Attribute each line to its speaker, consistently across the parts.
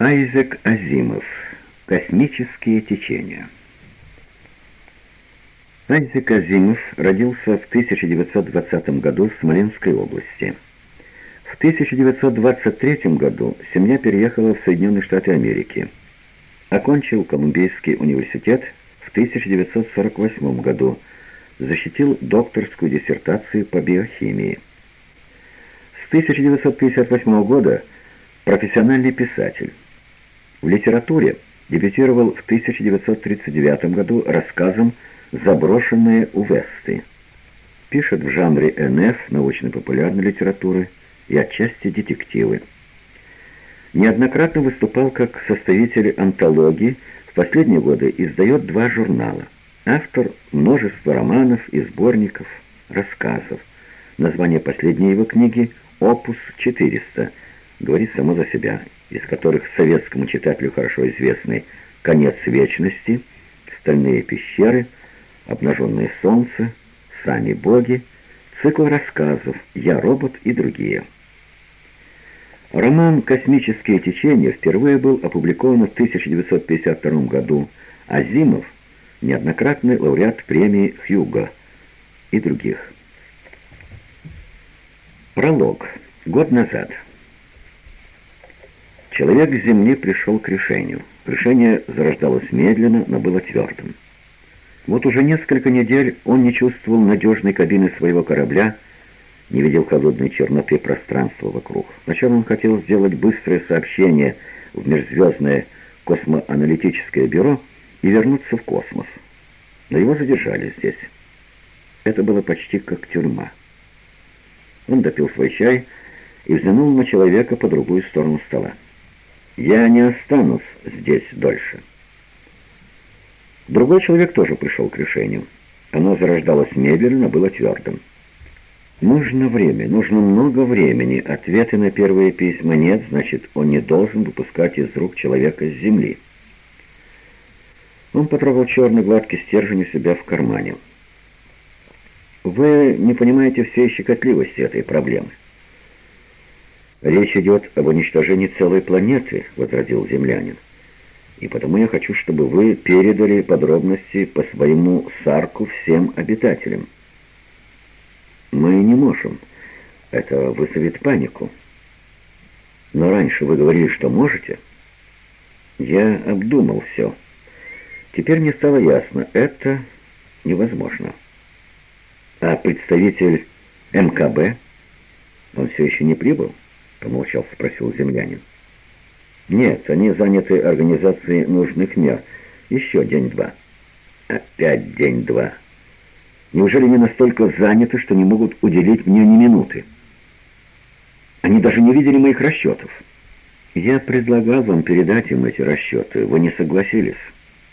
Speaker 1: Айзек Азимов. Космические течения. Айзек Азимов родился в 1920 году в Смоленской области. В 1923 году семья переехала в Соединенные Штаты Америки. Окончил Колумбийский университет в 1948 году, защитил докторскую диссертацию по биохимии. С 1958 года профессиональный писатель. В литературе дебютировал в 1939 году рассказом «Заброшенные увесты». Пишет в жанре НФ, научно-популярной литературы, и отчасти детективы. Неоднократно выступал как составитель антологии, в последние годы издает два журнала. Автор множества романов и сборников, рассказов. Название последней его книги «Опус 400» говорит само за себя, из которых советскому читателю хорошо известны «Конец вечности», «Стальные пещеры», «Обнаженное солнце», «Сами боги», цикл рассказов «Я робот» и другие. Роман «Космические течения» впервые был опубликован в 1952 году. Азимов — неоднократный лауреат премии «Хьюго» и других. Пролог. Год назад. Человек с Земли пришел к решению. Решение зарождалось медленно, но было твердым. Вот уже несколько недель он не чувствовал надежной кабины своего корабля, не видел холодной черноты пространства вокруг. Сначала он хотел сделать быстрое сообщение в межзвездное космоаналитическое бюро и вернуться в космос. Но его задержали здесь. Это было почти как тюрьма. Он допил свой чай и взглянул на человека по другую сторону стола. «Я не останусь здесь дольше». Другой человек тоже пришел к решению. Оно зарождалось медленно, было твердым. Нужно время, нужно много времени. Ответы на первые письма нет, значит, он не должен выпускать из рук человека с земли. Он потрогал черный гладкий стержень у себя в кармане. Вы не понимаете всей щекотливости этой проблемы. «Речь идет об уничтожении целой планеты», — возразил землянин. «И потому я хочу, чтобы вы передали подробности по своему сарку всем обитателям». Мы не можем. Это вызовет панику. Но раньше вы говорили, что можете. Я обдумал все. Теперь мне стало ясно, это невозможно. А представитель МКБ, он все еще не прибыл? Помолчал, спросил землянин. Нет, они заняты организацией нужных мер. Еще день-два. Опять день-два. Неужели они настолько заняты, что не могут уделить мне ни минуты? Они даже не видели моих расчетов. Я предлагал вам передать им эти расчеты. Вы не согласились.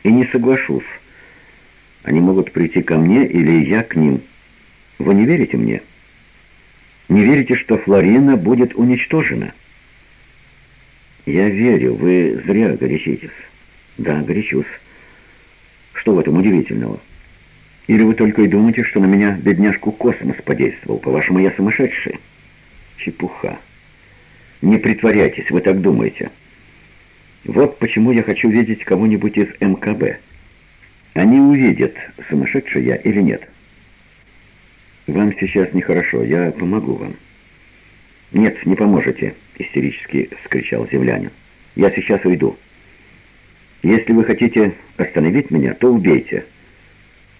Speaker 1: И не соглашусь. Они могут прийти ко мне или я к ним. Вы не верите мне? Не верите, что Флорина будет уничтожена? Я верю, вы зря горячитесь. Да, горячусь. Что в этом удивительного? Или вы только и думаете, что на меня, бедняжку, космос подействовал? По-вашему, я сумасшедший? Чепуха. Не притворяйтесь, вы так думаете. Вот почему я хочу видеть кого-нибудь из МКБ. Они увидят, сумасшедший я или нет. Вам сейчас нехорошо, я помогу вам. Нет, не поможете, истерически вскричал землянин. Я сейчас уйду. Если вы хотите остановить меня, то убейте.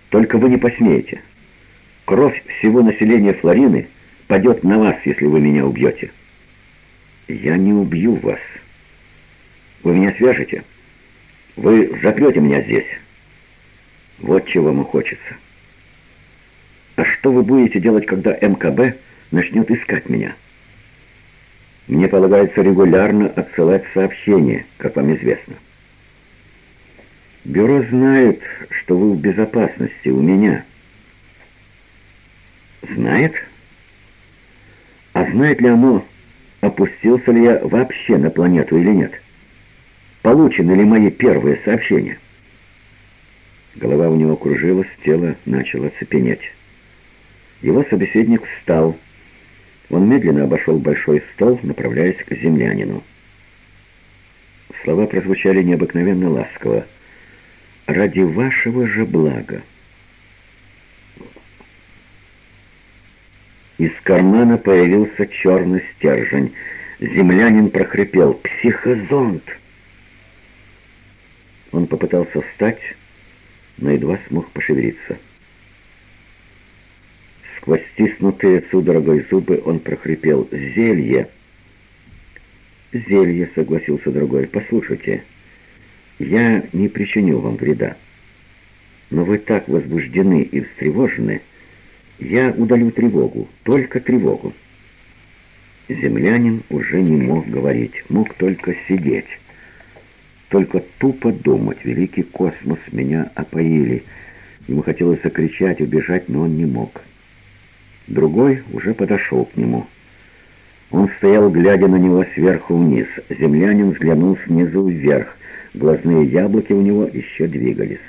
Speaker 1: Только вы не посмеете. Кровь всего населения Флорины падет на вас, если вы меня убьете. Я не убью вас. Вы меня свяжете? Вы запрете меня здесь. Вот чего вам хочется. А что вы будете делать, когда МКБ начнет искать меня? Мне полагается регулярно отсылать сообщения, как вам известно. Бюро знает, что вы в безопасности у меня. Знает? А знает ли оно, опустился ли я вообще на планету или нет? Получены ли мои первые сообщения? Голова у него кружилась, тело начало цепенеть. Его собеседник встал. Он медленно обошел большой стол, направляясь к землянину. Слова прозвучали необыкновенно ласково. «Ради вашего же блага». Из кармана появился черный стержень. Землянин прохрипел «Психозонд!». Он попытался встать, но едва смог пошевелиться. Сквозь стиснутые судорогой зубы он прохрипел «Зелье!». «Зелье», — согласился другой. «Послушайте, я не причиню вам вреда, но вы так возбуждены и встревожены, я удалю тревогу, только тревогу». Землянин уже не мог говорить, мог только сидеть. Только тупо думать, великий космос меня опоили. Ему хотелось закричать, убежать, но он не мог. Другой уже подошел к нему. Он стоял, глядя на него сверху вниз. Землянин взглянул снизу вверх. Глазные яблоки у него еще двигались.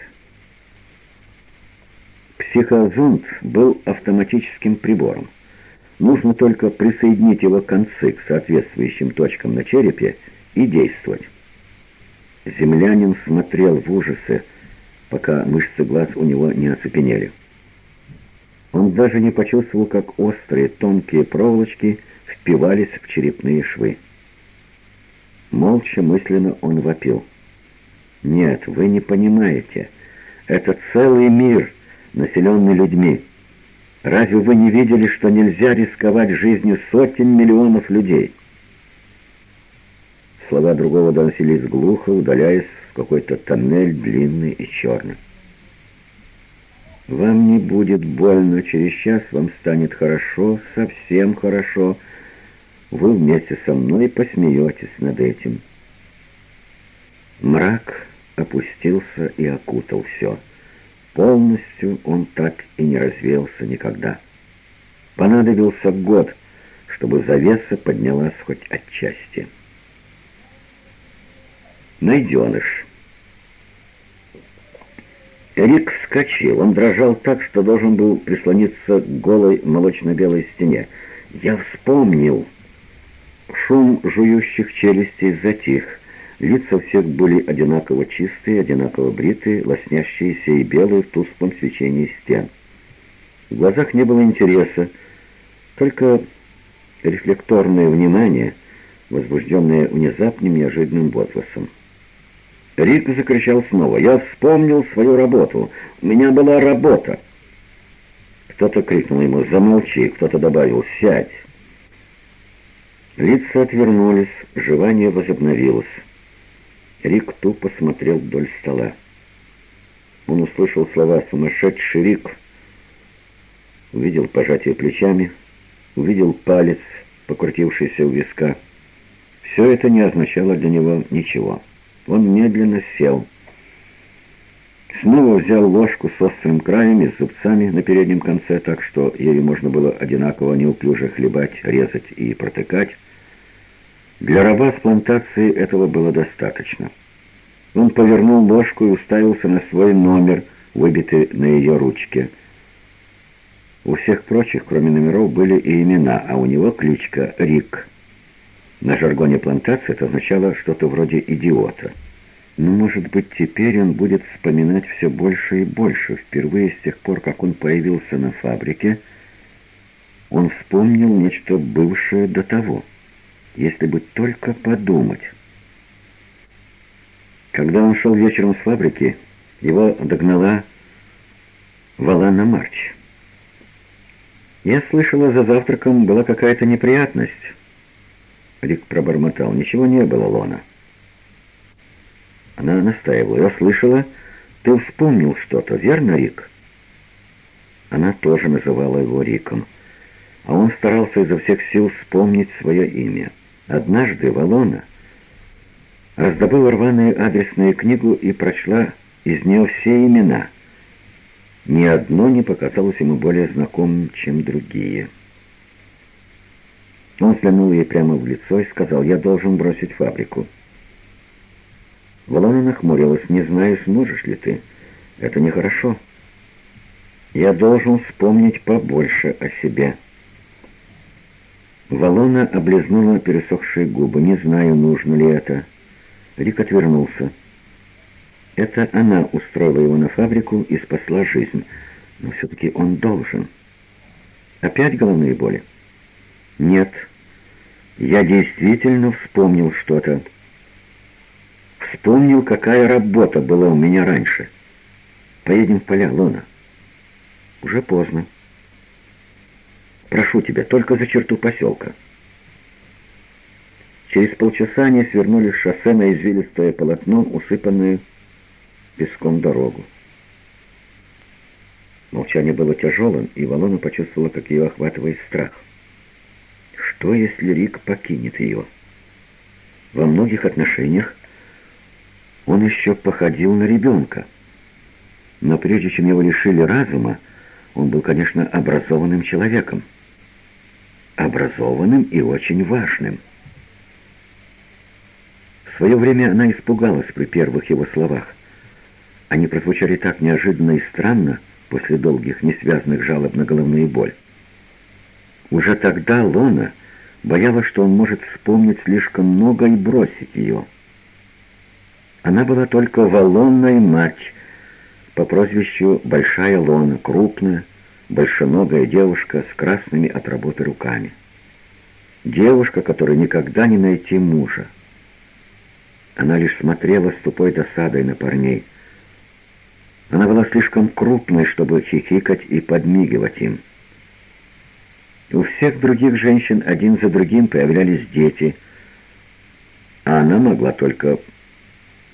Speaker 1: Психозонд был автоматическим прибором. Нужно только присоединить его концы к соответствующим точкам на черепе и действовать. Землянин смотрел в ужасе, пока мышцы глаз у него не оцепенели. Он даже не почувствовал, как острые тонкие проволочки впивались в черепные швы. Молча мысленно он вопил. «Нет, вы не понимаете. Это целый мир, населенный людьми. Разве вы не видели, что нельзя рисковать жизнью сотен миллионов людей?» Слова другого доносились глухо, удаляясь в какой-то тоннель длинный и черный. «Вам не будет больно, через час вам станет хорошо, совсем хорошо. Вы вместе со мной посмеетесь над этим». Мрак опустился и окутал все. Полностью он так и не развеялся никогда. Понадобился год, чтобы завеса поднялась хоть отчасти. Найденыш. Рик вскочил. Он дрожал так, что должен был прислониться к голой молочно-белой стене. «Я вспомнил!» Шум жующих челюстей затих. Лица всех были одинаково чистые, одинаково бритые, лоснящиеся и белые в тусклом свечении стен. В глазах не было интереса, только рефлекторное внимание, возбужденное внезапным неожиданным возгласом. Рик закричал снова. «Я вспомнил свою работу. У меня была работа!» Кто-то крикнул ему «Замолчи!» Кто-то добавил «Сядь!» Лица отвернулись, жевание возобновилось. Рик тупо смотрел вдоль стола. Он услышал слова «сумасшедший Рик», увидел пожатие плечами, увидел палец, покрутившийся у виска. Все это не означало для него ничего. Он медленно сел. Снова взял ложку с острым краем и с зубцами на переднем конце, так что ею можно было одинаково неуклюже хлебать, резать и протыкать. Для раба с плантации этого было достаточно. Он повернул ложку и уставился на свой номер, выбитый на ее ручке. У всех прочих, кроме номеров, были и имена, а у него кличка Рик. На жаргоне плантации это означало что-то вроде «идиота». Но, может быть, теперь он будет вспоминать все больше и больше. Впервые с тех пор, как он появился на фабрике, он вспомнил нечто бывшее до того. Если бы только подумать. Когда он шел вечером с фабрики, его догнала Валана Марч. Я слышала, за завтраком была какая-то неприятность. Рик пробормотал. «Ничего не было, Лона». Она настаивала. «Я слышала, ты вспомнил что-то, верно, Рик?» Она тоже называла его Риком, а он старался изо всех сил вспомнить свое имя. Однажды Валона раздобыла рваную адресную книгу и прочла из нее все имена. Ни одно не показалось ему более знакомым, чем другие. Он взглянул ей прямо в лицо и сказал, «Я должен бросить фабрику». Валана нахмурилась, «Не знаю, сможешь ли ты. Это нехорошо. Я должен вспомнить побольше о себе». Валона облизнула пересохшие губы. «Не знаю, нужно ли это. Рик отвернулся. Это она устроила его на фабрику и спасла жизнь. Но все-таки он должен. Опять головные боли? Нет. Я действительно вспомнил что-то. Вспомнил, какая работа была у меня раньше. Поедем в поля, Лона. Уже поздно. Прошу тебя, только за черту поселка. Через полчаса они свернули с шоссе на извилистое полотно, усыпанное песком дорогу. Молчание было тяжелым, и Валона почувствовала, как ее охватывает страх. Что, если Рик покинет ее? Во многих отношениях он еще походил на ребенка. Но прежде чем его лишили разума, он был, конечно, образованным человеком. Образованным и очень важным. В свое время она испугалась при первых его словах. Они прозвучали так неожиданно и странно после долгих несвязанных жалоб на головную боль. Уже тогда Лона боялась, что он может вспомнить слишком много и бросить ее. Она была только Валонной мать по прозвищу Большая Лона, крупная, большеногая девушка с красными от работы руками. Девушка, которой никогда не найти мужа. Она лишь смотрела с тупой досадой на парней, она была слишком крупной, чтобы хихикать и подмигивать им. У всех других женщин один за другим появлялись дети, а она могла только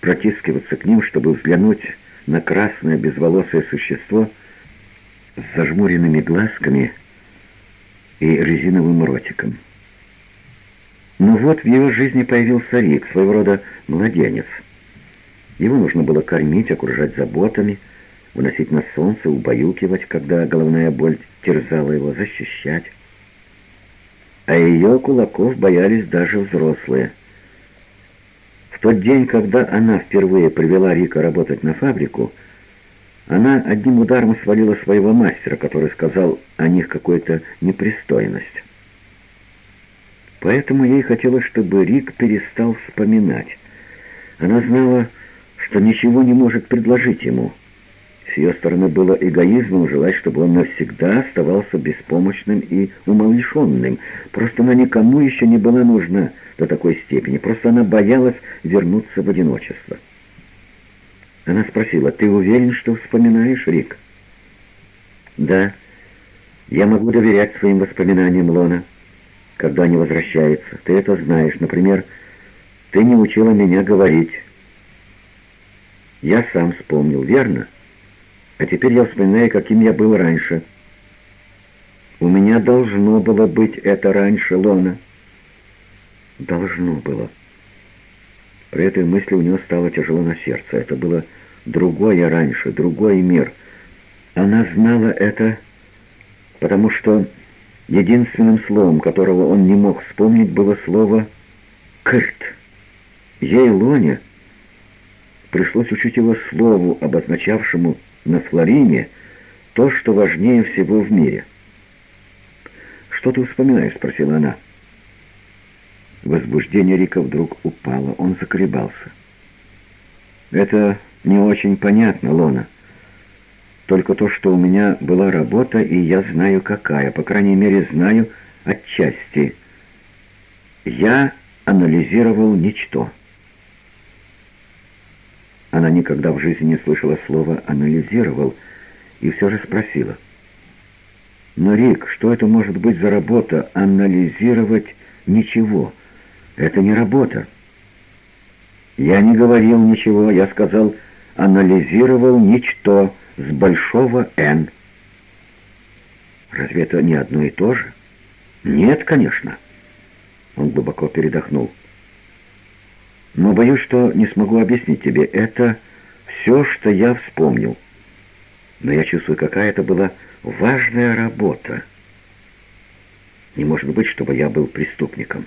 Speaker 1: протискиваться к ним, чтобы взглянуть на красное безволосое существо с зажмуренными глазками и резиновым ротиком. Но вот в его жизни появился Рик, своего рода младенец — его нужно было кормить, окружать заботами, выносить на солнце, убаюкивать, когда головная боль терзала его, защищать. А ее кулаков боялись даже взрослые. В тот день, когда она впервые привела Рика работать на фабрику, она одним ударом свалила своего мастера, который сказал о них какую-то непристойность. Поэтому ей хотелось, чтобы Рик перестал вспоминать. Она знала, что ничего не может предложить ему. С ее стороны было эгоизмом желать, чтобы он навсегда оставался беспомощным и умалишенным. Просто она никому еще не была нужна до такой степени. Просто она боялась вернуться в одиночество. Она спросила, «Ты уверен, что вспоминаешь, Рик?» «Да. Я могу доверять своим воспоминаниям, Лона, когда они возвращаются. Ты это знаешь. Например, ты не учила меня говорить». Я сам вспомнил, верно? А теперь я вспоминаю, каким я был раньше. У меня должно было быть это раньше, Лона. Должно было. При этой мысли у него стало тяжело на сердце. Это было другое раньше, другой мир. Она знала это, потому что единственным словом, которого он не мог вспомнить, было слово «кырт». Ей, Лоне, пришлось учить его слову, обозначавшему на Флорине то, что важнее всего в мире. «Что ты вспоминаешь?» — спросила она. Возбуждение Рика вдруг упало, он заколебался. «Это не очень понятно, Лона. Только то, что у меня была работа, и я знаю, какая. По крайней мере, знаю отчасти. Я анализировал ничто». Она никогда в жизни не слышала слова «анализировал» и все же спросила. «Но, Рик, что это может быть за работа? Анализировать ничего. Это не работа». «Я не говорил ничего, я сказал, анализировал ничто с большого «Н». Разве это не одно и то же? Нет, конечно. Он глубоко передохнул но боюсь, что не смогу объяснить тебе. Это все, что я вспомнил. Но я чувствую, какая это была важная работа. Не может быть, чтобы я был преступником.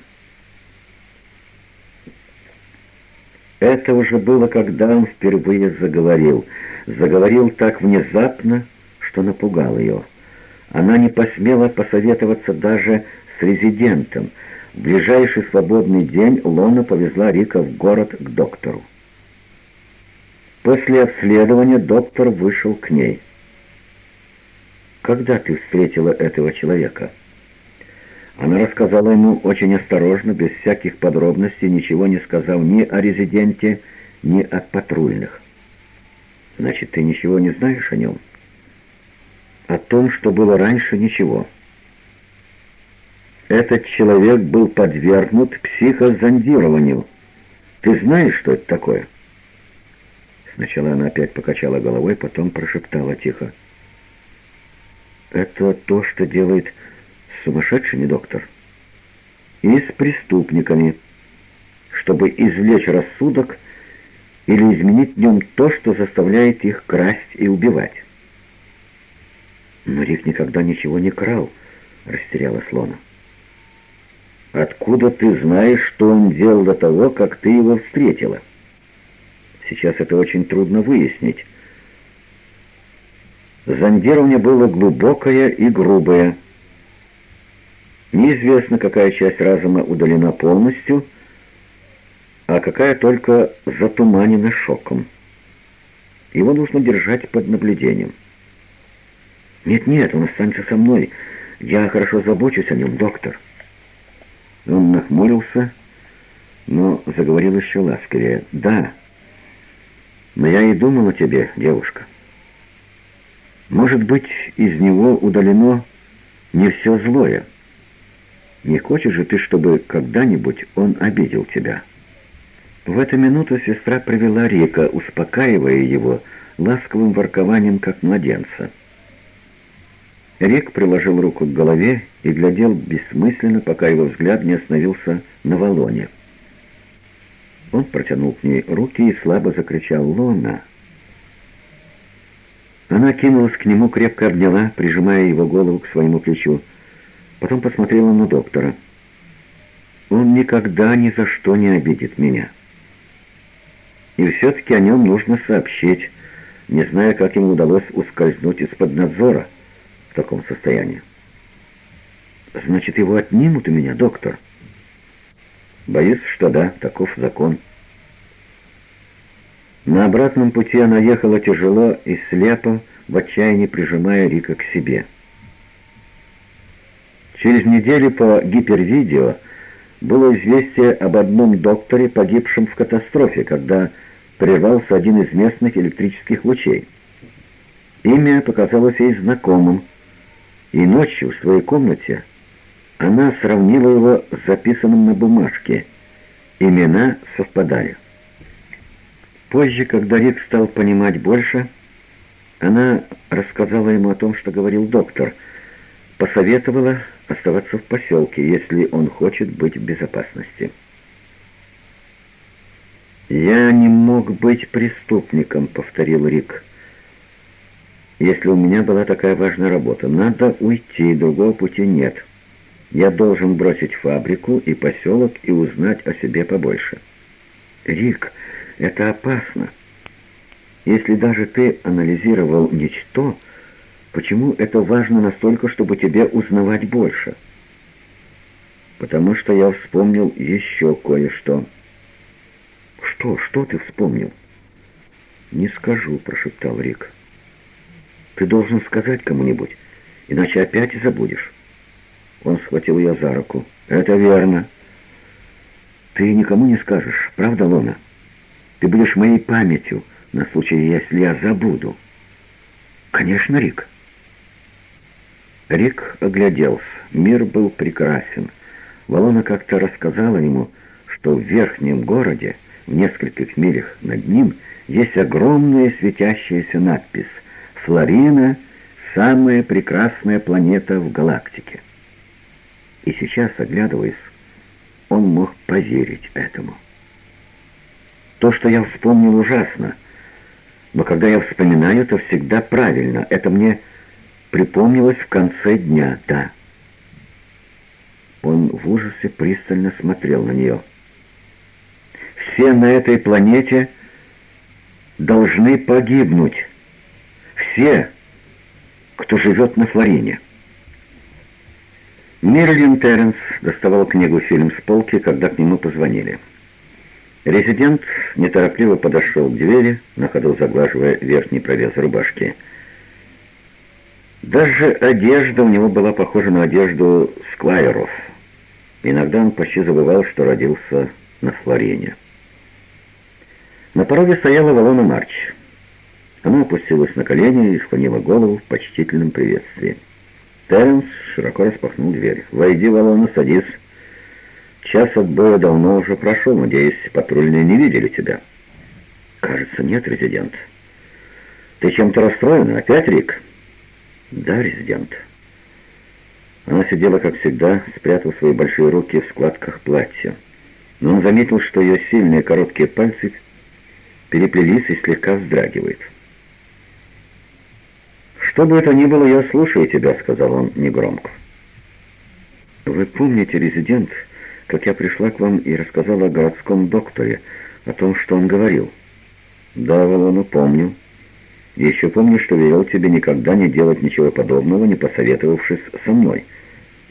Speaker 1: Это уже было, когда он впервые заговорил. Заговорил так внезапно, что напугал ее. Она не посмела посоветоваться даже с резидентом. В ближайший свободный день Лона повезла Рика в город к доктору. После обследования доктор вышел к ней. «Когда ты встретила этого человека?» Она рассказала ему очень осторожно, без всяких подробностей, ничего не сказав ни о резиденте, ни о патрульных. «Значит, ты ничего не знаешь о нем?» «О том, что было раньше, ничего». «Этот человек был подвергнут психозондированию. Ты знаешь, что это такое?» Сначала она опять покачала головой, потом прошептала тихо. «Это то, что делает сумасшедший, доктор?» «И с преступниками, чтобы извлечь рассудок или изменить в нем то, что заставляет их красть и убивать». «Но Рик никогда ничего не крал», — растеряла Слона. «Откуда ты знаешь, что он делал до того, как ты его встретила?» Сейчас это очень трудно выяснить. Зондирование было глубокое и грубое. Неизвестно, какая часть разума удалена полностью, а какая только затуманена шоком. Его нужно держать под наблюдением. «Нет-нет, он останется со мной. Я хорошо забочусь о нем, доктор». Он нахмурился, но заговорил еще ласковее. «Да». Но я и думал о тебе, девушка. Может быть, из него удалено не все злое. Не хочешь же ты, чтобы когда-нибудь он обидел тебя?» В эту минуту сестра привела Рика, успокаивая его ласковым воркованием, как младенца. Рик приложил руку к голове и глядел бессмысленно, пока его взгляд не остановился на Волоне. Он протянул к ней руки и слабо закричал «Лона!». Она кинулась к нему, крепко обняла, прижимая его голову к своему плечу. Потом посмотрела на доктора. «Он никогда ни за что не обидит меня. И все-таки о нем нужно сообщить, не зная, как ему удалось ускользнуть из-под надзора в таком состоянии. Значит, его отнимут у меня, доктор?» Боюсь, что да, таков закон. На обратном пути она ехала тяжело и слепо, в отчаянии прижимая Рика к себе. Через неделю по гипервидео было известие об одном докторе, погибшем в катастрофе, когда прервался один из местных электрических лучей. Имя показалось ей знакомым, и ночью в своей комнате она сравнила его с записанным на бумажке. Имена совпадали. Позже, когда Рик стал понимать больше, она рассказала ему о том, что говорил доктор, посоветовала оставаться в поселке, если он хочет быть в безопасности. «Я не мог быть преступником», — повторил Рик. «Если у меня была такая важная работа, надо уйти, другого пути нет». Я должен бросить фабрику и поселок и узнать о себе побольше. Рик, это опасно. Если даже ты анализировал ничто, почему это важно настолько, чтобы тебе узнавать больше? Потому что я вспомнил еще кое-что. Что, что ты вспомнил? Не скажу, прошептал Рик. Ты должен сказать кому-нибудь, иначе опять забудешь. Он схватил ее за руку. «Это верно. Ты никому не скажешь, правда, Лона? Ты будешь моей памятью на случай, если я забуду». «Конечно, Рик». Рик огляделся. Мир был прекрасен. Валона как-то рассказала ему, что в верхнем городе, в нескольких милях над ним, есть огромная светящаяся надпись «Флорина — самая прекрасная планета в галактике». И сейчас, оглядываясь, он мог поверить этому. То, что я вспомнил, ужасно. Но когда я вспоминаю, то всегда правильно. Это мне припомнилось в конце дня, да. Он в ужасе пристально смотрел на нее. Все на этой планете должны погибнуть. Все, кто живет на Флорине. Мерлин Терренс доставал книгу «Фильм» с полки, когда к нему позвонили. Резидент неторопливо подошел к двери, на ходу заглаживая верхний провес рубашки. Даже одежда у него была похожа на одежду сквайров. Иногда он почти забывал, что родился на Флорине. На пороге стояла Валона Марч. Она опустилась на колени и склонила голову в почтительном приветствии. Теренс широко распахнул дверь. «Войди, Валона, садись. Час отбоя давно уже прошел. Надеюсь, патрульные не видели тебя». «Кажется, нет, резидент». «Ты чем-то расстроена? Опять, Рик?» «Да, резидент». Она сидела, как всегда, спрятав свои большие руки в складках платья. Но он заметил, что ее сильные короткие пальцы переплелись и слегка вздрагивают. «Что бы это ни было, я слушаю тебя», — сказал он негромко. «Вы помните, резидент, как я пришла к вам и рассказала о городском докторе, о том, что он говорил?» «Да, Валону, помню. И еще помню, что велел тебе никогда не делать ничего подобного, не посоветовавшись со мной.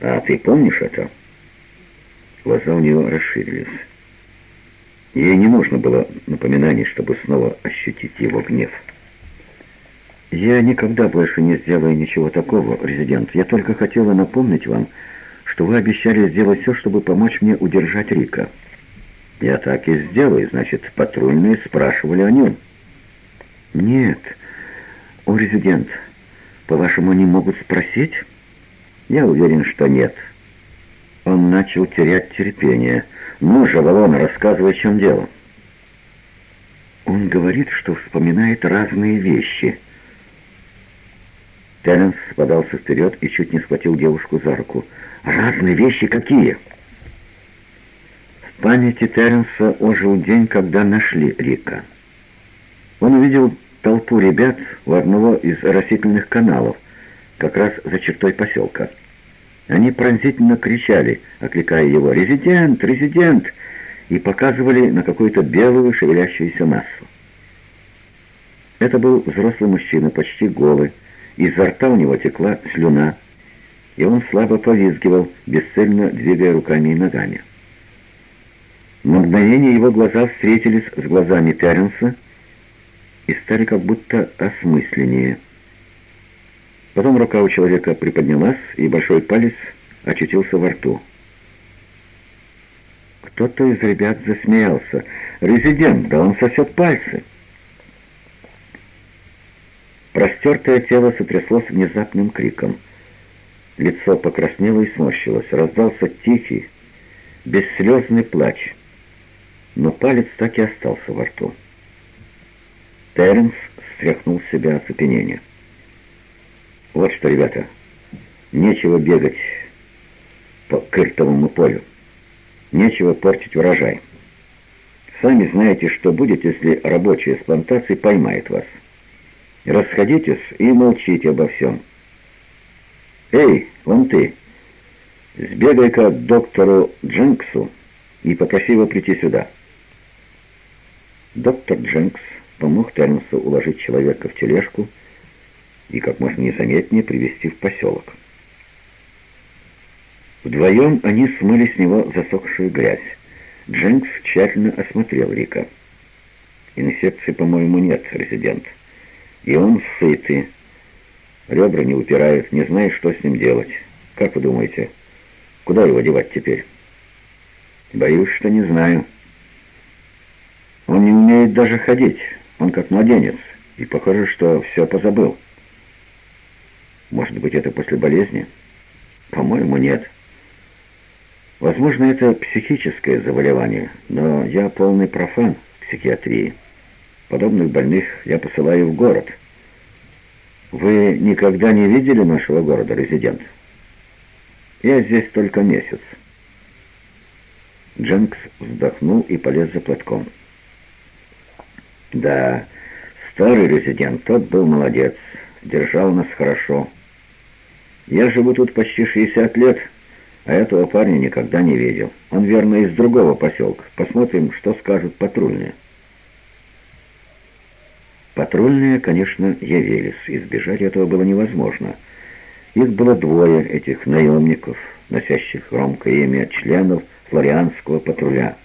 Speaker 1: А ты помнишь это?» Глаза у нее расширились. Ей не нужно было напоминаний, чтобы снова ощутить его гнев. «Я никогда больше не сделаю ничего такого, резидент. Я только хотела напомнить вам, что вы обещали сделать все, чтобы помочь мне удержать Рика». «Я так и сделаю. Значит, патрульные спрашивали о нем». «Нет. О, резидент, по-вашему, они могут спросить?» «Я уверен, что нет». Он начал терять терпение. «Ну же, Валона, рассказывай, в чем дело». Он говорит, что вспоминает разные вещи — Теренс подался вперед и чуть не схватил девушку за руку. «Разные вещи какие?» В памяти Теренса ожил день, когда нашли Рика. Он увидел толпу ребят у одного из растительных каналов, как раз за чертой поселка. Они пронзительно кричали, окликая его «Резидент! Резидент!» и показывали на какую-то белую шевелящуюся массу. Это был взрослый мужчина, почти голый, Изо рта у него текла слюна, и он слабо повизгивал, бесцельно двигая руками и ногами. На мгновение его глаза встретились с глазами Терренса и стали как будто осмысленнее. Потом рука у человека приподнялась, и большой палец очутился во рту. Кто-то из ребят засмеялся. «Резидент, да он сосет пальцы!» Простертое тело сотряслось внезапным криком. Лицо покраснело и сморщилось. Раздался тихий, бесслезный плач. Но палец так и остался во рту. Теренс стряхнул с себя оцепенение. «Вот что, ребята, нечего бегать по кыртовому полю. Нечего портить урожай. Сами знаете, что будет, если рабочие с плантации поймают вас». Расходитесь и молчите обо всем. Эй, вон ты, сбегай-ка к доктору Дженксу и попроси его прийти сюда. Доктор Дженкс помог Тернсу уложить человека в тележку и как можно незаметнее привести в поселок. Вдвоем они смыли с него засохшую грязь. Дженкс тщательно осмотрел Рика. «Инфекции, по-моему, нет, резидент». И он сытый. Ребра не упирают, не знает, что с ним делать. Как вы думаете, куда его девать теперь? Боюсь, что не знаю. Он не умеет даже ходить. Он как младенец. И похоже, что все позабыл. Может быть, это после болезни? По-моему, нет. Возможно, это психическое заболевание, но я полный профан в психиатрии. Подобных больных я посылаю в город. Вы никогда не видели нашего города, резидент? Я здесь только месяц. Дженкс вздохнул и полез за платком. Да, старый резидент, тот был молодец, держал нас хорошо. Я живу тут почти 60 лет, а этого парня никогда не видел. Он, верно, из другого поселка. Посмотрим, что скажут патрульные. Патрульные, конечно, явились. Избежать этого было невозможно. Их было двое, этих наемников, носящих громкое имя членов флорианского патруля.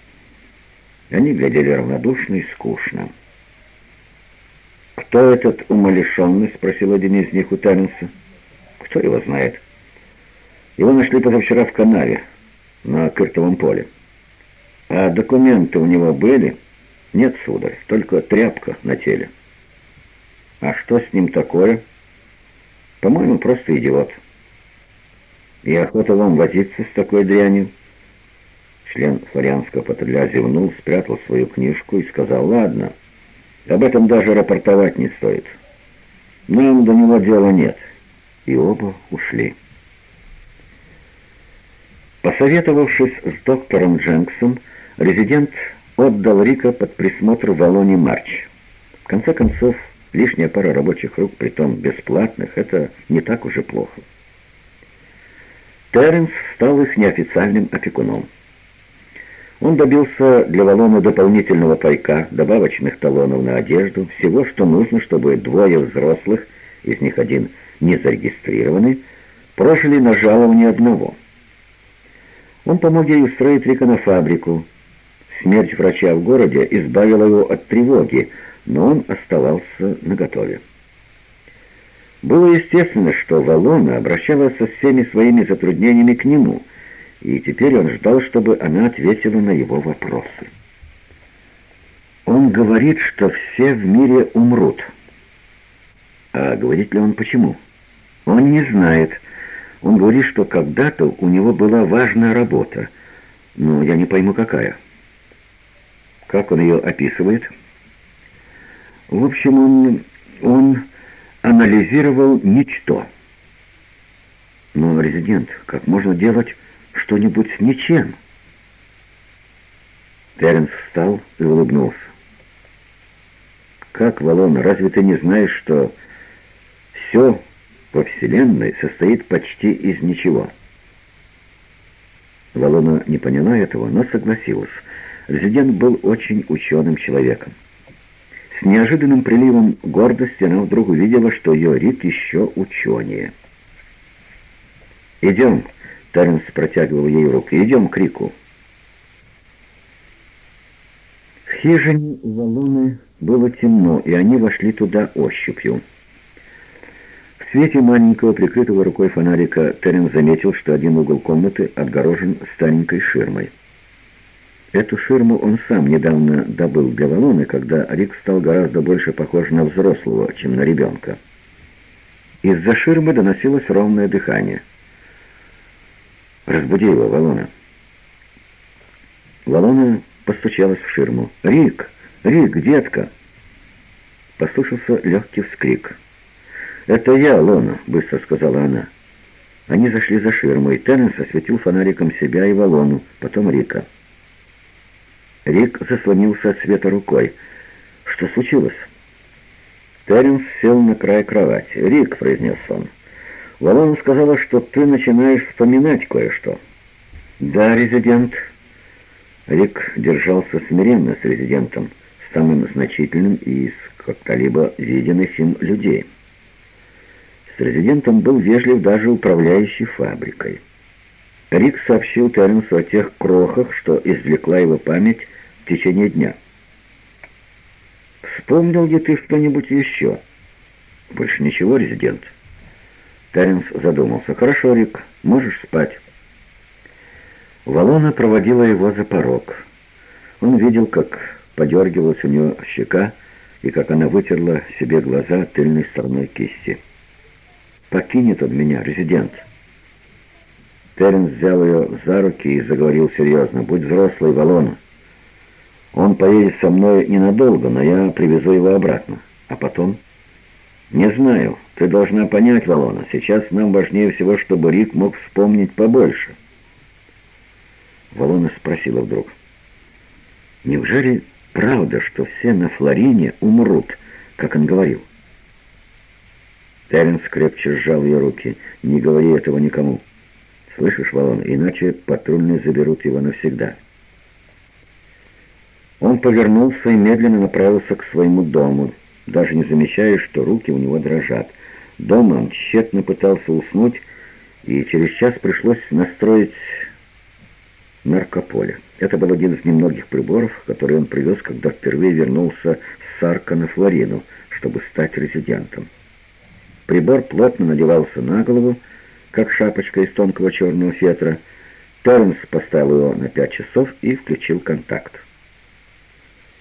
Speaker 1: Они глядели равнодушно и скучно. «Кто этот умалишенный?» — спросил один из них у Терренса. «Кто его знает?» «Его нашли позавчера в канаве, на Кыртовом поле. А документы у него были?» «Нет, сударь, только тряпка на теле». «А что с ним такое?» «По-моему, просто идиот». «И охота вам возиться с такой дрянью?» Член флорианского патруля зевнул, спрятал свою книжку и сказал, «Ладно, об этом даже рапортовать не стоит. Нам до него дела нет». И оба ушли. Посоветовавшись с доктором Дженксом, резидент отдал Рика под присмотр Валони Марч. В конце концов, лишняя пара рабочих рук, притом бесплатных, это не так уже плохо. Терренс стал их неофициальным опекуном. Он добился для Валона дополнительного пайка, добавочных талонов на одежду, всего, что нужно, чтобы двое взрослых, из них один не зарегистрированный, прожили на жаловании одного. Он помог ей устроить Рика на фабрику. Смерть врача в городе избавила его от тревоги, но он оставался наготове. Было естественно, что Валона обращалась со всеми своими затруднениями к нему — и теперь он ждал, чтобы она ответила на его вопросы. Он говорит, что все в мире умрут. А говорит ли он почему? Он не знает. Он говорит, что когда-то у него была важная работа, но я не пойму, какая. Как он ее описывает? В общем, он, он анализировал ничто. Но, резидент, как можно делать что-нибудь с ничем. Теренс встал и улыбнулся. «Как, Валона, разве ты не знаешь, что все во Вселенной состоит почти из ничего?» Валона не поняла этого, но согласилась. Резидент был очень ученым человеком. С неожиданным приливом гордости она вдруг увидела, что ее Рик еще ученее. «Идем», Тернс протягивал ей руки. «Идем к Рику». В хижине у Валуны было темно, и они вошли туда ощупью. В свете маленького, прикрытого рукой фонарика, Терен заметил, что один угол комнаты отгорожен старенькой ширмой. Эту ширму он сам недавно добыл для Валуны, когда Рик стал гораздо больше похож на взрослого, чем на ребенка. Из-за ширмы доносилось ровное дыхание — Разбуди его, Валона. Валона постучалась в ширму. «Рик! Рик, детка!» Послышался легкий вскрик. «Это я, Лона», — быстро сказала она. Они зашли за ширму, и Теннес осветил фонариком себя и Валону, потом Рика. Рик заслонился от света рукой. «Что случилось?» Терренс сел на край кровати. «Рик», — произнес он, — Валона сказала, что ты начинаешь вспоминать кое-что. Да, резидент. Рик держался смиренно с резидентом, самым значительным из как-то-либо виденных им людей. С резидентом был вежлив даже управляющий фабрикой. Рик сообщил Терренсу о тех крохах, что извлекла его память в течение дня. «Вспомнил ли ты что-нибудь еще?» «Больше ничего, резидент?» Теренс задумался. «Хорошо, Рик, можешь спать». Валона проводила его за порог. Он видел, как подергивалась у нее щека и как она вытерла себе глаза тыльной стороной кисти. «Покинет он меня, резидент». Теренс взял ее за руки и заговорил серьезно. «Будь взрослый, Валона. Он поедет со мной ненадолго, но я привезу его обратно. А потом...» «Не знаю. Ты должна понять, Валона, сейчас нам важнее всего, чтобы Рик мог вспомнить побольше». Валона спросила вдруг. «Неужели правда, что все на Флорине умрут, как он говорил?» Теренс крепче сжал ее руки. «Не говори этого никому. Слышишь, Валон, иначе патрульные заберут его навсегда». Он повернулся и медленно направился к своему дому даже не замечая, что руки у него дрожат. Дома он тщетно пытался уснуть и через час пришлось настроить наркополе. Это был один из немногих приборов, который он привез, когда впервые вернулся с Сарка на Флорину, чтобы стать резидентом. Прибор плотно надевался на голову, как шапочка из тонкого черного фетра. Торренс поставил его на пять часов и включил контакт.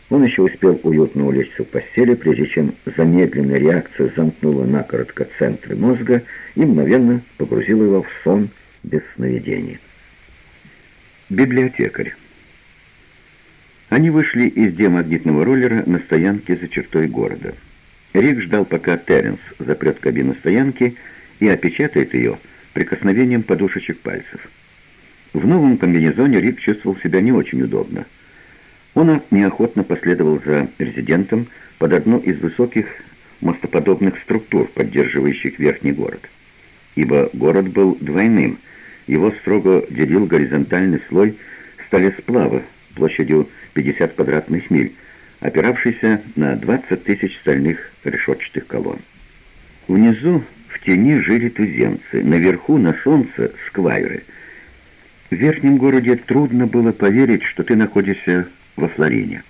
Speaker 1: Он еще успел уютно улечься в постели, прежде чем замедленная реакция замкнула накоротко центры мозга и мгновенно погрузила его в сон без сновидений. Библиотекарь. Они вышли из демагнитного роллера на стоянке за чертой города. Рик ждал, пока Терренс запрет кабину стоянки и опечатает ее прикосновением подушечек пальцев. В новом комбинезоне Рик чувствовал себя не очень удобно. Он неохотно последовал за резидентом под одну из высоких мостоподобных структур, поддерживающих верхний город. Ибо город был двойным, его строго делил горизонтальный слой сталесплава площадью 50 квадратных миль, опиравшийся на 20 тысяч стальных решетчатых колонн. Внизу в тени жили туземцы, наверху на солнце сквайры. В верхнем городе трудно было поверить, что ты находишься во Флорине.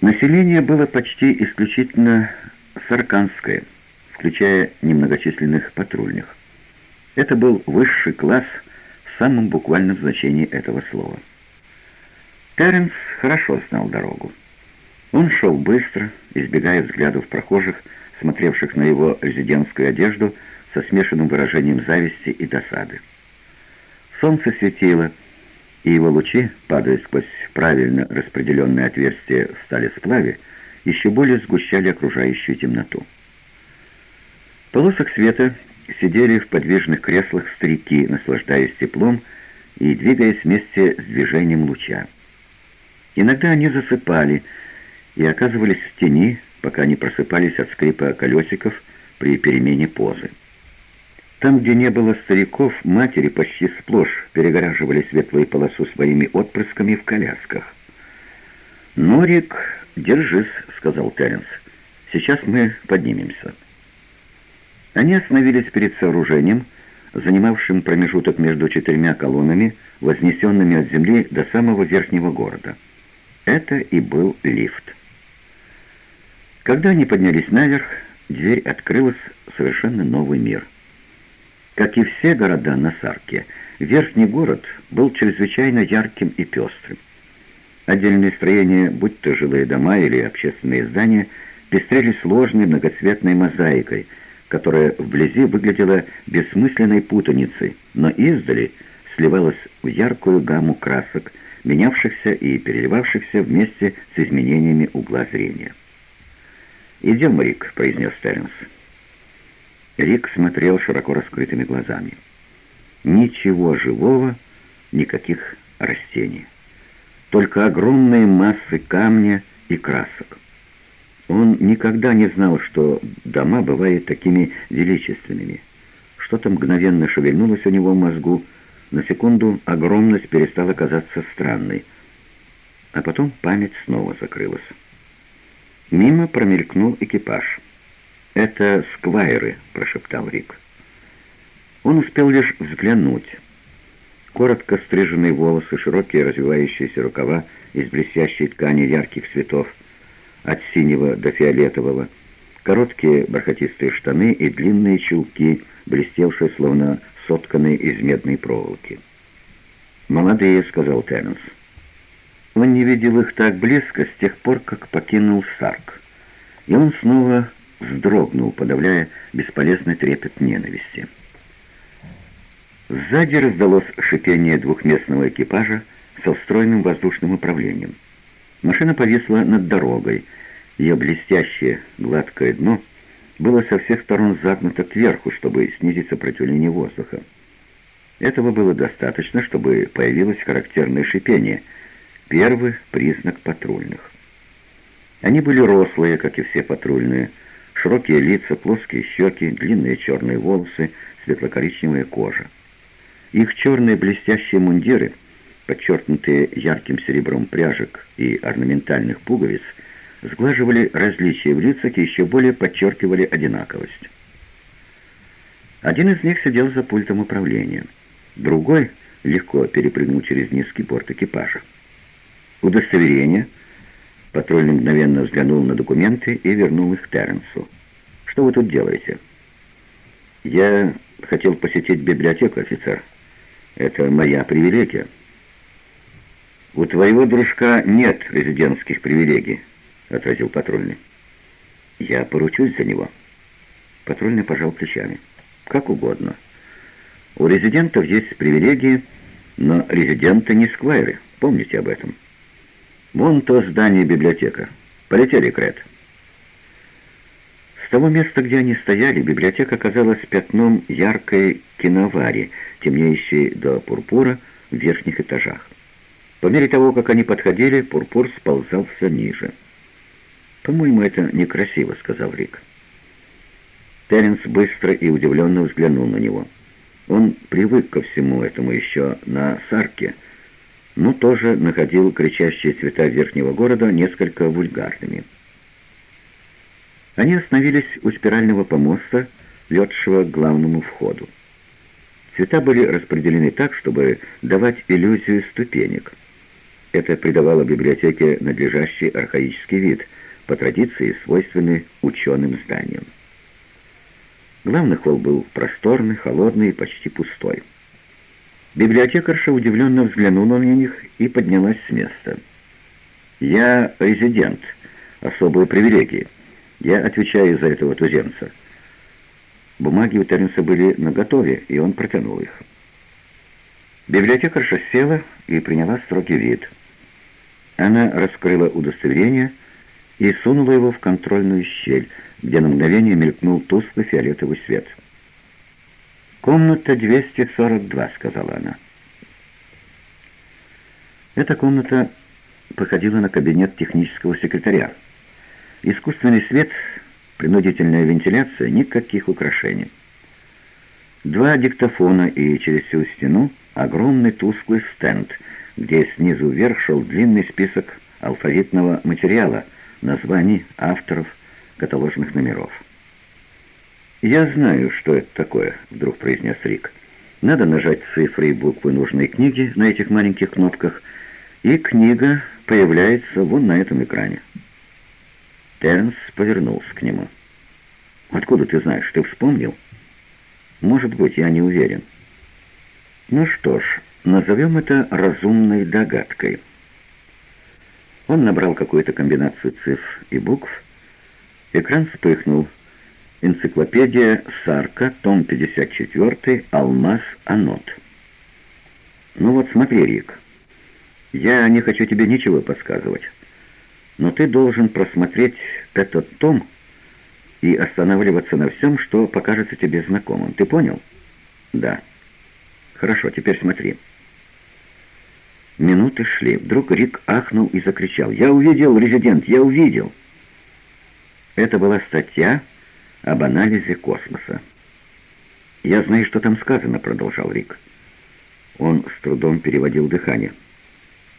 Speaker 1: Население было почти исключительно сарканское, включая немногочисленных патрульных. Это был высший класс в самом буквальном значении этого слова. Терренс хорошо знал дорогу. Он шел быстро, избегая взглядов прохожих, смотревших на его резидентскую одежду со смешанным выражением зависти и досады. Солнце светило, и его лучи, падая сквозь правильно распределенное отверстие в стали сплаве, еще более сгущали окружающую темноту. Полосок света сидели в подвижных креслах старики, наслаждаясь теплом и двигаясь вместе с движением луча. Иногда они засыпали и оказывались в тени, пока не просыпались от скрипа колесиков при перемене позы. Там, где не было стариков, матери почти сплошь перегораживали светлую полосу своими отпрысками в колясках. «Норик, держись», — сказал Теренс. «Сейчас мы поднимемся». Они остановились перед сооружением, занимавшим промежуток между четырьмя колоннами, вознесенными от земли до самого верхнего города. Это и был лифт. Когда они поднялись наверх, дверь открылась совершенно новый мир. Как и все города на Сарке, верхний город был чрезвычайно ярким и пестрым. Отдельные строения, будь то жилые дома или общественные здания, пестрели сложной многоцветной мозаикой – которая вблизи выглядела бессмысленной путаницей, но издали сливалась в яркую гамму красок, менявшихся и переливавшихся вместе с изменениями угла зрения. «Идем, Рик», — произнес Терренс. Рик смотрел широко раскрытыми глазами. Ничего живого, никаких растений. Только огромные массы камня и красок. Он никогда не знал, что дома бывают такими величественными. Что-то мгновенно шевельнулось у него в мозгу, на секунду огромность перестала казаться странной, а потом память снова закрылась. Мимо промелькнул экипаж. «Это сквайры», — прошептал Рик. Он успел лишь взглянуть. Коротко стриженные волосы, широкие развивающиеся рукава из блестящей ткани ярких цветов — от синего до фиолетового, короткие бархатистые штаны и длинные чулки, блестевшие словно сотканные из медной проволоки. «Молодые», — сказал Тернс. Он не видел их так близко с тех пор, как покинул Сарк. И он снова вздрогнул, подавляя бесполезный трепет ненависти. Сзади раздалось шипение двухместного экипажа со встроенным воздушным управлением. Машина повисла над дорогой. Ее блестящее гладкое дно было со всех сторон загнуто кверху, чтобы снизить сопротивление воздуха. Этого было достаточно, чтобы появилось характерное шипение, первый признак патрульных. Они были рослые, как и все патрульные, широкие лица, плоские щеки, длинные черные волосы, светло-коричневая кожа. Их черные блестящие мундиры — подчеркнутые ярким серебром пряжек и орнаментальных пуговиц, сглаживали различия в лицах и еще более подчеркивали одинаковость. Один из них сидел за пультом управления. Другой легко перепрыгнул через низкий борт экипажа. Удостоверение. Патрульный мгновенно взглянул на документы и вернул их Терренсу. «Что вы тут делаете?» «Я хотел посетить библиотеку, офицер. Это моя привилегия». «У твоего дружка нет резидентских привилегий», — отразил патрульный. «Я поручусь за него». Патрульный пожал плечами. «Как угодно. У резидентов есть привилегии, но резиденты не сквайры. Помните об этом. Вон то здание библиотека. Полетели, Крет». С того места, где они стояли, библиотека казалась пятном яркой киновари, темнеющей до пурпура в верхних этажах. По мере того, как они подходили, пурпур сползал все ниже. «По-моему, это некрасиво», — сказал Рик. Теренс быстро и удивленно взглянул на него. Он привык ко всему этому еще на Сарке, но тоже находил кричащие цвета верхнего города несколько вульгарными. Они остановились у спирального помоста, ведшего к главному входу. Цвета были распределены так, чтобы давать иллюзию ступенек — это придавало библиотеке надлежащий архаический вид, по традиции свойственный ученым зданиям. Главный холл был просторный, холодный и почти пустой. Библиотекарша удивленно взглянула на них и поднялась с места. «Я резидент, особые привилегии. Я отвечаю за этого туземца». Бумаги у Теренса были наготове, и он протянул их. Библиотекарша села и приняла строгий вид – она раскрыла удостоверение и сунула его в контрольную щель, где на мгновение мелькнул тусклый фиолетовый свет. «Комната 242», — сказала она. Эта комната походила на кабинет технического секретаря. Искусственный свет, принудительная вентиляция, никаких украшений. Два диктофона и через всю стену огромный тусклый стенд — где снизу вверх шел длинный список алфавитного материала, названий, авторов, каталожных номеров. «Я знаю, что это такое», — вдруг произнес Рик. «Надо нажать цифры и буквы нужной книги на этих маленьких кнопках, и книга появляется вон на этом экране». Тернс повернулся к нему. «Откуда ты знаешь? Ты вспомнил?» «Может быть, я не уверен». «Ну что ж, Назовем это разумной догадкой. Он набрал какую-то комбинацию цифр и букв. Экран вспыхнул. Энциклопедия Сарка, том 54, Алмаз Анот. Ну вот смотри, Рик. Я не хочу тебе ничего подсказывать. Но ты должен просмотреть этот том и останавливаться на всем, что покажется тебе знакомым. Ты понял? Да. Хорошо, теперь смотри. Минуты шли. Вдруг Рик ахнул и закричал. «Я увидел, резидент, я увидел!» Это была статья об анализе космоса. «Я знаю, что там сказано», — продолжал Рик. Он с трудом переводил дыхание.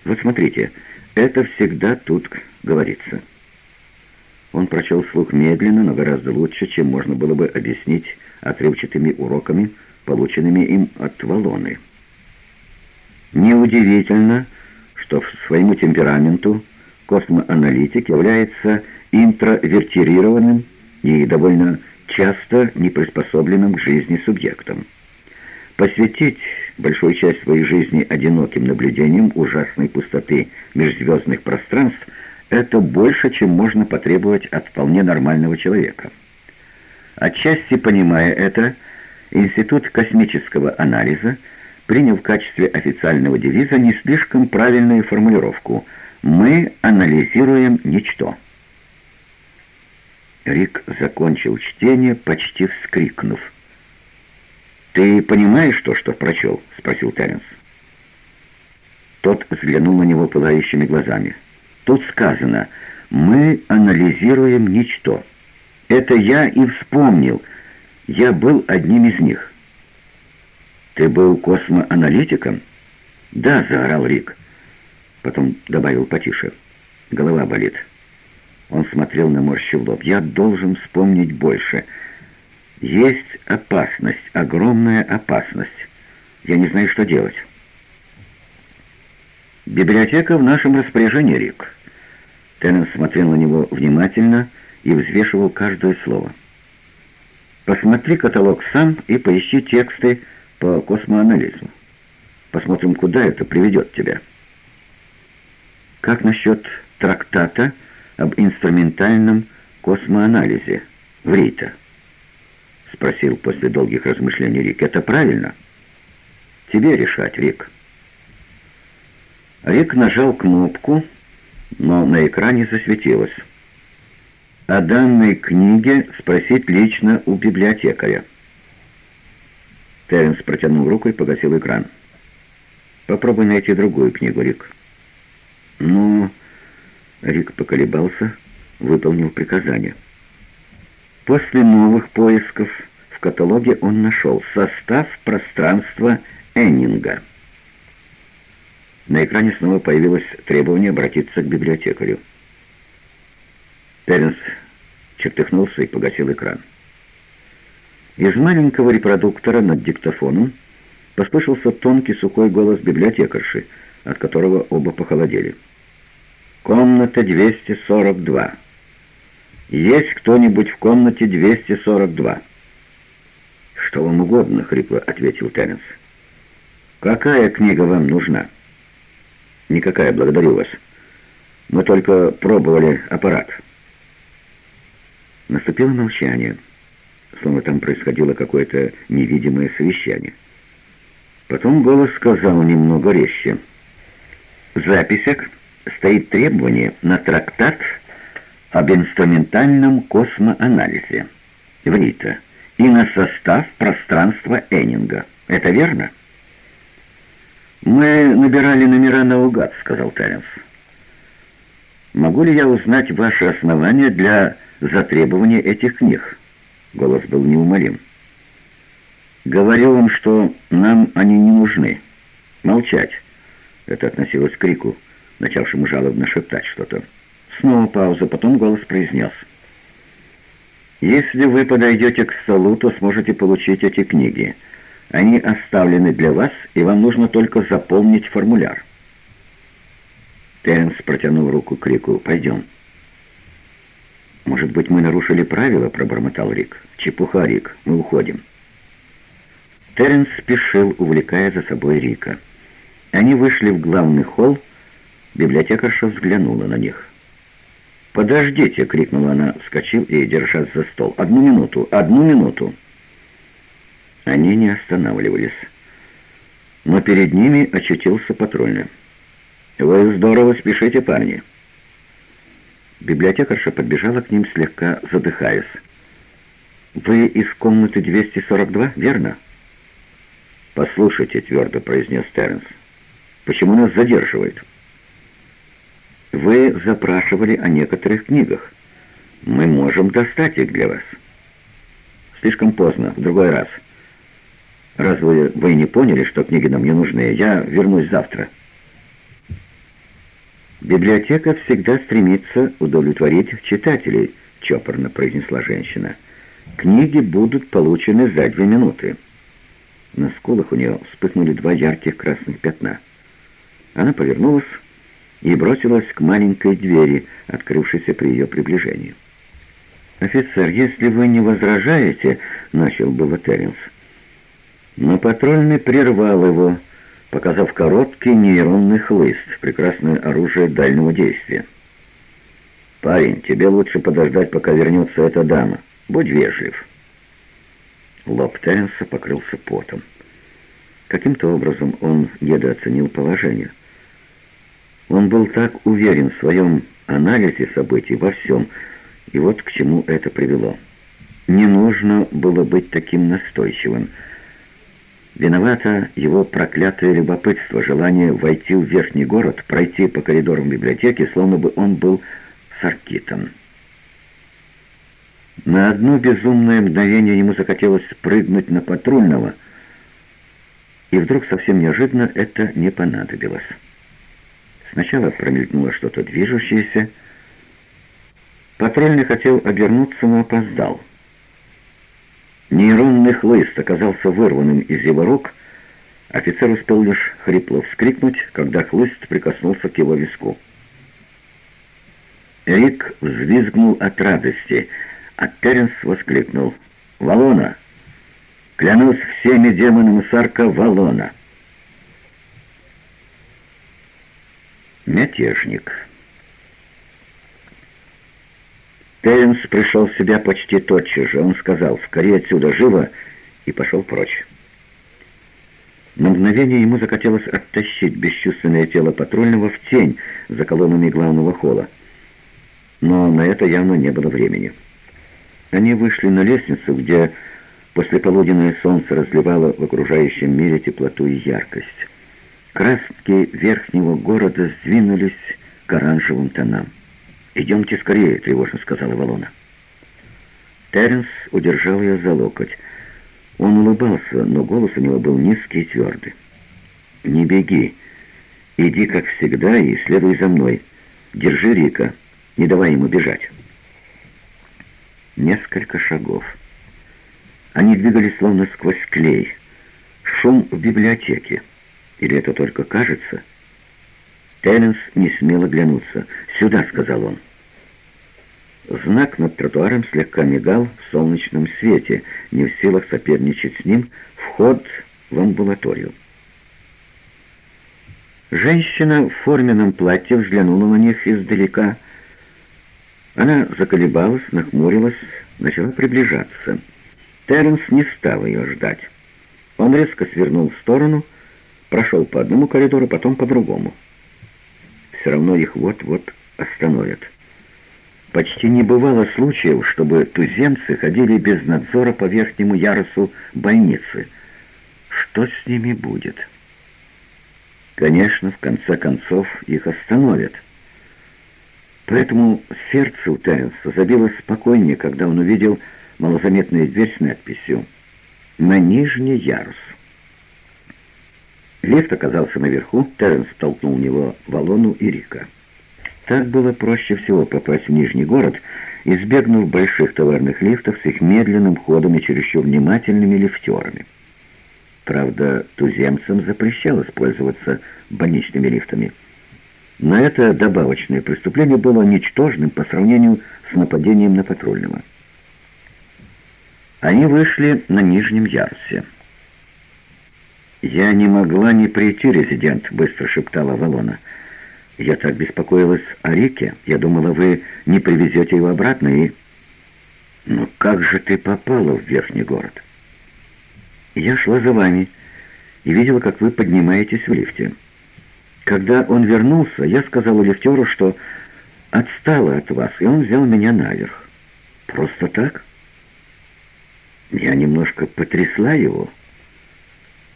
Speaker 1: «Вот смотрите, это всегда тут говорится». Он прочел слух медленно, но гораздо лучше, чем можно было бы объяснить отрывчатыми уроками, полученными им от Валоны. Неудивительно, что своему темпераменту космоаналитик является интровертированным и довольно часто неприспособленным к жизни субъектом. Посвятить большую часть своей жизни одиноким наблюдением ужасной пустоты межзвездных пространств – это больше, чем можно потребовать от вполне нормального человека. Отчасти понимая это, Институт космического анализа – принял в качестве официального девиза не слишком правильную формулировку «Мы анализируем ничто». Рик закончил чтение, почти вскрикнув. «Ты понимаешь то, что прочел?» — спросил Теренс. Тот взглянул на него пылающими глазами. «Тут сказано, мы анализируем ничто. Это я и вспомнил. Я был одним из них». «Ты был космоаналитиком?» «Да», — заорал Рик. Потом добавил потише. «Голова болит». Он смотрел на морщу лоб. «Я должен вспомнить больше. Есть опасность, огромная опасность. Я не знаю, что делать. Библиотека в нашем распоряжении, Рик. Теннон смотрел на него внимательно и взвешивал каждое слово. Посмотри каталог сам и поищи тексты по космоанализу. Посмотрим, куда это приведет тебя. Как насчет трактата об инструментальном космоанализе в Рита? Спросил после долгих размышлений Рик. Это правильно? Тебе решать, Рик. Рик нажал кнопку, но на экране засветилось. О данной книге спросить лично у библиотекаря. Теренс протянул руку и погасил экран. «Попробуй найти другую книгу, Рик». «Ну...» Рик поколебался, выполнил приказание. После новых поисков в каталоге он нашел состав пространства Эннинга. На экране снова появилось требование обратиться к библиотекарю. Теренс чертыхнулся и погасил экран. Из маленького репродуктора над диктофоном послышался тонкий сухой голос библиотекарши, от которого оба похолодели. «Комната 242. Есть кто-нибудь в комнате 242?» «Что вам угодно», — хрипло ответил Теренс. «Какая книга вам нужна?» «Никакая, благодарю вас. Мы только пробовали аппарат». Наступило молчание, словно там происходило какое-то невидимое совещание. Потом голос сказал немного резче. В записях стоит требование на трактат об инструментальном космоанализе в РИТА и на состав пространства Эннинга. Это верно? «Мы набирали номера наугад», — сказал Теренс. «Могу ли я узнать ваши основания для затребования этих книг?» Голос был неумолим. «Говорил вам, что нам они не нужны. Молчать». Это относилось к крику, начавшему жалобно шептать что-то. Снова пауза, потом голос произнес. «Если вы подойдете к столу, то сможете получить эти книги». Они оставлены для вас, и вам нужно только заполнить формуляр. Теренс протянул руку к Рику. «Пойдем». «Может быть, мы нарушили правила?» — пробормотал Рик. «Чепуха, Рик, мы уходим». Теренс спешил, увлекая за собой Рика. Они вышли в главный холл. Библиотекарша взглянула на них. «Подождите!» — крикнула она, вскочил и, держась за стол. «Одну минуту! Одну минуту!» Они не останавливались. Но перед ними очутился патрульный. «Вы здорово спешите, парни!» Библиотекарша подбежала к ним, слегка задыхаясь. «Вы из комнаты 242, верно?» «Послушайте», — твердо произнес Терренс, — «почему нас задерживают?» «Вы запрашивали о некоторых книгах. Мы можем достать их для вас». «Слишком поздно, в другой раз». Разве вы не поняли, что книги нам не нужны? Я вернусь завтра. Библиотека всегда стремится удовлетворить читателей, чопорно произнесла женщина. Книги будут получены за две минуты. На скулах у нее вспыхнули два ярких красных пятна. Она повернулась и бросилась к маленькой двери, открывшейся при ее приближении. «Офицер, если вы не возражаете...» — начал было Терренс. Но патрульный прервал его, показав короткий нейронный хлыст, прекрасное оружие дальнего действия. «Парень, тебе лучше подождать, пока вернется эта дама. Будь вежлив». Лоб Терренса покрылся потом. Каким-то образом он недооценил положение. Он был так уверен в своем анализе событий во всем, и вот к чему это привело. Не нужно было быть таким настойчивым — Виновато его проклятое любопытство, желание войти в верхний город, пройти по коридорам библиотеки, словно бы он был саркитом. На одно безумное мгновение ему захотелось прыгнуть на патрульного, и вдруг совсем неожиданно это не понадобилось. Сначала промелькнуло что-то движущееся. Патрульный хотел обернуться, но опоздал. нейронный хлыст оказался вырванным из его рук, офицер успел лишь хрипло вскрикнуть, когда хлыст прикоснулся к его виску. Рик взвизгнул от радости, а Теренс воскликнул. «Валона! Клянусь всеми демонами Сарка, Валона!» Мятежник. Теренс пришел в себя почти тотчас же. Он сказал «Скорее отсюда, живо!» и пошел прочь. На мгновение ему захотелось оттащить бесчувственное тело патрульного в тень за колоннами главного холла но на это явно не было времени. Они вышли на лестницу, где послеполуденное солнце разливало в окружающем мире теплоту и яркость. Краски верхнего города сдвинулись к оранжевым тонам. «Идемте скорее», — тревожно сказала Валона. Теренс удержал ее за локоть. Он улыбался, но голос у него был низкий и твердый. «Не беги. Иди, как всегда, и следуй за мной. Держи Рика» не давая ему бежать. Несколько шагов. Они двигались словно сквозь клей. Шум в библиотеке. Или это только кажется? Теренс не смел оглянуться. «Сюда», — сказал он. Знак над тротуаром слегка мигал в солнечном свете, не в силах соперничать с ним, вход в амбулаторию. Женщина в форменном платье взглянула на них издалека — она заколебалась, нахмурилась, начала приближаться. Терренс не стал ее ждать. Он резко свернул в сторону, прошел по одному коридору, потом по другому. Все равно их вот-вот остановят. Почти не бывало случаев, чтобы туземцы ходили без надзора по верхнему ярусу больницы. Что с ними будет? Конечно, в конце концов их остановят. Поэтому сердце у Теренса забилось спокойнее, когда он увидел малозаметную дверь с надписью «На нижний ярус». Лифт оказался наверху, Теренс толкнул в него Валону и Рика. Так было проще всего попасть в Нижний город, избегнув больших товарных лифтов с их медленным ходом и чересчур внимательными лифтерами. Правда, туземцам запрещалось пользоваться больничными лифтами – но это добавочное преступление было ничтожным по сравнению с нападением на патрульного. Они вышли на нижнем ярусе. «Я не могла не прийти, резидент», — быстро шептала Валона. «Я так беспокоилась о Рике. Я думала, вы не привезете его обратно и...» «Но как же ты попала в верхний город?» «Я шла за вами и видела, как вы поднимаетесь в лифте». Когда он вернулся, я сказала лифтеру, что отстала от вас, и он взял меня наверх. Просто так? Я немножко потрясла его.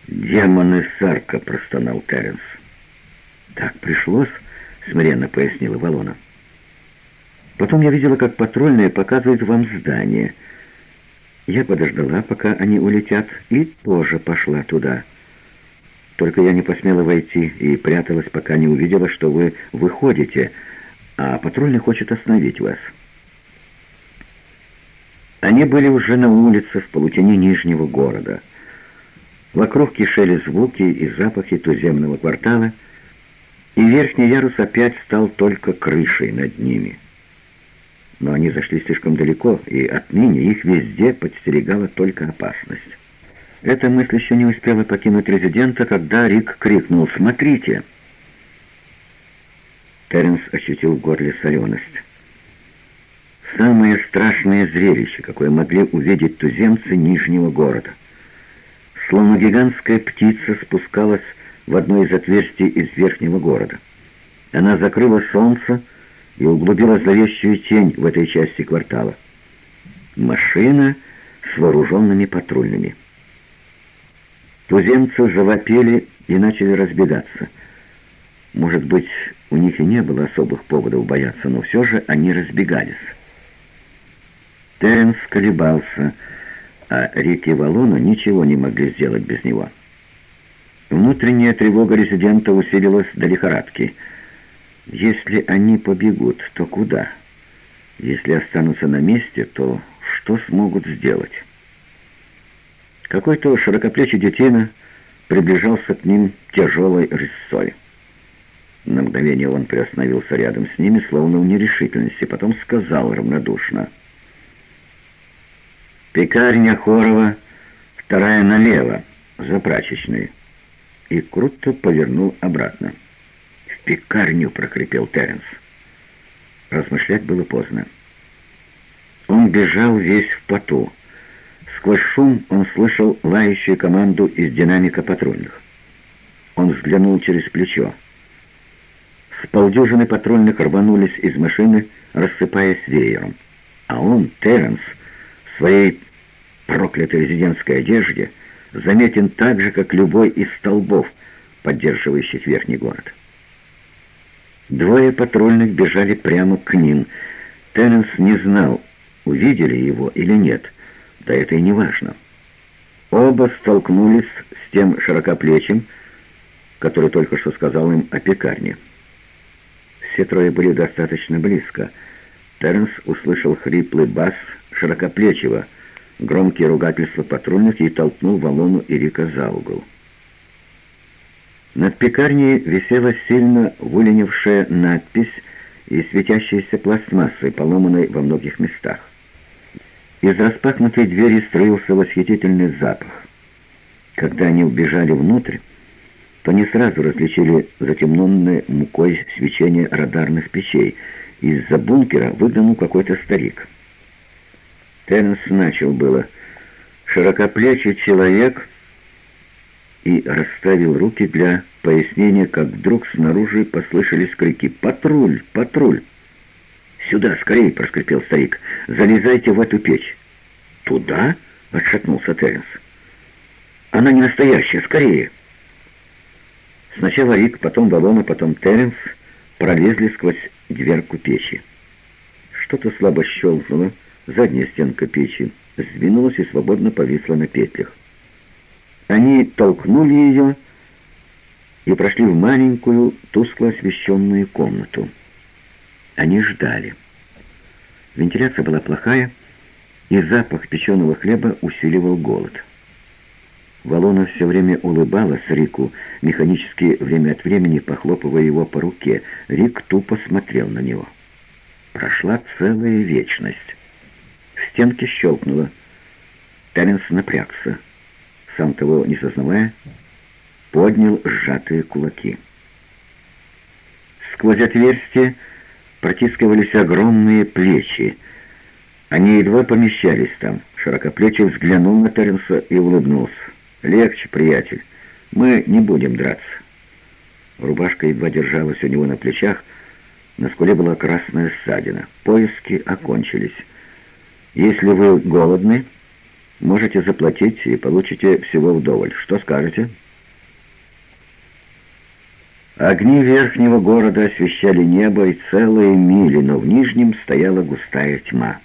Speaker 1: «Демоны Сарка!» — простонал Теренс. «Так пришлось», — смиренно пояснила Валона. «Потом я видела, как патрульные показывают вам здание. Я подождала, пока они улетят, и тоже пошла туда». Только я не посмела войти и пряталась, пока не увидела, что вы выходите, а патрульный хочет остановить вас. Они были уже на улице в полутени Нижнего города. Вокруг кишели звуки и запахи туземного квартала, и верхний ярус опять стал только крышей над ними. Но они зашли слишком далеко, и отныне их везде подстерегала только опасность. Эта мысль еще не успела покинуть резидента, когда Рик крикнул «Смотрите!». Теренс ощутил в горле соленость. Самое страшное зрелище, какое могли увидеть туземцы Нижнего города. Словно гигантская птица спускалась в одно из отверстий из верхнего города. Она закрыла солнце и углубила зловещую тень в этой части квартала. Машина с вооруженными патрульными. Туземцы завопели и начали разбегаться. Может быть, у них и не было особых поводов бояться, но все же они разбегались. Теренс колебался, а Рик и Валона ничего не могли сделать без него. Внутренняя тревога резидента усилилась до лихорадки. Если они побегут, то куда? Если останутся на месте, то что смогут сделать? Какой-то широкоплечий детина приближался к ним тяжелой рысцой. На мгновение он приостановился рядом с ними, словно в нерешительности, потом сказал равнодушно. «Пекарня Хорова, вторая налево, за прачечной». И круто повернул обратно. «В пекарню!» — прокрепел Теренс. Размышлять было поздно. Он бежал весь в поту. Сквозь шум он слышал лающую команду из динамика патрульных. Он взглянул через плечо. С полдюжины патрульных рванулись из машины, рассыпаясь веером. А он, Терренс, в своей проклятой резидентской одежде, заметен так же, как любой из столбов, поддерживающих верхний город. Двое патрульных бежали прямо к ним. Терренс не знал, увидели его или нет — да это и не важно. Оба столкнулись с тем широкоплечим, который только что сказал им о пекарне. Все трое были достаточно близко. Тернс услышал хриплый бас широкоплечего, громкие ругательства патрульных и толкнул Валону и Рика за угол. Над пекарней висела сильно выленившая надпись и светящаяся пластмассой, поломанной во многих местах. Из распахнутой двери строился восхитительный запах. Когда они убежали внутрь, то не сразу различили затемненное мукой свечение радарных печей. Из-за бункера выглянул какой-то старик. Тернс начал было широкоплечий человек и расставил руки для пояснения, как вдруг снаружи послышались крики «Патруль! Патруль!» «Сюда, скорее!» — проскрипел старик. «Залезайте в эту печь!» «Туда?» — отшатнулся Теренс. «Она не настоящая, скорее!» Сначала Рик, потом Валона, потом Теренс пролезли сквозь дверку печи. Что-то слабо щелкнуло, задняя стенка печи сдвинулась и свободно повисла на петлях. Они толкнули ее и прошли в маленькую, тускло освещенную комнату. Они ждали. Вентиляция была плохая, и запах печеного хлеба усиливал голод. Валона все время улыбалась Рику, механически время от времени похлопывая его по руке. Рик тупо смотрел на него. Прошла целая вечность. Стенке щелкнуло. Теренс напрягся. Сам того не сознавая, поднял сжатые кулаки. Сквозь отверстие протискивались огромные плечи. Они едва помещались там. Широкоплечий взглянул на Теренса и улыбнулся. «Легче, приятель. Мы не будем драться». Рубашка едва держалась у него на плечах. На скуле была красная ссадина. Поиски окончились. «Если вы голодны, можете заплатить и получите всего вдоволь. Что скажете?» Огни верхнего города освещали небо и целые мили, но в нижнем стояла густая тьма.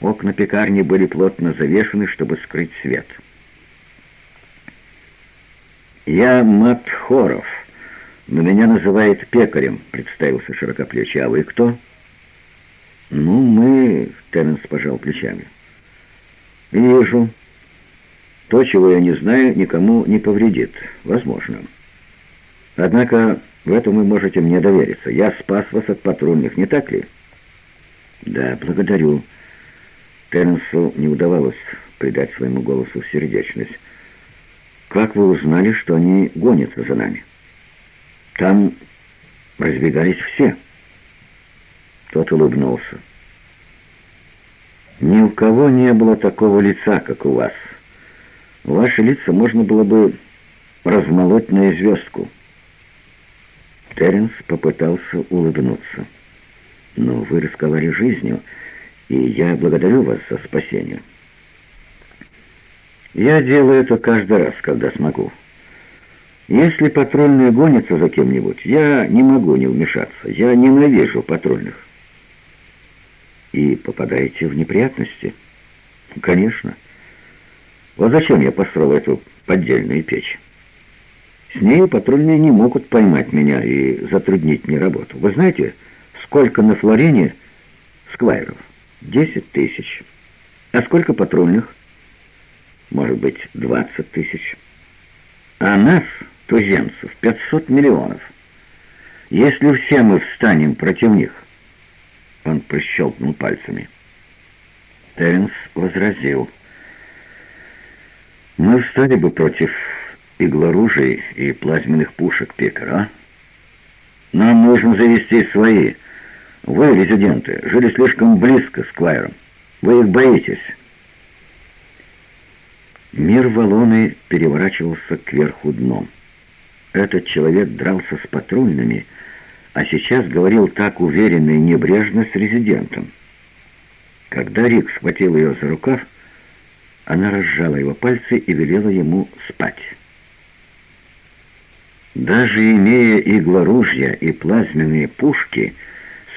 Speaker 1: Окна пекарни были плотно завешены, чтобы скрыть свет. «Я Мат Хоров, но меня называют пекарем», — представился широкоплечий. «А вы кто?» «Ну, мы...» — Тернс пожал плечами. «Вижу. То, чего я не знаю, никому не повредит. Возможно». Однако в этом вы можете мне довериться. Я спас вас от патрульных, не так ли? Да, благодарю. Тернсу не удавалось придать своему голосу сердечность. Как вы узнали, что они гонятся за нами? Там разбегались все. Тот улыбнулся. Ни у кого не было такого лица, как у вас. Ваши лица можно было бы размолоть на звездку. Теренс попытался улыбнуться. «Но вы рисковали жизнью, и я благодарю вас за спасение». «Я делаю это каждый раз, когда смогу. Если патрульные гонятся за кем-нибудь, я не могу не вмешаться. Я ненавижу патрульных». «И попадаете в неприятности?» «Конечно. Вот зачем я построил эту поддельную печь?» С нею патрульные не могут поймать меня и затруднить мне работу. Вы знаете, сколько на Флорине сквайров? Десять тысяч. А сколько патрульных? может быть, двадцать тысяч. А нас, туземцев, пятьсот миллионов. Если все мы встанем против них, он прищелкнул пальцами. Теренс возразил. Мы встали бы против иглоружей и плазменных пушек Пекара. Нам нужно завести свои. Вы, резиденты, жили слишком близко с Клайром. Вы их боитесь. Мир Валоны переворачивался кверху дном. Этот человек дрался с патрульными, а сейчас говорил так уверенно и небрежно с резидентом. Когда Рик схватил ее за рукав, она разжала его пальцы и велела ему спать. Даже имея иглоружья и плазменные пушки,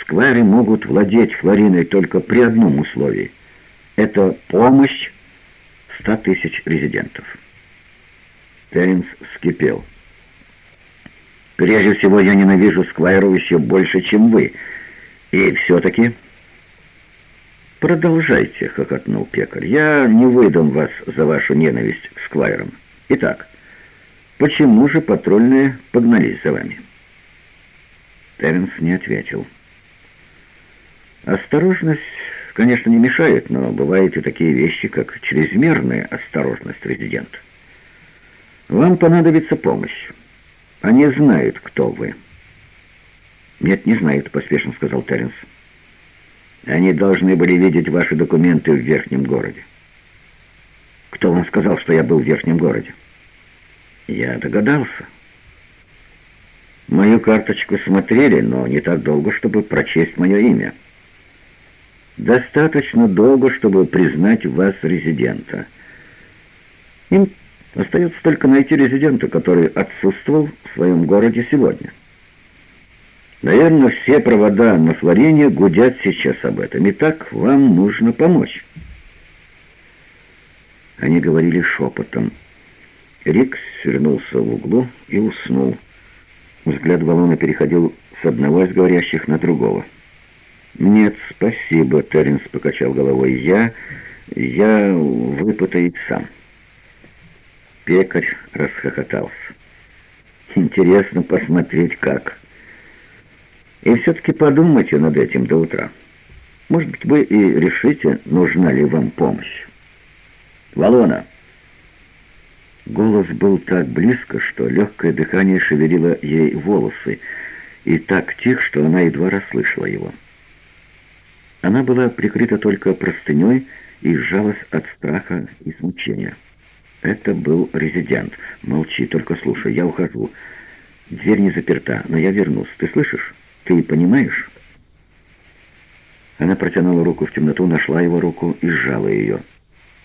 Speaker 1: сквары могут владеть Флориной только при одном условии. Это помощь ста тысяч резидентов. Теренс вскипел. «Прежде всего, я ненавижу Сквайру еще больше, чем вы. И все-таки...» «Продолжайте», — хохотнул пекарь. «Я не выдам вас за вашу ненависть к Сквайрам. Итак, почему же патрульные погнались за вами?» Теренс не ответил. «Осторожность конечно, не мешает, но бывают и такие вещи, как чрезмерная осторожность резидента. Вам понадобится помощь. Они знают, кто вы. Нет, не знают, поспешно сказал Теренс. Они должны были видеть ваши документы в верхнем городе. Кто вам сказал, что я был в верхнем городе? Я догадался. Мою карточку смотрели, но не так долго, чтобы прочесть мое имя достаточно долго, чтобы признать вас резидента. Им остается только найти резидента, который отсутствовал в своем городе сегодня. Наверное, все провода на Флорине гудят сейчас об этом. Итак, вам нужно помочь. Они говорили шепотом. Рик свернулся в углу и уснул. Взгляд Валона переходил с одного из говорящих на другого. «Нет, спасибо», — Терренс покачал головой. «Я... я выпытаюсь сам». Пекарь расхохотался. «Интересно посмотреть, как. И все-таки подумайте над этим до утра. Может быть, вы и решите, нужна ли вам помощь. Валона!» Голос был так близко, что легкое дыхание шевелило ей волосы, и так тих, что она едва расслышала его. Она была прикрыта только простыней и сжалась от страха и смущения. Это был резидент. «Молчи, только слушай, я ухожу. Дверь не заперта, но я вернусь. Ты слышишь? Ты понимаешь?» Она протянула руку в темноту, нашла его руку и сжала ее.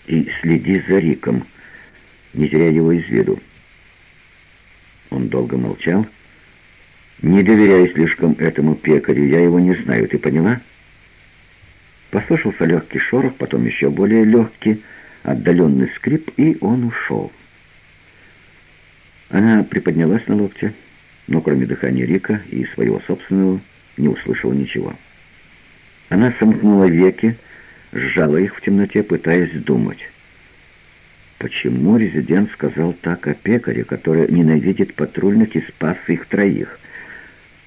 Speaker 1: «И следи за Риком, не теряя его из виду». Он долго молчал. «Не доверяй слишком этому пекарю, я его не знаю, ты поняла?» Послышался легкий шорох, потом еще более легкий, отдаленный скрип, и он ушел. Она приподнялась на локте, но кроме дыхания Рика и своего собственного не услышала ничего. Она сомкнула веки, сжала их в темноте, пытаясь думать. Почему резидент сказал так о пекаре, который ненавидит патрульных и спас их троих?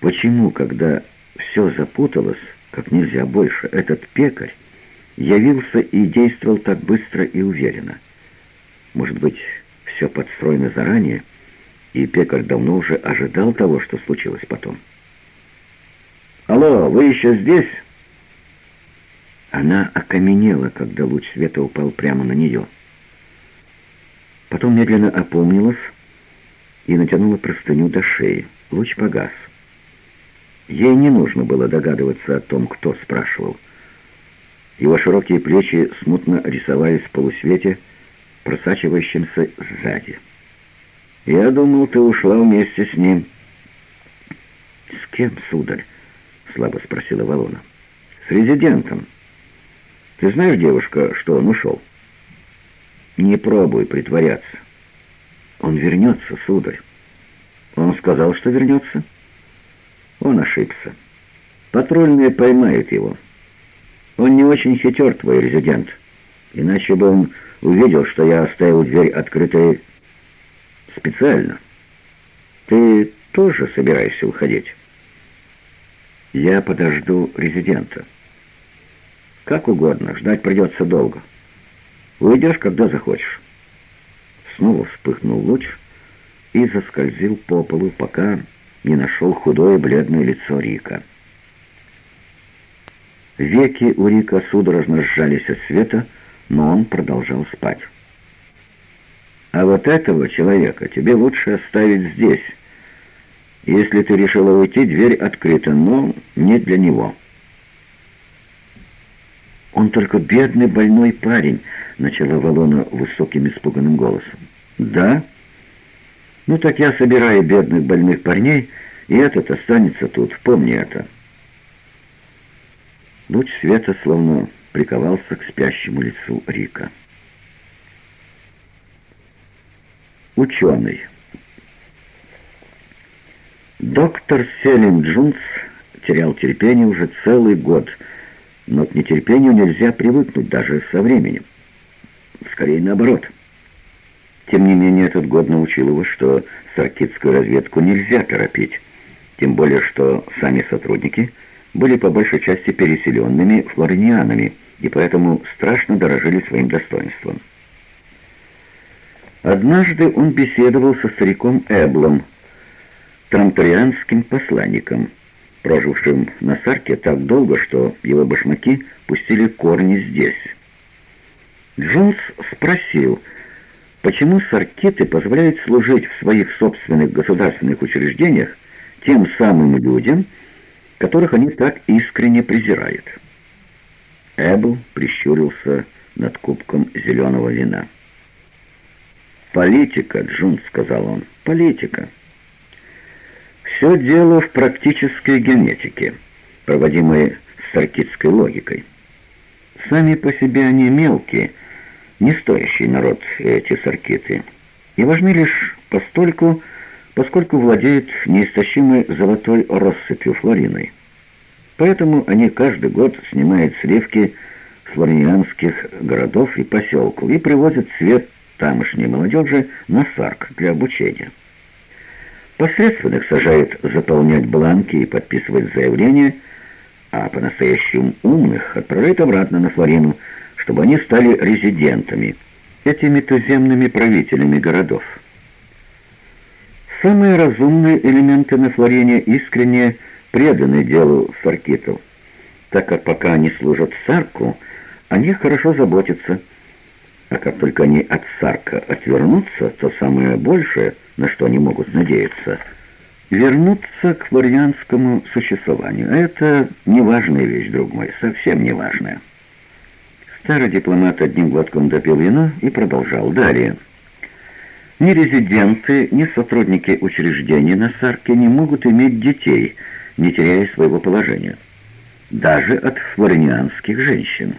Speaker 1: Почему, когда все запуталось, как нельзя больше, этот пекарь явился и действовал так быстро и уверенно. Может быть, все подстроено заранее, и пекарь давно уже ожидал того, что случилось потом. «Алло, вы еще здесь?» Она окаменела, когда луч света упал прямо на нее. Потом медленно опомнилась и натянула простыню до шеи. Луч погас. Ей не нужно было догадываться о том, кто спрашивал. Его широкие плечи смутно рисовались в полусвете, просачивающемся сзади. «Я думал, ты ушла вместе с ним». «С кем, сударь?» — слабо спросила Валона. «С резидентом. Ты знаешь, девушка, что он ушел?» «Не пробуй притворяться. Он вернется, сударь. Он сказал, что вернется?» Он ошибся. Патрульные поймают его. Он не очень хитер, твой резидент. Иначе бы он увидел, что я оставил дверь открытой специально. Ты тоже собираешься уходить? Я подожду резидента. Как угодно, ждать придется долго. Уйдешь, когда захочешь. Снова вспыхнул луч и заскользил по полу, пока не нашел худое бледное лицо Рика. Веки у Рика судорожно сжались от света, но он продолжал спать. «А вот этого человека тебе лучше оставить здесь. Если ты решила уйти, дверь открыта, но не для него». «Он только бедный больной парень», — начала Валона высоким испуганным голосом. «Да? Ну так я собираю бедных больных парней, и этот останется тут, помни это». Луч света словно приковался к спящему лицу Рика. Ученый. Доктор Селин Джунс терял терпение уже целый год, но к нетерпению нельзя привыкнуть даже со временем. Скорее наоборот. Тем не менее, этот год научил его, что саркитскую разведку нельзя торопить, тем более, что сами сотрудники были по большей части переселенными флоринианами и поэтому страшно дорожили своим достоинством. Однажды он беседовал со стариком Эблом, трамторианским посланником, прожившим на Сарке так долго, что его башмаки пустили корни здесь. Джонс спросил, почему саркиты позволяют служить в своих собственных государственных учреждениях тем самым людям, которых они так искренне презирают. Эбл прищурился над кубком зеленого вина. «Политика, Джун», — сказал он, — «политика». Все дело в практической генетике, проводимой саркитской логикой. Сами по себе они мелкие, не стоящий народ эти саркиты, и важны лишь постольку, поскольку владеют неистощимой золотой россыпью флориной. Поэтому они каждый год снимают сливки флорианских городов и поселков и привозят цвет тамошней молодежи на Сарк для обучения. Посредственных сажают заполнять бланки и подписывать заявления, а по-настоящему умных отправляют обратно на Флорину, чтобы они стали резидентами, этими туземными правителями городов. Самые разумные элементы на Флорине искренне преданы делу саркитов, так как пока они служат Сарку, о них хорошо заботятся, а как только они от Сарка отвернутся, то самое большее — на что они могут надеяться, вернуться к флорианскому существованию. А это неважная вещь, друг мой, совсем неважная. Старый дипломат одним глотком допил вино и продолжал далее. Ни резиденты, ни сотрудники учреждений на Сарке не могут иметь детей, не теряя своего положения. Даже от флоринианских женщин.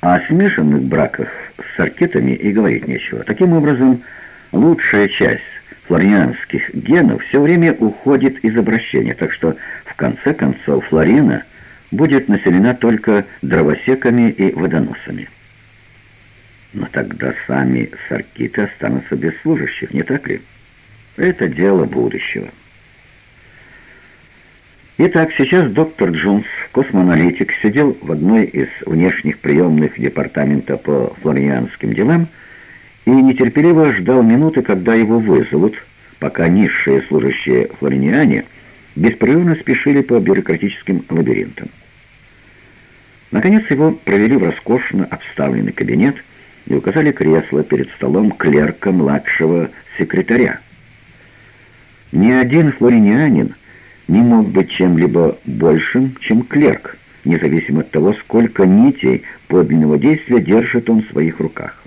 Speaker 1: О смешанных браках с саркетами и говорить нечего. Таким образом, лучшая часть флорианских генов все время уходит из обращения, так что в конце концов Флорина будет населена только дровосеками и водоносами. Но тогда сами саркиты останутся без служащих, не так ли? Это дело будущего. Итак, сейчас доктор Джонс, космоаналитик, сидел в одной из внешних приемных департамента по флорианским делам и нетерпеливо ждал минуты, когда его вызовут, пока низшие служащие флориниане беспрерывно спешили по бюрократическим лабиринтам. Наконец его провели в роскошно обставленный кабинет и указали кресло перед столом клерка младшего секретаря. Ни один флоринянин не мог быть чем-либо большим, чем клерк, независимо от того, сколько нитей подлинного действия держит он в своих руках.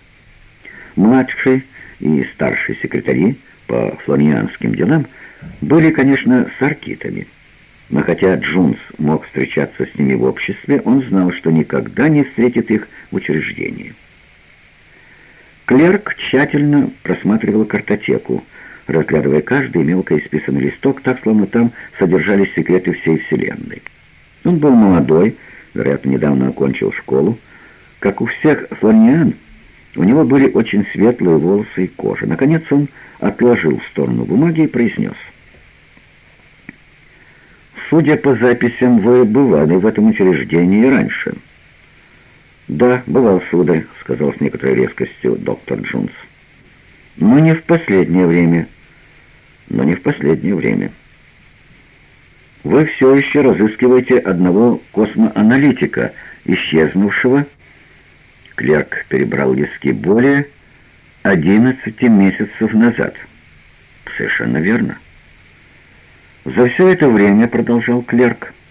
Speaker 1: Младший и старший секретари по флорианским делам были, конечно, саркитами. Но хотя Джунс мог встречаться с ними в обществе, он знал, что никогда не встретит их в учреждении. Клерк тщательно просматривал картотеку, разглядывая каждый мелко исписанный листок, так, словно там содержались секреты всей Вселенной. Он был молодой, вероятно, недавно окончил школу, Как у всех флониан, у него были очень светлые волосы и кожа. Наконец он отложил в сторону бумаги и произнес. «Судя по записям, вы бывали в этом учреждении раньше». «Да, бывал, сударь», — сказал с некоторой резкостью доктор Джонс. «Но не в последнее время. Но не в последнее время. Вы все еще разыскиваете одного космоаналитика, исчезнувшего...» Клерк перебрал листки более 11 месяцев назад. «Совершенно верно». «За все это время, — продолжал клерк, —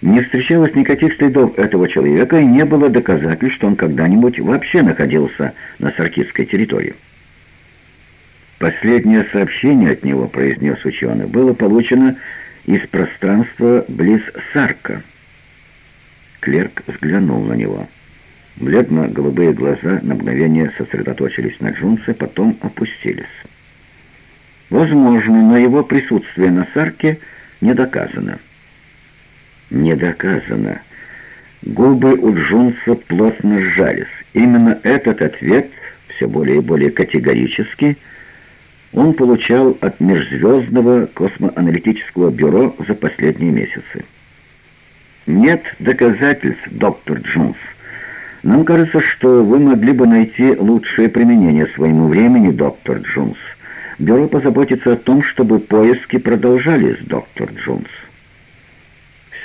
Speaker 1: не встречалось никаких следов этого человека и не было доказательств, что он когда-нибудь вообще находился на саркистской территории. Последнее сообщение от него, произнес ученый, было получено из пространства близ Сарка. Клерк взглянул на него. Бледно-голубые глаза на мгновение сосредоточились на Джунсе, потом опустились. Возможно, но его присутствие на Сарке не доказано не доказано. Губы у Джунса плотно сжались. Именно этот ответ, все более и более категорически, он получал от Межзвездного космоаналитического бюро за последние месяцы. «Нет доказательств, доктор Джонс. Нам кажется, что вы могли бы найти лучшее применение своему времени, доктор Джонс. Бюро позаботится о том, чтобы поиски продолжались, доктор Джонс».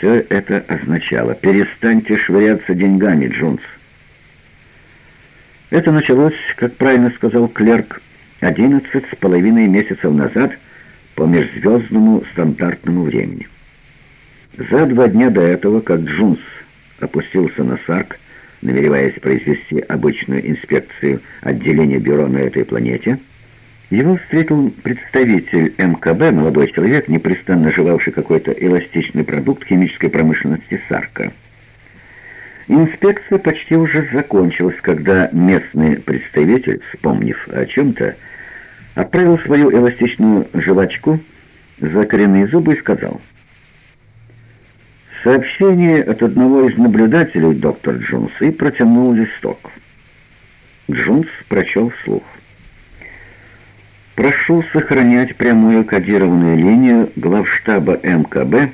Speaker 1: Все это означало «перестаньте швыряться деньгами, Джунс». Это началось, как правильно сказал клерк, одиннадцать с половиной месяцев назад по межзвездному стандартному времени. За два дня до этого, как Джунс опустился на Сарк, намереваясь произвести обычную инспекцию отделения бюро на этой планете, его встретил представитель МКБ, молодой человек, непрестанно жевавший какой-то эластичный продукт химической промышленности Сарка. Инспекция почти уже закончилась, когда местный представитель, вспомнив о чем-то, отправил свою эластичную жвачку за коренные зубы и сказал «Сообщение от одного из наблюдателей, доктор Джонс, и протянул листок». Джонс прочел вслух. Прошу сохранять прямую кодированную линию главштаба МКБ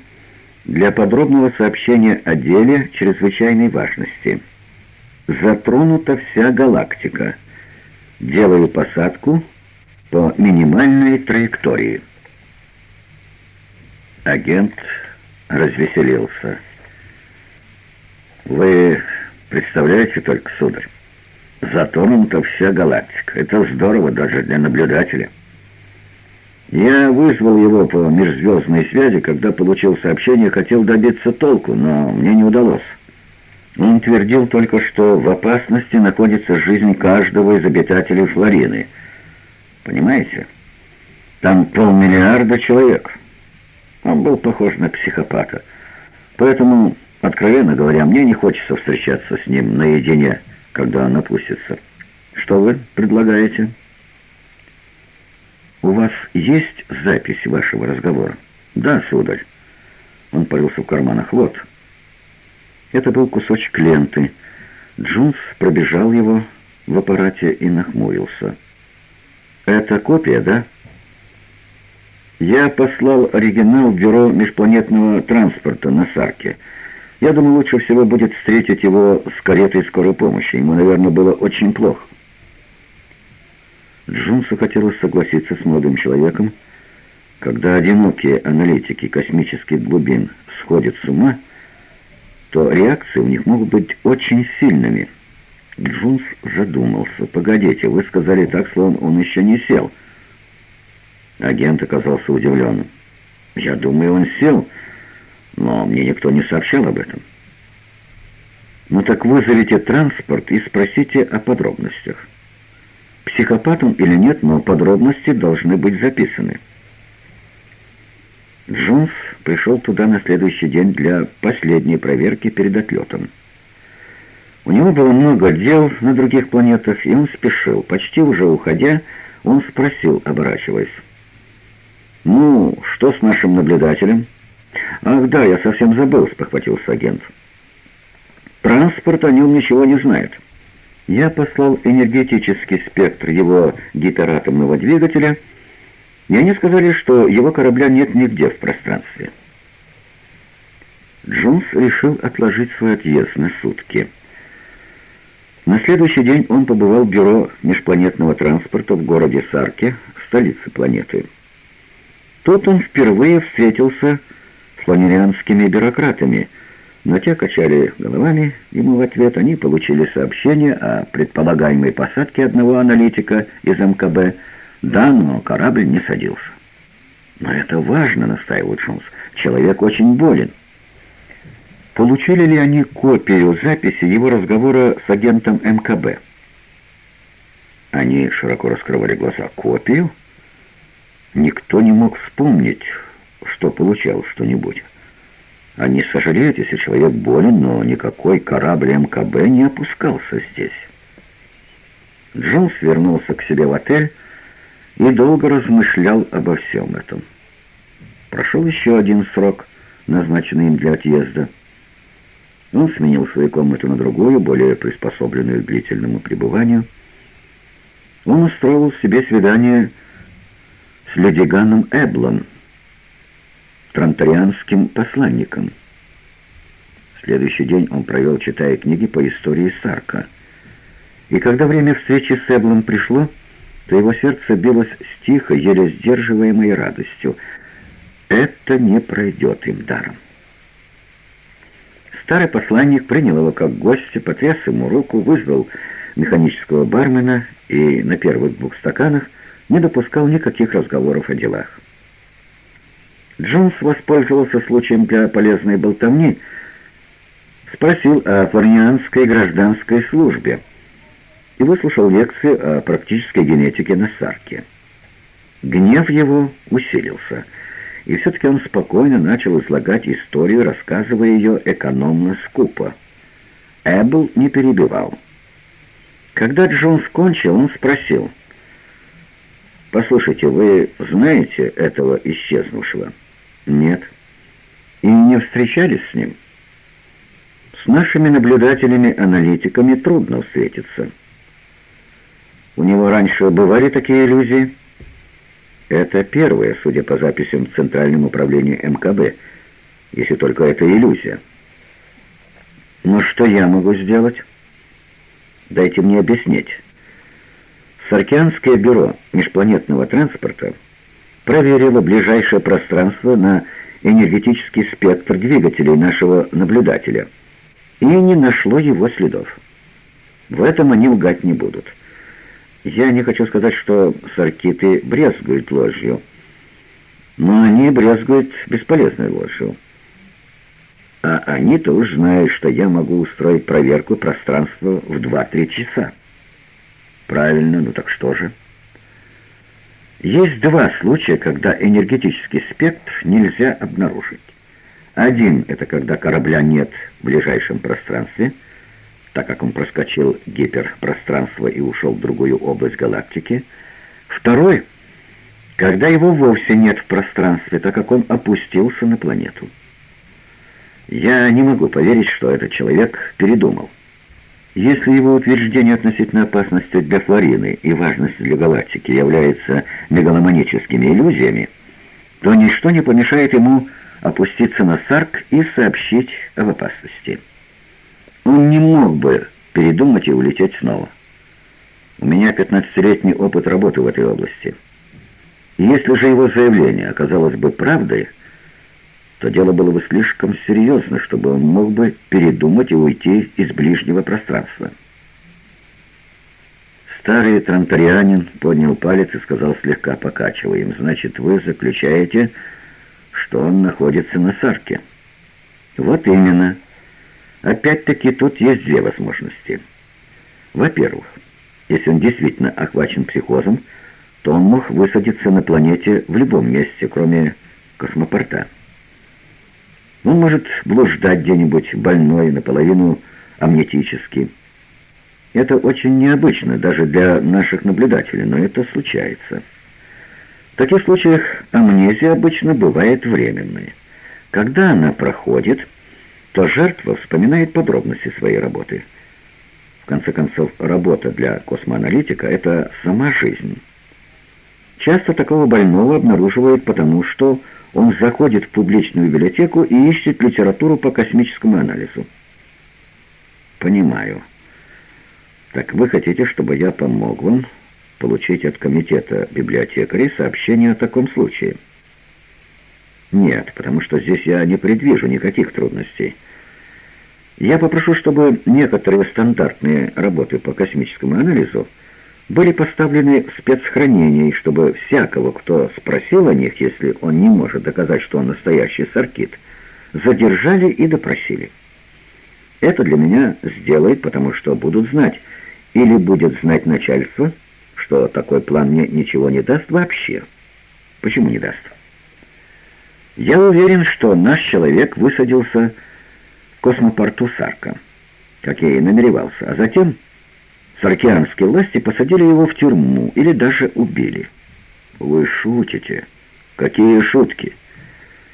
Speaker 1: для подробного сообщения о деле чрезвычайной важности. Затронута вся галактика. Делаю посадку по минимальной траектории. Агент развеселился. «Вы представляете только, сударь, затронута вся галактика. Это здорово даже для наблюдателя. Я вызвал его по межзвездной связи, когда получил сообщение, хотел добиться толку, но мне не удалось. Он твердил только, что в опасности находится жизнь каждого из обитателей Флорины. Понимаете? Там полмиллиарда человек. Он был похож на психопата. Поэтому, откровенно говоря, мне не хочется встречаться с ним наедине когда он опустится. Что вы предлагаете? У вас есть запись вашего разговора? Да, сударь. Он порылся в карманах. Вот. Это был кусочек ленты. Джунс пробежал его в аппарате и нахмурился. «Это копия, да?» «Я послал оригинал в бюро межпланетного транспорта на Сарке». Я думаю, лучше всего будет встретить его с каретой скорой помощи. Ему, наверное, было очень плохо. Джонсу хотелось согласиться с молодым человеком. Когда одинокие аналитики космических глубин сходят с ума, то реакции у них могут быть очень сильными. Джунс задумался. «Погодите, вы сказали так, словно он еще не сел». Агент оказался удивленным. «Я думаю, он сел» но мне никто не сообщал об этом. Ну так вызовите транспорт и спросите о подробностях. Психопатом или нет, но подробности должны быть записаны. Джонс пришел туда на следующий день для последней проверки перед отлетом. У него было много дел на других планетах, и он спешил. Почти уже уходя, он спросил, оборачиваясь. «Ну, что с нашим наблюдателем?» «Ах да, я совсем забыл», — спохватился агент. «Транс Транспорт о нем ничего не знает. Я послал энергетический спектр его гиператомного двигателя, и они сказали, что его корабля нет нигде в пространстве. Джонс решил отложить свой отъезд на сутки. На следующий день он побывал в бюро межпланетного транспорта в городе Сарке, столице планеты. Тут он впервые встретился с фланерианскими бюрократами, но те качали головами ему в ответ. Они получили сообщение о предполагаемой посадке одного аналитика из МКБ. Да, но корабль не садился. «Но это важно», — настаивал Джонс. «Человек очень болен». Получили ли они копию записи его разговора с агентом МКБ? Они широко раскрывали глаза. «Копию?» Никто не мог вспомнить, что получал что-нибудь. Они сожалеют, если человек болен, но никакой корабль МКБ не опускался здесь. Джонс вернулся к себе в отель и долго размышлял обо всем этом. Прошел еще один срок, назначенный им для отъезда. Он сменил свою комнату на другую, более приспособленную к длительному пребыванию. Он устроил себе свидание с Ледиганом Эблом, тронтарианским посланником. Следующий день он провел, читая книги по истории Сарка. И когда время встречи с Эблом пришло, то его сердце билось с тихой, еле сдерживаемой радостью. Это не пройдет им даром. Старый посланник принял его как гостя, потряс ему руку, вызвал механического бармена и на первых двух стаканах не допускал никаких разговоров о делах. Джонс воспользовался случаем для полезной болтовни, спросил о фарнианской гражданской службе и выслушал лекцию о практической генетике на Сарке. Гнев его усилился, и все-таки он спокойно начал излагать историю, рассказывая ее экономно скупо. Эббл не перебивал. Когда Джонс кончил, он спросил — «Послушайте, вы знаете этого исчезнувшего?» «Нет». «И не встречались с ним?» «С нашими наблюдателями-аналитиками трудно встретиться». «У него раньше бывали такие иллюзии?» «Это первое, судя по записям в Центральном управлении МКБ, если только это иллюзия». «Но что я могу сделать?» «Дайте мне объяснить». Саркианское бюро межпланетного транспорта проверило ближайшее пространство на энергетический спектр двигателей нашего наблюдателя и не нашло его следов. В этом они лгать не будут. Я не хочу сказать, что саркиты брезгуют ложью, но они брезгуют бесполезной ложью. А они-то уж знают, что я могу устроить проверку пространства в 2-3 часа. Правильно, ну так что же? Есть два случая, когда энергетический спектр нельзя обнаружить. Один — это когда корабля нет в ближайшем пространстве, так как он проскочил гиперпространство и ушел в другую область галактики. Второй — когда его вовсе нет в пространстве, так как он опустился на планету. Я не могу поверить, что этот человек передумал. Если его утверждение относительно опасности для Флорины и важности для галактики являются мегаломаническими иллюзиями, то ничто не помешает ему опуститься на Сарк и сообщить об опасности. Он не мог бы передумать и улететь снова. У меня 15-летний опыт работы в этой области. Если же его заявление оказалось бы правдой, то дело было бы слишком серьезно, чтобы он мог бы передумать и уйти из ближнего пространства. Старый транторианин поднял палец и сказал, слегка покачивая им, «Значит, вы заключаете, что он находится на Сарке?» «Вот именно. Опять-таки тут есть две возможности. Во-первых, если он действительно охвачен психозом, то он мог высадиться на планете в любом месте, кроме космопорта». Он может блуждать где-нибудь больной, наполовину амнетический. Это очень необычно даже для наших наблюдателей, но это случается. В таких случаях амнезия обычно бывает временной. Когда она проходит, то жертва вспоминает подробности своей работы. В конце концов, работа для космоаналитика — это сама жизнь. Часто такого больного обнаруживают потому, что он заходит в публичную библиотеку и ищет литературу по космическому анализу. Понимаю. Так вы хотите, чтобы я помог вам получить от комитета библиотекарей сообщение о таком случае? Нет, потому что здесь я не предвижу никаких трудностей. Я попрошу, чтобы некоторые стандартные работы по космическому анализу были поставлены в спецхранение, чтобы всякого, кто спросил о них, если он не может доказать, что он настоящий саркит, задержали и допросили. Это для меня сделает, потому что будут знать, или будет знать начальство, что такой план мне ничего не даст вообще. Почему не даст? Я уверен, что наш человек высадился в космопорту Сарка, как я и намеревался, а затем саркианские власти посадили его в тюрьму или даже убили. Вы шутите? Какие шутки?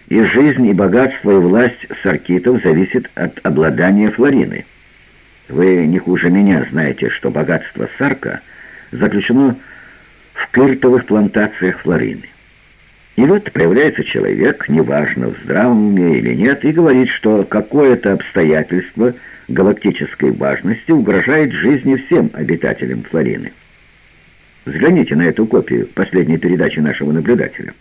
Speaker 1: И жизнь, и богатство, и власть саркитов зависит от обладания Флориной. Вы не хуже меня знаете, что богатство Сарка заключено в кыртовых плантациях Флорины. И вот появляется человек, неважно, в здравом уме или нет, и говорит, что какое-то обстоятельство галактической важности угрожает жизни всем обитателям Флорины. Взгляните на эту копию последней передачи нашего наблюдателя.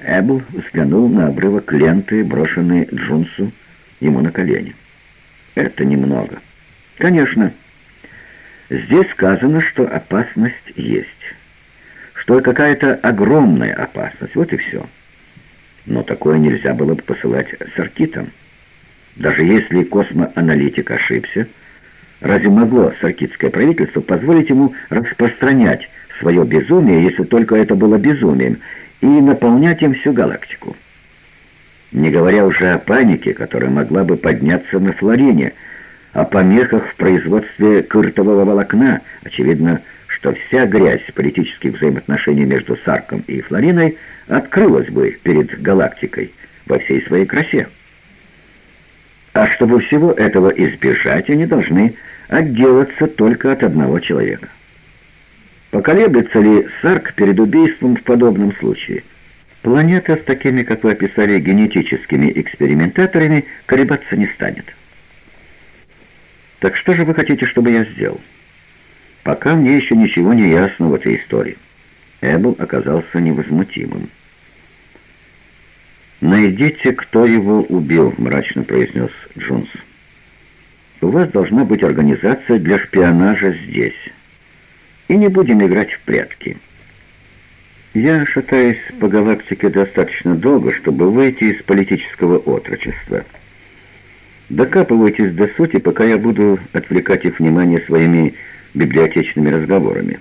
Speaker 1: Эбл взглянул на обрывок ленты, брошенной Джунсу ему на колени. Это немного. Конечно, здесь сказано, что опасность есть что какая-то огромная опасность, вот и все. Но такое нельзя было бы посылать с Аркитом. Даже если космоаналитик ошибся, разве могло саркитское правительство позволить ему распространять свое безумие, если только это было безумием, и наполнять им всю галактику? Не говоря уже о панике, которая могла бы подняться на Флорине, о помехах в производстве кыртового волокна, очевидно, что вся грязь политических взаимоотношений между Сарком и Флориной открылась бы перед галактикой во всей своей красе. А чтобы всего этого избежать, они должны отделаться только от одного человека. Поколеблется ли Сарк перед убийством в подобном случае? Планета с такими, как вы описали, генетическими экспериментаторами колебаться не станет. Так что же вы хотите, чтобы я сделал? Пока мне еще ничего не ясно в этой истории. Эбл оказался невозмутимым. «Найдите, кто его убил», — мрачно произнес Джонс. «У вас должна быть организация для шпионажа здесь. И не будем играть в прятки». Я шатаюсь по галактике достаточно долго, чтобы выйти из политического отрочества. Докапывайтесь до сути, пока я буду отвлекать их внимание своими библиотечными разговорами.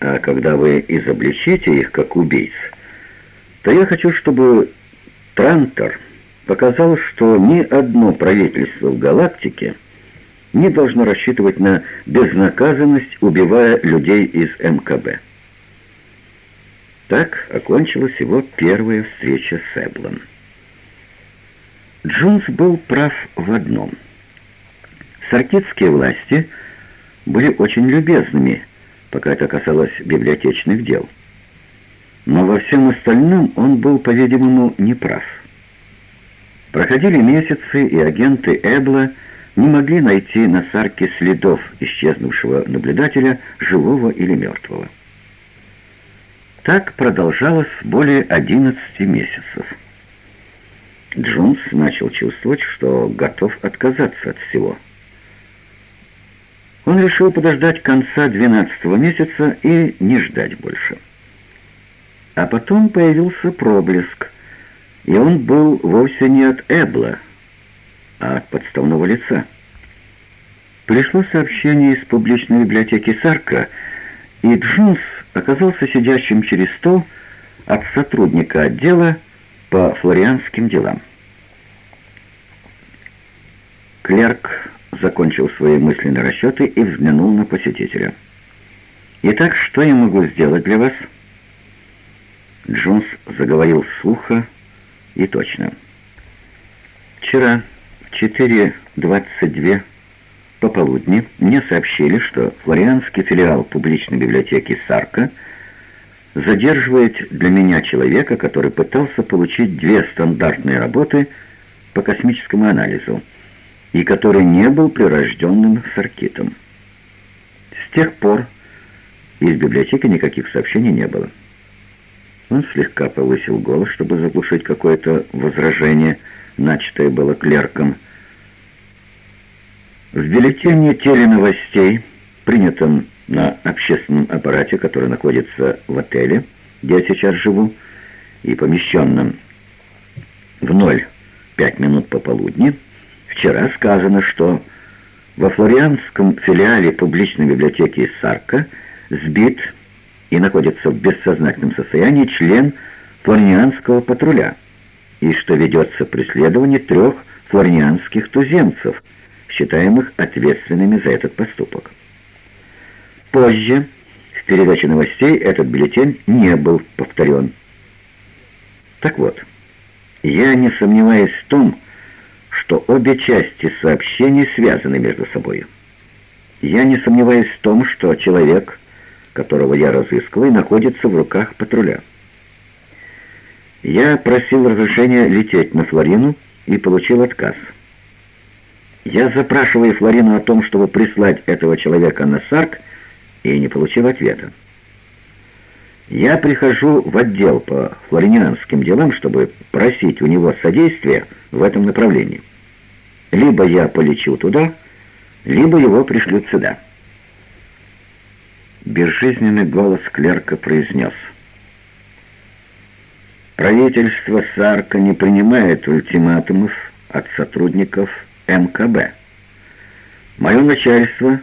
Speaker 1: А когда вы изобличите их как убийц, то я хочу, чтобы Трантор показал, что ни одно правительство в галактике не должно рассчитывать на безнаказанность, убивая людей из МКБ. Так окончилась его первая встреча с Эблом. Джонс был прав в одном. Саркитские власти – были очень любезными, пока это касалось библиотечных дел. Но во всем остальном он был, по-видимому, неправ. Проходили месяцы, и агенты Эбла не могли найти на Сарке следов исчезнувшего наблюдателя, живого или мертвого. Так продолжалось более 11 месяцев. Джонс начал чувствовать, что готов отказаться от всего – он решил подождать конца двенадцатого месяца и не ждать больше. А потом появился проблеск, и он был вовсе не от Эбла, а от подставного лица. Пришло сообщение из публичной библиотеки Сарка, и Джунс оказался сидящим через стол от сотрудника отдела по флорианским делам. Клерк закончил свои мысленные расчеты и взглянул на посетителя. «Итак, что я могу сделать для вас?» Джонс заговорил сухо и точно. Вчера в 4.22 пополудни мне сообщили, что флорианский филиал публичной библиотеки «Сарка» задерживает для меня человека, который пытался получить две стандартные работы по космическому анализу и который не был прирожденным саркитом. С тех пор из библиотеки никаких сообщений не было. Он слегка повысил голос, чтобы заглушить какое-то возражение, начатое было клерком. В бюллетене теленовостей, принятом на общественном аппарате, который находится в отеле, где я сейчас живу, и помещенном в ноль пять минут пополудни, вчера сказано, что во флорианском филиале публичной библиотеки Сарка сбит и находится в бессознательном состоянии член флорианского патруля, и что ведется преследование трех флорианских туземцев, считаемых ответственными за этот поступок. Позже в передаче новостей этот бюллетень не был повторен. Так вот, я не сомневаюсь в том, что обе части сообщений связаны между собой. Я не сомневаюсь в том, что человек, которого я разыскиваю, находится в руках патруля. Я просил разрешения лететь на Флорину и получил отказ. Я запрашиваю Флорину о том, чтобы прислать этого человека на Сарк, и не получил ответа. Я прихожу в отдел по флоринианским делам, чтобы просить у него содействия в этом направлении. Либо я полечу туда, либо его пришлют сюда. Безжизненный голос клерка произнес. Правительство Сарка не принимает ультиматумов от сотрудников МКБ. Мое начальство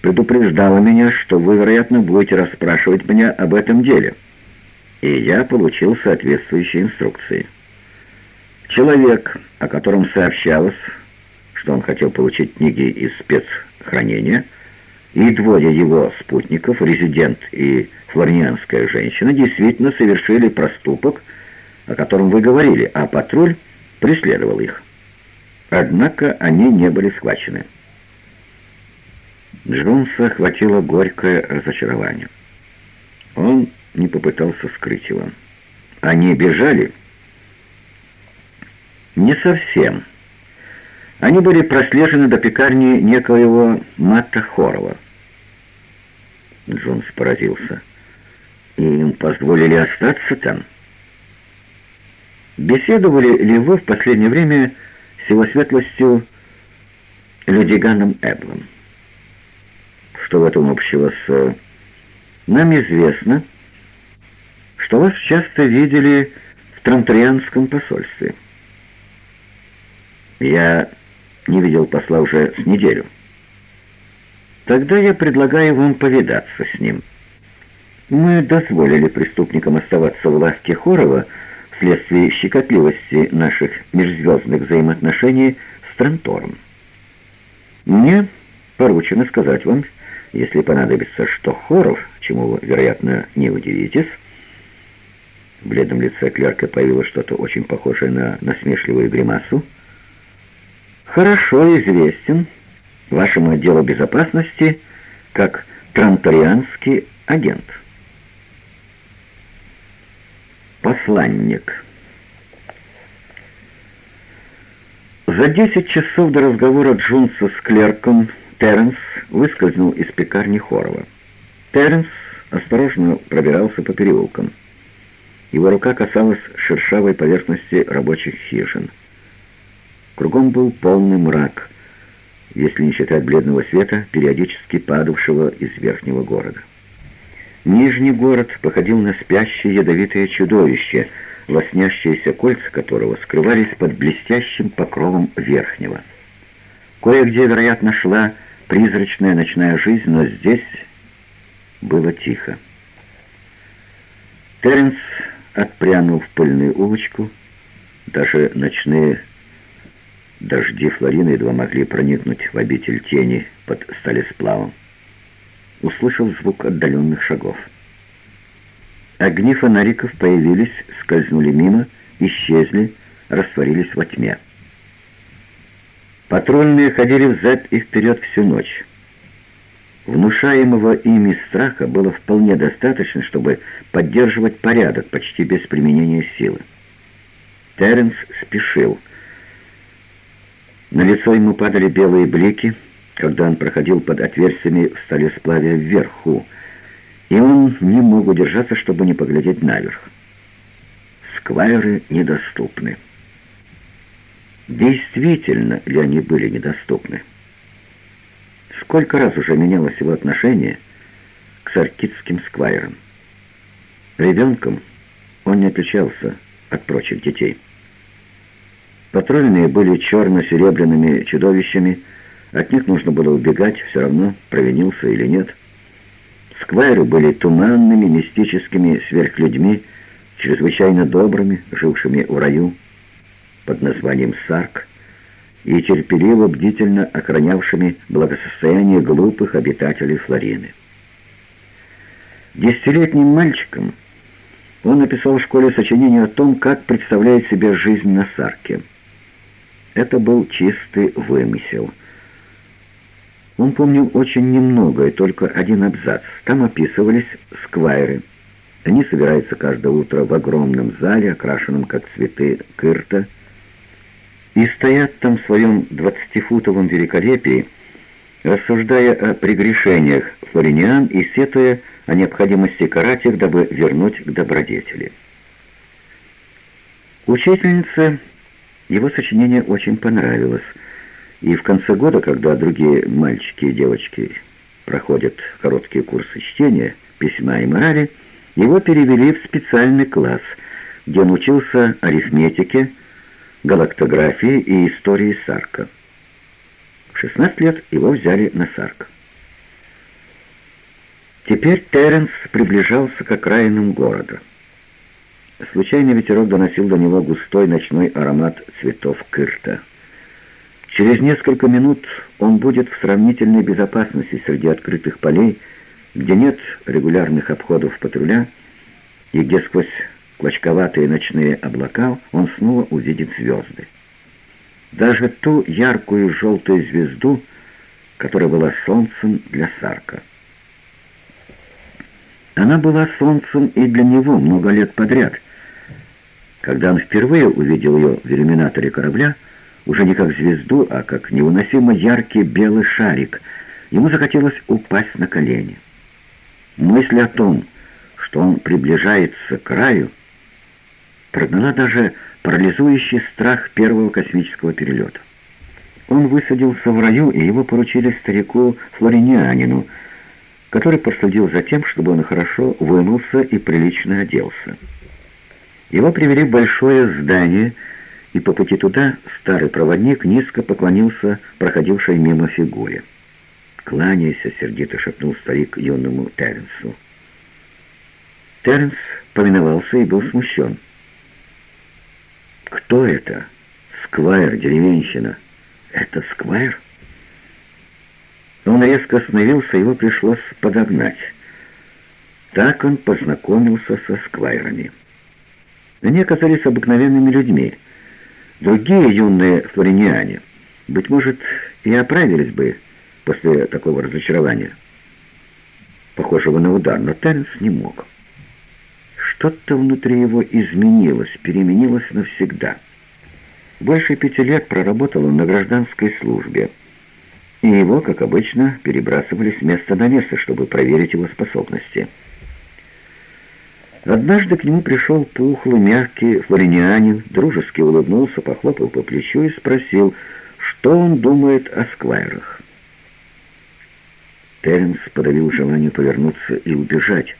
Speaker 1: предупреждало меня, что вы, вероятно, будете расспрашивать меня об этом деле. И я получил соответствующие инструкции. Человек, о котором сообщалось, что он хотел получить книги из спецхранения, и двое его спутников, резидент и флорнианская женщина, действительно совершили проступок, о котором вы говорили, а патруль преследовал их. Однако они не были схвачены. Джонса охватило горькое разочарование. Он не попытался скрыть его. Они бежали? Не совсем. Они были прослежены до пекарни некоего Матта Хорова. Джонс поразился. И им позволили остаться там? Беседовали ли вы в последнее время с его светлостью Людиганом Эблом? Что в этом общего с... Нам известно, что вас часто видели в Трамтарианском посольстве. Я не видел посла уже с неделю. Тогда я предлагаю вам повидаться с ним. Мы дозволили преступникам оставаться в ласке Хорова вследствие щекотливости наших межзвездных взаимоотношений с Трантором. Мне поручено сказать вам, если понадобится, что Хоров, чему вы, вероятно, не удивитесь, в бледном лице клерка появилось что-то очень похожее на насмешливую гримасу, хорошо известен вашему отделу безопасности как транторианский агент. Посланник. За десять часов до разговора Джунса с клерком Терренс выскользнул из пекарни Хорова. Терренс осторожно пробирался по переулкам. Его рука касалась шершавой поверхности рабочих хижин. Кругом был полный мрак, если не считать бледного света, периодически падавшего из верхнего города. Нижний город походил на спящее ядовитое чудовище, лоснящиеся кольца которого скрывались под блестящим покровом верхнего. Кое-где, вероятно, шла призрачная ночная жизнь, но здесь было тихо. Теренс отпрянул в пыльную улочку, даже ночные Дожди Флорины едва могли проникнуть в обитель тени под сталесплавом. Услышал звук отдаленных шагов. Огни фонариков появились, скользнули мимо, исчезли, растворились во тьме. Патрульные ходили взад и вперед всю ночь. Внушаемого ими страха было вполне достаточно, чтобы поддерживать порядок почти без применения силы. Теренс спешил. На лицо ему падали белые блики, когда он проходил под отверстиями в столе сплавия вверху, и он не мог удержаться, чтобы не поглядеть наверх. Сквайры недоступны. Действительно ли они были недоступны? Сколько раз уже менялось его отношение к саркитским сквайрам? Ребенком он не отличался от прочих детей. Патрульные были черно-серебряными чудовищами, от них нужно было убегать, все равно, провинился или нет. Сквайры были туманными, мистическими сверхлюдьми, чрезвычайно добрыми, жившими в раю, под названием Сарк, и терпеливо, бдительно охранявшими благосостояние глупых обитателей Флорины. Десятилетним мальчиком он написал в школе сочинение о том, как представляет себе жизнь на Сарке. Это был чистый вымысел. Он помнил очень немного, и только один абзац. Там описывались сквайры. Они собираются каждое утро в огромном зале, окрашенном как цветы кырта, и стоят там в своем двадцатифутовом великолепии, рассуждая о прегрешениях флориниан и сетуя о необходимости карать их, дабы вернуть к добродетели. Учительнице его сочинение очень понравилось, и в конце года, когда другие мальчики и девочки проходят короткие курсы чтения, письма и морали, его перевели в специальный класс, где он учился арифметике, галактографии и истории Сарка. В 16 лет его взяли на Сарк. Теперь Теренс приближался к окраинам города. Случайный ветерок доносил до него густой ночной аромат цветов кырта. Через несколько минут он будет в сравнительной безопасности среди открытых полей, где нет регулярных обходов патруля и где сквозь клочковатые ночные облака, он снова увидит звезды. Даже ту яркую желтую звезду, которая была солнцем для Сарка. Она была солнцем и для него много лет подряд. Когда он впервые увидел ее в иллюминаторе корабля, уже не как звезду, а как невыносимо яркий белый шарик, ему захотелось упасть на колени. Мысль о том, что он приближается к краю, прогнала даже парализующий страх первого космического перелета. Он высадился в раю, и его поручили старику Флоринианину, который проследил за тем, чтобы он хорошо вымылся и прилично оделся. Его привели в большое здание, и по пути туда старый проводник низко поклонился проходившей мимо фигуре. «Кланяйся», — сердито шепнул старик юному Теренсу. Теренс повиновался и был смущен. Кто это? Сквайр, деревенщина. Это Сквайр? Он резко остановился, его пришлось подогнать. Так он познакомился со Сквайрами. Они оказались обыкновенными людьми. Другие юные флориниане, быть может, и оправились бы после такого разочарования, похожего на удар, но Теренс не мог. Что-то внутри его изменилось, переменилось навсегда. Больше пяти лет проработал он на гражданской службе, и его, как обычно, перебрасывали с места на место, чтобы проверить его способности. Однажды к нему пришел пухлый, мягкий флоринянин, дружески улыбнулся, похлопал по плечу и спросил, что он думает о сквайрах. Теренс подавил желание повернуться и убежать,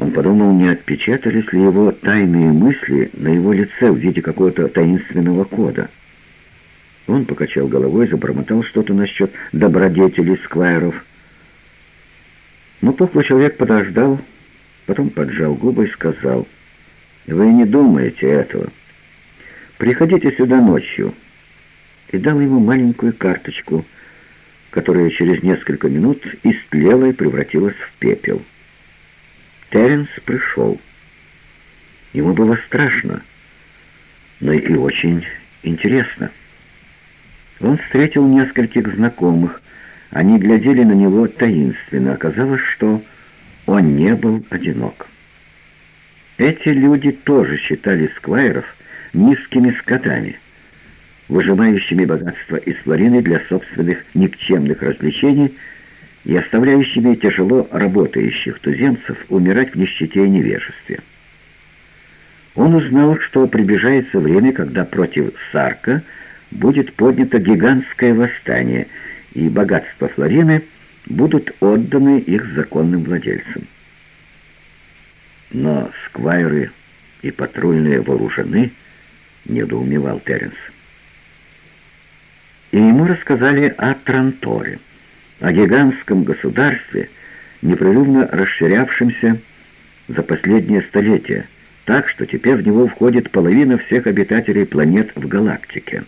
Speaker 1: он подумал, не отпечатались ли его тайные мысли на его лице в виде какого-то таинственного кода. Он покачал головой, забормотал что-то насчет добродетелей сквайров. Но пухлый человек подождал, потом поджал губы и сказал, «Вы не думаете этого. Приходите сюда ночью». И дал ему маленькую карточку, которая через несколько минут истлела и превратилась в пепел. Теренс пришел. Ему было страшно, но и очень интересно. Он встретил нескольких знакомых. Они глядели на него таинственно. Оказалось, что он не был одинок. Эти люди тоже считали сквайров низкими скотами, выжимающими богатство из Флорины для собственных никчемных развлечений и оставляющими тяжело работающих туземцев умирать в нищете и невежестве. Он узнал, что приближается время, когда против Сарка будет поднято гигантское восстание, и богатства Флорины будут отданы их законным владельцам. Но сквайры и патрульные вооружены, недоумевал Теренс. И ему рассказали о Транторе, о гигантском государстве, непрерывно расширявшемся за последнее столетие, так что теперь в него входит половина всех обитателей планет в галактике.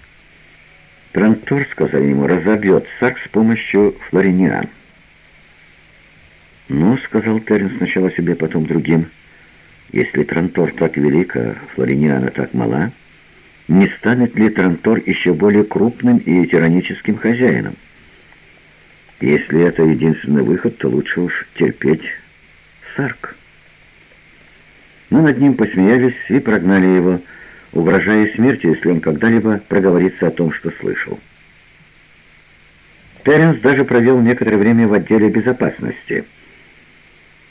Speaker 1: Трантор, сказали ему, разобьет Сак с помощью флориниан. «Ну, — сказал Терен сначала себе, потом другим, — если Трантор так велик, а Флориниана так мала, не станет ли Трантор еще более крупным и тираническим хозяином? Если это единственный выход, то лучше уж терпеть Сарк». Но над ним посмеялись и прогнали его, угрожая смертью, если он когда-либо проговорится о том, что слышал. Теренс даже провел некоторое время в отделе безопасности,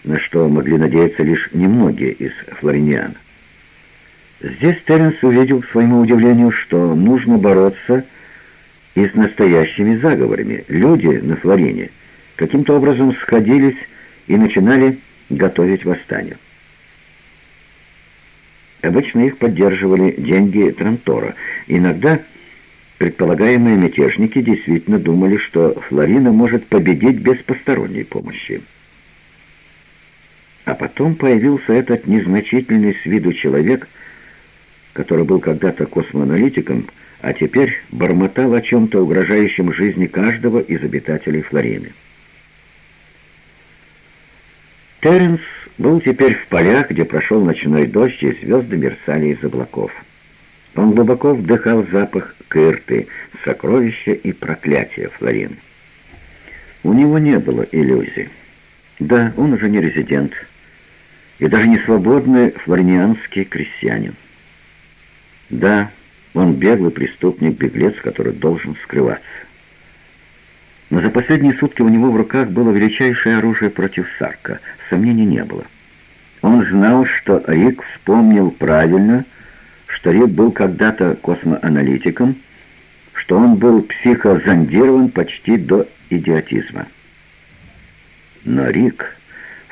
Speaker 1: на что могли надеяться лишь немногие из флориниан. Здесь Теренс увидел, к своему удивлению, что нужно бороться и с настоящими заговорами. Люди на Флорине каким-то образом сходились и начинали готовить восстание. Обычно их поддерживали деньги Трантора. Иногда предполагаемые мятежники действительно думали, что Флорина может победить без посторонней помощи. А потом появился этот незначительный с виду человек, который был когда-то космоаналитиком, а теперь бормотал о чем-то угрожающем жизни каждого из обитателей Флорины. Теренс был теперь в полях, где прошел ночной дождь, и звезды мерцали из облаков. Он глубоко вдыхал запах кырты, сокровища и проклятия Флорины. У него не было иллюзий. Да, он уже не резидент, и даже не свободный флоринианский крестьянин. Да, он беглый преступник-беглец, который должен скрываться. Но за последние сутки у него в руках было величайшее оружие против Сарка. Сомнений не было. Он знал, что Рик вспомнил правильно, что Рик был когда-то космоаналитиком, что он был психозондирован почти до идиотизма. Но Рик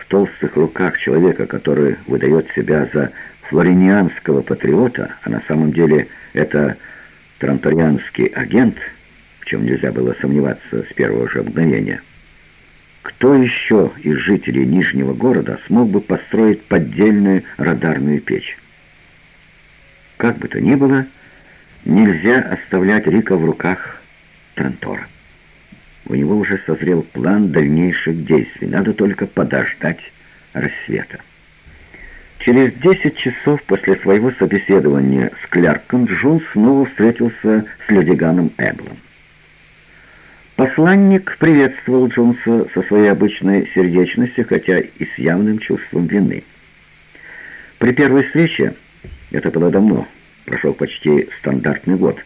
Speaker 1: толстых руках человека, который выдает себя за флоринианского патриота, а на самом деле это транторианский агент — чем нельзя было сомневаться с первого же мгновения. Кто еще из жителей Нижнего города смог бы построить поддельную радарную печь? Как бы то ни было, нельзя оставлять Рика в руках Трантора. У него уже созрел план дальнейших действий, надо только подождать рассвета. Через десять часов после своего собеседования с Клярком Джун снова встретился с Ледиганом Эблом. Посланник приветствовал Джонса со своей обычной сердечностью, хотя и с явным чувством вины. При первой встрече, это было давно, прошел почти стандартный год,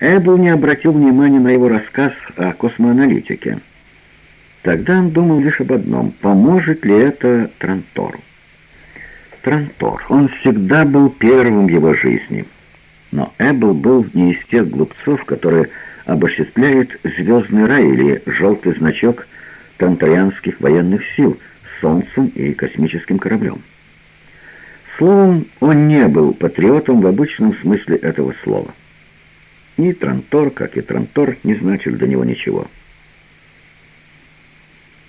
Speaker 1: Эббл не обратил внимания на его рассказ о космоаналитике. Тогда он думал лишь об одном — поможет ли это Трантору. Трантор, он всегда был первым в его жизни. Но Эббл был не из тех глупцов, которые обосчастляет звездный рай или желтый значок тантаянских военных сил с Солнцем и космическим кораблем. Словом, он не был патриотом в обычном смысле этого слова. Ни Трантор, как и Трантор, не значил для него ничего.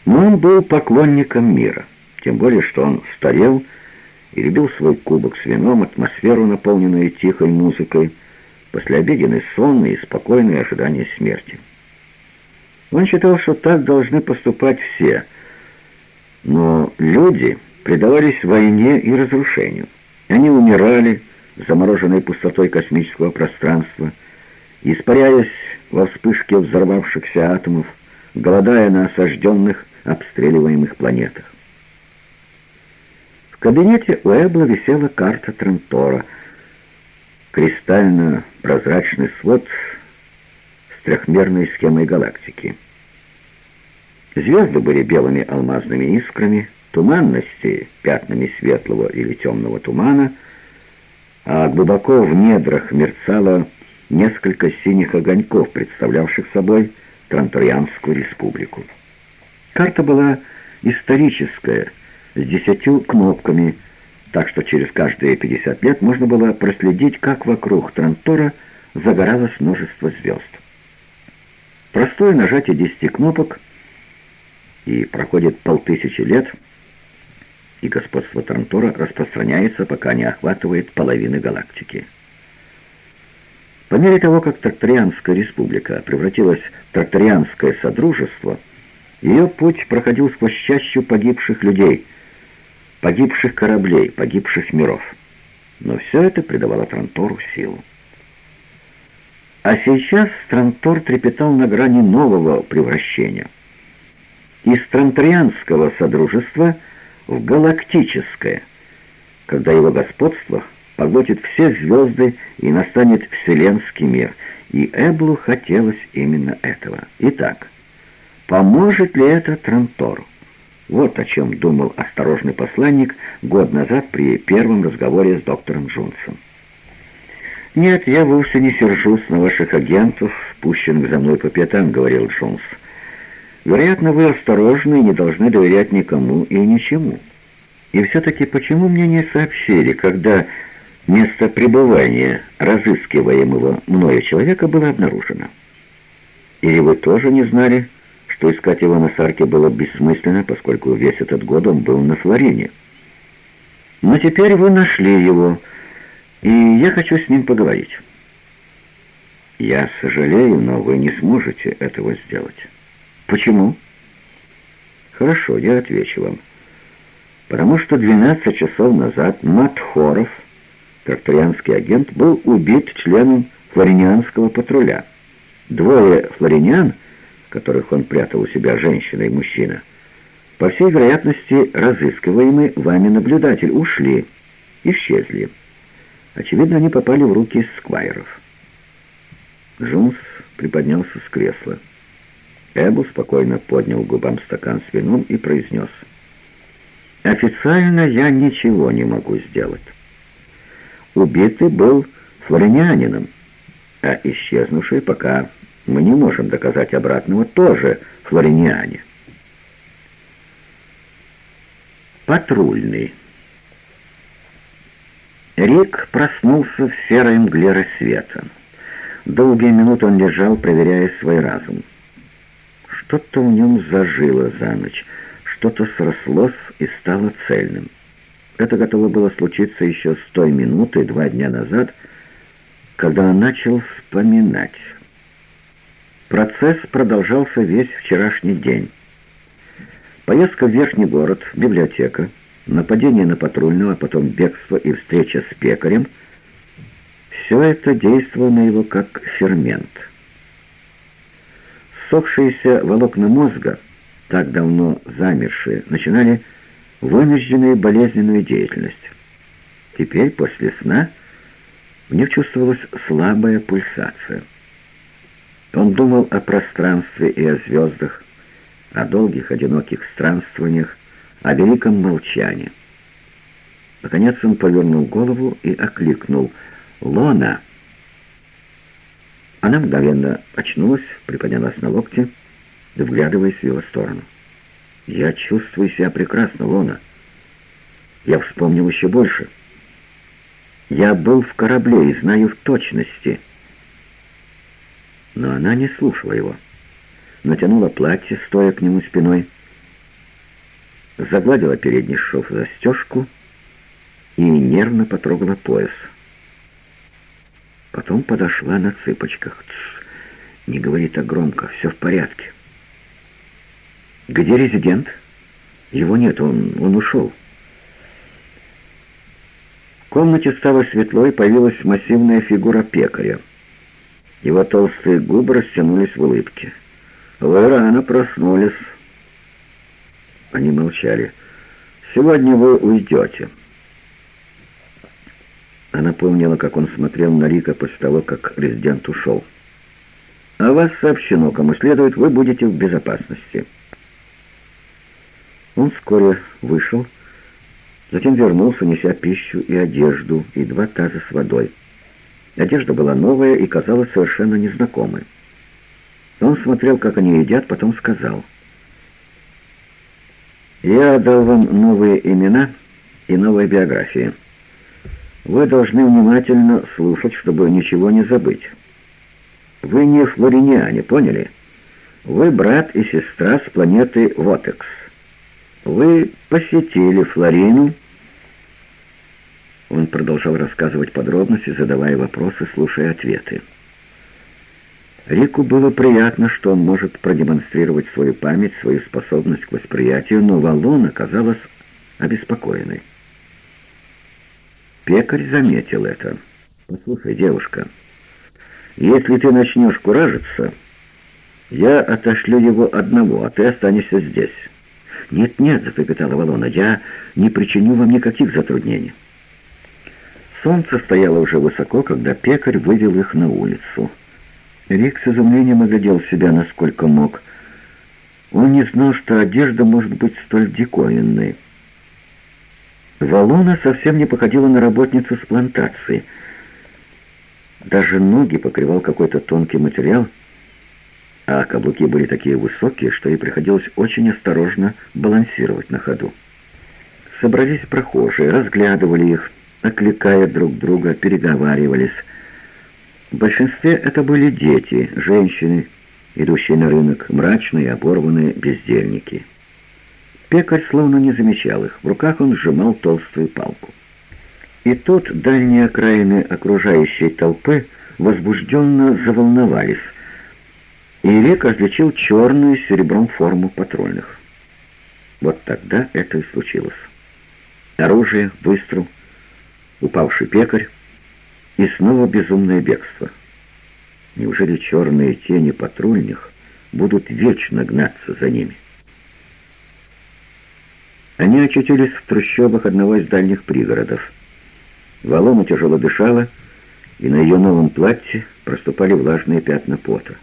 Speaker 1: Но он был поклонником мира, тем более, что он старел и любил свой кубок с вином, атмосферу, наполненную тихой музыкой, послеобеденный сон и спокойное ожидание смерти. Он считал, что так должны поступать все, но люди предавались войне и разрушению. Они умирали, замороженной пустотой космического пространства, испаряясь во вспышке взорвавшихся атомов, голодая на осажденных, обстреливаемых планетах. В кабинете у Эбла висела карта Трентора, кристально-прозрачный свод с трехмерной схемой галактики. Звезды были белыми алмазными искрами, туманности — пятнами светлого или темного тумана, а глубоко в недрах мерцало несколько синих огоньков, представлявших собой Транторианскую республику. Карта была историческая, с десятью кнопками, так что через каждые 50 лет можно было проследить, как вокруг Трантора загоралось множество звезд. Простое нажатие десяти кнопок, и проходит полтысячи лет, и господство Трантора распространяется, пока не охватывает половины галактики. По мере того, как Тракторианская республика превратилась в Тракторианское содружество, ее путь проходил сквозь чащу погибших людей, погибших кораблей, погибших миров. Но все это придавало Трантору силу. А сейчас Трантор трепетал на грани нового превращения. Из Транторианского содружества в галактическое, когда его господство — поглотит все звезды и настанет вселенский мир. И Эблу хотелось именно этого. Итак, поможет ли это Трантору? Вот о чем думал осторожный посланник год назад при первом разговоре с доктором Джонсом. «Нет, я вовсе не сержусь на ваших агентов, пущенных за мной по пятам», — говорил Джонс. «Вероятно, вы осторожны и не должны доверять никому и ничему. И все-таки почему мне не сообщили, когда Место пребывания разыскиваемого мною человека было обнаружено. Или вы тоже не знали, что искать его на Сарке было бессмысленно, поскольку весь этот год он был на Флорине? Но теперь вы нашли его, и я хочу с ним поговорить. Я сожалею, но вы не сможете этого сделать. Почему? Хорошо, я отвечу вам. Потому что 12 часов назад Матхоров Картерианский агент был убит членом флоринианского патруля. Двое флоринян, которых он прятал у себя, женщина и мужчина, по всей вероятности, разыскиваемый вами наблюдатель, ушли, исчезли. Очевидно, они попали в руки сквайров. Джонс приподнялся с кресла. Эбу спокойно поднял губам стакан с вином и произнес. «Официально я ничего не могу сделать». Убитый был флоринянином, а исчезнувший, пока мы не можем доказать обратного, тоже флориняне. Патрульный. Рик проснулся в серой мгле рассвета. Долгие минуты он лежал, проверяя свой разум. Что-то в нем зажило за ночь, что-то срослось и стало цельным. Это готово было случиться еще с той минуты, два дня назад, когда он начал вспоминать. Процесс продолжался весь вчерашний день. Поездка в верхний город, библиотека, нападение на патрульного, а потом бегство и встреча с пекарем — все это действовало на его как фермент. Сохшиеся волокна мозга, так давно замершие, начинали вынужденную болезненную деятельность. Теперь, после сна, них чувствовалась слабая пульсация. Он думал о пространстве и о звездах, о долгих одиноких странствованиях, о великом молчании. Наконец он повернул голову и окликнул «Лона!». Она мгновенно очнулась, приподнялась на локте, вглядываясь в его сторону. Я чувствую себя прекрасно, Лона. Я вспомнил еще больше. Я был в корабле и знаю в точности. Но она не слушала его. Натянула платье, стоя к нему спиной, загладила передний шов застежку и нервно потрогала пояс. Потом подошла на цыпочках. Тс, не говори так громко, все в порядке. «Где резидент?» «Его нет, он, он ушел». В комнате стало светло, и появилась массивная фигура пекаря. Его толстые губы растянулись в улыбке. «Вы рано проснулись». Они молчали. «Сегодня вы уйдете». Она помнила, как он смотрел на Рика после того, как резидент ушел. «А вас сообщено, кому следует, вы будете в безопасности». Он вскоре вышел, затем вернулся, неся пищу и одежду, и два таза с водой. Одежда была новая и казалась совершенно незнакомой. Он смотрел, как они едят, потом сказал. «Я дал вам новые имена и новые биографии. Вы должны внимательно слушать, чтобы ничего не забыть. Вы не флориниане, поняли? Вы брат и сестра с планеты Вотекс. Вы посетили Флорину». Он продолжал рассказывать подробности, задавая вопросы, слушая ответы. Рику было приятно, что он может продемонстрировать свою память, свою способность к восприятию, но Валон оказалась обеспокоенной. Пекарь заметил это. «Послушай, девушка, если ты начнешь куражиться, я отошлю его одного, а ты останешься здесь». «Нет-нет», — затрепетала Валона, — «я не причиню вам никаких затруднений». Солнце стояло уже высоко, когда пекарь вывел их на улицу. Рик с изумлением оглядел себя, насколько мог. Он не знал, что одежда может быть столь диковинной. Валона совсем не походила на работницу с плантации. Даже ноги покрывал какой-то тонкий материал, а каблуки были такие высокие, что ей приходилось очень осторожно балансировать на ходу. Собрались прохожие, разглядывали их, окликая друг друга, переговаривались. В большинстве это были дети, женщины, идущие на рынок, мрачные, оборванные бездельники. Пекарь словно не замечал их, в руках он сжимал толстую палку. И тут дальние окраины окружающей толпы возбужденно заволновались, и Рек различил черную с серебром форму патрульных. Вот тогда это и случилось. Оружие, выстрел — упавший пекарь и снова безумное бегство. Неужели черные тени патрульных будут вечно гнаться за ними? Они очутились в трущобах одного из дальних пригородов. Валома тяжело дышала, и на ее новом платье проступали влажные пятна пота.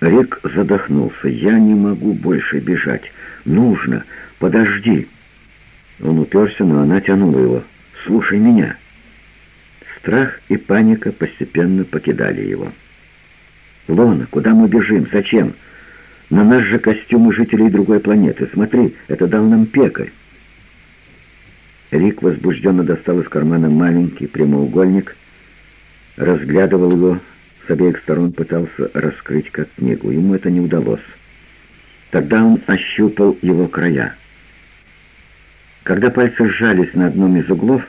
Speaker 1: Рик задохнулся. «Я не могу больше бежать. Нужно. Подожди». Он уперся, но она тянула его. «Слушай меня». Страх и паника постепенно покидали его. «Лона, куда мы бежим? Зачем? На нас же костюмы жителей другой планеты. Смотри, это дал нам пекарь». Рик возбужденно достал из кармана маленький прямоугольник, разглядывал его с обеих сторон, пытался раскрыть как книгу. Ему это не удалось. Тогда он ощупал его края. Когда пальцы сжались на одном из углов,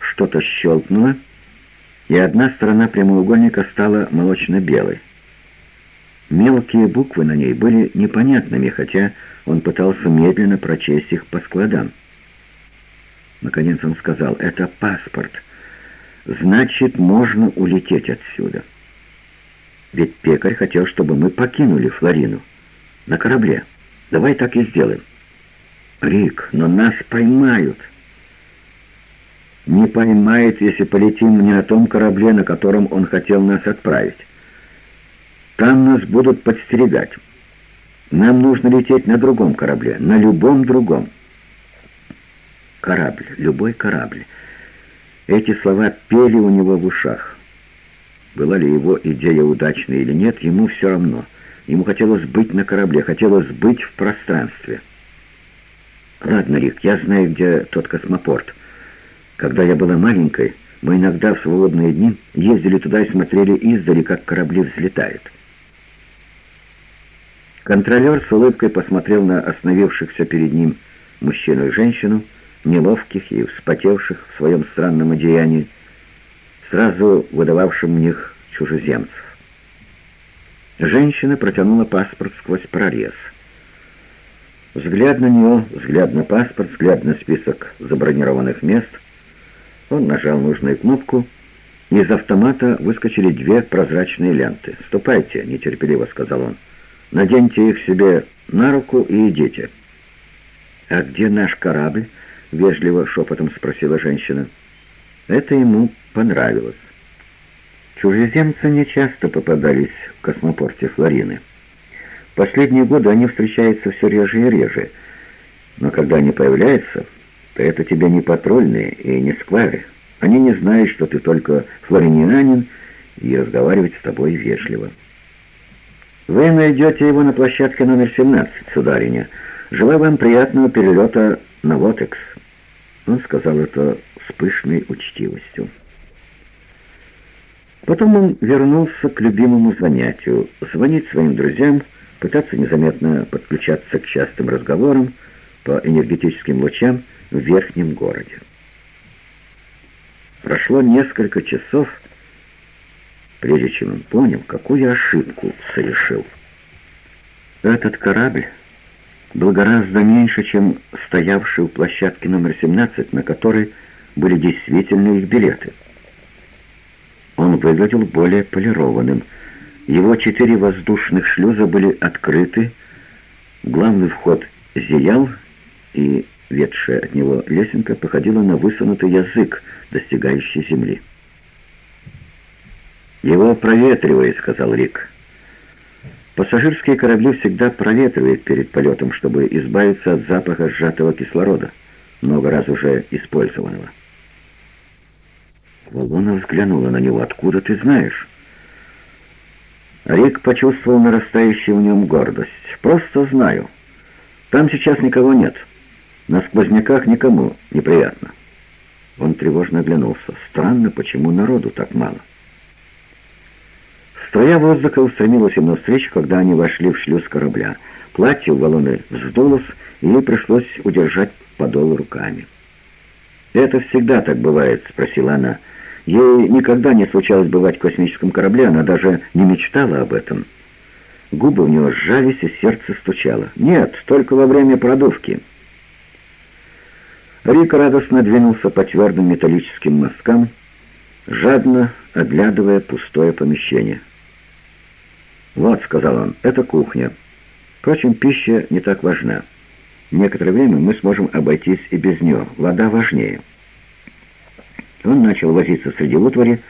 Speaker 1: что-то щелкнуло, и одна сторона прямоугольника стала молочно-белой. Мелкие буквы на ней были непонятными, хотя он пытался медленно прочесть их по складам. Наконец он сказал, «Это паспорт. Значит, можно улететь отсюда». Ведь пекарь хотел, чтобы мы покинули Флорину на корабле. Давай так и сделаем. «Рик, но нас поймают!» «Не поймает, если полетим не на том корабле, на котором он хотел нас отправить. Там нас будут подстерегать. Нам нужно лететь на другом корабле, на любом другом». «Корабль, любой корабль». Эти слова пели у него в ушах. Была ли его идея удачной или нет, ему все равно. Ему хотелось быть на корабле, хотелось быть в пространстве. «Ладно, Рик, я знаю, где тот космопорт. Когда я была маленькой, мы иногда в свободные дни ездили туда и смотрели издали, как корабли взлетают». Контролер с улыбкой посмотрел на остановившихся перед ним мужчину и женщину, неловких и вспотевших в своем странном одеянии, сразу выдававшим в них чужеземцев. Женщина протянула паспорт сквозь прорез — Взгляд на нее, взгляд на паспорт, взгляд на список забронированных мест. Он нажал нужную кнопку, Из автомата выскочили две прозрачные ленты. «Ступайте», — нетерпеливо сказал он. «Наденьте их себе на руку и идите». «А где наш корабль?» — вежливо шепотом спросила женщина. Это ему понравилось. Чужеземцы нечасто попадались в космопорте Флорины. Последние годы они встречаются все реже и реже, но когда они появляются, то это тебе не патрульные и не сквайры. Они не знают, что ты только флоринянин, и разговаривать с тобой вежливо. Вы найдете его на площадке номер 17, судариня. Желаю вам приятного перелета на Вотекс. Он сказал это с пышной учтивостью. Потом он вернулся к любимому занятию — звонить своим друзьям, пытаться незаметно подключаться к частым разговорам по энергетическим лучам в верхнем городе. Прошло несколько часов, прежде чем он понял, какую ошибку совершил. Этот корабль был гораздо меньше, чем стоявший у площадки номер 17, на которой были действительно их билеты. Он выглядел более полированным. Его четыре воздушных шлюза были открыты, главный вход зиял, и ведшая от него лесенка походила на высунутый язык, достигающий земли. «Его проветривает», — сказал Рик. Пассажирские корабли всегда проветривают перед полетом, чтобы избавиться от запаха сжатого кислорода, много раз уже использованного. Валона взглянула на него. «Откуда ты знаешь?» Рик почувствовал нарастающую в нем гордость. «Просто знаю. Там сейчас никого нет. На сквозняках никому неприятно». Он тревожно оглянулся. «Странно, почему народу так мало?» Строя воздуха устремилась им навстречу, когда они вошли в шлюз корабля. Платье у Валоны вздулось, и ей пришлось удержать подол руками. «Это всегда так бывает?» — спросила она. Ей никогда не случалось бывать в космическом корабле, она даже не мечтала об этом. Губы у него сжались, и сердце стучало. «Нет, только во время продувки». Рик радостно двинулся по твердым металлическим мазкам, жадно оглядывая пустое помещение. «Вот», — сказал он, — «это кухня. Впрочем, пища не так важна. Некоторое время мы сможем обойтись и без нее. Вода важнее». Он начал возиться среди утвари,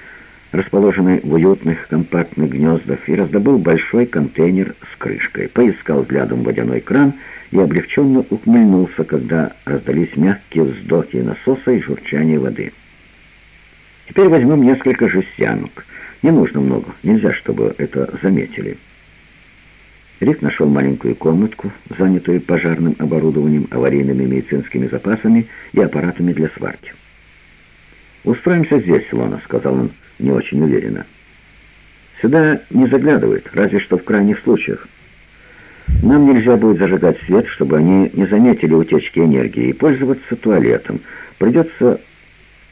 Speaker 1: расположенной в уютных компактных гнездах, и раздобыл большой контейнер с крышкой. Поискал взглядом водяной кран и облегченно ухмыльнулся, когда раздались мягкие вздохи насоса и журчание воды. «Теперь возьмем несколько жестянок. Не нужно много, нельзя, чтобы это заметили». Рик нашел маленькую комнатку, занятую пожарным оборудованием, аварийными медицинскими запасами и аппаратами для сварки. «Устроимся здесь, Лона», — сказал он не очень уверенно. «Сюда не заглядывают, разве что в крайних случаях. Нам нельзя будет зажигать свет, чтобы они не заметили утечки энергии, и пользоваться туалетом. Придется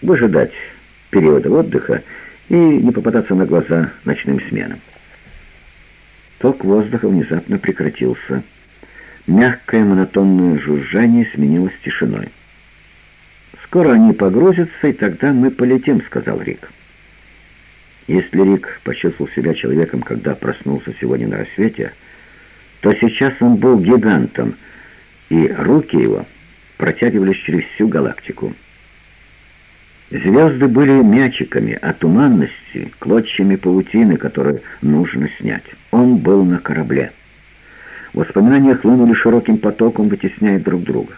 Speaker 1: выжидать периода отдыха и не попадаться на глаза ночным сменам». Ток воздуха внезапно прекратился. Мягкое монотонное жужжание сменилось тишиной. «Скоро они погрузятся, и тогда мы полетим», — сказал Рик. Если Рик почувствовал себя человеком, когда проснулся сегодня на рассвете, то сейчас он был гигантом, и руки его протягивались через всю галактику. Звезды были мячиками, а туманности — клочьями паутины, которые нужно снять. Он был на корабле. Воспоминания хлынули широким потоком, вытесняя друг друга.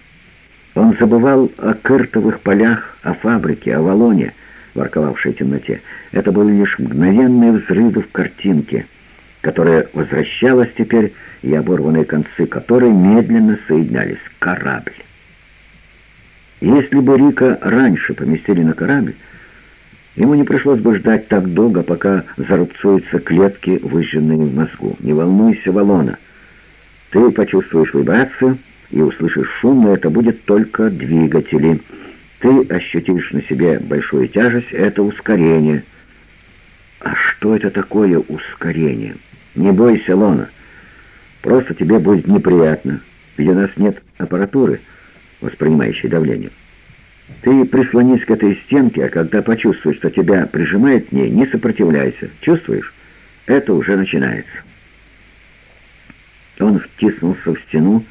Speaker 1: Он забывал о кыртовых полях, о фабрике, о Валоне, ворковавшей темноте. Это были лишь мгновенные взрывы в картинке, которая возвращалась теперь, и оборванные концы которой медленно соединялись. Корабль. Если бы Рика раньше поместили на корабль, ему не пришлось бы ждать так долго, пока зарубцуются клетки, выжженные в мозгу. Не волнуйся, Валона. Ты почувствуешь вибрацию, и услышишь шум, но это будет только двигатели. Ты ощутишь на себе большую тяжесть, это ускорение. А что это такое ускорение? Не бойся, Лона. Просто тебе будет неприятно, ведь у нас нет аппаратуры, воспринимающей давление. Ты прислонись к этой стенке, а когда почувствуешь, что тебя прижимает к ней, не сопротивляйся. Чувствуешь? Это уже начинается. Он втиснулся в стену,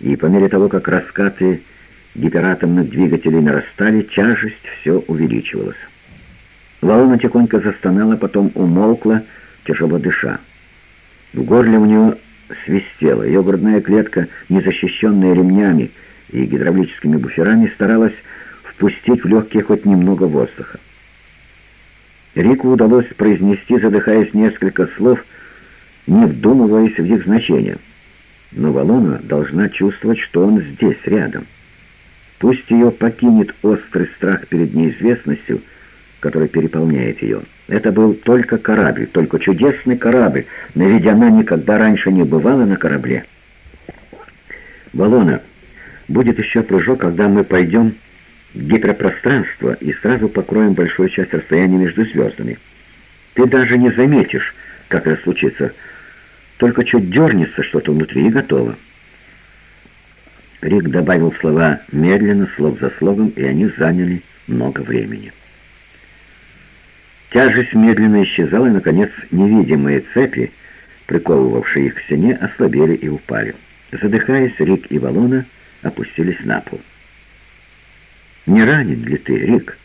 Speaker 1: и по мере того, как раскаты гиператомных двигателей нарастали, тяжесть все увеличивалась. Волна тихонько застонала, потом умолкла, тяжело дыша. В горле у нее свистело, ее грудная клетка, незащищенная ремнями и гидравлическими буферами, старалась впустить в легкие хоть немного воздуха. Рику удалось произнести, задыхаясь несколько слов, не вдумываясь в их значение. Но Валона должна чувствовать, что он здесь, рядом. Пусть ее покинет острый страх перед неизвестностью, который переполняет ее. Это был только корабль, только чудесный корабль, но ведь она никогда раньше не бывала на корабле. Валона, будет еще прыжок, когда мы пойдем в гиперпространство и сразу покроем большую часть расстояния между звездами. Ты даже не заметишь, как это случится, только чуть дернется что-то внутри и готово. Рик добавил слова медленно, слог за слогом, и они заняли много времени. Тяжесть медленно исчезала, и, наконец, невидимые цепи, приковывавшие их к стене, ослабели и упали. Задыхаясь, Рик и Валона опустились на пол. «Не ранен ли ты, Рик?»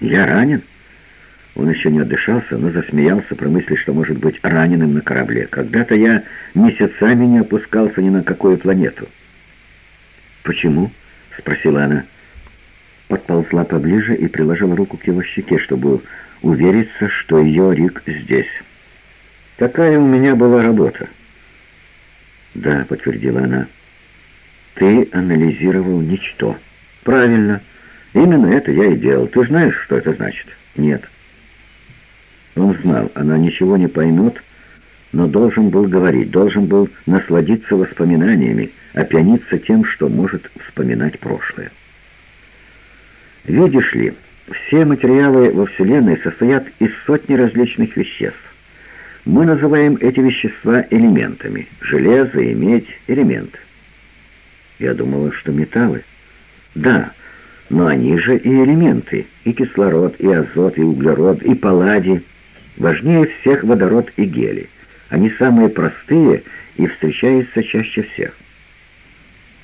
Speaker 1: «Я ранен?» Он еще не отдышался, но засмеялся при мысли, что может быть раненым на корабле. «Когда-то я месяцами не опускался ни на какую планету». «Почему?» — спросила она. Подползла поближе и приложила руку к его щеке, чтобы увериться, что ее Рик здесь. «Такая у меня была работа». «Да», — подтвердила она. «Ты анализировал ничто». «Правильно. Именно это я и делал. Ты знаешь, что это значит?» «Нет». Он знал, она ничего не поймет, но должен был говорить, должен был насладиться воспоминаниями, опьяниться тем, что может вспоминать прошлое. Видишь ли, все материалы во Вселенной состоят из сотни различных веществ. Мы называем эти вещества элементами. Железо и медь — элемент. Я думала, что металлы. Да, но они же и элементы. И кислород, и азот, и углерод, и палладий. Важнее всех водород и гелий. Они самые простые и встречаются чаще всех.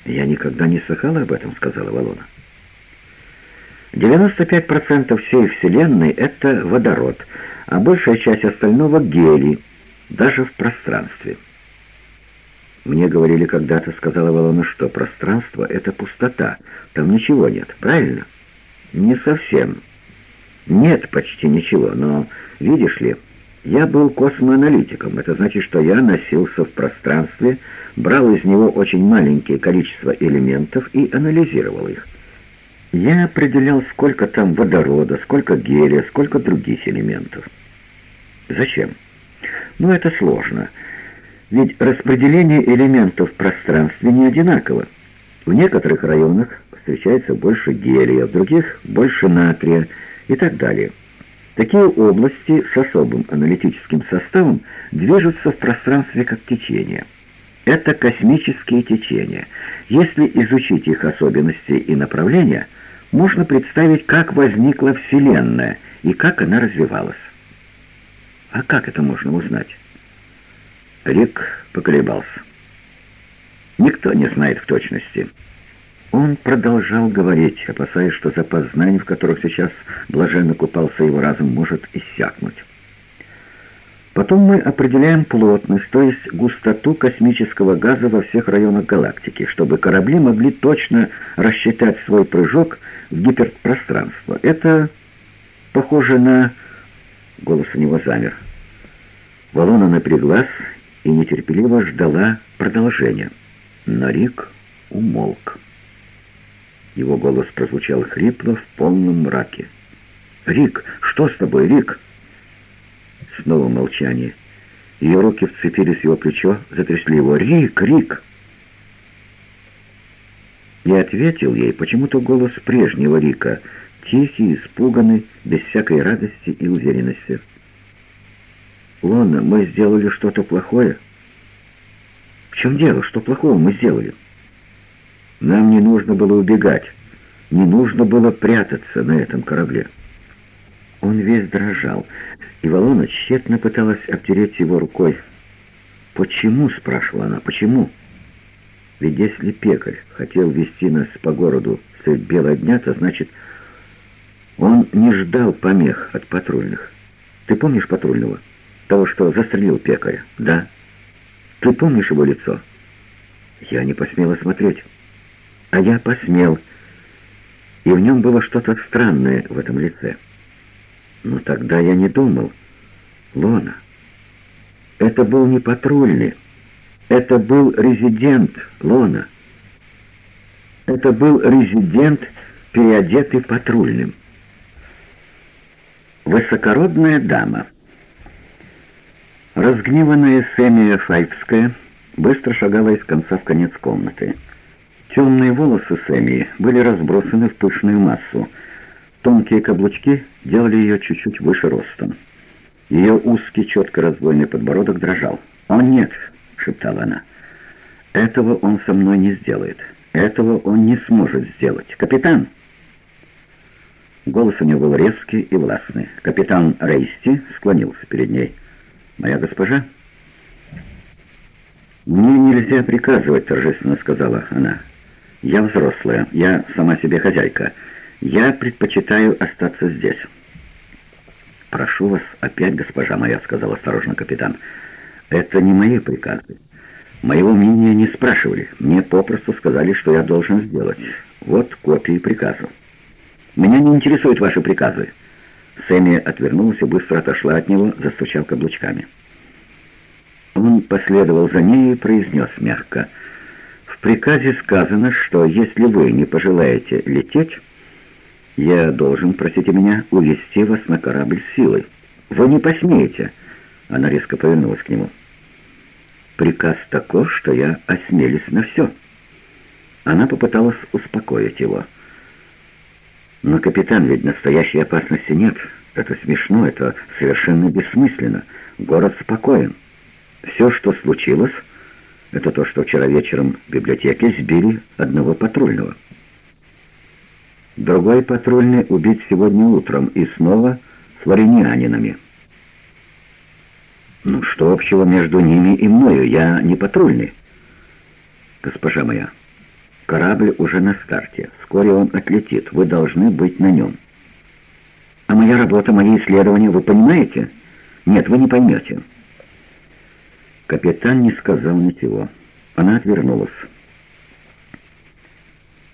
Speaker 1: «Я никогда не слыхала об этом», — сказала Валона. 95% всей Вселенной — это водород, а большая часть остального — гелий, даже в пространстве. «Мне говорили когда-то, — сказала Валона, — что пространство — это пустота, там ничего нет, правильно?» «Не совсем. Нет почти ничего, но, видишь ли, я был космоаналитиком. Это значит, что я носился в пространстве, брал из него очень маленькое количество элементов и анализировал их». Я определял, сколько там водорода, сколько гелия, сколько других элементов. Зачем? Ну, это сложно. Ведь распределение элементов в пространстве не одинаково. В некоторых районах встречается больше гелия, в других больше натрия и так далее. Такие области с особым аналитическим составом движутся в пространстве как течение. Это космические течения. Если изучить их особенности и направления – можно представить, как возникла Вселенная и как она развивалась. А как это можно узнать? Рик поколебался. Никто не знает в точности. Он продолжал говорить, опасаясь, что запас знаний, в которых сейчас блаженно купался его разум, может иссякнуть. Потом мы определяем плотность, то есть густоту космического газа во всех районах галактики, чтобы корабли могли точно рассчитать свой прыжок в гиперпространство. Это похоже на... Голос у него замер. Валона напряглась и нетерпеливо ждала продолжения. Но Рик умолк. Его голос прозвучал хрипло в полном мраке. «Рик, что с тобой, Рик?» Снова молчание. Ее руки вцепились в его плечо, затрясли его. «Рик! Рик!» Я ответил ей почему-то голос прежнего Рика, тихий, испуганный, без всякой радости и уверенности. «Лона, мы сделали что-то плохое?» «В чем дело? Что плохого мы сделали?» «Нам не нужно было убегать. не нужно было прятаться на этом корабле. Он весь дрожал, и Валона тщетно пыталась обтереть его рукой. «Почему?» — спрашивала она. «Почему?» Ведь если пекарь хотел вести нас по городу средь бела дня, то значит, он не ждал помех от патрульных. Ты помнишь патрульного? Того, что застрелил пекаря? Да. Ты помнишь его лицо? Я не посмела смотреть. А я посмел. И в нем было что-то странное в этом лице. Но тогда я не думал. Лона, это был не патрульный. Это был резидент Лона. Это был резидент, переодетый патрульным. Высокородная дама. Разгневанная Сэмия Файвская быстро шагала из конца в конец комнаты. Темные волосы Сэмии были разбросаны в пышную массу. Тонкие каблучки делали ее чуть-чуть выше ростом. Ее узкий, четко раздвоенный подбородок дрожал. «О, нет!» — шептала она. «Этого он со мной не сделает. Этого он не сможет сделать. Капитан!» Голос у него был резкий и властный. Капитан Рейсти склонился перед ней. «Моя госпожа?» «Мне нельзя приказывать», — торжественно сказала она. «Я взрослая, я сама себе хозяйка. Я предпочитаю остаться здесь». «Прошу вас опять, госпожа моя», — сказал осторожно капитан. Это не мои приказы. Моего мнения не спрашивали. Мне попросту сказали, что я должен сделать. Вот копии приказов. Меня не интересуют ваши приказы. Сэмми отвернулась и быстро отошла от него, застучав каблучками. Он последовал за ней и произнес мягко. «В приказе сказано, что если вы не пожелаете лететь, я должен, простите меня, увести вас на корабль силой. Вы не посмеете». Она резко повернулась к нему. Приказ таков, что я осмелюсь на все. Она попыталась успокоить его. Но, капитан, ведь настоящей опасности нет. Это смешно, это совершенно бессмысленно. Город спокоен. Все, что случилось, это то, что вчера вечером в библиотеке сбили одного патрульного. Другой патрульный убит сегодня утром и снова флоринянинами. Ну, что общего между ними и мною? Я не патрульный. Госпожа моя, корабль уже на старте. Вскоре он отлетит. Вы должны быть на нем. А моя работа, мои исследования, вы понимаете? Нет, вы не поймете. Капитан не сказал ничего. Она отвернулась.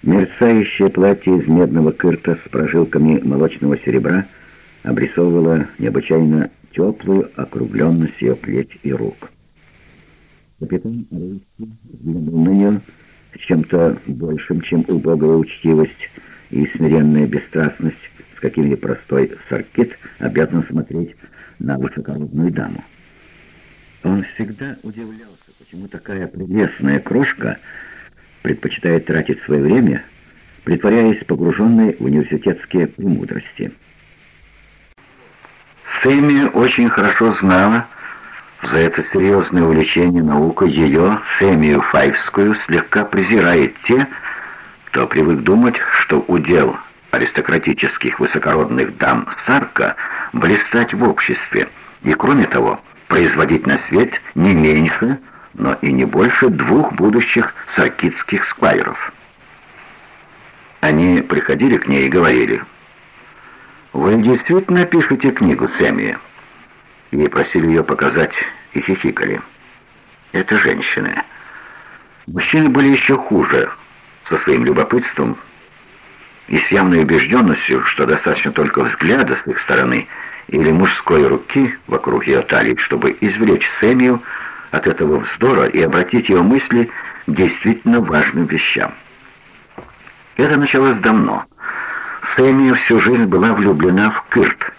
Speaker 1: Мерцающее платье из медного кырта с прожилками молочного серебра обрисовывало необычайно теплую округленность ее плеч и рук. Капитан Рейски взглянул на нее чем-то большим, чем убогая учтивость и смиренная бесстрастность, с какими простой саркит обязан смотреть на высокородную даму. Он всегда удивлялся, почему такая прелестная крошка предпочитает тратить свое время, притворяясь погруженной в университетские премудрости. Сэмми очень хорошо знала, за это серьезное увлечение наукой ее, Сэмию Файвскую, слегка презирает те, кто привык думать, что удел аристократических высокородных дам Сарка блистать в обществе и, кроме того, производить на свет не меньше, но и не больше двух будущих саркитских сквайров. Они приходили к ней и говорили – «Вы действительно пишете книгу, Сэмми?» Ей просили ее показать и хихикали. «Это женщины. Мужчины были еще хуже, со своим любопытством и с явной убежденностью, что достаточно только взгляда с их стороны или мужской руки вокруг ее талии, чтобы извлечь Сэмию от этого вздора и обратить ее мысли к действительно важным вещам. Это началось давно — Сэмми всю жизнь была влюблена в Кырт,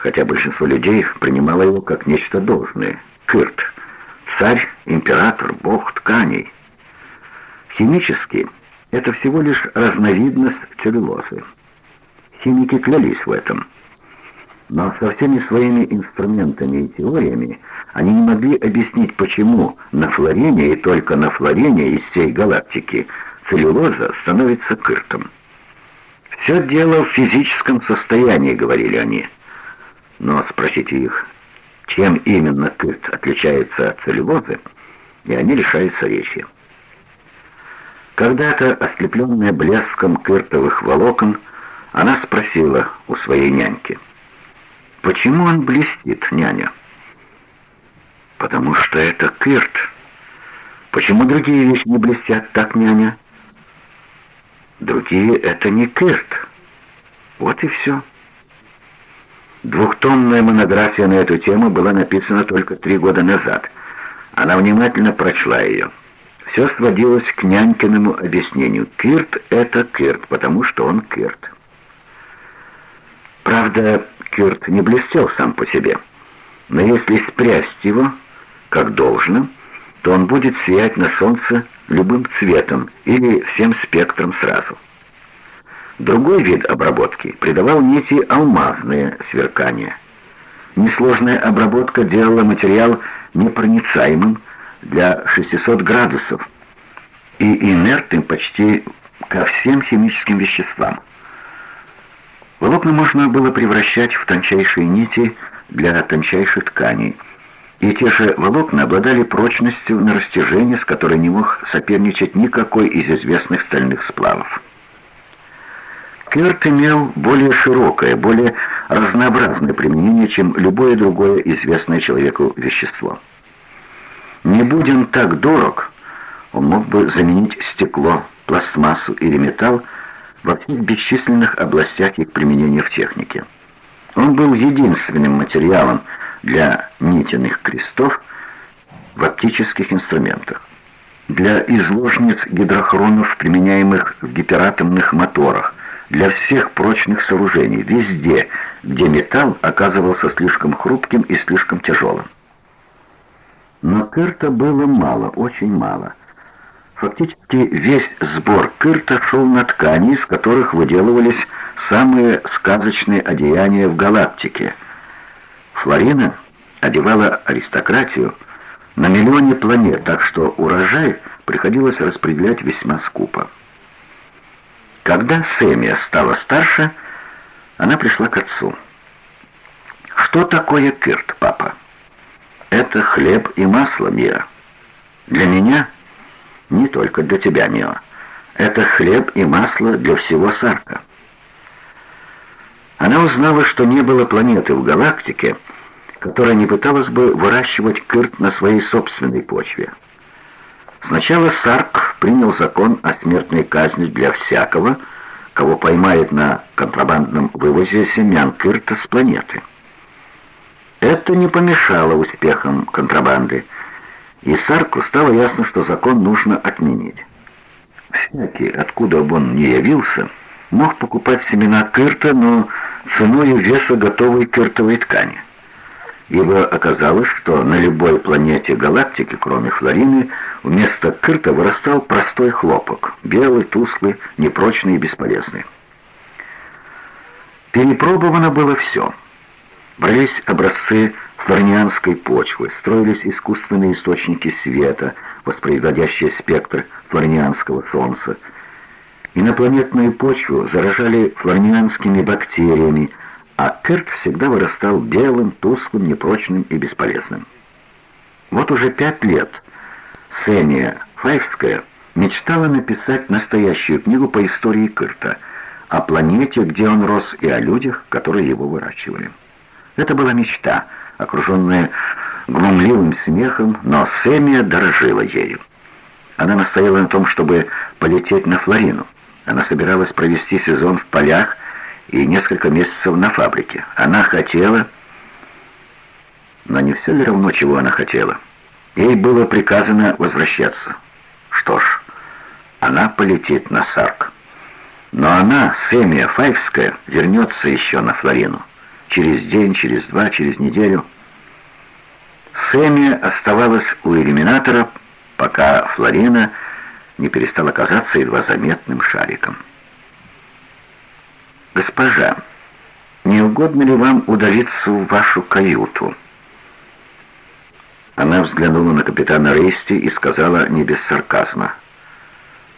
Speaker 1: хотя большинство людей принимало его как нечто должное. Кырт — царь, император, бог тканей. Химически это всего лишь разновидность целлюлозы. Химики клялись в этом. Но со всеми своими инструментами и теориями они не могли объяснить, почему на Флорене и только на Флорене из всей галактики целлюлоза становится кыртом. «Все дело в физическом состоянии», — говорили они. Но спросите их, чем именно кырт отличается от целлюлозы, и они лишаются речи. Когда-то, ослепленная блеском кыртовых волокон, она спросила у своей няньки, «Почему он блестит, няня?» «Потому что это кырт. Почему другие вещи не блестят так, няня?» Другие — это не Кырт. Вот и все. Двухтомная монография на эту тему была написана только три года назад. Она внимательно прочла ее. Все сводилось к нянькиному объяснению. Кирт — это Кирт, потому что он Кирт. Правда, Кирт не блестел сам по себе. Но если спрясть его, как должно, то он будет сиять на солнце любым цветом или всем спектром сразу. Другой вид обработки придавал нити алмазное сверкание. Несложная обработка делала материал непроницаемым для 600 градусов и инертным почти ко всем химическим веществам. Волокна можно было превращать в тончайшие нити для тончайших тканей – и те же волокна обладали прочностью на растяжение, с которой не мог соперничать никакой из известных стальных сплавов. Керт имел более широкое, более разнообразное применение, чем любое другое известное человеку вещество. Не будь он так дорог, он мог бы заменить стекло, пластмассу или металл во всех бесчисленных областях их применения в технике. Он был единственным материалом, для нитяных крестов в оптических инструментах, для изложниц гидрохронов, применяемых в гиператомных моторах, для всех прочных сооружений, везде, где металл оказывался слишком хрупким и слишком тяжелым. Но кырта было мало, очень мало. Фактически весь сбор кырта шел на ткани, из которых выделывались самые сказочные одеяния в галактике — Флорина одевала аристократию на миллионе планет, так что урожай приходилось распределять весьма скупо. Когда Сэмия стала старше, она пришла к отцу. «Что такое кирт, папа?» «Это хлеб и масло, Мия. Для меня, не только для тебя, Мио. Это хлеб и масло для всего Сарка». Она узнала, что не было планеты в галактике, которая не пыталась бы выращивать кырт на своей собственной почве. Сначала Сарк принял закон о смертной казни для всякого, кого поймает на контрабандном вывозе семян кырта с планеты. Это не помешало успехам контрабанды, и Сарку стало ясно, что закон нужно отменить. Всякий, откуда бы он ни явился, мог покупать семена кырта, но ценой веса готовой кыртовой ткани ибо оказалось, что на любой планете галактики, кроме Флорины, вместо кырта вырастал простой хлопок, белый, тусклый, непрочный и бесполезный. Перепробовано было все. Брались образцы флоринианской почвы, строились искусственные источники света, воспроизводящие спектр флоринианского солнца. Инопланетную почву заражали флоринианскими бактериями, а Керт всегда вырастал белым, тусклым, непрочным и бесполезным. Вот уже пять лет Сэмия Файвская мечтала написать настоящую книгу по истории Кырта, о планете, где он рос, и о людях, которые его выращивали. Это была мечта, окруженная глумливым смехом, но Сэмия дорожила ею. Она настояла на том, чтобы полететь на Флорину. Она собиралась провести сезон в полях, и несколько месяцев на фабрике. Она хотела... Но не все ли равно, чего она хотела? Ей было приказано возвращаться. Что ж, она полетит на Сарк. Но она, Сэмия Файвская, вернется еще на Флорину. Через день, через два, через неделю. Сэмия оставалась у иллюминатора, пока Флорина не перестала казаться едва заметным шариком. «Госпожа, не угодно ли вам удалиться в вашу каюту?» Она взглянула на капитана Рейсти и сказала не без сарказма.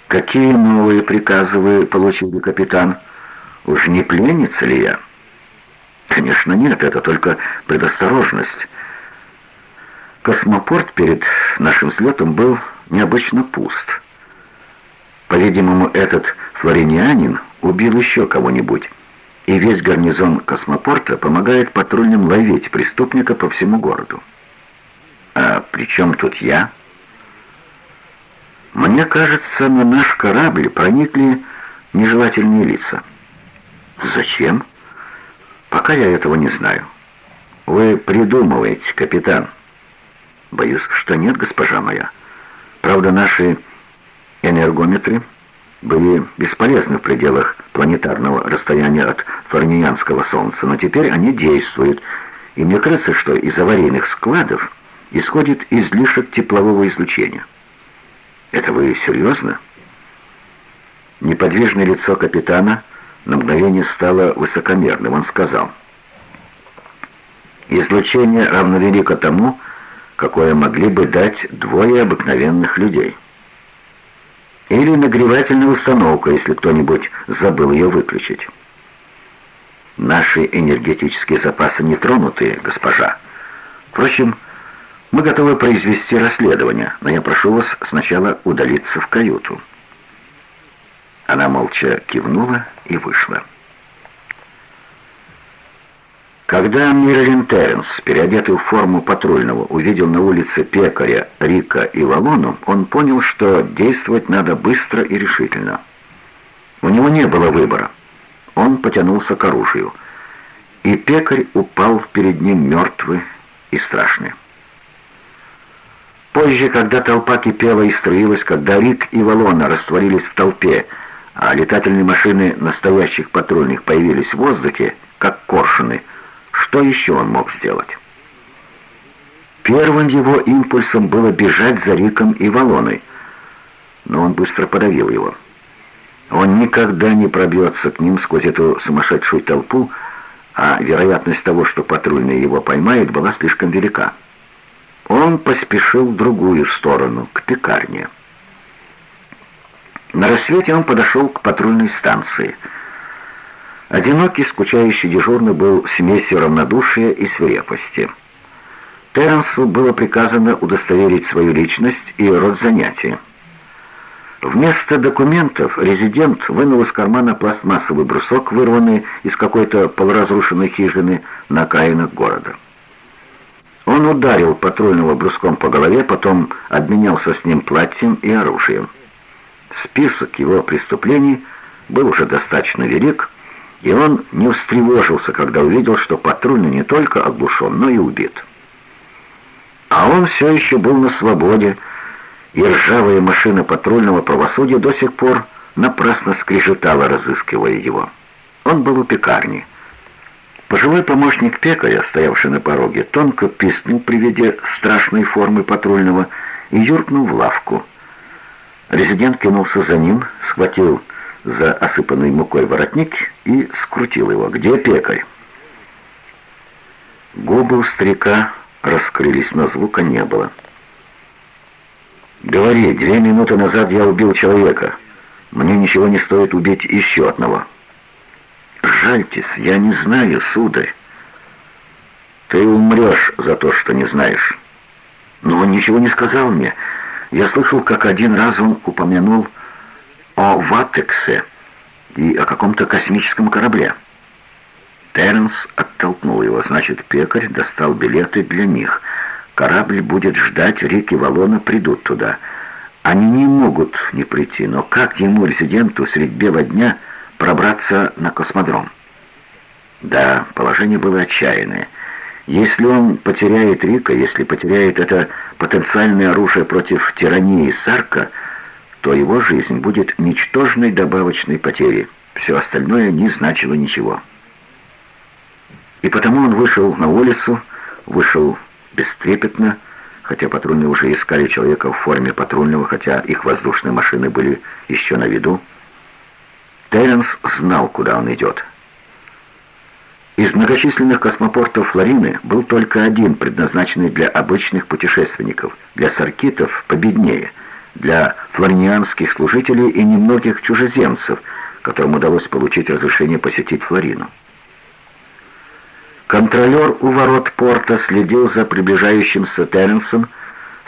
Speaker 1: «Какие новые приказы вы получили, капитан? Уж не пленница ли я? Конечно, нет, это только предосторожность. Космопорт перед нашим взлетом был необычно пуст. По-видимому, этот флоринянин убил еще кого-нибудь, и весь гарнизон космопорта помогает патрульным ловить преступника по всему городу. А при чем тут я? Мне кажется, на наш корабль проникли нежелательные лица. Зачем? Пока я этого не знаю. Вы придумываете, капитан. Боюсь, что нет, госпожа моя. Правда, наши энергометры были бесполезны в пределах планетарного расстояния от Фарниянского Солнца, но теперь они действуют, и мне кажется, что из аварийных складов исходит излишек теплового излучения. Это вы серьезно? Неподвижное лицо капитана на мгновение стало высокомерным. Он сказал, «Излучение равновелико тому, какое могли бы дать двое обыкновенных людей. Или нагревательная установка, если кто-нибудь забыл ее выключить. Наши энергетические запасы не тронуты, госпожа. Впрочем, мы готовы произвести расследование, но я прошу вас сначала удалиться в каюту». Она молча кивнула и вышла. Когда Миралин Терренс, переодетый в форму патрульного, увидел на улице пекаря Рика и Валону, он понял, что действовать надо быстро и решительно. У него не было выбора. Он потянулся к оружию, и пекарь упал перед ним мертвый и страшный. Позже, когда толпа кипела и струилась, когда Рик и Валона растворились в толпе, а летательные машины настоящих патрульных появились в воздухе, как коршуны, что еще он мог сделать? Первым его импульсом было бежать за Риком и Валоной, но он быстро подавил его. Он никогда не пробьется к ним сквозь эту сумасшедшую толпу, а вероятность того, что патрульные его поймают, была слишком велика. Он поспешил в другую сторону, к пекарне. На рассвете он подошел к патрульной станции. Одинокий, скучающий дежурный был смесью равнодушия и свирепости. Терренсу было приказано удостоверить свою личность и род занятия. Вместо документов резидент вынул из кармана пластмассовый брусок, вырванный из какой-то полуразрушенной хижины на окраинах города. Он ударил патрульного бруском по голове, потом обменялся с ним платьем и оружием. Список его преступлений был уже достаточно велик, и он не встревожился, когда увидел, что патрульный не только оглушен, но и убит. А он все еще был на свободе, и ржавая машина патрульного правосудия до сих пор напрасно скрежетала, разыскивая его. Он был у пекарни. Пожилой помощник пекаря, стоявший на пороге, тонко писнул при виде страшной формы патрульного и юркнул в лавку. Резидент кинулся за ним, схватил за осыпанный мукой воротник и скрутил его. «Где пекарь?» Губы у старика раскрылись, но звука не было. «Говори, две минуты назад я убил человека. Мне ничего не стоит убить еще одного». «Жальтесь, я не знаю, сударь». «Ты умрешь за то, что не знаешь». «Но он ничего не сказал мне». Я слышал, как один раз он упомянул о Ватексе и о каком-то космическом корабле. Терренс оттолкнул его. Значит, пекарь достал билеты для них. Корабль будет ждать, Рик и Валона придут туда. Они не могут не прийти, но как ему, резиденту, средь бела дня пробраться на космодром? Да, положение было отчаянное. Если он потеряет Рика, если потеряет это потенциальное оружие против тирании Сарка, то его жизнь будет ничтожной добавочной потерей. Все остальное не значило ничего. И потому он вышел на улицу, вышел бестрепетно, хотя патрульные уже искали человека в форме патрульного, хотя их воздушные машины были еще на виду. Терренс знал, куда он идет. Из многочисленных космопортов Флорины был только один, предназначенный для обычных путешественников, для саркитов победнее, для флоринианских служителей и немногих чужеземцев, которым удалось получить разрешение посетить Флорину. Контролер у ворот порта следил за приближающимся Терренсом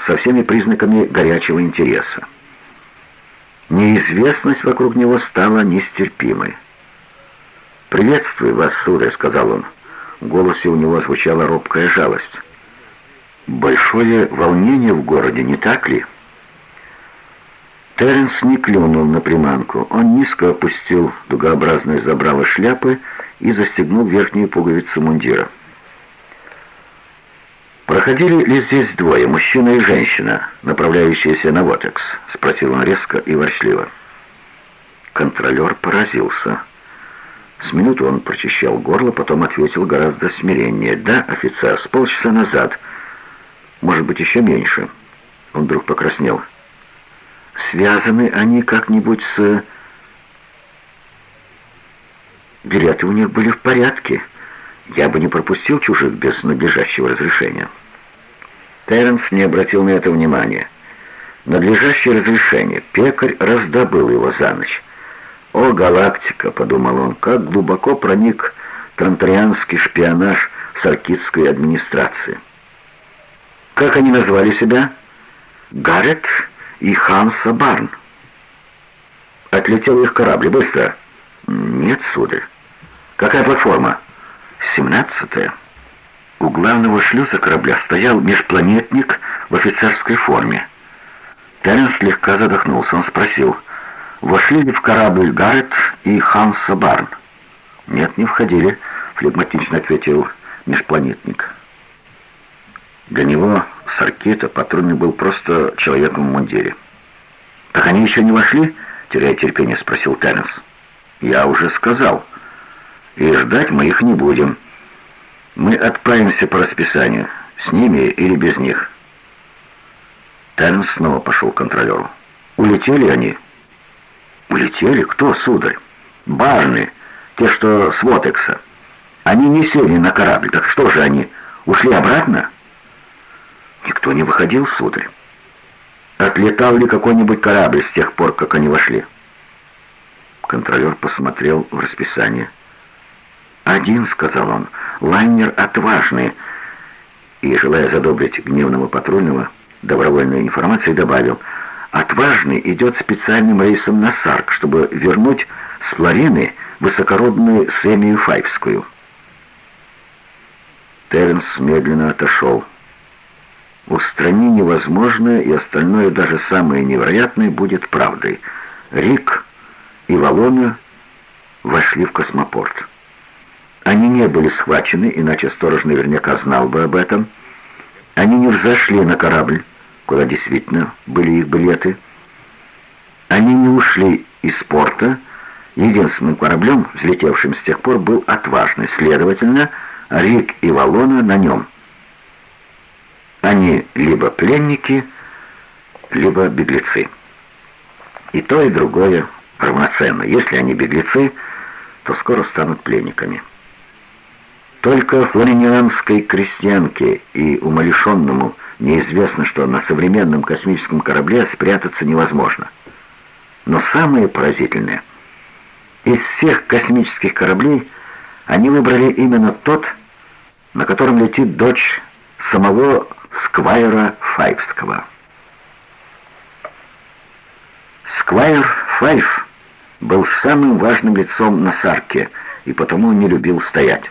Speaker 1: со всеми признаками горячего интереса. Неизвестность вокруг него стала нестерпимой. «Приветствую вас, сударь», — сказал он. В голосе у него звучала робкая жалость. «Большое волнение в городе, не так ли?» Теренс не клюнул на приманку. Он низко опустил дугообразное забрало шляпы и застегнул верхнюю пуговицу мундира. «Проходили ли здесь двое, мужчина и женщина, направляющиеся на Вотекс?» — спросил он резко и ворчливо. Контролер поразился. С минуту он прочищал горло, потом ответил гораздо смиреннее. «Да, офицер, с полчаса назад. Может быть, еще меньше». Он вдруг покраснел. «Связаны они как-нибудь с...» Билеты у них были в порядке. Я бы не пропустил чужих без надлежащего разрешения. Терренс не обратил на это внимания. Надлежащее разрешение. Пекарь раздобыл его за ночь. «О, галактика!» — подумал он, — как глубоко проник транторианский шпионаж саркитской администрации. Как они назвали себя? Гаррет и Ханса Барн. Отлетел их корабль. Быстро. Нет, сударь. Какая платформа? Семнадцатая. У главного шлюза корабля стоял межпланетник в офицерской форме. Терренс слегка задохнулся. Он спросил, вошли ли в корабль Гаррет и Ханса Барн? «Нет, не входили», — флегматично ответил межпланетник. Для него Саркита патрульный был просто человеком в мундире. «Так они еще не вошли?» — теряя терпение, спросил Терренс. «Я уже сказал. И ждать мы их не будем. Мы отправимся по расписанию, с ними или без них». Терренс снова пошел к контролеру. «Улетели они?» «Улетели? Кто, сударь?» «Барны, те, что с Вотекса. Они не сели на корабль, так что же они, ушли обратно?» «Никто не выходил, сударь». «Отлетал ли какой-нибудь корабль с тех пор, как они вошли?» Контролер посмотрел в расписание. «Один», — сказал он, — «лайнер отважный». И, желая задобрить гневного патрульного, добровольной информации добавил, «Отважный идет специальным рейсом на Сарк, чтобы вернуть с Флорины высокородную Сэмию Файвскую». Теренс медленно отошел. «Устрани невозможное, и остальное, даже самое невероятное, будет правдой. Рик и Валона вошли в космопорт». Они не были схвачены, иначе сторож наверняка знал бы об этом. Они не взошли на корабль, куда действительно были их билеты. Они не ушли из порта. Единственным кораблем, взлетевшим с тех пор, был «Отважный». Следовательно, Рик и Валона на нем. Они либо пленники, либо беглецы. И то, и другое равноценно. Если они беглецы, то скоро станут пленниками. Только флоринианской крестьянке и умалишенному неизвестно, что на современном космическом корабле спрятаться невозможно. Но самое поразительное, из всех космических кораблей они выбрали именно тот, на котором летит дочь самого Сквайра Файвского. Сквайр Файв был самым важным лицом на Сарке и потому не любил стоять.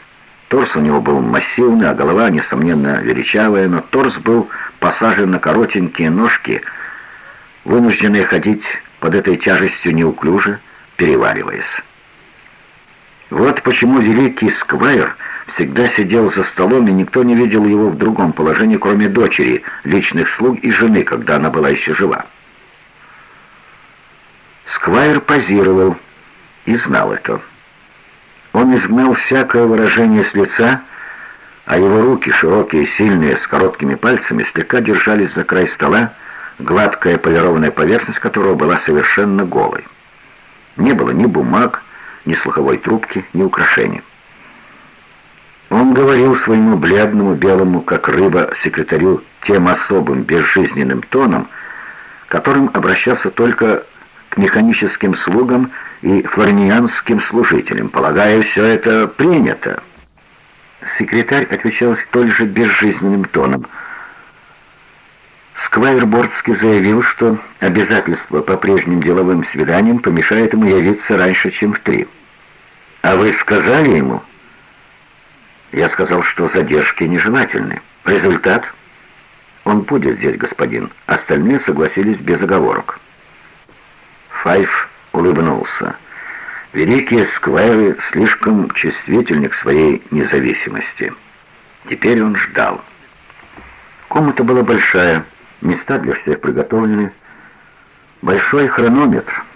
Speaker 1: Торс у него был массивный, а голова, несомненно, величавая, но торс был посажен на коротенькие ножки, вынужденные ходить под этой тяжестью неуклюже, переваливаясь. Вот почему великий Сквайр всегда сидел за столом, и никто не видел его в другом положении, кроме дочери, личных слуг и жены, когда она была еще жива. Сквайр позировал и знал это. Он изгнал всякое выражение с лица, а его руки, широкие, сильные, с короткими пальцами, слегка держались за край стола, гладкая полированная поверхность которого была совершенно голой. Не было ни бумаг, ни слуховой трубки, ни украшений. Он говорил своему бледному, белому, как рыба, секретарю тем особым, безжизненным тоном, которым обращался только к механическим слугам и флорнианским служителям. Полагаю, все это принято». Секретарь отвечал столь же безжизненным тоном. Сквайр Бордский заявил, что обязательство по прежним деловым свиданиям помешает ему явиться раньше, чем в три. «А вы сказали ему?» Я сказал, что задержки нежелательны. Результат? Он будет здесь, господин. Остальные согласились без оговорок. Файф улыбнулся. Великие сквайры слишком чувствительны к своей независимости. Теперь он ждал. Комната была большая, места для всех приготовлены. Большой хронометр —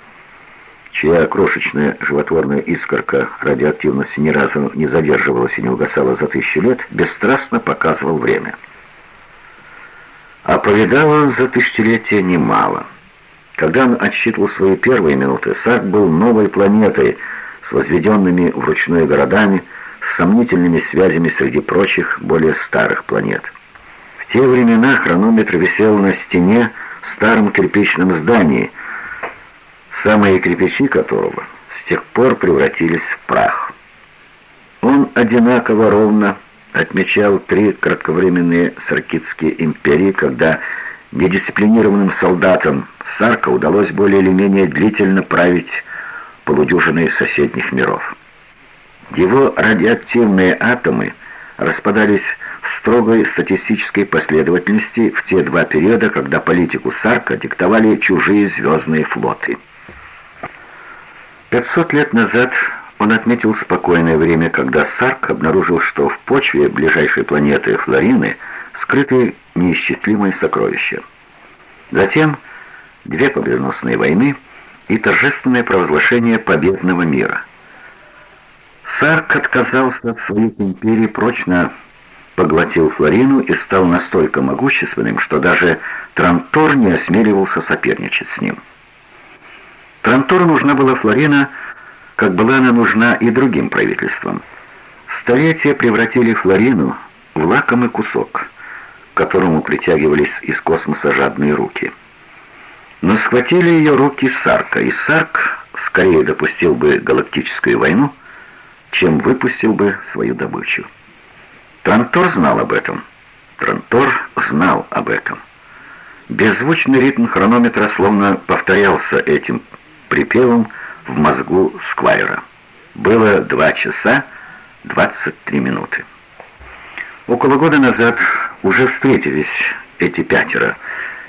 Speaker 1: чья крошечная животворная искорка радиоактивности ни разу не задерживалась и не угасала за тысячи лет, бесстрастно показывал время. А повидал он за тысячелетия немало. Когда он отсчитывал свои первые минуты, Сак был новой планетой с возведенными вручную городами, с сомнительными связями среди прочих, более старых планет. Те времена хронометр висел на стене в старом кирпичном здании – самые кирпичи которого с тех пор превратились в прах. Он одинаково ровно отмечал три кратковременные саркитские империи, когда недисциплинированным солдатам Сарка удалось более или менее длительно править полудюжиной соседних миров. Его радиоактивные атомы распадались в строгой статистической последовательности в те два периода, когда политику Сарка диктовали чужие звездные флоты. Пятьсот лет назад он отметил спокойное время, когда Сарк обнаружил, что в почве ближайшей планеты Флорины скрыты неисчислимые сокровища. Затем две победоносные войны и торжественное провозглашение победного мира. Сарк отказался от своей империи, прочно поглотил Флорину и стал настолько могущественным, что даже Трантор не осмеливался соперничать с ним. Трантору нужна была Флорина, как была она нужна и другим правительствам. Столетия превратили Флорину в лакомый кусок, к которому притягивались из космоса жадные руки. Но схватили ее руки Сарка, и Сарк скорее допустил бы галактическую войну, чем выпустил бы свою добычу. Трантор знал об этом. Трантор знал об этом. Беззвучный ритм хронометра словно повторялся этим припевом в мозгу Сквайра. Было два часа двадцать три минуты. Около года назад уже встретились эти пятеро,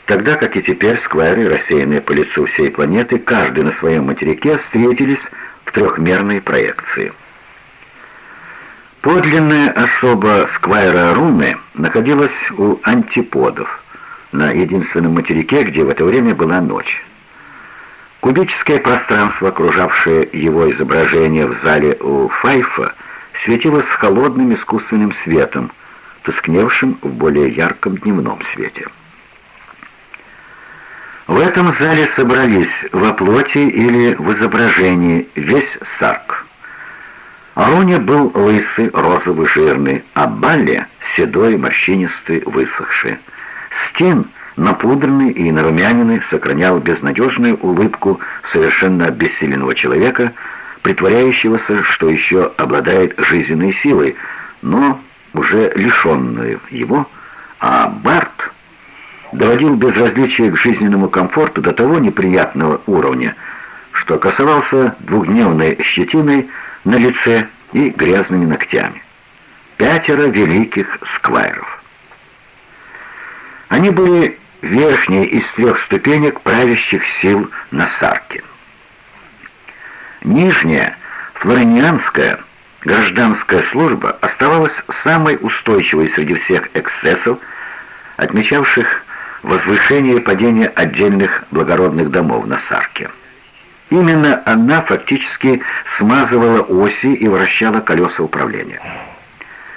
Speaker 1: тогда как и теперь сквайры, рассеянные по лицу всей планеты, каждый на своем материке, встретились в трехмерной проекции. Подлинная особа сквайра Руны находилась у антиподов, на единственном материке, где в это время была ночь. Кубическое пространство, окружавшее его изображение в зале у Файфа, светилось холодным искусственным светом, тускневшим в более ярком дневном свете. В этом зале собрались во плоти или в изображении весь Сарк. Аруня был лысый, розовый, жирный, а Балли — седой, морщинистый, высохший. Стин — напудренный и нарумяненный, сохранял безнадежную улыбку совершенно обессиленного человека, притворяющегося, что еще обладает жизненной силой, но уже лишенную его, а Барт доводил безразличие к жизненному комфорту до того неприятного уровня, что касался двухдневной щетиной на лице и грязными ногтями. Пятеро великих сквайров. Они были верхняя из трех ступенек правящих сил на Сарке. Нижняя, флоринианская, гражданская служба оставалась самой устойчивой среди всех эксцессов, отмечавших возвышение и падение отдельных благородных домов на Сарке. Именно она фактически смазывала оси и вращала колеса управления.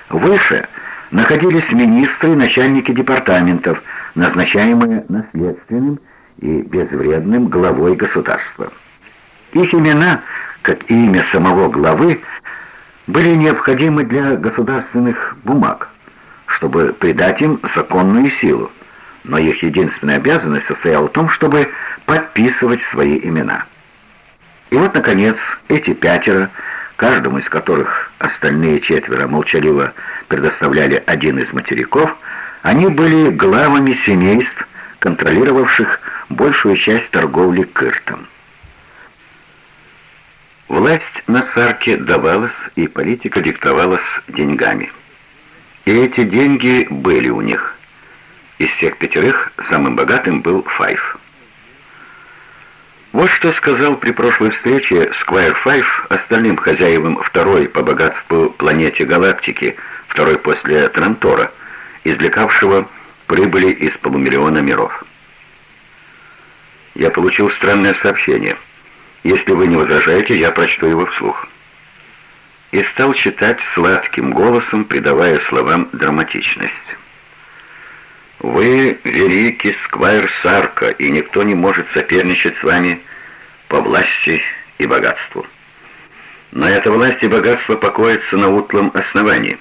Speaker 1: Выше находились министры и начальники департаментов – назначаемые наследственным и безвредным главой государства. Их имена, как и имя самого главы, были необходимы для государственных бумаг, чтобы придать им законную силу, но их единственная обязанность состояла в том, чтобы подписывать свои имена. И вот, наконец, эти пятеро, каждому из которых остальные четверо молчаливо предоставляли один из материков, они были главами семейств, контролировавших большую часть торговли кыртом. Власть на Сарке давалась, и политика диктовалась деньгами. И эти деньги были у них. Из всех пятерых самым богатым был Файф. Вот что сказал при прошлой встрече Сквайр Файф остальным хозяевам второй по богатству планете галактики, второй после Трантора, извлекавшего прибыли из полумиллиона миров. Я получил странное сообщение. Если вы не возражаете, я прочту его вслух. И стал читать сладким голосом, придавая словам драматичность. Вы великий сквайр Сарка, и никто не может соперничать с вами по власти и богатству. Но эта власть и богатство покоятся на утлом основании.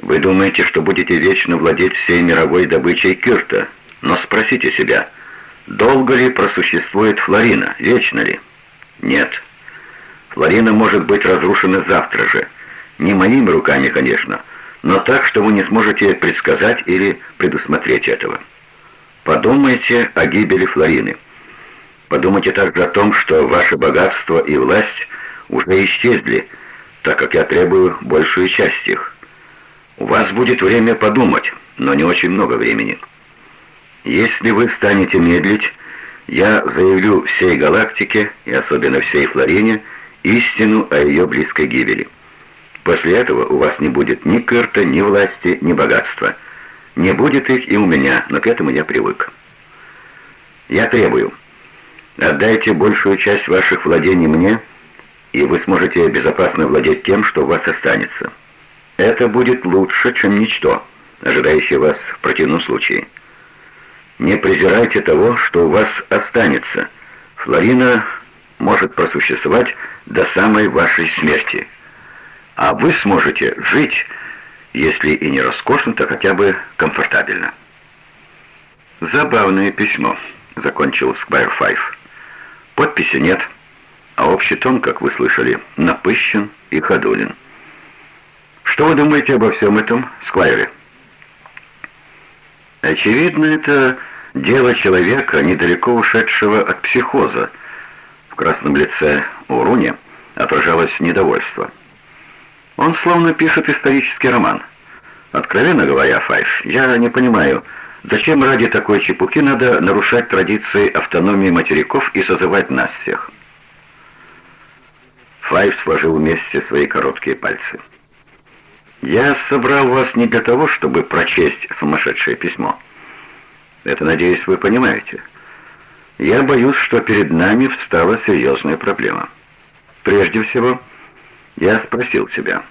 Speaker 1: Вы думаете, что будете вечно владеть всей мировой добычей Кирта, но спросите себя, долго ли просуществует Флорина, вечно ли? Нет. Флорина может быть разрушена завтра же. Не моими руками, конечно, но так, что вы не сможете предсказать или предусмотреть этого. Подумайте о гибели Флорины. Подумайте также о том, что ваше богатство и власть уже исчезли, так как я требую большую часть их. У вас будет время подумать, но не очень много времени. Если вы станете медлить, я заявлю всей галактике, и особенно всей Флорине, истину о ее близкой гибели. После этого у вас не будет ни кырта, ни власти, ни богатства. Не будет их и у меня, но к этому я привык. Я требую, отдайте большую часть ваших владений мне, и вы сможете безопасно владеть тем, что у вас останется. Это будет лучше, чем ничто, ожидающее вас в противном случае. Не презирайте того, что у вас останется. Флорина может просуществовать до самой вашей смерти. А вы сможете жить, если и не роскошно, то хотя бы комфортабельно. Забавное письмо, закончил Сквайр Файв. Подписи нет, а общий тон, как вы слышали, напыщен и ходулен. Что вы думаете обо всем этом, Сквайре? Очевидно, это дело человека, недалеко ушедшего от психоза. В красном лице Уруни отражалось недовольство. Он словно пишет исторический роман. Откровенно говоря, Файф, я не понимаю, зачем ради такой чепухи надо нарушать традиции автономии материков и созывать нас всех. Файф сложил вместе свои короткие пальцы. Я собрал вас не для того, чтобы прочесть сумасшедшее письмо. Это, надеюсь, вы понимаете. Я боюсь, что перед нами встала серьезная проблема. Прежде всего, я спросил себя,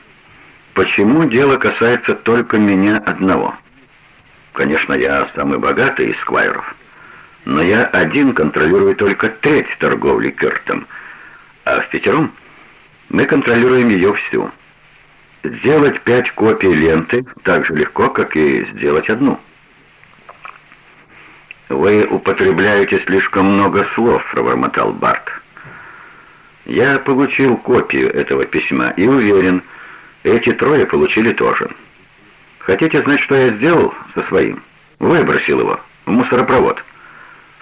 Speaker 1: почему дело касается только меня одного? Конечно, я самый богатый из сквайров, но я один контролирую только треть торговли Кертом, а в пятером мы контролируем ее всю. Сделать пять копий ленты так же легко, как и сделать одну. «Вы употребляете слишком много слов», — пробормотал Барт. «Я получил копию этого письма и уверен, эти трое получили тоже. Хотите знать, что я сделал со своим? Выбросил его в мусоропровод.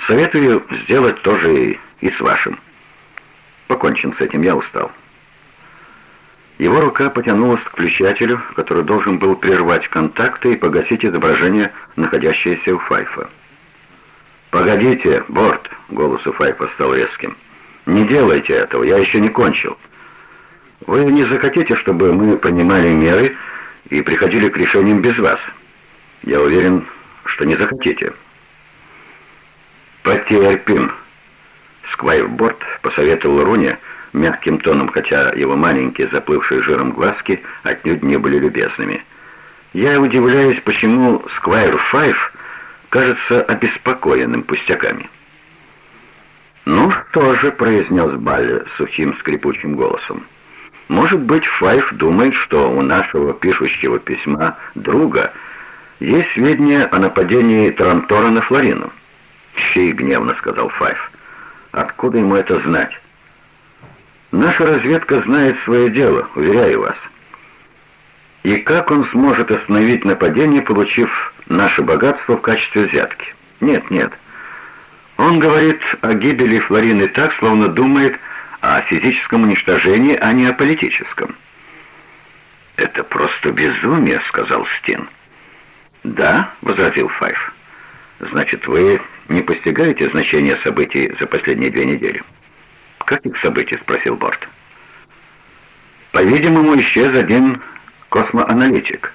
Speaker 1: Советую сделать тоже и, и с вашим. Покончим с этим, я устал». Его рука потянулась к включателю, который должен был прервать контакты и погасить изображение, находящееся у Файфа. «Погодите, Борт!» — голос у Файфа стал резким. «Не делайте этого, я еще не кончил. Вы не захотите, чтобы мы понимали меры и приходили к решениям без вас? Я уверен, что не захотите». «Потерпим!» Сквайр Борт посоветовал Руне, — мягким тоном, хотя его маленькие, заплывшие жиром глазки отнюдь не были любезными. «Я удивляюсь, почему Сквайр Файв кажется обеспокоенным пустяками». «Ну что же», — произнес Балли сухим скрипучим голосом, «может быть, Файв думает, что у нашего пишущего письма друга есть сведения о нападении Тарантора на Флорину». «Щей гневно», — сказал Файв. «Откуда ему это знать?» Наша разведка знает свое дело, уверяю вас. И как он сможет остановить нападение, получив наше богатство в качестве взятки? Нет, нет. Он говорит о гибели Флорины так, словно думает о физическом уничтожении, а не о политическом. «Это просто безумие», — сказал Стин. «Да», — возразил Файф. «Значит, вы не постигаете значения событий за последние две недели?» «Каких событий?» — спросил Борт. «По-видимому, исчез один космоаналитик.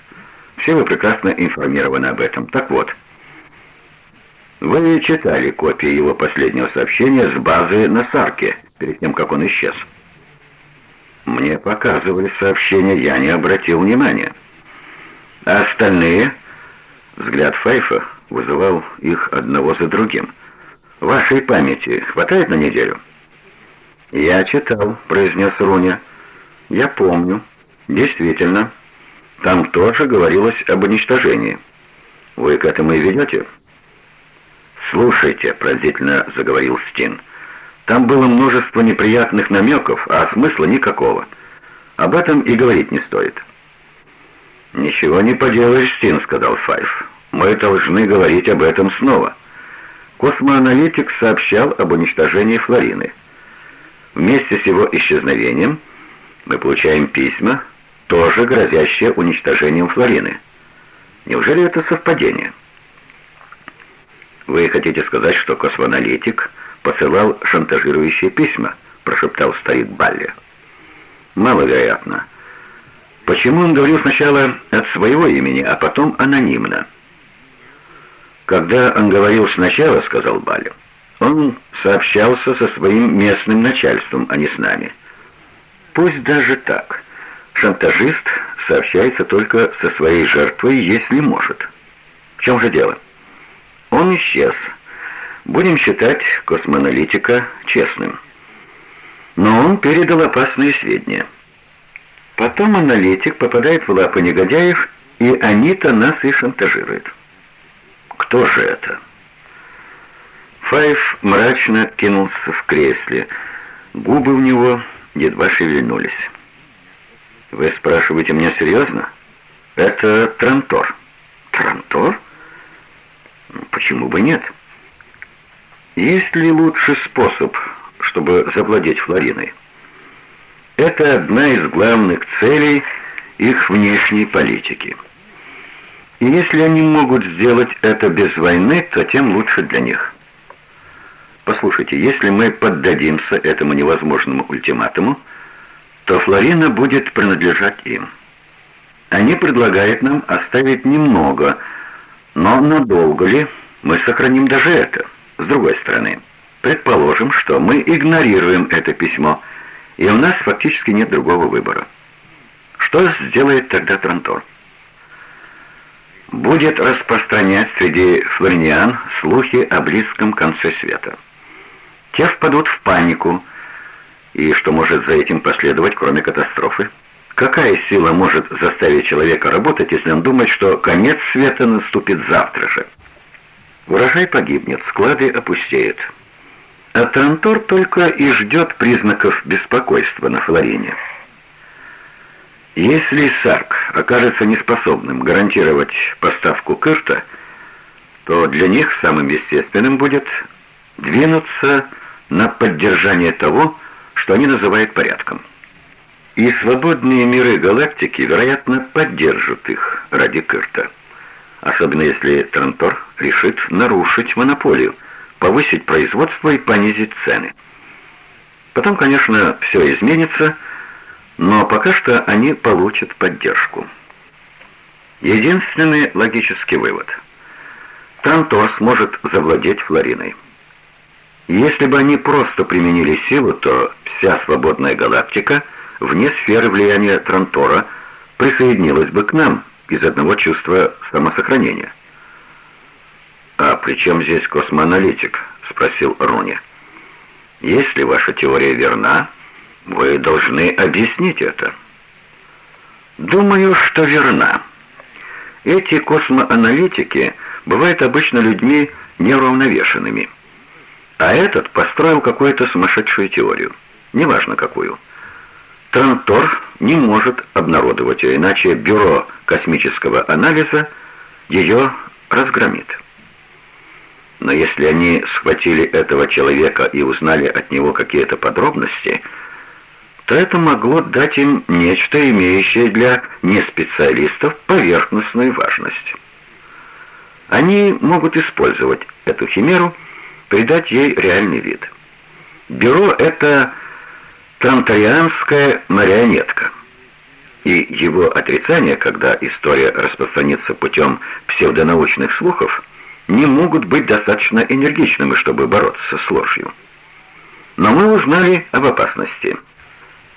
Speaker 1: Все вы прекрасно информированы об этом. Так вот, вы читали копии его последнего сообщения с базы на Сарке, перед тем, как он исчез. Мне показывали сообщения, я не обратил внимания. А остальные... Взгляд Файфа вызывал их одного за другим. «Вашей памяти хватает на неделю?» «Я читал», — произнес Руня. «Я помню. Действительно, там тоже говорилось об уничтожении. Вы к этому и ведете?» «Слушайте», — пронзительно заговорил Стин. «Там было множество неприятных намеков, а смысла никакого. Об этом и говорить не стоит». «Ничего не поделаешь, Стин», — сказал Файф. «Мы должны говорить об этом снова». Космоаналитик сообщал об уничтожении Флорины. Вместе с его исчезновением мы получаем письма, тоже грозящие уничтожением Флорины. Неужели это совпадение? «Вы хотите сказать, что космоаналитик посылал шантажирующие письма?» прошептал старик Балли. «Маловероятно. Почему он говорил сначала от своего имени, а потом анонимно?» «Когда он говорил сначала, — сказал Балли, — он сообщался со своим местным начальством, а не с нами. Пусть даже так. Шантажист сообщается только со своей жертвой, если может. В чем же дело? Он исчез. Будем считать космоаналитика честным. Но он передал опасные сведения. Потом аналитик попадает в лапы негодяев, и они-то нас и шантажируют. Кто же это? Файв мрачно кинулся в кресле. Губы у него едва шевельнулись. «Вы спрашиваете меня серьезно? Это Трантор». «Трантор? Почему бы нет?» «Есть ли лучший способ, чтобы завладеть Флориной?» Это одна из главных целей их внешней политики. И если они могут сделать это без войны, то тем лучше для них. Послушайте, если мы поддадимся этому невозможному ультиматуму, то Флорина будет принадлежать им. Они предлагают нам оставить немного, но надолго ли мы сохраним даже это? С другой стороны, предположим, что мы игнорируем это письмо, и у нас фактически нет другого выбора. Что сделает тогда Трантор? Будет распространять среди флориниан слухи о близком конце света. Те впадут в панику. И что может за этим последовать, кроме катастрофы? Какая сила может заставить человека работать, если он думает, что конец света наступит завтра же? Урожай погибнет, склады опустеют. А Трантор только и ждет признаков беспокойства на Флорине. Если Сарк окажется неспособным гарантировать поставку Кырта, то для них самым естественным будет двинуться на поддержание того, что они называют порядком. И свободные миры галактики, вероятно, поддержат их ради Кырта. Особенно если Трантор решит нарушить монополию, повысить производство и понизить цены. Потом, конечно, все изменится, но пока что они получат поддержку. Единственный логический вывод. Трантор сможет завладеть Флориной. Если бы они просто применили силу, то вся свободная галактика вне сферы влияния Трантора присоединилась бы к нам из одного чувства самосохранения. «А при чем здесь космоаналитик?» — спросил Руни. «Если ваша теория верна, вы должны объяснить это». «Думаю, что верна. Эти космоаналитики бывают обычно людьми неуравновешенными». А этот построил какую-то сумасшедшую теорию. Неважно какую. Трантор не может обнародовать ее, иначе Бюро космического анализа ее разгромит. Но если они схватили этого человека и узнали от него какие-то подробности, то это могло дать им нечто, имеющее для неспециалистов поверхностную важность. Они могут использовать эту химеру, придать ей реальный вид. Бюро — это тантарианская марионетка. И его отрицание, когда история распространится путем псевдонаучных слухов, не могут быть достаточно энергичными, чтобы бороться с ложью. Но мы узнали об опасности.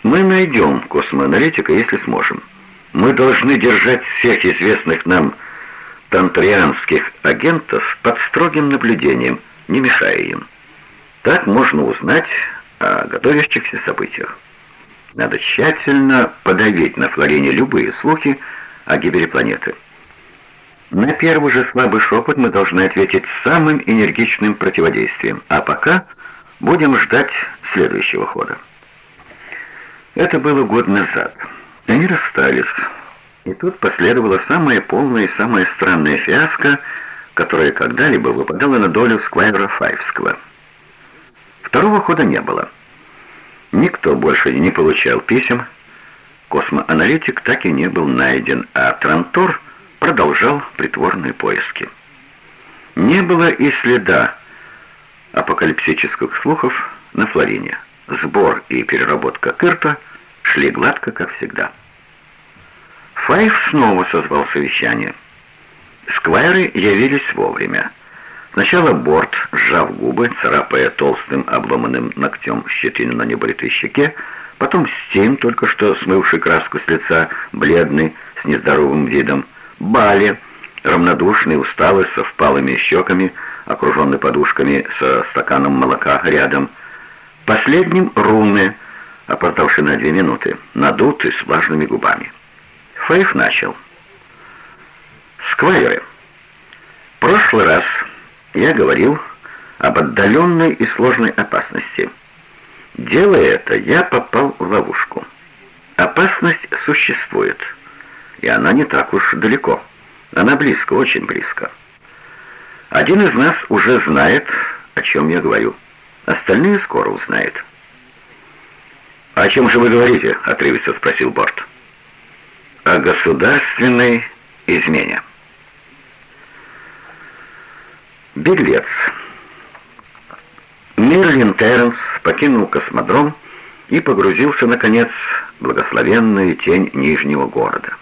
Speaker 1: Мы найдем космоаналитика, если сможем. Мы должны держать всех известных нам тантрианских агентов под строгим наблюдением, не мешая им. Так можно узнать о готовящихся событиях. Надо тщательно подавить на Флорине любые слухи о гибели планеты. На первый же слабый шепот мы должны ответить самым энергичным противодействием, а пока будем ждать следующего хода. Это было год назад. Они расстались. И тут последовала самая полная и самая странная фиаско, которая когда-либо выпадала на долю Сквайра Файвского. Второго хода не было. Никто больше не получал писем. Космоаналитик так и не был найден, а Трантор продолжал притворные поиски. Не было и следа апокалипсических слухов на Флорине. Сбор и переработка Кырта шли гладко, как всегда. Файв снова созвал совещание. Сквайры явились вовремя. Сначала Борт, сжав губы, царапая толстым обломанным ногтем щетину на небритой щеке, потом Стим, только что смывший краску с лица, бледный, с нездоровым видом, Бали, равнодушный, усталый, со впалыми щеками, окруженный подушками, со стаканом молока рядом. Последним Руны, опоздавший на две минуты, надутый, с влажными губами. Фейф начал. «Сквайры, прошлый раз я говорил об отдаленной и сложной опасности. Делая это, я попал в ловушку. Опасность существует, и она не так уж далеко. Она близко, очень близко. Один из нас уже знает, о чем я говорю. Остальные скоро узнают. «О чем же вы говорите?» — отрывисто спросил Борт. «О государственной измене». Беглец. Мерлин Терренс покинул космодром и погрузился, наконец, в благословенную тень Нижнего города.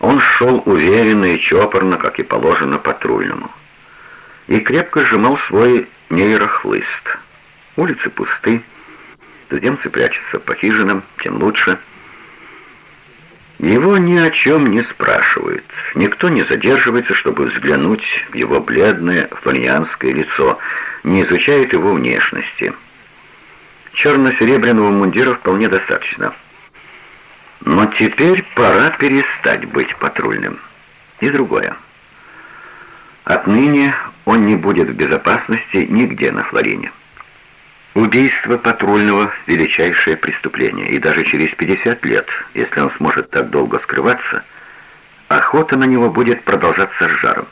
Speaker 1: Он шел уверенно и чопорно, как и положено патрульному, и крепко сжимал свой нейрохлыст. Улицы пусты, туземцы прячутся по хижинам, тем лучше — его ни о чем не спрашивают, никто не задерживается, чтобы взглянуть в его бледное флорианское лицо, не изучает его внешности. Черно-серебряного мундира вполне достаточно. Но теперь пора перестать быть патрульным. И другое. Отныне он не будет в безопасности нигде на Флорине. Убийство патрульного — величайшее преступление, и даже через 50 лет, если он сможет так долго скрываться, охота на него будет продолжаться с жаром.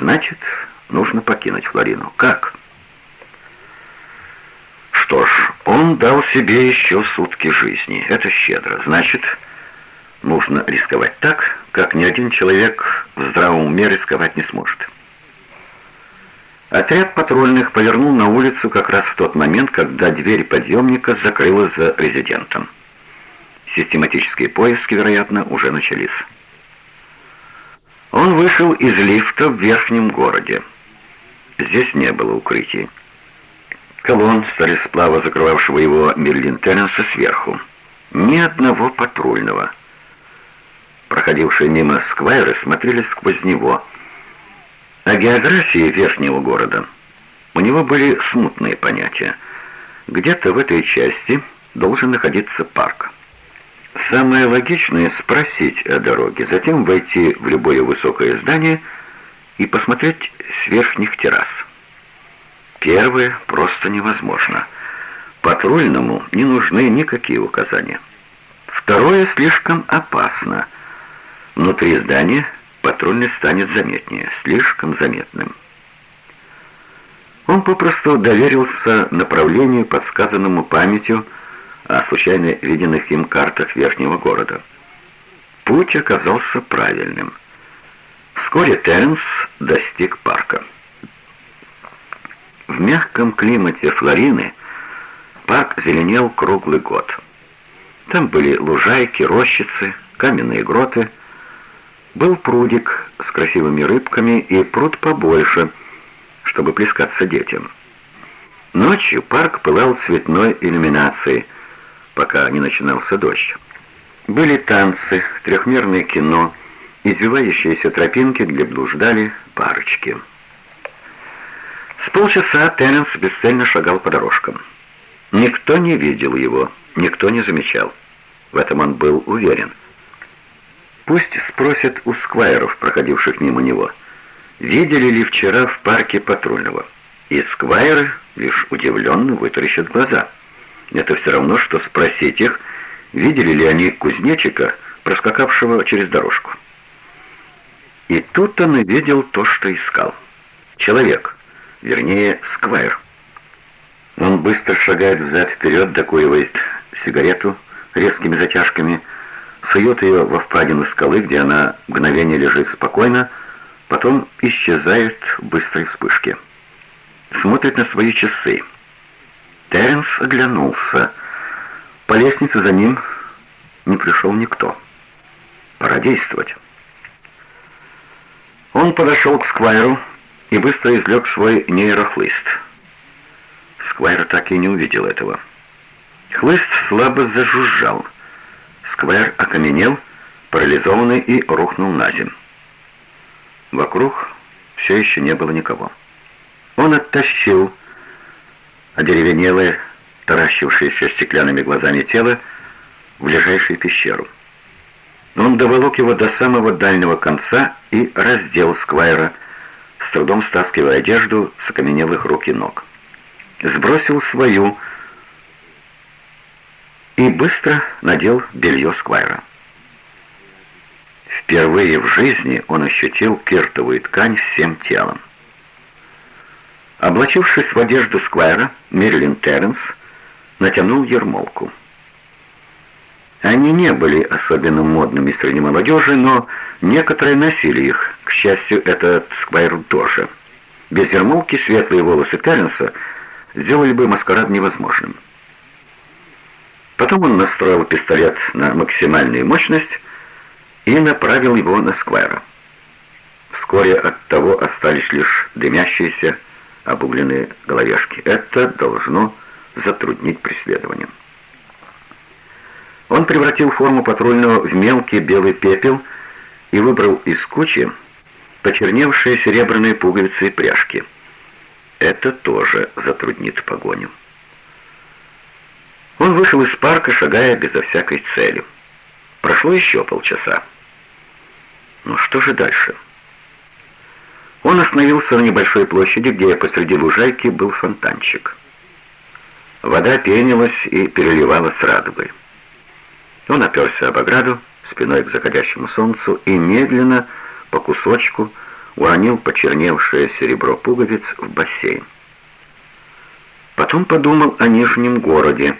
Speaker 1: Значит, нужно покинуть Флорину. Как? Что ж, он дал себе еще сутки жизни. Это щедро. Значит, нужно рисковать так, как ни один человек в здравом уме рисковать не сможет. Отряд патрульных повернул на улицу как раз в тот момент, когда дверь подъемника закрылась за резидентом. Систематические поиски, вероятно, уже начались. Он вышел из лифта в верхнем городе. Здесь не было укрытий. Колонн сталисплава, закрывавшего его Мерлин Терренса сверху. Ни одного патрульного. Проходившие мимо сквайры смотрели сквозь него — о географии верхнего города у него были смутные понятия. Где-то в этой части должен находиться парк. Самое логичное — спросить о дороге, затем войти в любое высокое здание и посмотреть с верхних террас. Первое просто невозможно. Патрульному не нужны никакие указания. Второе слишком опасно. Внутри здания патрульный станет заметнее, слишком заметным. Он попросту доверился направлению, подсказанному памятью о случайно виденных им картах верхнего города. Путь оказался правильным. Вскоре Теренс достиг парка. В мягком климате Флорины парк зеленел круглый год. Там были лужайки, рощицы, каменные гроты. Был прудик с красивыми рыбками и пруд побольше, чтобы плескаться детям. Ночью парк пылал цветной иллюминацией, пока не начинался дождь. Были танцы, трехмерное кино, извивающиеся тропинки, где блуждали парочки. С полчаса Терренс бесцельно шагал по дорожкам. Никто не видел его, никто не замечал. В этом он был уверен. Пусть спросят у сквайров, проходивших мимо него, видели ли вчера в парке патрульного. И сквайры лишь удивленно вытаращат глаза. Это все равно, что спросить их, видели ли они кузнечика, проскакавшего через дорожку. И тут он увидел то, что искал. Человек вернее, сквайр. Он быстро шагает взад-вперед, докуривает сигарету резкими затяжками, сует ее во впадину скалы, где она мгновение лежит спокойно, потом исчезает в быстрой вспышке. Смотрит на свои часы. Теренс оглянулся. По лестнице за ним не пришел никто. Пора действовать. Он подошел к Сквайру, и быстро извлек свой нейрохлыст. Сквайр так и не увидел этого. Хлыст слабо зажужжал. Сквайр окаменел, парализованный и рухнул на землю. Вокруг все еще не было никого. Он оттащил одеревенелое, таращившееся стеклянными глазами тело в ближайшую пещеру. Он доволок его до самого дальнего конца и раздел Сквайра, с трудом стаскивая одежду с окаменелых рук и ног. Сбросил свою и быстро надел белье Сквайра. Впервые в жизни он ощутил киртовую ткань всем телом. Облачившись в одежду Сквайра, Мерлин Терренс натянул ермолку. Они не были особенно модными среди молодежи, но некоторые носили их. К счастью, этот Сквайр тоже. Без ермолки светлые волосы Терренса сделали бы маскарад невозможным. Потом он настроил пистолет на максимальную мощность и направил его на Сквайра. Вскоре от того остались лишь дымящиеся обугленные головешки. Это должно затруднить преследование. Он превратил форму патрульного в мелкий белый пепел и выбрал из кучи почерневшие серебряные пуговицы и пряжки. Это тоже затруднит погоню. Он вышел из парка, шагая безо всякой цели. Прошло еще полчаса. Ну что же дальше? Он остановился на небольшой площади, где посреди лужайки был фонтанчик. Вода пенилась и переливалась радугой. Он оперся об ограду, спиной к заходящему солнцу, и медленно, по кусочку, уронил почерневшее серебро пуговиц в бассейн. Потом подумал о Нижнем городе,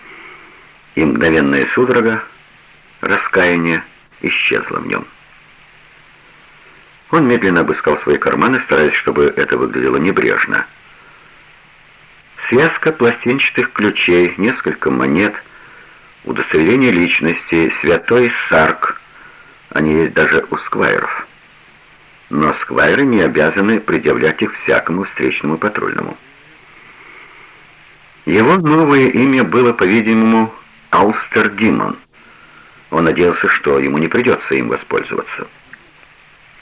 Speaker 1: и мгновенная судорога, раскаяние исчезло в нем. Он медленно обыскал свои карманы, стараясь, чтобы это выглядело небрежно. Связка пластинчатых ключей, несколько монет — удостоверение личности, святой Сарк. Они есть даже у сквайров. Но сквайры не обязаны предъявлять их всякому встречному патрульному. Его новое имя было, по-видимому, Алстер Димон. Он надеялся, что ему не придется им воспользоваться.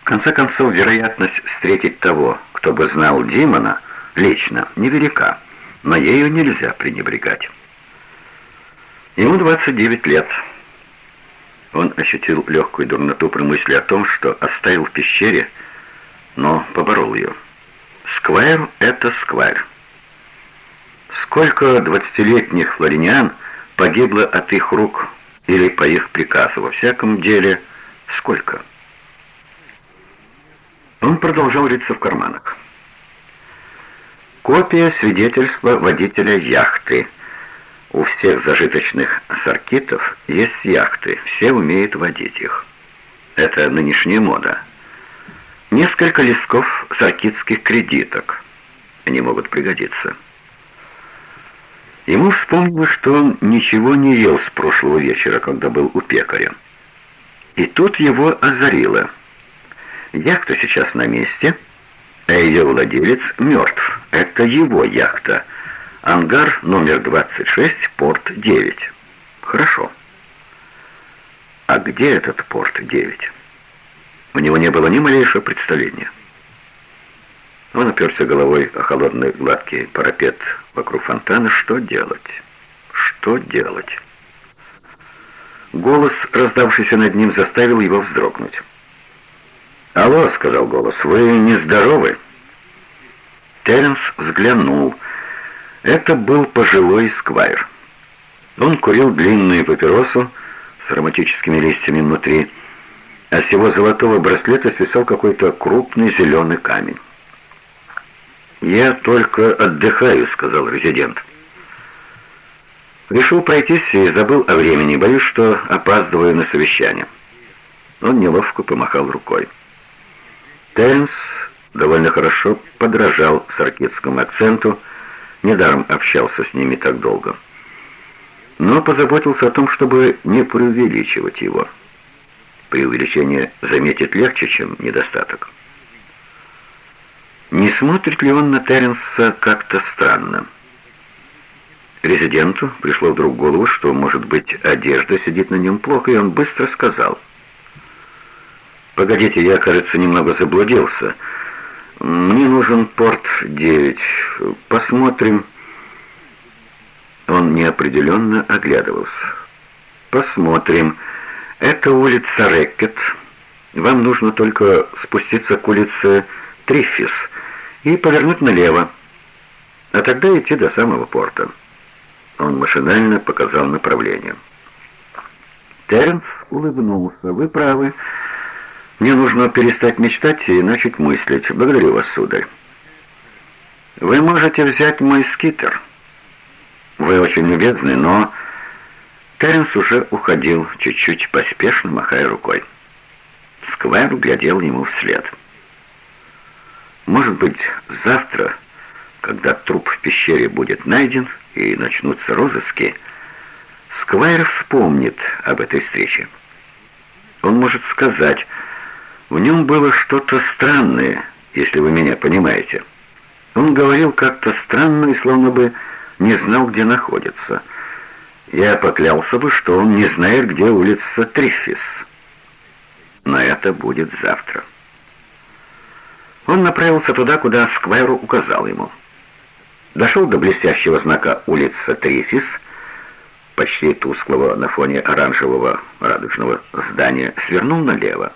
Speaker 1: В конце концов, вероятность встретить того, кто бы знал Димона, лично невелика, но ею нельзя пренебрегать. Ему 29 лет. Он ощутил легкую дурноту при мысли о том, что оставил в пещере, но поборол ее. Сквайр — это сквайр. Сколько двадцатилетних флориниан погибло от их рук или по их приказу? Во всяком деле, сколько? Он продолжал рыться в карманах. Копия свидетельства водителя яхты. У всех зажиточных саркитов есть яхты, все умеют водить их. Это нынешняя мода. Несколько листков саркитских кредиток. Они могут пригодиться. Ему вспомнилось, что он ничего не ел с прошлого вечера, когда был у пекаря. И тут его озарило. Яхта сейчас на месте, а ее владелец мертв. Это его яхта. Ангар номер 26, порт 9. Хорошо. А где этот порт 9? У него не было ни малейшего представления. Он оперся головой о холодный гладкий парапет вокруг фонтана. Что делать? Что делать? Голос, раздавшийся над ним, заставил его вздрогнуть. «Алло», — сказал голос, — «вы нездоровы?» Теренс взглянул. Это был пожилой сквайр. Он курил длинную папиросу с ароматическими листьями внутри, а с его золотого браслета свисал какой-то крупный зеленый камень. «Я только отдыхаю», — сказал резидент. Решил пройтись и забыл о времени, боюсь, что опаздываю на совещание. Он неловко помахал рукой. Тернс довольно хорошо подражал саркетскому акценту, недаром общался с ними так долго. Но позаботился о том, чтобы не преувеличивать его. Преувеличение заметить легче, чем недостаток. Не смотрит ли он на Теренса как-то странно? Резиденту пришло вдруг в голову, что, может быть, одежда сидит на нем плохо, и он быстро сказал. «Погодите, я, кажется, немного заблудился. Мне нужен порт 9. Посмотрим». Он неопределенно оглядывался. «Посмотрим. Это улица Реккет. Вам нужно только спуститься к улице Триффис» и повернуть налево, а тогда идти до самого порта. Он машинально показал направление. Теренс улыбнулся. «Вы правы. Мне нужно перестать мечтать и начать мыслить. Благодарю вас, сударь. Вы можете взять мой скитер. Вы очень любезны, но...» Теренс уже уходил, чуть-чуть поспешно махая рукой. Сквайр глядел ему вслед. Может быть, завтра, когда труп в пещере будет найден и начнутся розыски, Сквайр вспомнит об этой встрече. Он может сказать, в нем было что-то странное, если вы меня понимаете. Он говорил как-то странно и словно бы не знал, где находится. Я поклялся бы, что он не знает, где улица Триффис. Но это будет завтра. Он направился туда, куда Сквайру указал ему. Дошел до блестящего знака улица Трифис, почти тусклого на фоне оранжевого радужного здания, свернул налево.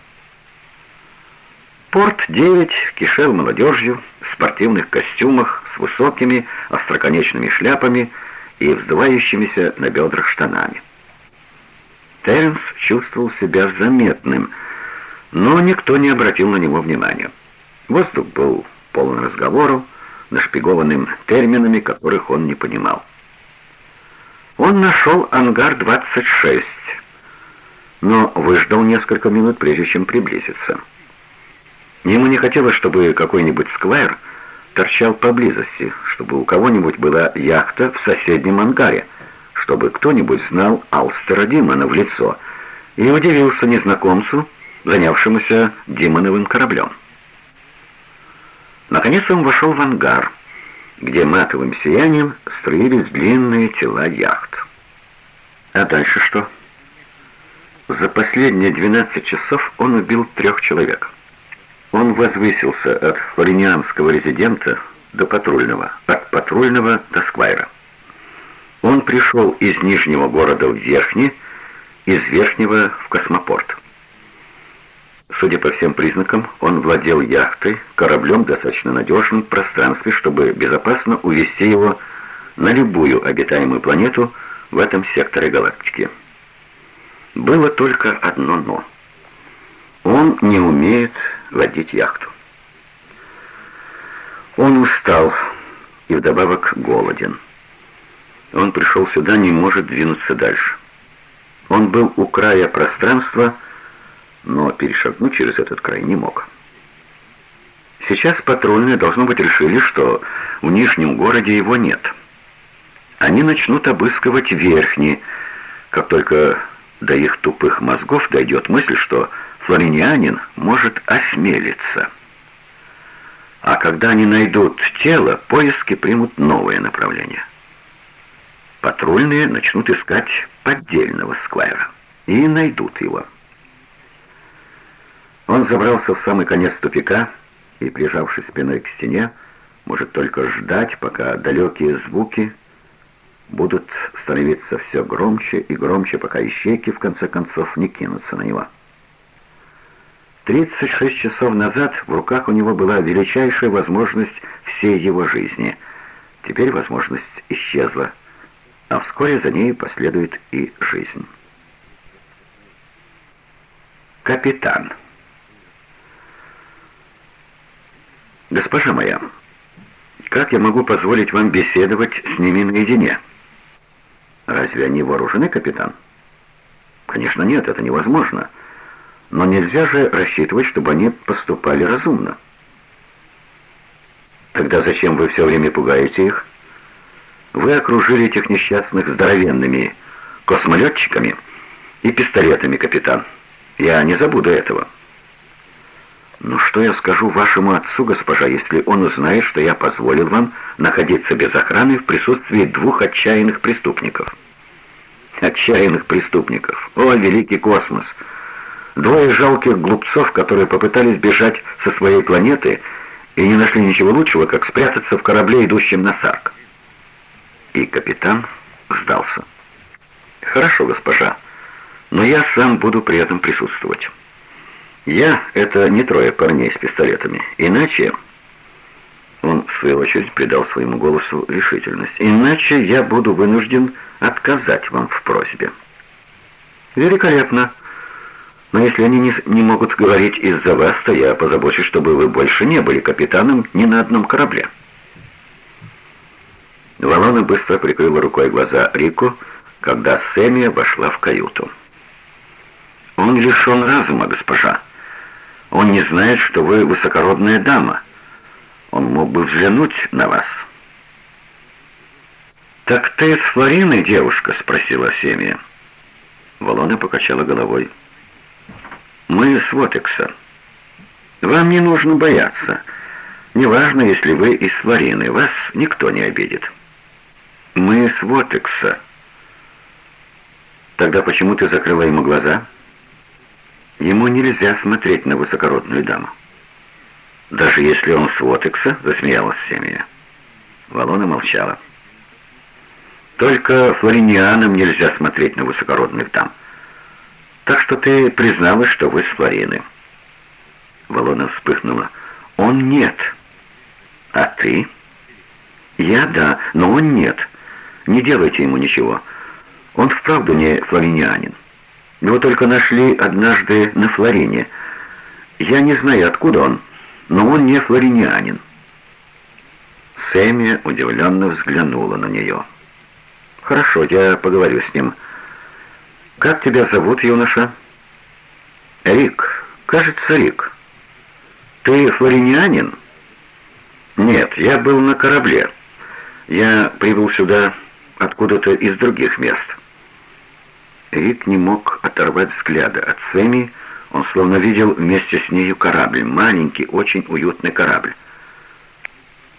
Speaker 1: Порт 9 кишел молодежью в спортивных костюмах с высокими остроконечными шляпами и вздувающимися на бедрах штанами. Теренс чувствовал себя заметным, но никто не обратил на него внимания. Воздух был полон разговоров, нашпигованным терминами, которых он не понимал. Он нашел ангар-26, но выждал несколько минут, прежде чем приблизиться. Ему не хотелось, чтобы какой-нибудь сквайр торчал поблизости, чтобы у кого-нибудь была яхта в соседнем ангаре, чтобы кто-нибудь знал Алстера Димона в лицо и удивился незнакомцу, занявшемуся Димоновым кораблем. Наконец он вошел в ангар, где матовым сиянием струились длинные тела яхт. А дальше что? За последние 12 часов он убил трех человек. Он возвысился от флоринианского резидента до патрульного, от патрульного до сквайра. Он пришел из Нижнего города в Верхний, из Верхнего в Космопорт. Судя по всем признакам, он владел яхтой, кораблем достаточно надежным в пространстве, чтобы безопасно увезти его на любую обитаемую планету в этом секторе галактики. Было только одно «но». Он не умеет водить яхту. Он устал и вдобавок голоден. Он пришел сюда, не может двинуться дальше. Он был у края пространства, но перешагнуть через этот край не мог. Сейчас патрульные, должно быть, решили, что в Нижнем городе его нет. Они начнут обыскивать верхний, как только до их тупых мозгов дойдет мысль, что флоринянин может осмелиться. А когда они найдут тело, поиски примут новое направление. Патрульные начнут искать поддельного сквайра и найдут его. Он забрался в самый конец тупика и, прижавшись спиной к стене, может только ждать, пока далекие звуки будут становиться все громче и громче, пока ищейки в конце концов не кинутся на него. 36 часов назад в руках у него была величайшая возможность всей его жизни. Теперь возможность исчезла, а вскоре за ней последует и жизнь. Капитан. «Госпожа моя, как я могу позволить вам беседовать с ними наедине?» «Разве они вооружены, капитан?» «Конечно нет, это невозможно. Но нельзя же рассчитывать, чтобы они поступали разумно». «Тогда зачем вы все время пугаете их?» «Вы окружили этих несчастных здоровенными космолетчиками и пистолетами, капитан. Я не забуду этого». «Ну что я скажу вашему отцу, госпожа, если он узнает, что я позволил вам находиться без охраны в присутствии двух отчаянных преступников?» «Отчаянных преступников! О, великий космос! Двое жалких глупцов, которые попытались бежать со своей планеты и не нашли ничего лучшего, как спрятаться в корабле, идущем на Сарк». И капитан сдался. «Хорошо, госпожа, но я сам буду при этом присутствовать». Я — это не трое парней с пистолетами. Иначе... Он, в свою очередь, придал своему голосу решительность. «Иначе я буду вынужден отказать вам в просьбе». «Великолепно. Но если они не, не могут говорить из-за вас, то я позабочусь, чтобы вы больше не были капитаном ни на одном корабле». Валона быстро прикрыла рукой глаза Рику, когда Сэмия вошла в каюту. «Он лишен разума, госпожа. Он не знает, что вы высокородная дама. Он мог бы взглянуть на вас». «Так ты с Флорины, девушка?» — спросила Семия. Валона покачала головой. «Мы с Вотекса. Вам не нужно бояться. Неважно, если вы из Флорины, вас никто не обидит. Мы с Вотекса. Тогда почему ты закрыла ему глаза?» Ему нельзя смотреть на высокородную даму. Даже если он с Вотекса, засмеялась Семия. Валона молчала. Только флоринианам нельзя смотреть на высокородных дам. Так что ты призналась, что вы с Флорины. Валона вспыхнула. Он нет. А ты? Я да, но он нет. Не делайте ему ничего. Он вправду не флоринианин. Его только нашли однажды на Флорине. Я не знаю, откуда он, но он не флоринянин. Сэмми удивленно взглянула на нее. «Хорошо, я поговорю с ним. Как тебя зовут, юноша?» «Рик. Кажется, Рик. Ты флоринянин?» «Нет, я был на корабле. Я прибыл сюда откуда-то из других мест». Рик не мог оторвать взгляда от Сэмми, он словно видел вместе с нею корабль, маленький, очень уютный корабль.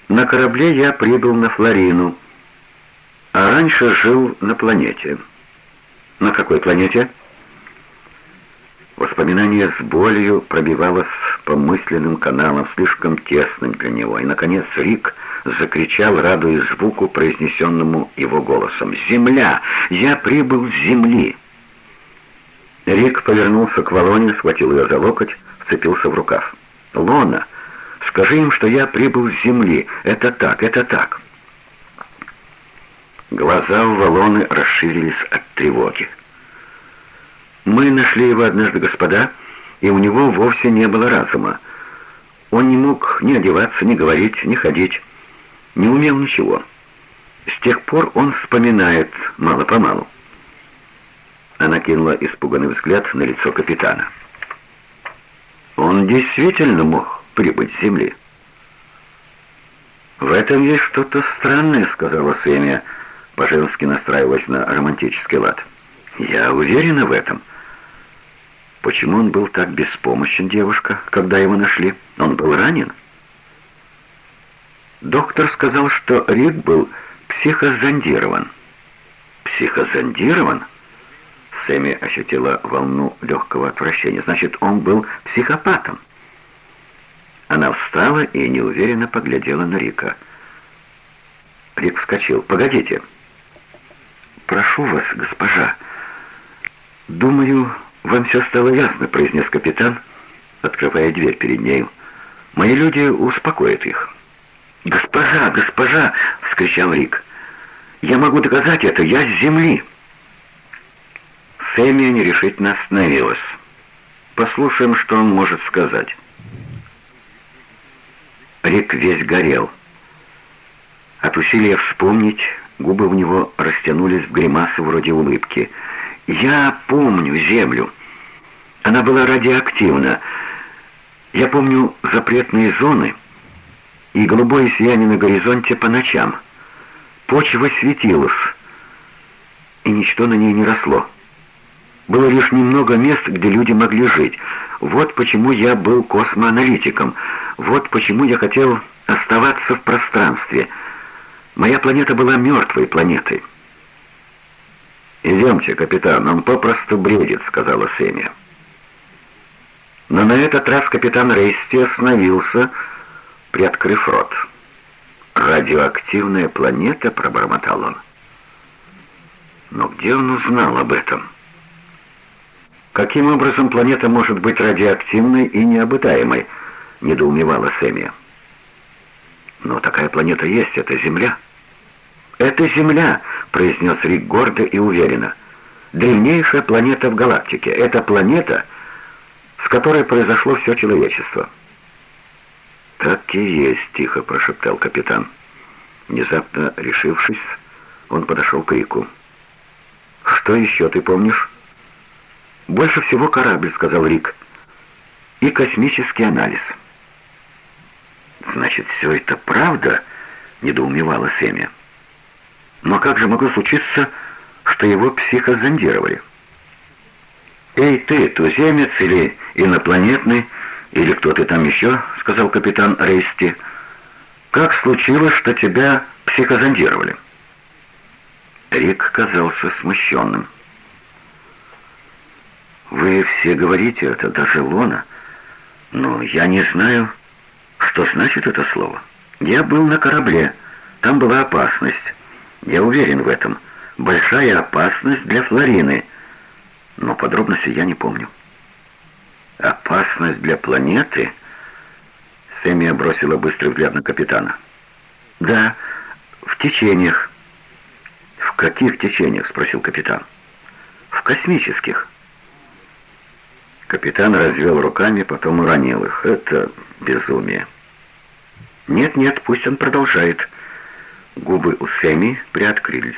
Speaker 1: На корабле я прибыл на Флорину, а раньше жил на планете. На какой планете? Воспоминание с болью пробивалось по мысленным каналам, слишком тесным для него, и, наконец, Рик закричал, радуясь звуку, произнесенному его голосом. «Земля! Я прибыл с земли!» Рик повернулся к Волоне, схватил ее за локоть, вцепился в рукав. «Лона, скажи им, что я прибыл с земли. Это так, это так». Глаза у Валоны расширились от тревоги. «Мы нашли его однажды, господа, и у него вовсе не было разума. Он не мог ни одеваться, ни говорить, ни ходить, не умел ничего. С тех пор он вспоминает мало-помалу». Она кинула испуганный взгляд на лицо капитана. «Он действительно мог прибыть с земли». «В этом есть что-то странное», — сказала Сэмия, — по-женски настраиваясь на романтический лад. «Я уверена в этом». «Почему он был так беспомощен, девушка, когда его нашли? Он был ранен?» Доктор сказал, что Рик был психозондирован. «Психозондирован?» Сэмми ощутила волну легкого отвращения. «Значит, он был психопатом». Она встала и неуверенно поглядела на Рика. Рик вскочил. «Погодите!» «Прошу вас, госпожа». «Думаю, вам все стало ясно», — произнес капитан, открывая дверь перед нею. «Мои люди успокоят их». «Госпожа, госпожа!» — вскричал Рик. «Я могу доказать это, я с земли!» Сэмми нерешительно остановилась. «Послушаем, что он может сказать». Рик весь горел. От усилия вспомнить Губы у него растянулись в гримасы вроде улыбки. «Я помню землю. Она была радиоактивна. Я помню запретные зоны и голубое сияние на горизонте по ночам. Почва светилась, и ничто на ней не росло. Было лишь немного мест, где люди могли жить. Вот почему я был космоаналитиком. Вот почему я хотел оставаться в пространстве». Моя планета была мертвой планетой. «Идемте, капитан, он попросту бредит», — сказала Сэмми. Но на этот раз капитан Рейсти остановился, приоткрыв рот. «Радиоактивная планета?» — пробормотал он. Но где он узнал об этом? «Каким образом планета может быть радиоактивной и необитаемой?» — недоумевала Сэмми. «Но такая планета есть, это Земля». «Это Земля», — произнес Рик гордо и уверенно. «Древнейшая планета в галактике. Это планета, с которой произошло все человечество». «Так и есть», — тихо прошептал капитан. Внезапно решившись, он подошел к Рику. «Что еще ты помнишь?» «Больше всего корабль», — сказал Рик. «И космический анализ». «Значит, все это правда?» — недоумевала Сэмми. Но как же могло случиться, что его психозондировали? «Эй, ты, туземец или инопланетный, или кто ты там еще?» — сказал капитан Рейсти. «Как случилось, что тебя психозондировали?» Рик казался смущенным. «Вы все говорите это, даже Лона, но я не знаю, что значит это слово. Я был на корабле, там была опасность». Я уверен в этом. Большая опасность для Флорины. Но подробности я не помню. Опасность для планеты? Сэмия бросила быстрый взгляд на капитана. Да, в течениях. В каких течениях? Спросил капитан. В космических. Капитан развел руками, потом уронил их. Это безумие. Нет-нет, пусть он продолжает. Губы у Сэмми приоткрылись,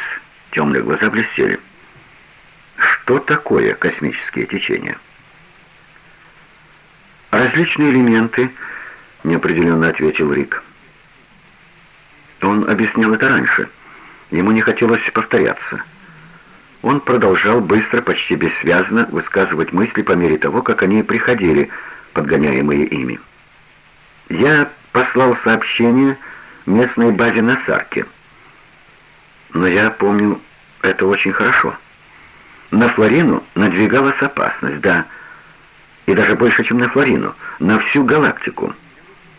Speaker 1: темные глаза блестели. Что такое космические течения? Различные элементы, неопределенно ответил Рик. Он объяснял это раньше. Ему не хотелось повторяться. Он продолжал быстро, почти бессвязно высказывать мысли по мере того, как они приходили, подгоняемые ими. Я послал сообщение местной базе на Сарке. Но я помню это очень хорошо. На Флорину надвигалась опасность, да, и даже больше, чем на Флорину, на всю галактику.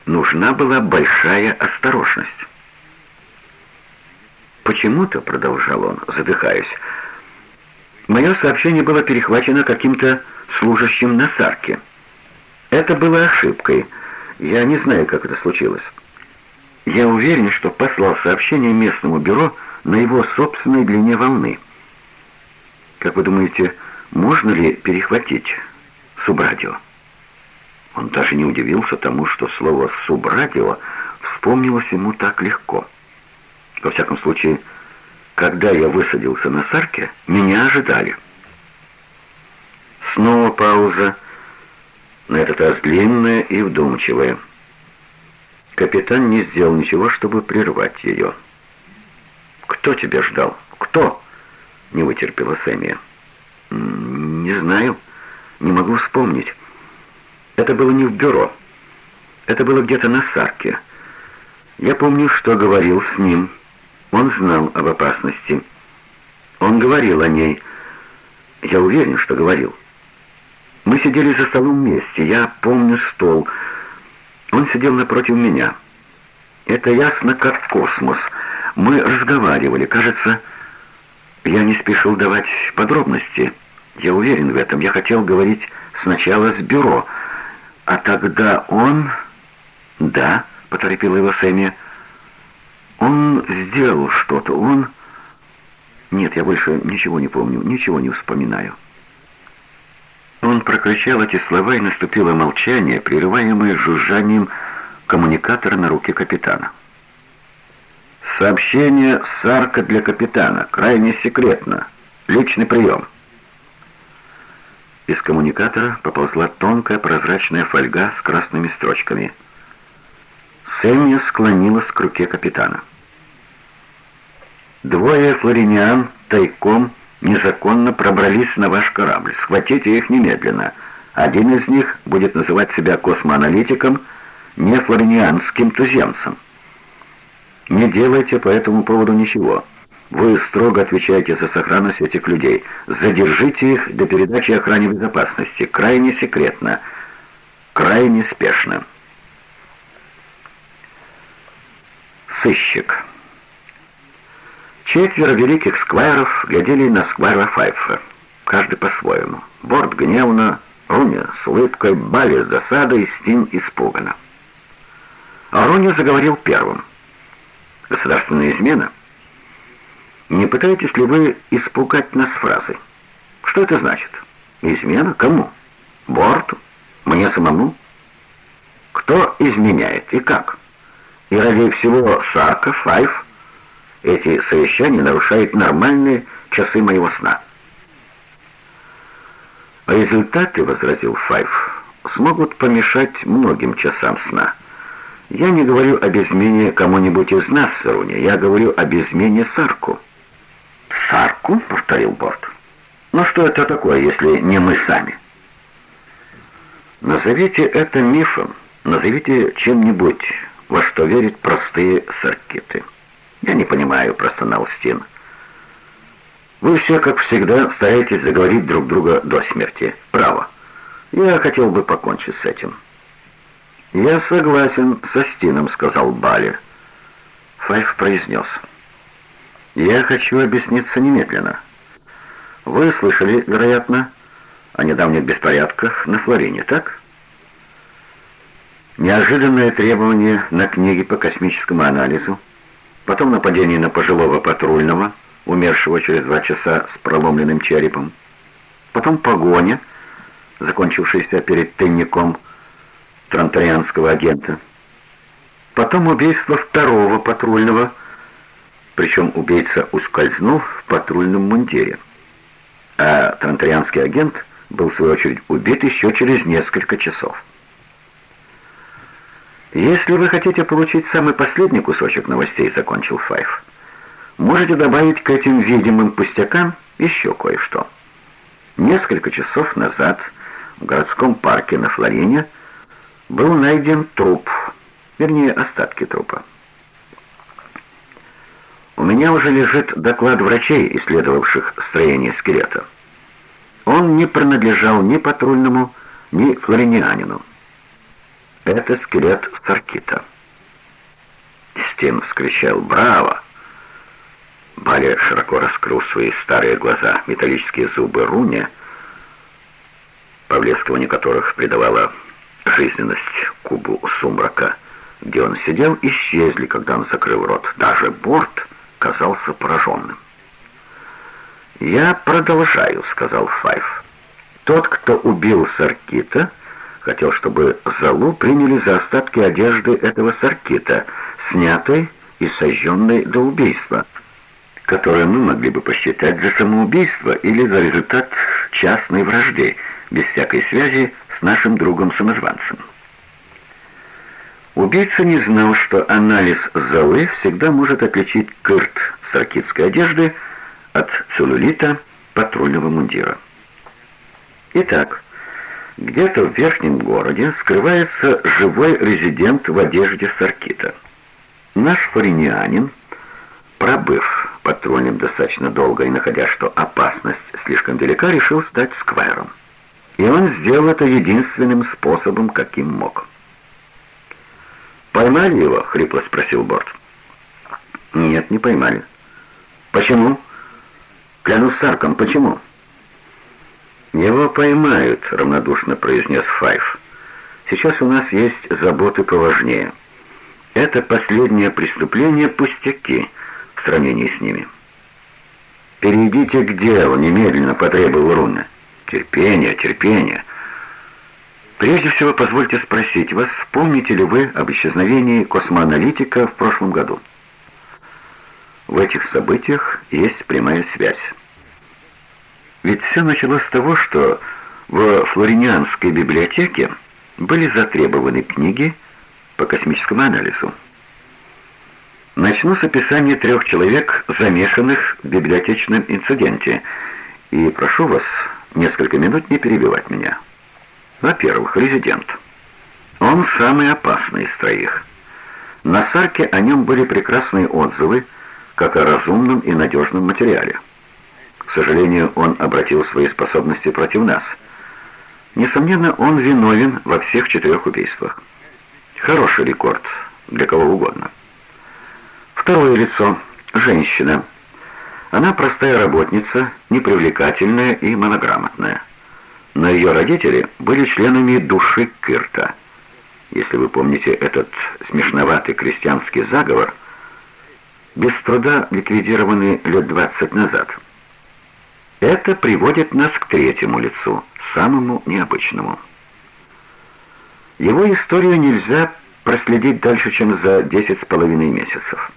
Speaker 1: Нужна была большая осторожность. «Почему-то», — продолжал он, задыхаясь, — «мое сообщение было перехвачено каким-то служащим на Сарке. Это было ошибкой. Я не знаю, как это случилось». Я уверен, что послал сообщение местному бюро на его собственной длине волны. Как вы думаете, можно ли перехватить субрадио? Он даже не удивился тому, что слово «субрадио» вспомнилось ему так легко. Во всяком случае, когда я высадился на Сарке, меня ожидали. Снова пауза, на этот раз длинная и вдумчивая. Капитан не сделал ничего, чтобы прервать ее. «Кто тебя ждал? Кто?» — не вытерпела Сэмия. «Не знаю, не могу вспомнить. Это было не в бюро. Это было где-то на Сарке. Я помню, что говорил с ним. Он знал об опасности. Он говорил о ней. Я уверен, что говорил. Мы сидели за столом вместе. Я помню стол. Он сидел напротив меня. Это ясно, как космос. Мы разговаривали. Кажется, я не спешил давать подробности. Я уверен в этом. Я хотел говорить сначала с бюро. А тогда он... Да, поторопила его Сэмми. Он сделал что-то. Он... Нет, я больше ничего не помню, ничего не вспоминаю. Он прокричал эти слова, и наступило молчание, прерываемое жужжанием коммуникатора на руке капитана. «Сообщение Сарка для капитана. Крайне секретно. Личный прием». Из коммуникатора поползла тонкая прозрачная фольга с красными строчками. Сэмми склонилась к руке капитана. «Двое флориниан тайком незаконно пробрались на ваш корабль. Схватите их немедленно. Один из них будет называть себя космоаналитиком, не флоринианским туземцем. Не делайте по этому поводу ничего. Вы строго отвечаете за сохранность этих людей. Задержите их до передачи охране безопасности. Крайне секретно. Крайне спешно. Сыщик. Четверо великих сквайров глядели на сквайра Файфа, каждый по-своему. Борт гневно, Руня с улыбкой, Бали с досадой, Стин испуганно. А Руня заговорил первым. «Государственная измена? Не пытаетесь ли вы испугать нас фразой? Что это значит? Измена? Кому? Борту? Мне самому? Кто изменяет и как? И ради всего Сарка, Файф, эти совещания нарушают нормальные часы моего сна. Результаты, возразил Файф, смогут помешать многим часам сна. Я не говорю об измене кому-нибудь из нас, Саруня, я говорю об измене Сарку. Сарку, повторил Борт. Но что это такое, если не мы сами? Назовите это мифом, назовите чем-нибудь, во что верят простые саркиты. «Я не понимаю», — простонал Стин. «Вы все, как всегда, стараетесь заговорить друг друга до смерти. Право. Я хотел бы покончить с этим». «Я согласен со Стином», — сказал Бали. Файф произнес. «Я хочу объясниться немедленно. Вы слышали, вероятно, о недавних беспорядках на Флорине, так?» Неожиданное требование на книги по космическому анализу потом нападение на пожилого патрульного, умершего через два часа с проломленным черепом, потом погоня, закончившаяся перед тайником тронтарианского агента, потом убийство второго патрульного, причем убийца ускользнул в патрульном мундире, а тронтарианский агент был в свою очередь убит еще через несколько часов. «Если вы хотите получить самый последний кусочек новостей», — закончил Файф, «можете добавить к этим видимым пустякам еще кое-что. Несколько часов назад в городском парке на Флорине был найден труп, вернее, остатки трупа. У меня уже лежит доклад врачей, исследовавших строение скелета. Он не принадлежал ни патрульному, ни флоринянину. Это скелет Саркита. Стин вскричал «Браво!». Баля широко раскрыл свои старые глаза, металлические зубы руня, поблескивание которых придавало жизненность кубу сумрака, где он сидел, исчезли, когда он закрыл рот. Даже борт казался пораженным. «Я продолжаю», — сказал Файф. «Тот, кто убил Саркита, хотел, чтобы Залу приняли за остатки одежды этого Саркита, снятой и сожженной до убийства, которое мы могли бы посчитать за самоубийство или за результат частной вражды, без всякой связи с нашим другом-самозванцем. Убийца не знал, что анализ золы всегда может отличить кырт саркитской одежды от целлулита патрульного мундира. Итак, где-то в верхнем городе скрывается живой резидент в одежде саркита. Наш форинянин, пробыв патрульным достаточно долго и находя, что опасность слишком велика, решил стать сквайром. И он сделал это единственным способом, каким мог. «Поймали его?» — хрипло спросил Борт. «Нет, не поймали». «Почему?» «Клянусь Сарком, почему?» «Его поймают», — равнодушно произнес Файв. «Сейчас у нас есть заботы поважнее. Это последнее преступление пустяки в сравнении с ними». «Перейдите к делу», — немедленно потребовал Руна. «Терпение, терпение». Прежде всего, позвольте спросить вас, помните ли вы об исчезновении космоаналитика в прошлом году? В этих событиях есть прямая связь. Ведь все началось с того, что в Флоринианской библиотеке были затребованы книги по космическому анализу. Начну с описания трех человек, замешанных в библиотечном инциденте, и прошу вас несколько минут не перебивать меня. Во-первых, резидент. Он самый опасный из троих. На Сарке о нем были прекрасные отзывы, как о разумном и надежном материале. К сожалению, он обратил свои способности против нас. Несомненно, он виновен во всех четырех убийствах. Хороший рекорд для кого угодно. Второе лицо – женщина. Она простая работница, непривлекательная и монограмотная но ее родители были членами души Кирта. Если вы помните этот смешноватый крестьянский заговор, без труда ликвидированный лет 20 назад. Это приводит нас к третьему лицу, самому необычному. Его историю нельзя проследить дальше, чем за 10 с половиной месяцев.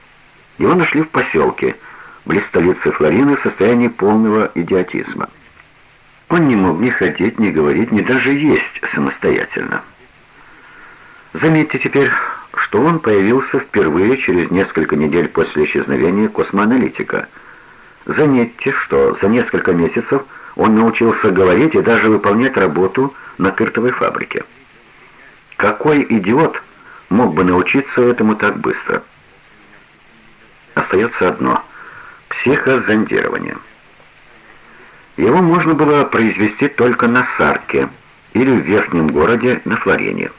Speaker 1: Его нашли в поселке, близ столицы Флорины, в состоянии полного идиотизма. Он не мог ни ходить, ни говорить, ни даже есть самостоятельно. Заметьте теперь, что он появился впервые через несколько недель после исчезновения космоаналитика. Заметьте, что за несколько месяцев он научился говорить и даже выполнять работу на кыртовой фабрике. Какой идиот мог бы научиться этому так быстро? Остается одно – психозондирование. Его можно было произвести только на Сарке или в верхнем городе на Флорине.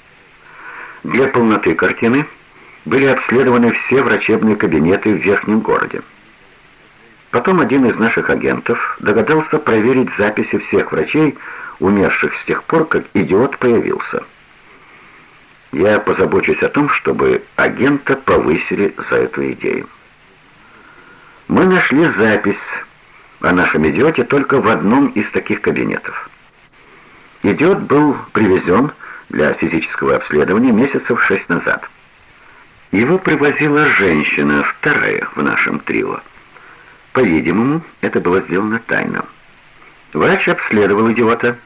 Speaker 1: Для полноты картины были обследованы все врачебные кабинеты в верхнем городе. Потом один из наших агентов догадался проверить записи всех врачей, умерших с тех пор, как идиот появился. Я позабочусь о том, чтобы агента повысили за эту идею. Мы нашли запись о нашем идиоте только в одном из таких кабинетов. Идиот был привезен для физического обследования месяцев шесть назад. Его привозила женщина, вторая в нашем трио. По-видимому, это было сделано тайно. Врач обследовал идиота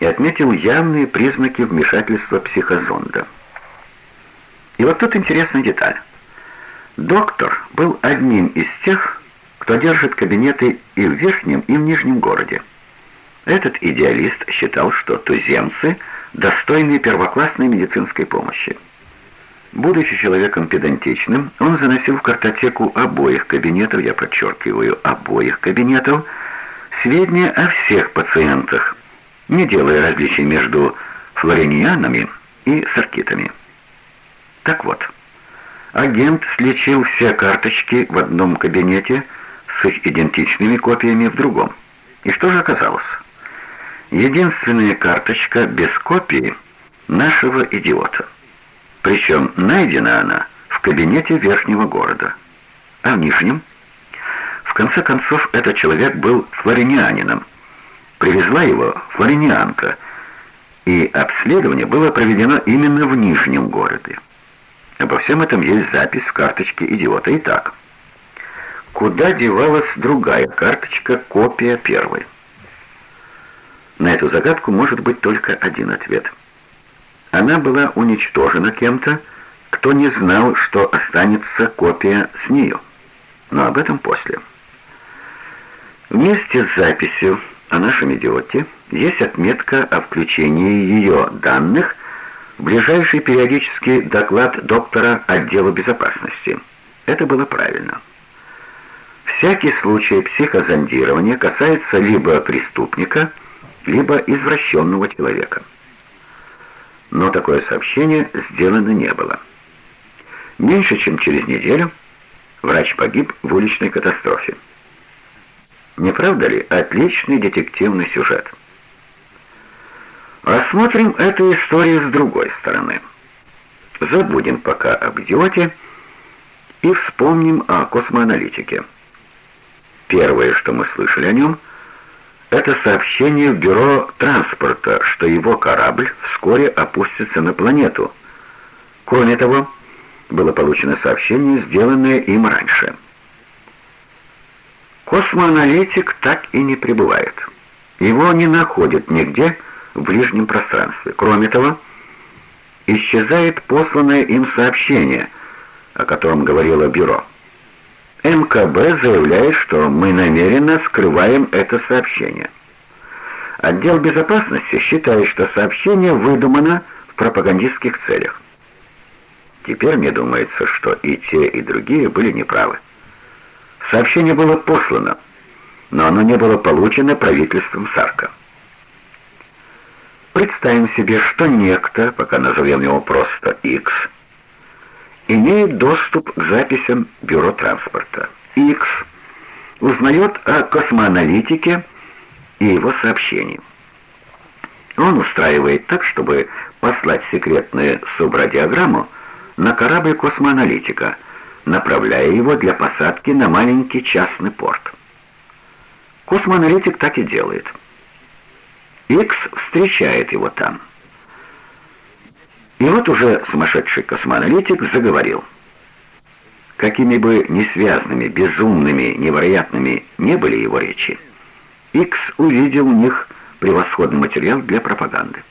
Speaker 1: и отметил явные признаки вмешательства психозонда. И вот тут интересная деталь. Доктор был одним из тех, кто держит кабинеты и в верхнем, и в нижнем городе. Этот идеалист считал, что туземцы достойны первоклассной медицинской помощи. Будучи человеком педантичным, он заносил в картотеку обоих кабинетов, я подчеркиваю, обоих кабинетов, сведения о всех пациентах, не делая различий между флоренианами и саркитами. Так вот, агент слечил все карточки в одном кабинете, с их идентичными копиями в другом. И что же оказалось? Единственная карточка без копии нашего идиота. Причем найдена она в кабинете верхнего города. А в нижнем? В конце концов, этот человек был флоринианином. Привезла его флоринианка, и обследование было проведено именно в нижнем городе. Обо всем этом есть запись в карточке идиота. Итак, куда девалась другая карточка, копия первой? На эту загадку может быть только один ответ. Она была уничтожена кем-то, кто не знал, что останется копия с нее. Но об этом после. Вместе с записью о нашем идиоте есть отметка о включении ее данных в ближайший периодический доклад доктора отдела безопасности. Это было правильно. Всякий случай психозондирования касается либо преступника, либо извращенного человека. Но такое сообщение сделано не было. Меньше чем через неделю врач погиб в уличной катастрофе. Не правда ли отличный детективный сюжет? Рассмотрим эту историю с другой стороны. Забудем пока об идиоте и вспомним о космоаналитике. Первое, что мы слышали о нем, это сообщение в бюро транспорта, что его корабль вскоре опустится на планету. Кроме того, было получено сообщение, сделанное им раньше. Космоаналитик так и не прибывает. Его не находят нигде в ближнем пространстве. Кроме того, исчезает посланное им сообщение, о котором говорило бюро. МКБ заявляет, что мы намеренно скрываем это сообщение. Отдел безопасности считает, что сообщение выдумано в пропагандистских целях. Теперь мне думается, что и те, и другие были неправы. Сообщение было послано, но оно не было получено правительством Сарка. Представим себе, что некто, пока назовем его просто X, имеет доступ к записям Бюро транспорта. X узнает о космоаналитике и его сообщении. Он устраивает так, чтобы послать секретную субрадиограмму на корабль космоаналитика, направляя его для посадки на маленький частный порт. Космоаналитик так и делает. Икс встречает его там. И вот уже сумасшедший космоаналитик заговорил. Какими бы несвязными, безумными, невероятными не были его речи, Икс увидел в них превосходный материал для пропаганды.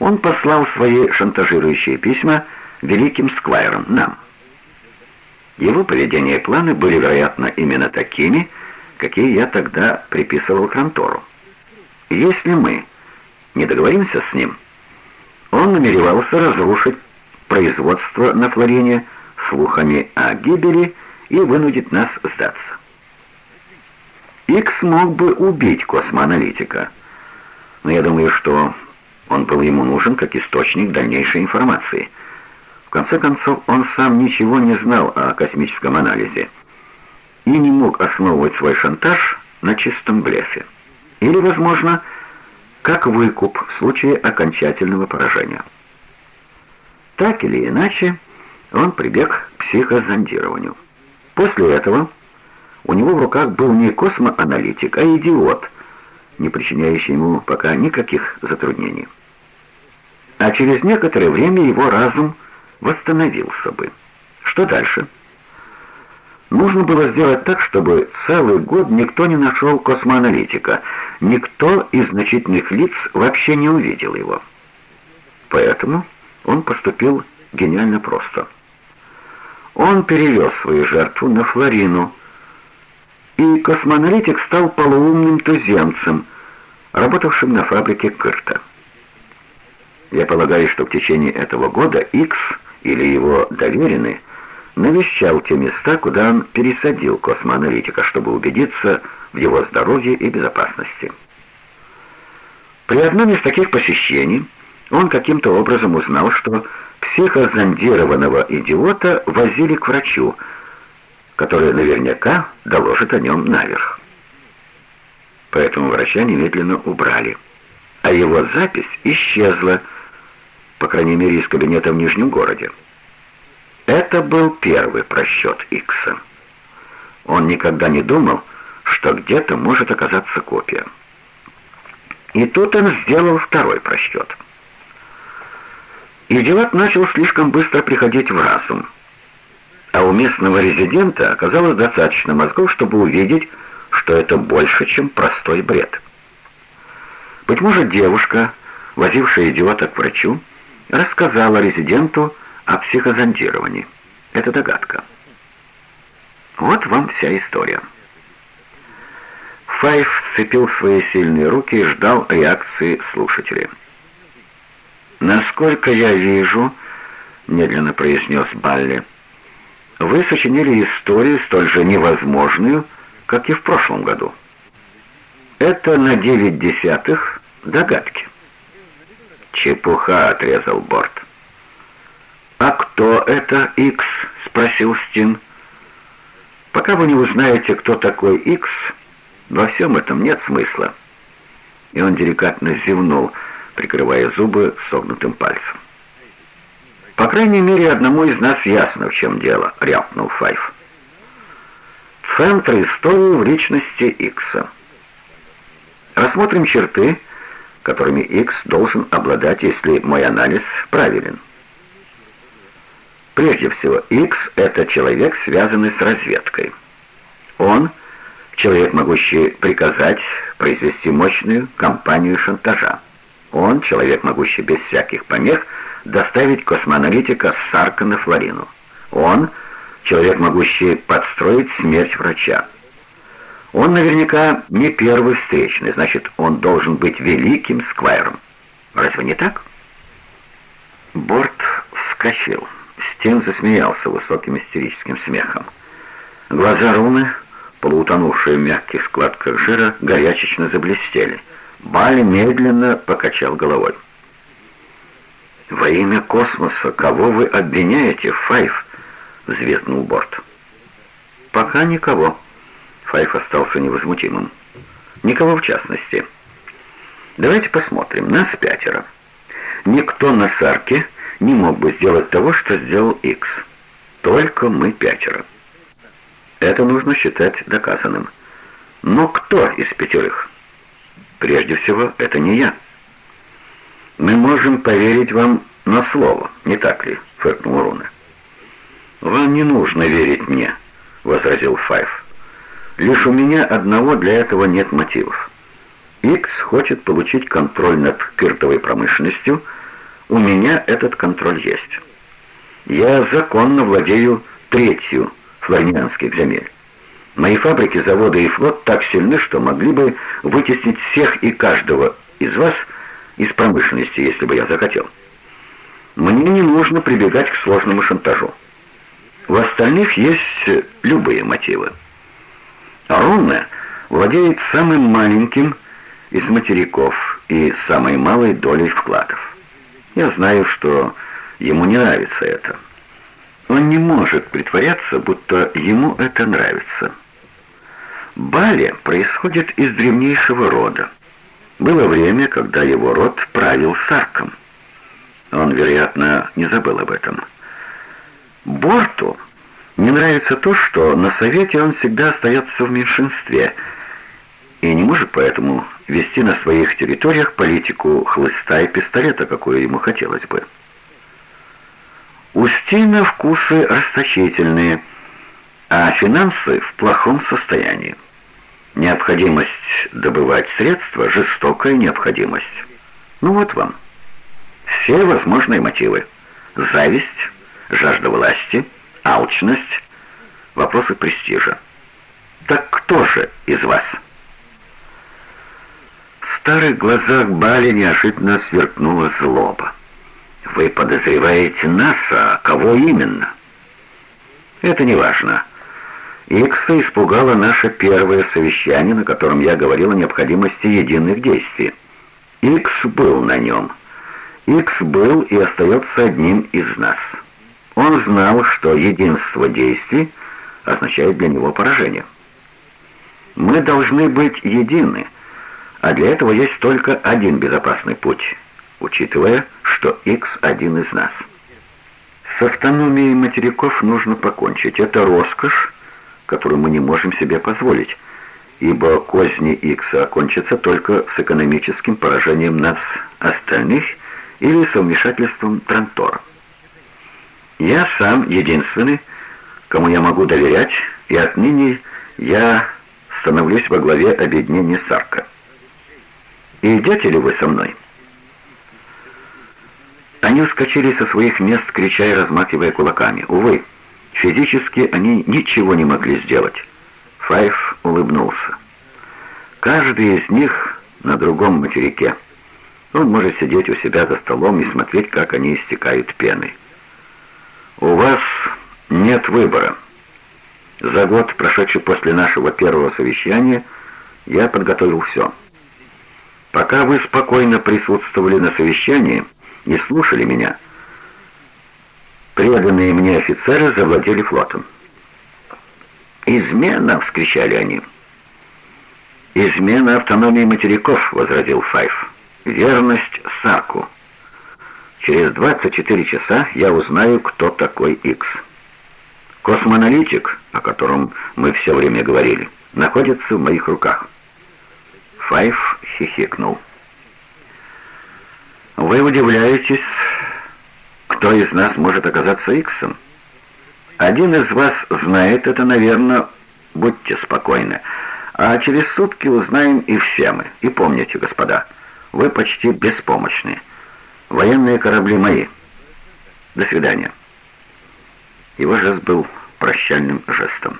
Speaker 1: Он послал свои шантажирующие письма великим сквайром, нам. Его поведение и планы были, вероятно, именно такими, какие я тогда приписывал Крантору. Если мы не договоримся с ним, он намеревался разрушить производство на Флорине слухами о гибели и вынудить нас сдаться. Икс мог бы убить космоаналитика, но я думаю, что он был ему нужен как источник дальнейшей информации. В конце концов, он сам ничего не знал о космическом анализе и не мог основывать свой шантаж на чистом блефе. Или, возможно, как выкуп в случае окончательного поражения. Так или иначе, он прибег к психозондированию. После этого у него в руках был не космоаналитик, а идиот, не причиняющий ему пока никаких затруднений. А через некоторое время его разум восстановился бы. Что дальше? Нужно было сделать так, чтобы целый год никто не нашел космоаналитика, никто из значительных лиц вообще не увидел его. Поэтому он поступил гениально просто. Он перевез свою жертву на Флорину, и космоаналитик стал полуумным туземцем, работавшим на фабрике Кырта. Я полагаю, что в течение этого года X или его доверенный навещал те места, куда он пересадил космоаналитика, чтобы убедиться в его здоровье и безопасности. При одном из таких посещений он каким-то образом узнал, что психозондированного идиота возили к врачу, который наверняка доложит о нем наверх. Поэтому врача немедленно убрали, а его запись исчезла, по крайней мере, из кабинета в Нижнем городе. Это был первый просчет Икса. Он никогда не думал, что где-то может оказаться копия. И тут он сделал второй просчет. Идиот начал слишком быстро приходить в разум. А у местного резидента оказалось достаточно мозгов, чтобы увидеть, что это больше, чем простой бред. Быть может, девушка, возившая идиота к врачу, рассказала резиденту о психозондировании. Это догадка. Вот вам вся история. Файв сцепил свои сильные руки и ждал реакции слушателей. «Насколько я вижу», — медленно произнес Балли, — «вы сочинили историю столь же невозможную, как и в прошлом году. Это на девять десятых догадки». «Чепуха», — отрезал Борт. «А кто это Икс?» — спросил Стин. «Пока вы не узнаете, кто такой Икс, во всем этом нет смысла». И он деликатно зевнул, прикрывая зубы согнутым пальцем. «По крайней мере, одному из нас ясно, в чем дело», — рявкнул Файв. «Центр истории в личности Икса. Рассмотрим черты, которыми Икс должен обладать, если мой анализ правилен». Прежде всего, X — это человек, связанный с разведкой. Он — человек, могущий приказать произвести мощную кампанию шантажа. Он — человек, могущий без всяких помех доставить космоаналитика Сарка на Флорину. Он — человек, могущий подстроить смерть врача. Он наверняка не первый встречный, значит, он должен быть великим сквайром. Разве не так? Борт вскочил. Стен засмеялся высоким истерическим смехом. Глаза Руны, полуутонувшие в мягких складках жира, горячечно заблестели. Бали медленно покачал головой. «Во имя космоса, кого вы обвиняете, Файв?» — взвезднул Борт. «Пока никого». Файв остался невозмутимым. «Никого в частности. Давайте посмотрим. Нас пятеро. Никто на Сарке не мог бы сделать того, что сделал Икс. Только мы пятеро. Это нужно считать доказанным. Но кто из пятерых? Прежде всего, это не я. Мы можем поверить вам на слово, не так ли? Фыркнул Руна. Вам не нужно верить мне, возразил Файв. Лишь у меня одного для этого нет мотивов. Икс хочет получить контроль над киртовой промышленностью, у меня этот контроль есть. Я законно владею третью флоринианских земель. Мои фабрики, заводы и флот так сильны, что могли бы вытеснить всех и каждого из вас из промышленности, если бы я захотел. Мне не нужно прибегать к сложному шантажу. У остальных есть любые мотивы. Аронна владеет самым маленьким из материков и самой малой долей вкладов. Я знаю, что ему не нравится это. Он не может притворяться, будто ему это нравится. Бали происходит из древнейшего рода. Было время, когда его род правил Сарком. Он, вероятно, не забыл об этом. Борту не нравится то, что на совете он всегда остается в меньшинстве и не может поэтому вести на своих территориях политику хлыста и пистолета, какую ему хотелось бы. У Стина вкусы расточительные, а финансы в плохом состоянии. Необходимость добывать средства – жестокая необходимость. Ну вот вам. Все возможные мотивы. Зависть, жажда власти, алчность, вопросы престижа. Так кто же из вас? Старых глазах Бали неожиданно сверкнула злоба. «Вы подозреваете нас, а кого именно?» «Это не важно. Икса испугало наше первое совещание, на котором я говорил о необходимости единых действий. Икс был на нем. Икс был и остается одним из нас. Он знал, что единство действий означает для него поражение. Мы должны быть едины» а для этого есть только один безопасный путь — учитывая, что X один из нас. С автономией материков нужно покончить. Это роскошь, которую мы не можем себе позволить, ибо козни X окончатся только с экономическим поражением нас остальных или со вмешательством Трантора. Я сам единственный, кому я могу доверять, и отныне я становлюсь во главе объединения Сарка. И идете ли вы со мной?» Они вскочили со своих мест, крича и размахивая кулаками. Увы, физически они ничего не могли сделать. Файф улыбнулся. Каждый из них на другом материке. Он может сидеть у себя за столом и смотреть, как они истекают пеной. «У вас нет выбора. За год, прошедший после нашего первого совещания, я подготовил все. Пока вы спокойно присутствовали на совещании и слушали меня, преданные мне офицеры завладели флотом. «Измена!» — вскричали они. «Измена автономии материков», — возразил Файф. «Верность Саку». Через 24 часа я узнаю, кто такой Икс. Космоаналитик, о котором мы все время говорили, находится в моих руках. Файф хихикнул. «Вы удивляетесь, кто из нас может оказаться Иксом? Один из вас знает это, наверное, будьте спокойны. А через сутки узнаем и все мы. И помните, господа, вы почти беспомощны». Военные корабли мои. До свидания. Его жест был прощальным жестом.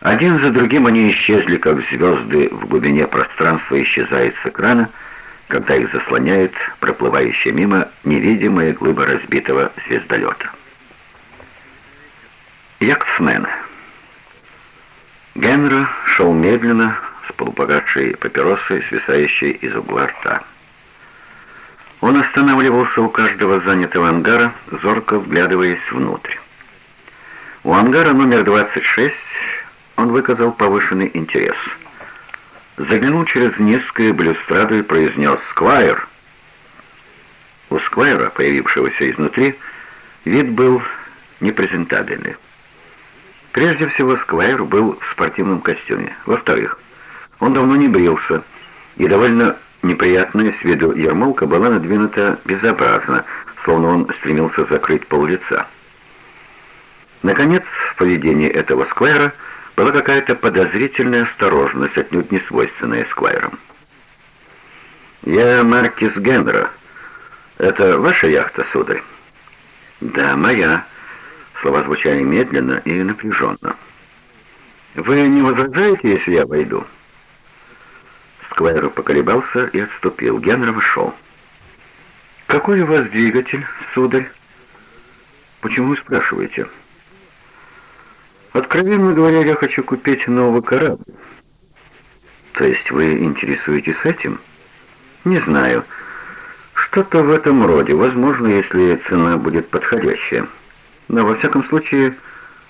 Speaker 1: Один за другим они исчезли, как звезды в глубине пространства исчезают с экрана, когда их заслоняет проплывающая мимо невидимая глыба разбитого звездолета. Яхтсмен. Генри шел медленно, с полупогасшей папиросой, свисающей из угла рта. Он останавливался у каждого занятого ангара, зорко вглядываясь внутрь. У ангара номер 26 он выказал повышенный интерес. Заглянул через низкую балюстраду и произнес «Сквайр!». У Сквайра, появившегося изнутри, вид был непрезентабельный. Прежде всего, Сквайр был в спортивном костюме. Во-вторых, он давно не брился и довольно Неприятная с виду ермолка была надвинута безобразно, словно он стремился закрыть пол лица. Наконец, в поведении этого сквайра была какая-то подозрительная осторожность, отнюдь не свойственная сквайрам. «Я Маркис Генра. Это ваша яхта, сударь?» «Да, моя». Слова звучали медленно и напряженно. «Вы не возражаете, если я войду?» Сквайр поколебался и отступил. Генри вышел. «Какой у вас двигатель, сударь?» «Почему вы спрашиваете?» «Откровенно говоря, я хочу купить новый корабль». «То есть вы интересуетесь этим?» «Не знаю. Что-то в этом роде. Возможно, если цена будет подходящая. Но, во всяком случае,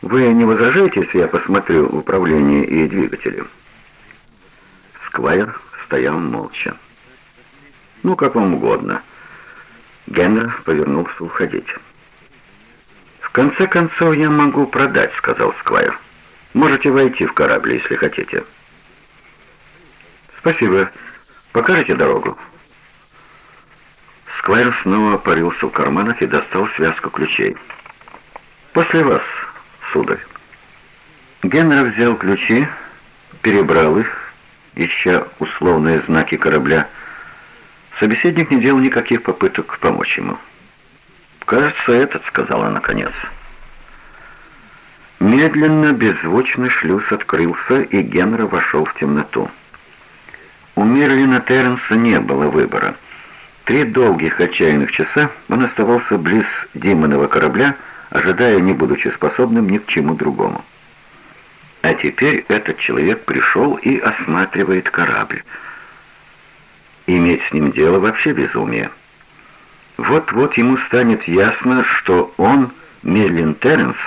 Speaker 1: вы не возражаете, если я посмотрю управление и двигатели?» Сквайр стоял молча. «Ну, как вам угодно». Генри повернулся уходить. «В конце концов, я могу продать», — сказал Сквайр. «Можете войти в корабль, если хотите». «Спасибо. Покажите дорогу». Сквайр снова порылся в карманах и достал связку ключей. «После вас, сударь». Генри взял ключи, перебрал их, ища условные знаки корабля. Собеседник не делал никаких попыток помочь ему. «Кажется, этот», — сказала наконец. Медленно, беззвучно шлюз открылся, и Генри вошел в темноту. У Мерлина Терренса не было выбора. Три долгих отчаянных часа он оставался близ Димонова корабля, ожидая, не будучи способным ни к чему другому. А теперь этот человек пришел и осматривает корабль. Иметь с ним дело вообще безумие. Вот-вот ему станет ясно, что он, Мерлин Терренс,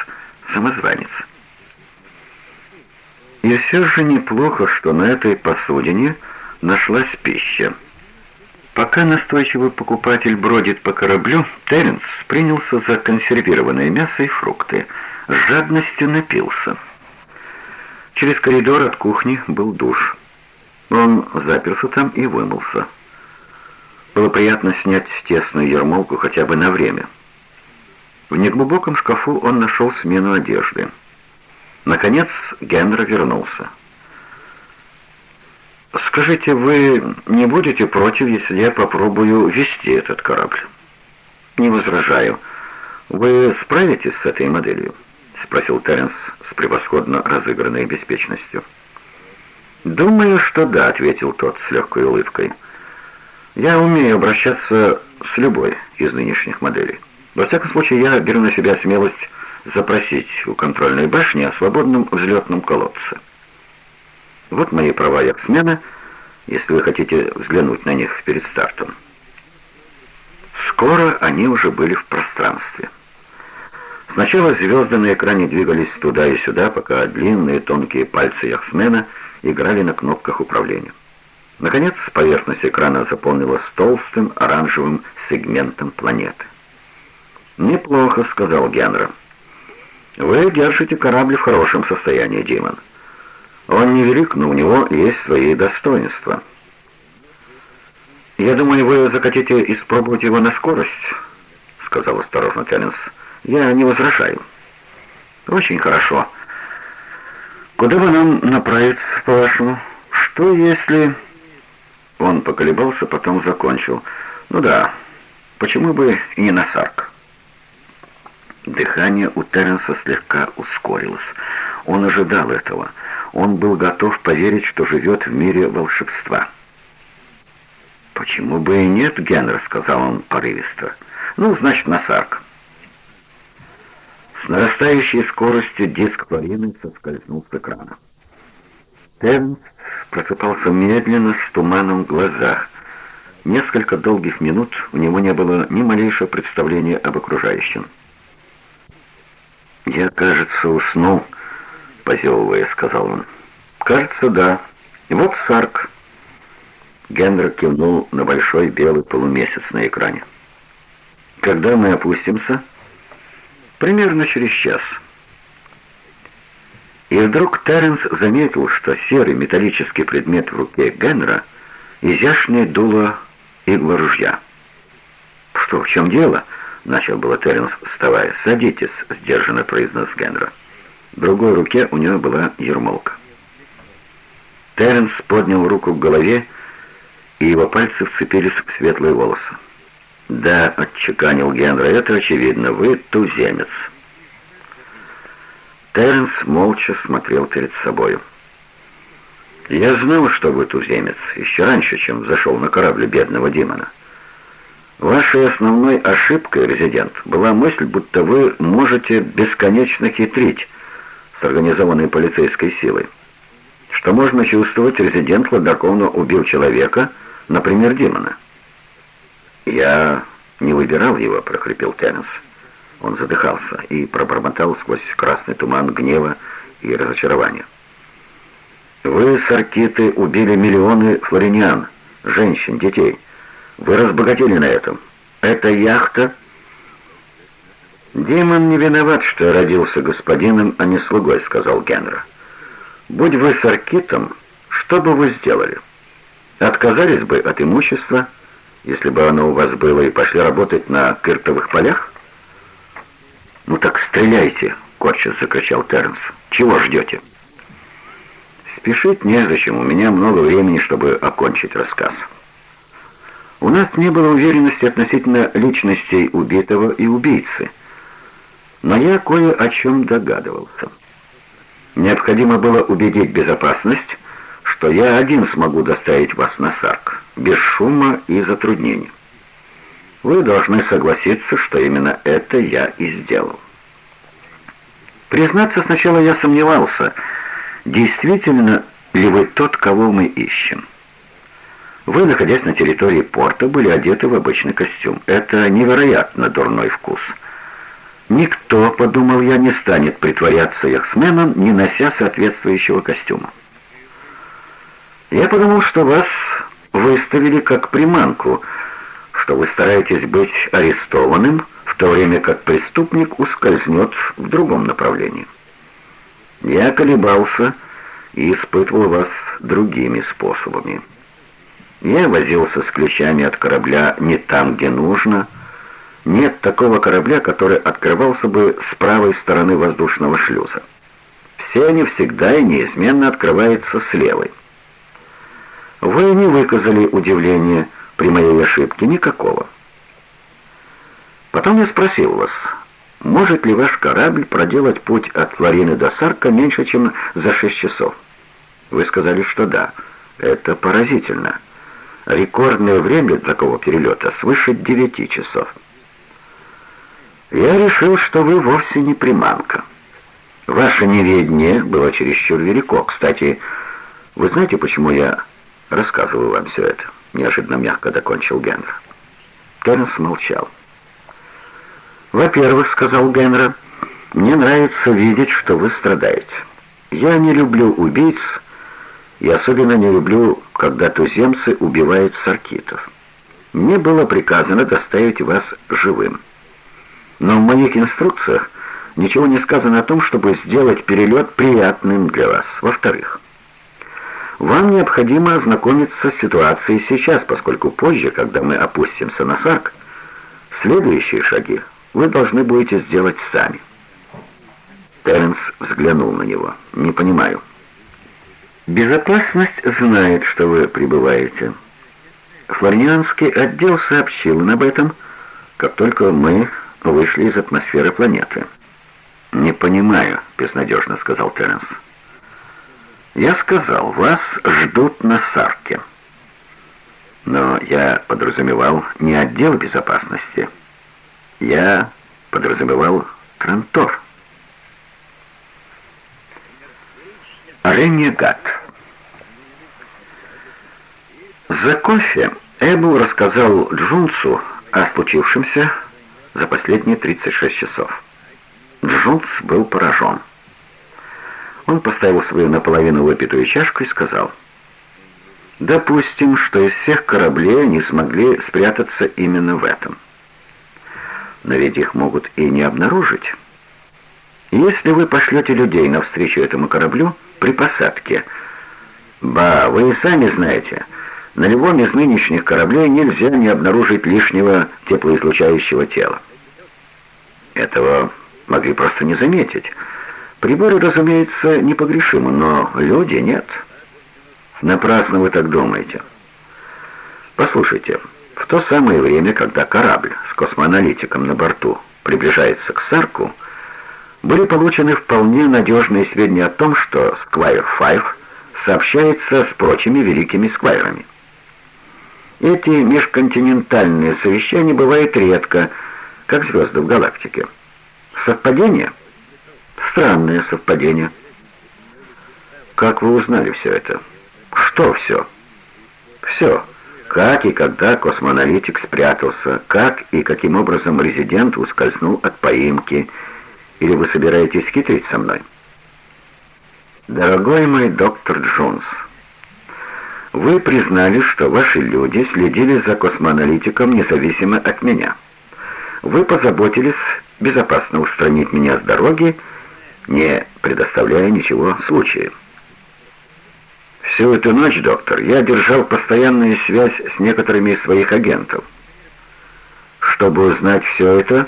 Speaker 1: самозванец. И все же неплохо, что на этой посудине нашлась пища. Пока настойчивый покупатель бродит по кораблю, Теренс принялся за консервированное мясо и фрукты. С жадностью напился. Через коридор от кухни был душ. Он заперся там и вымылся. Было приятно снять тесную ермолку хотя бы на время. В неглубоком шкафу он нашел смену одежды. Наконец Генра вернулся. «Скажите, вы не будете против, если я попробую вести этот корабль?» «Не возражаю. Вы справитесь с этой моделью?» — спросил Теренс с превосходно разыгранной беспечностью. «Думаю, что да», — ответил тот с легкой улыбкой. «Я умею обращаться с любой из нынешних моделей. Во всяком случае, я беру на себя смелость запросить у контрольной башни о свободном взлетном колодце». Вот мои права яхтсмена, если вы хотите взглянуть на них перед стартом. Скоро они уже были в пространстве. Сначала звезды на экране двигались туда и сюда, пока длинные тонкие пальцы яхтсмена играли на кнопках управления. Наконец, поверхность экрана заполнилась толстым оранжевым сегментом планеты. «Неплохо», — сказал Генра. «Вы держите корабль в хорошем состоянии, Димон». Он невелик, но у него есть свои достоинства. «Я думаю, вы захотите испробовать его на скорость», — сказал осторожно Теренс. «Я не возражаю». «Очень хорошо. Куда бы нам направиться, по-вашему? Что если...» Он поколебался, потом закончил. «Ну да, почему бы и не на Сарк?» Дыхание у Теренса слегка ускорилось. Он ожидал этого. Он был готов поверить, что живет в мире волшебства. «Почему бы и нет, Генри?» — сказал он порывисто. «Ну, значит, на Сарк». С нарастающей скоростью диск Флорины соскользнул с экрана. Тернс просыпался медленно, с туманом в глазах. Несколько долгих минут у него не было ни малейшего представления об окружающем. «Я, кажется, уснул», — позевывая, сказал он. «Кажется, да. Вот Сарк». Генри кивнул на большой белый полумесяц на экране. «Когда мы опустимся?» «Примерно через час». И вдруг Терренс заметил, что серый металлический предмет в руке Генра — изящное дуло игла ружья. «Что, в чем дело?» — начал было Терренс, вставая. «Садитесь», — сдержанно произнес Генра. В другой руке у него была ермолка. Теренс поднял руку к голове, и его пальцы вцепились в светлые волосы. «Да», — отчеканил Генри, — «это очевидно, вы туземец». Теренс молча смотрел перед собою. «Я знал, что вы туземец, еще раньше, чем зашел на корабль бедного Димона. Вашей основной ошибкой, резидент, была мысль, будто вы можете бесконечно хитрить, с организованной полицейской силой. Что можно чувствовать, резидент хладнокровно убил человека, например, Димона. «Я не выбирал его», — прохрипел Тернс. Он задыхался и пробормотал сквозь красный туман гнева и разочарования. «Вы, саркиты, убили миллионы флоринян, женщин, детей. Вы разбогатели на этом. Эта яхта «Димон не виноват, что родился господином, а не слугой», — сказал Генри. «Будь вы с Аркитом, что бы вы сделали? Отказались бы от имущества, если бы оно у вас было, и пошли работать на кыртовых полях?» «Ну так стреляйте!» — корча закричал Тернс. «Чего ждете?» «Спешить незачем, у меня много времени, чтобы окончить рассказ». У нас не было уверенности относительно личностей убитого и убийцы — но я кое о чем догадывался. Необходимо было убедить безопасность, что я один смогу доставить вас на Сарк, без шума и затруднений. Вы должны согласиться, что именно это я и сделал. Признаться, сначала я сомневался, действительно ли вы тот, кого мы ищем. Вы, находясь на территории порта, были одеты в обычный костюм. Это невероятно дурной вкус — Никто, подумал я, не станет притворяться яхтсменом, не нося соответствующего костюма. Я подумал, что вас выставили как приманку, что вы стараетесь быть арестованным, в то время как преступник ускользнет в другом направлении. Я колебался и испытывал вас другими способами. Я возился с ключами от корабля не там, где нужно. Нет такого корабля, который открывался бы с правой стороны воздушного шлюза. Все они всегда и неизменно открываются с левой. Вы не выказали удивления при моей ошибке никакого. Потом я спросил вас, может ли ваш корабль проделать путь от Флорины до Сарка меньше, чем за шесть часов? Вы сказали, что да. Это поразительно. Рекордное время такого перелета свыше девяти часов. Я решил, что вы вовсе не приманка. Ваше неведение было чересчур велико. Кстати, вы знаете, почему я рассказываю вам все это?» Неожиданно мягко докончил Генри. Тернс молчал. «Во-первых, — сказал Генри, — мне нравится видеть, что вы страдаете. Я не люблю убийц, и особенно не люблю, когда туземцы убивают саркитов. Мне было приказано доставить вас живым. Но в моих инструкциях ничего не сказано о том, чтобы сделать перелет приятным для вас. Во-вторых, вам необходимо ознакомиться с ситуацией сейчас, поскольку позже, когда мы опустимся на Сарк, следующие шаги вы должны будете сделать сами. Теренс взглянул на него. «Не понимаю». «Безопасность знает, что вы прибываете. Флорнианский отдел сообщил об этом, как только мы вышли из атмосферы планеты». «Не понимаю», — безнадежно сказал Теренс. «Я сказал, вас ждут на Сарке». «Но я подразумевал не отдел безопасности. Я подразумевал Трантор». Ренегат. За кофе Эбу рассказал Джунцу о случившемся за последние 36 часов. Джунс был поражен. Он поставил свою наполовину выпитую чашку и сказал, «Допустим, что из всех кораблей они смогли спрятаться именно в этом. Но ведь их могут и не обнаружить. Если вы пошлете людей навстречу этому кораблю при посадке, ба, вы и сами знаете, на любом из нынешних кораблей нельзя не обнаружить лишнего теплоизлучающего тела. Этого могли просто не заметить. Приборы, разумеется, непогрешимы, но люди нет. Напрасно вы так думаете. Послушайте, в то самое время, когда корабль с космоаналитиком на борту приближается к Сарку, были получены вполне надежные сведения о том, что Сквайр Файв сообщается с прочими великими сквайрами. Эти межконтинентальные совещания бывают редко, как звезды в галактике. Совпадение? Странное совпадение. Как вы узнали все это? Что все? Все. Как и когда космоаналитик спрятался, как и каким образом резидент ускользнул от поимки, или вы собираетесь хитрить со мной? Дорогой мой доктор Джонс, вы признали, что ваши люди следили за космоаналитиком независимо от меня. Вы позаботились безопасно устранить меня с дороги, не предоставляя ничего случая. Всю эту ночь, доктор, я держал постоянную связь с некоторыми из своих агентов. Чтобы узнать все это,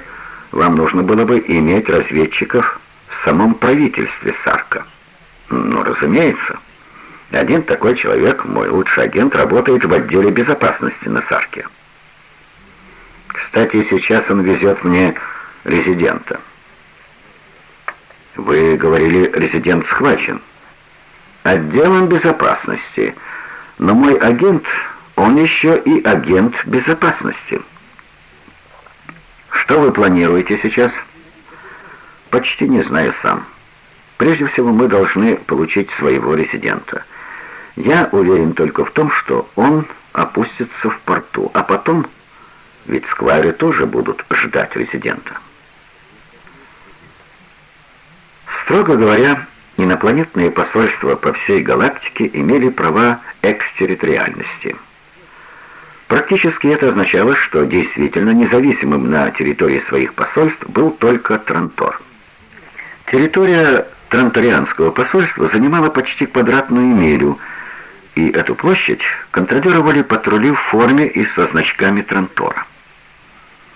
Speaker 1: вам нужно было бы иметь разведчиков в самом правительстве Сарка. Ну, разумеется. Один такой человек, мой лучший агент, работает в отделе безопасности на Сарке. Кстати, сейчас он везет мне резидента. Вы говорили, резидент схвачен. Отделом безопасности. Но мой агент, он еще и агент безопасности. Что вы планируете сейчас? Почти не знаю сам. Прежде всего мы должны получить своего резидента. Я уверен только в том, что он опустится в порту, а потом, ведь сквайры тоже будут ждать резидента. Строго говоря, инопланетные посольства по всей галактике имели права экстерриториальности. Практически это означало, что действительно независимым на территории своих посольств был только Трантор. Территория Транторианского посольства занимала почти квадратную милю, и эту площадь контролировали патрули в форме и со значками Трантора.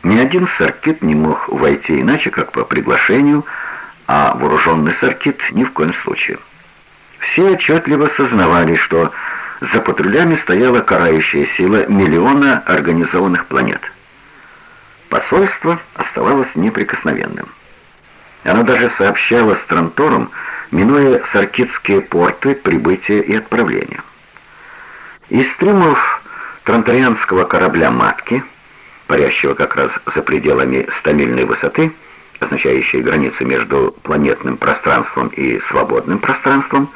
Speaker 1: Ни один саркит не мог войти иначе, как по приглашению, а вооруженный саркит ни в коем случае. Все отчетливо сознавали, что за патрулями стояла карающая сила миллиона организованных планет. Посольство оставалось неприкосновенным. Оно даже сообщало с Трантором, минуя саркитские порты прибытия и отправления. Из трюмов транторианского корабля «Матки», парящего как раз за пределами стамильной высоты, означающей границу между планетным пространством и свободным пространством,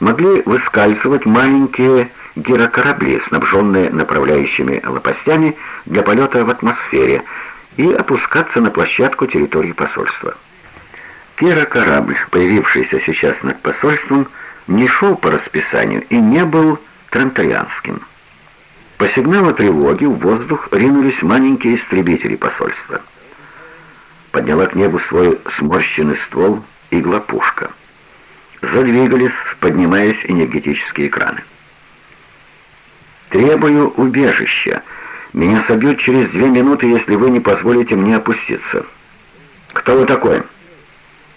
Speaker 1: могли выскальзывать маленькие гирокорабли, снабженные направляющими лопастями для полета в атмосфере, и опускаться на площадку территории посольства. Гирокорабль, появившийся сейчас над посольством, не шел по расписанию и не был транторианским. По сигналу тревоги в воздух ринулись маленькие истребители посольства. Подняла к небу свой сморщенный ствол игла-пушка. Задвигались, поднимаясь энергетические экраны. «Требую убежища. Меня собьют через две минуты, если вы не позволите мне опуститься». «Кто вы такой?»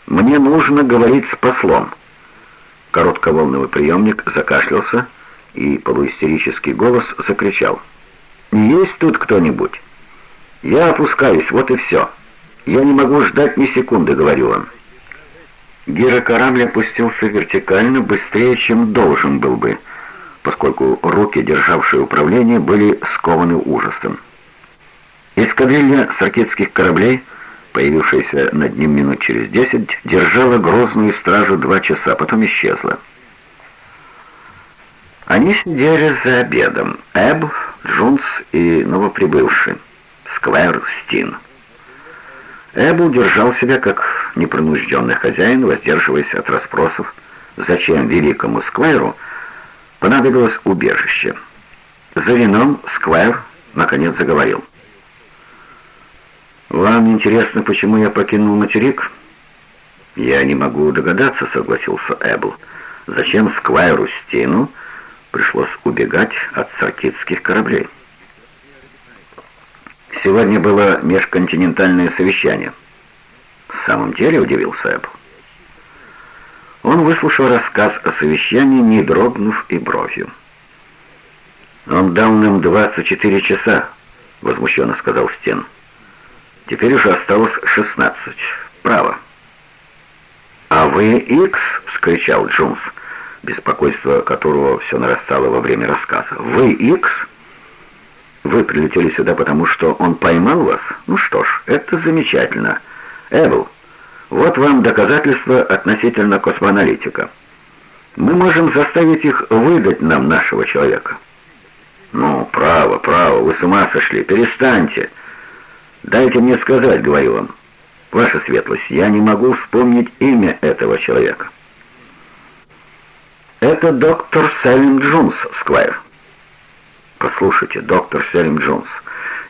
Speaker 1: «Мне нужно говорить с послом». Коротковолновый приемник закашлялся, и полуистерический голос закричал. «Есть тут кто-нибудь?» «Я опускаюсь, вот и все. Я не могу ждать ни секунды», — говорю вам. Гирокорабль опустился вертикально быстрее, чем должен был бы, поскольку руки, державшие управление, были скованы ужасом. Эскадрилья саркитских кораблей, появившаяся над ним минут через десять, держала грозную стражу два часа, потом исчезла. Они сидели за обедом, Эбл, Джунс и новоприбывший, Сквайр Стин. Эбл держал себя как непринужденный хозяин, воздерживаясь от расспросов, зачем великому Сквайру понадобилось убежище. За вином Сквайр наконец заговорил. «Вам интересно, почему я покинул материк?» «Я не могу догадаться», — согласился Эбл. «Зачем Сквайру Стину пришлось убегать от саркитских кораблей?» Сегодня было межконтинентальное совещание. В самом деле удивился Эббл. Он выслушал рассказ о совещании, не дрогнув и бровью. «Он дал нам 24 часа», — возмущенно сказал Стен. «Теперь уже осталось 16. Право». «А вы Икс?» — вскричал Джонс, беспокойство которого все нарастало во время рассказа. «Вы Икс?» Вы прилетели сюда, потому что он поймал вас? Ну что ж, это замечательно. Эвел, вот вам доказательства относительно космоаналитика. Мы можем заставить их выдать нам нашего человека. Ну, право, право, вы с ума сошли, перестаньте. Дайте мне сказать, говорю вам. Ваша светлость, я не могу вспомнить имя этого человека. Это доктор Сэлим Джонс, Сквайр. «Послушайте, доктор Селим Джонс,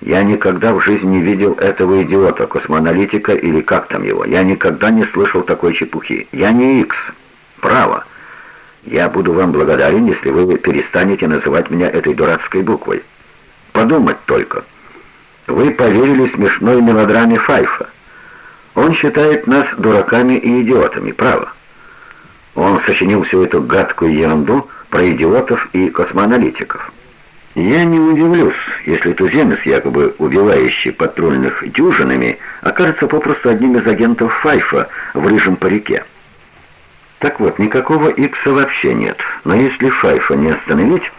Speaker 1: я никогда в жизни не видел этого идиота, космоаналитика или как там его. Я никогда не слышал такой чепухи. Я не Икс. Право. Я буду вам благодарен, если вы перестанете называть меня этой дурацкой буквой. Подумать только. Вы поверили смешной мелодраме Файфа. Он считает нас дураками и идиотами, право. Он сочинил всю эту гадкую ерунду про идиотов и космоаналитиков. Я не удивлюсь, если туземец, якобы убивающий патрульных дюжинами, окажется попросту одним из агентов Файфа в рыжем парике. Так вот, никакого Икса вообще нет, но если Файфа не остановить,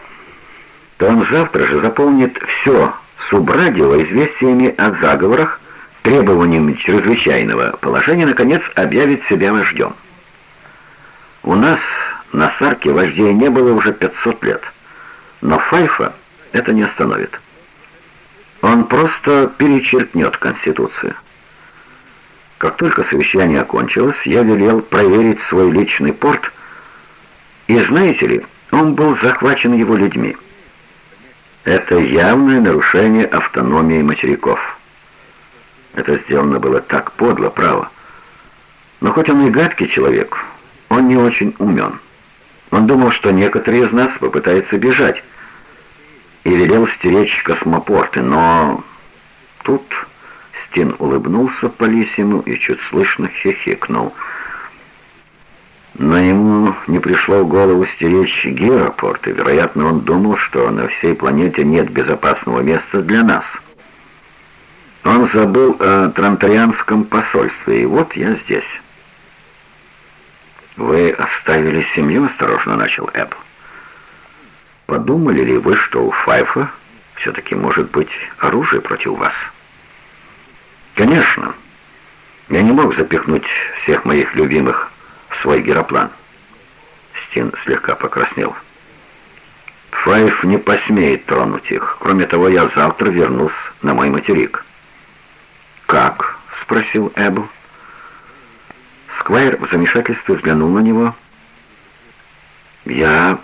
Speaker 1: то он завтра же заполнит все субрадио известиями о заговорах, требованием чрезвычайного положения, наконец, объявит себя вождем. У нас на Сарке вождей не было уже 500 лет, но Файфа это не остановит. Он просто перечеркнет Конституцию. Как только совещание окончилось, я велел проверить свой личный порт, и знаете ли, он был захвачен его людьми. Это явное нарушение автономии материков. Это сделано было так подло, право. Но хоть он и гадкий человек, он не очень умен. Он думал, что некоторые из нас попытаются бежать, и велел стеречь космопорты, но тут Стин улыбнулся Полисиму и чуть слышно хихикнул. Но ему не пришло в голову стеречь геропорт, и, вероятно, он думал, что на всей планете нет безопасного места для нас. Он забыл о Трантарианском посольстве, и вот я здесь. «Вы оставили семью?» — осторожно начал Эбб. «Подумали ли вы, что у Файфа все-таки может быть оружие против вас?» «Конечно. Я не мог запихнуть всех моих любимых в свой героплан». Стин слегка покраснел. «Файф не посмеет тронуть их. Кроме того, я завтра вернусь на мой материк». «Как?» — спросил Эббл. Сквайр в замешательстве взглянул на него. «Я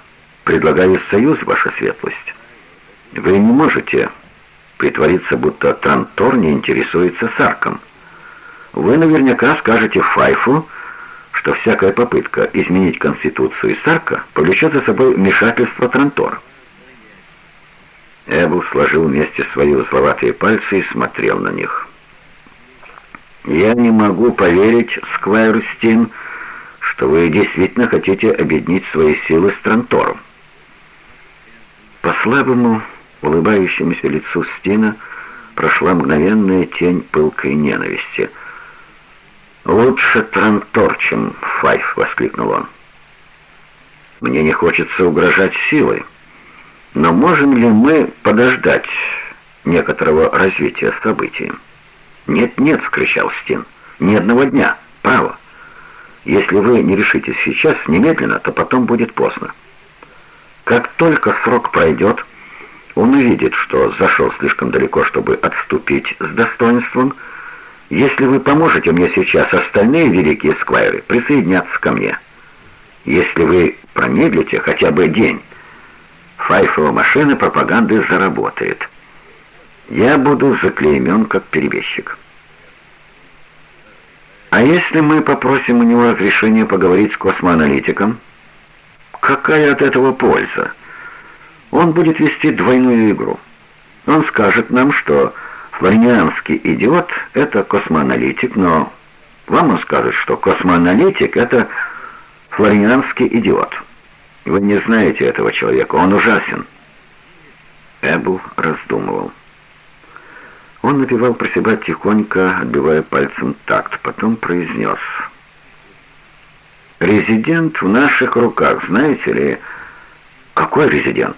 Speaker 1: предлагаю союз, ваша светлость. Вы не можете притвориться, будто Трантор не интересуется Сарком. Вы наверняка скажете Файфу, что всякая попытка изменить Конституцию Сарка повлечет за собой вмешательство Трантор. Эбл сложил вместе свои узловатые пальцы и смотрел на них. «Я не могу поверить, Сквайр Стин, что вы действительно хотите объединить свои силы с Трантором». По слабому, улыбающемуся лицу Стина прошла мгновенная тень пылкой ненависти. «Лучше Трантор, чем Файф!» — воскликнул он. «Мне не хочется угрожать силой, но можем ли мы подождать некоторого развития событий?» «Нет, нет!» — вскричал Стин. «Ни одного дня! Право! Если вы не решитесь сейчас, немедленно, то потом будет поздно. Как только срок пройдет, он увидит, что зашел слишком далеко, чтобы отступить с достоинством. Если вы поможете мне сейчас, остальные великие сквайры присоединятся ко мне. Если вы промедлите хотя бы день, Файфова машина пропаганды заработает» я буду заклеймен как перебежчик. А если мы попросим у него разрешения поговорить с космоаналитиком? Какая от этого польза? Он будет вести двойную игру. Он скажет нам, что флоринианский идиот — это космоаналитик, но вам он скажет, что космоаналитик — это флоринианский идиот. Вы не знаете этого человека, он ужасен. Эбл раздумывал. Он напевал про себя тихонько, отбивая пальцем такт, потом произнес. «Резидент в наших руках, знаете ли...» «Какой резидент?»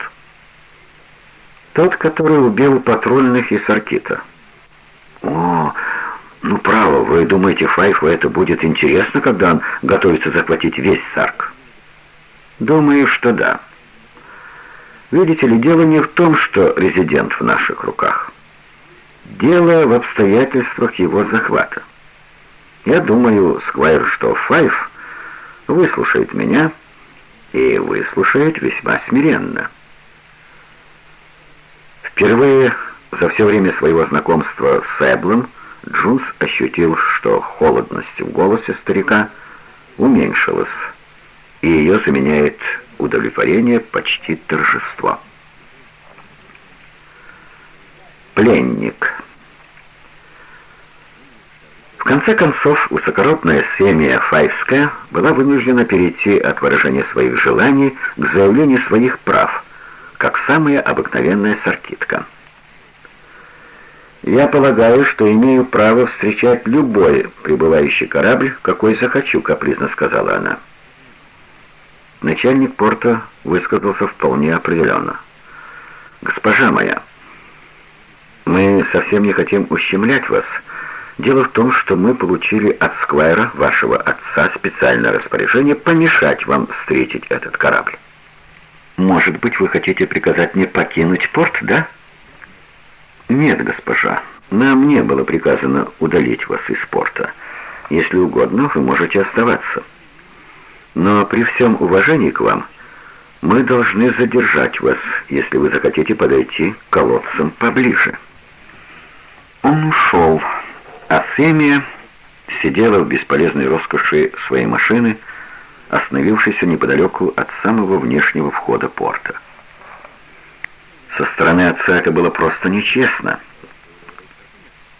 Speaker 1: «Тот, который убил патрульных из Аркита». «О, ну право, вы думаете, Файфу это будет интересно, когда он готовится захватить весь Сарк?» «Думаю, что да. Видите ли, дело не в том, что резидент в наших руках». Дело в обстоятельствах его захвата. Я думаю, Сквайр, что Файв выслушает меня и выслушает весьма смиренно. Впервые за все время своего знакомства с Эблом Джунс ощутил, что холодность в голосе старика уменьшилась, и ее заменяет удовлетворение, почти торжество. Пленник. В конце концов, высокородная семья Файвская была вынуждена перейти от выражения своих желаний к заявлению своих прав, как самая обыкновенная саркитка. «Я полагаю, что имею право встречать любой прибывающий корабль, какой захочу», — капризно сказала она. Начальник порта высказался вполне определенно. «Госпожа моя, мы совсем не хотим ущемлять вас. Дело в том, что мы получили от Сквайра, вашего отца, специальное распоряжение помешать вам встретить этот корабль. Может быть, вы хотите приказать мне покинуть порт, да? Нет, госпожа. Нам не было приказано удалить вас из порта. Если угодно, вы можете оставаться. Но при всем уважении к вам, Мы должны задержать вас, если вы захотите подойти к колодцам поближе». Он ушел, а Сэмия сидела в бесполезной роскоши своей машины, остановившейся неподалеку от самого внешнего входа порта. Со стороны отца это было просто нечестно.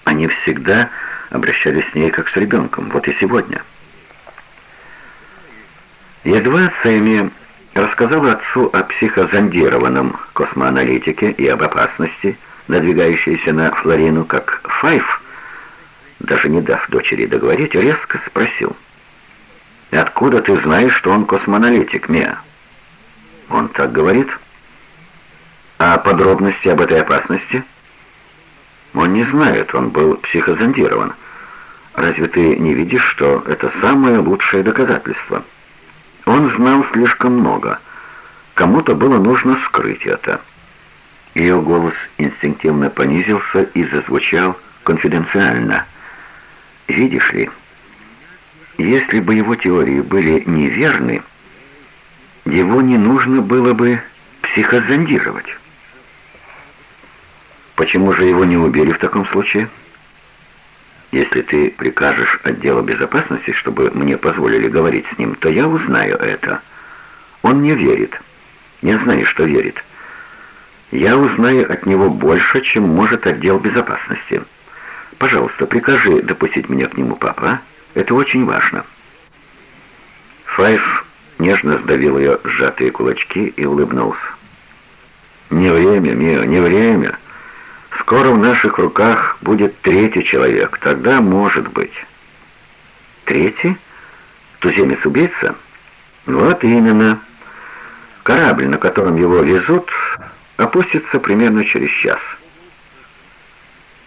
Speaker 1: Они всегда обращались с ней как с ребенком, вот и сегодня. Едва Сэмми рассказала отцу о психозондированном космоаналитике и об опасности, надвигающейся на Флорину, как Файф, даже не дав дочери договорить, резко спросил. «Откуда ты знаешь, что он космоаналитик, Мия?» «Он так говорит?» «А подробности об этой опасности?» «Он не знает, он был психозондирован. Разве ты не видишь, что это самое лучшее доказательство?» Он знал слишком много. Кому-то было нужно скрыть это. Ее голос инстинктивно понизился и зазвучал конфиденциально. «Видишь ли, если бы его теории были неверны, его не нужно было бы психозондировать. Почему же его не убили в таком случае?» Если ты прикажешь отделу безопасности, чтобы мне позволили говорить с ним, то я узнаю это. Он не верит. Не знаю, что верит. Я узнаю от него больше, чем может отдел безопасности. Пожалуйста, прикажи допустить меня к нему, папа. Это очень важно. Файф нежно сдавил ее сжатые кулачки и улыбнулся. «Не время, Мио, не время!» Скоро в наших руках будет третий человек. Тогда может быть. Третий? Туземец-убийца? Вот именно. Корабль, на котором его везут, опустится примерно через час.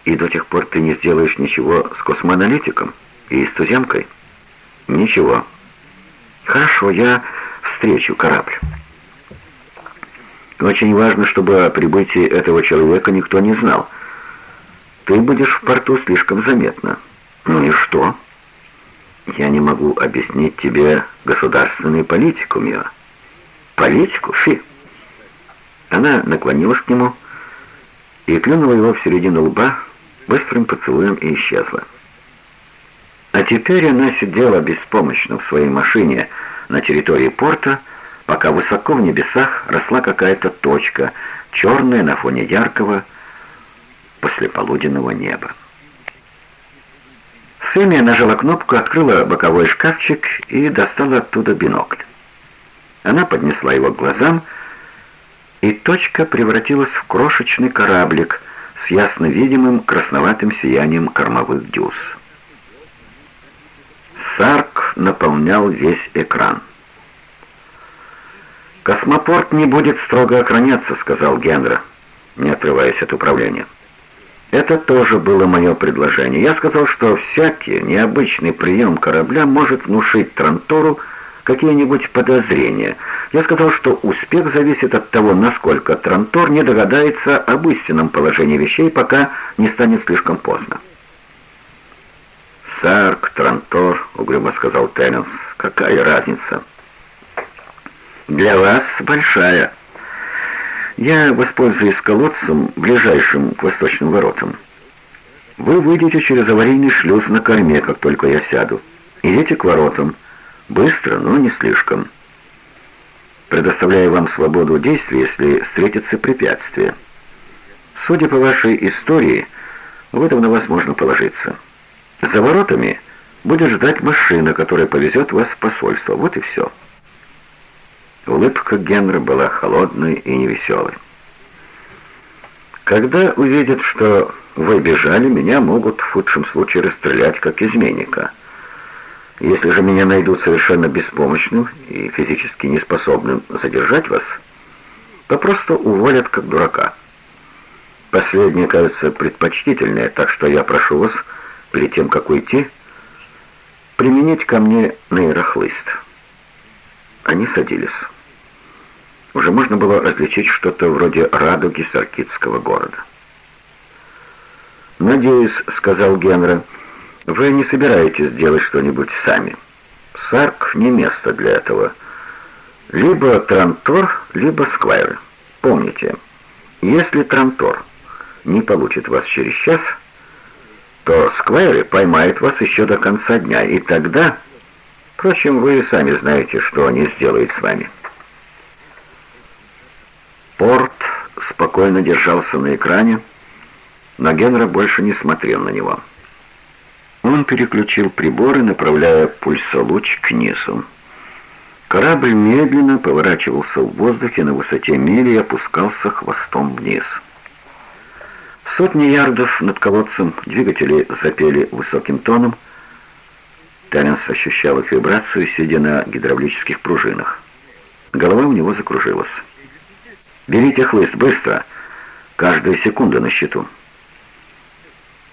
Speaker 1: И до тех пор ты не сделаешь ничего с космоаналитиком и с туземкой? Ничего. Хорошо, я встречу корабль. Очень важно, чтобы о прибытии этого человека никто не знал. Ты будешь в порту слишком заметно. Ну и что? Я не могу объяснить тебе государственную политику, Миа. Политику? Фи. Она наклонилась к нему и клюнула его в середину лба быстрым поцелуем и исчезла. А теперь она сидела беспомощно в своей машине на территории порта, пока высоко в небесах росла какая-то точка, черная на фоне яркого послеполуденного неба. Сэмми нажала кнопку, открыла боковой шкафчик и достала оттуда бинокль. Она поднесла его к глазам, и точка превратилась в крошечный кораблик с ясно видимым красноватым сиянием кормовых дюз. Сарк наполнял весь экран. «Космопорт не будет строго охраняться», — сказал Генра, не отрываясь от управления. Это тоже было мое предложение. Я сказал, что всякий необычный прием корабля может внушить Трантору какие-нибудь подозрения. Я сказал, что успех зависит от того, насколько Трантор не догадается об истинном положении вещей, пока не станет слишком поздно. «Сарк, Трантор», — угрюмо сказал Теннинс, — «какая разница?» Для вас большая. Я воспользуюсь колодцем, ближайшим к восточным воротам. Вы выйдете через аварийный шлюз на корме, как только я сяду. Идите к воротам. Быстро, но не слишком. Предоставляю вам свободу действий, если встретится препятствие. Судя по вашей истории, в этом на вас можно положиться. За воротами будет ждать машина, которая повезет вас в посольство. Вот и все. Улыбка Генри была холодной и невеселой. «Когда увидят, что вы бежали, меня могут в худшем случае расстрелять как изменника. Если же меня найдут совершенно беспомощным и физически неспособным задержать вас, то просто уволят как дурака. Последнее кажется предпочтительнее, так что я прошу вас, перед тем, как уйти, применить ко мне нейрохлыст». Они садились. Уже можно было различить что-то вроде радуги саркитского города. «Надеюсь», — сказал Генра, — «вы не собираетесь делать что-нибудь сами. Сарк не место для этого. Либо Трантор, либо Сквайр. Помните, если Трантор не получит вас через час, то Сквайры поймает вас еще до конца дня, и тогда... Впрочем, вы сами знаете, что они сделают с вами. Порт спокойно держался на экране, но Генра больше не смотрел на него. Он переключил приборы, направляя пульсолуч к низу. Корабль медленно поворачивался в воздухе на высоте мили и опускался хвостом вниз. Сотни ярдов над колодцем двигатели запели высоким тоном. Теренс ощущал их вибрацию, сидя на гидравлических пружинах. Голова у него закружилась. «Берите хлыст, быстро! Каждая секунда на счету!»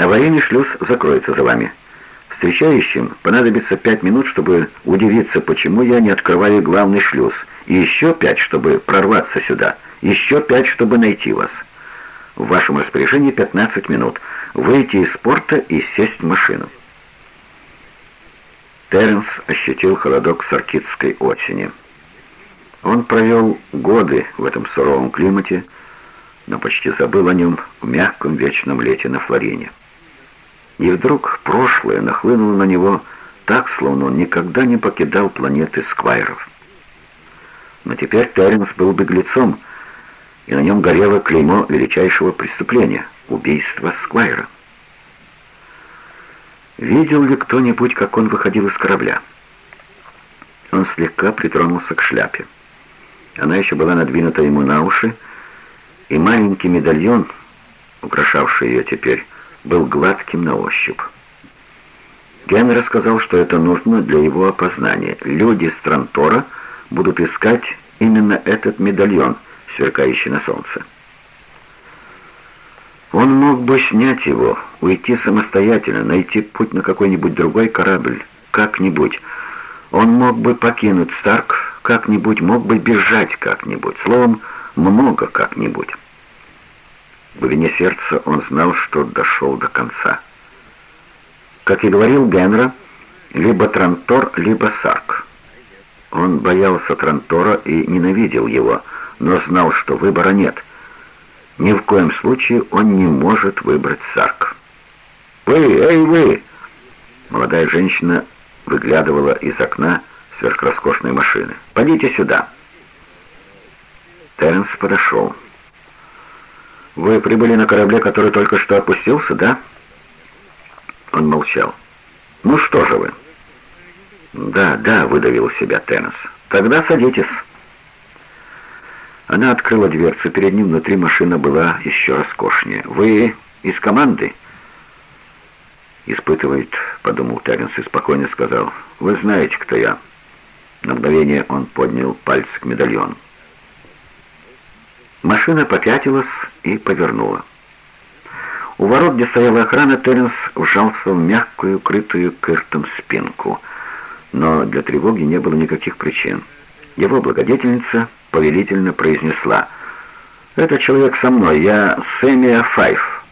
Speaker 1: Аварийный шлюз закроется за вами. Встречающим понадобится пять минут, чтобы удивиться, почему я не открываю главный шлюз, и еще пять, чтобы прорваться сюда, еще пять, чтобы найти вас. В вашем распоряжении 15 минут. Выйти из порта и сесть в машину. Теренс ощутил холодок саркитской осени. Он провел годы в этом суровом климате, но почти забыл о нем в мягком вечном лете на Флорине. И вдруг прошлое нахлынуло на него так, словно он никогда не покидал планеты Сквайров. Но теперь Терренс был беглецом, и на нем горело клеймо величайшего преступления — убийство Сквайра. Видел ли кто-нибудь, как он выходил из корабля? Он слегка притронулся к шляпе. Она еще была надвинута ему на уши, и маленький медальон, украшавший ее теперь, был гладким на ощупь. Ген рассказал, что это нужно для его опознания. Люди с Трантора будут искать именно этот медальон, сверкающий на солнце. Он мог бы снять его, уйти самостоятельно, найти путь на какой-нибудь другой корабль, как-нибудь. Он мог бы покинуть Старк как-нибудь, мог бы бежать как-нибудь, словом, много как-нибудь. В глубине сердца он знал, что дошел до конца. Как и говорил Генра, либо Трантор, либо Сарк. Он боялся Трантора и ненавидел его, но знал, что выбора нет. Ни в коем случае он не может выбрать Сарк. «Вы, эй, вы!» Молодая женщина выглядывала из окна сверхроскошной машины. «Подите сюда!» Теренс подошел. «Вы прибыли на корабле, который только что опустился, да?» Он молчал. «Ну что же вы?» «Да, да», — выдавил себя Теннес. «Тогда садитесь». Она открыла дверцу перед ним, внутри машина была еще роскошнее. «Вы из команды?» «Испытывает», — подумал Теренс и спокойно сказал. «Вы знаете, кто я». На мгновение он поднял пальцы к медальону. Машина попятилась и повернула. У ворот, где стояла охрана, Терренс вжался в мягкую, крытую кыртом спинку. Но для тревоги не было никаких причин. Его благодетельница повелительно произнесла «Этот человек со мной, я Сэмия Файф».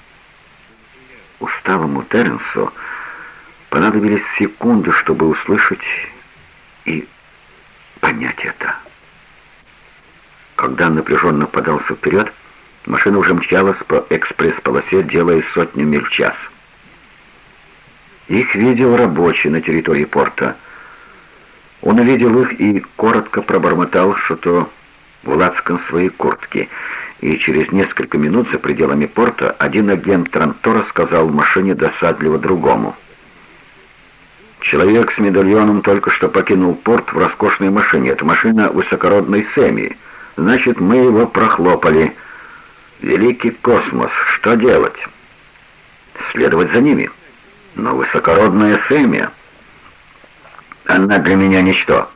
Speaker 1: Усталому Терренсу понадобились секунды, чтобы услышать и понять это. Когда напряженно подался вперед, машина уже мчалась по экспресс-полосе, делая сотню миль в час. Их видел рабочий на территории порта. Он увидел их и коротко пробормотал что-то в лацкан своей куртки, и через несколько минут за пределами порта один агент Трантора сказал машине досадливо другому. «Человек с медальоном только что покинул порт в роскошной машине. Это машина высокородной Сэмми». Значит, мы его прохлопали. Великий космос, что делать? Следовать за ними. Но высокородная Сэмия, она для меня ничто.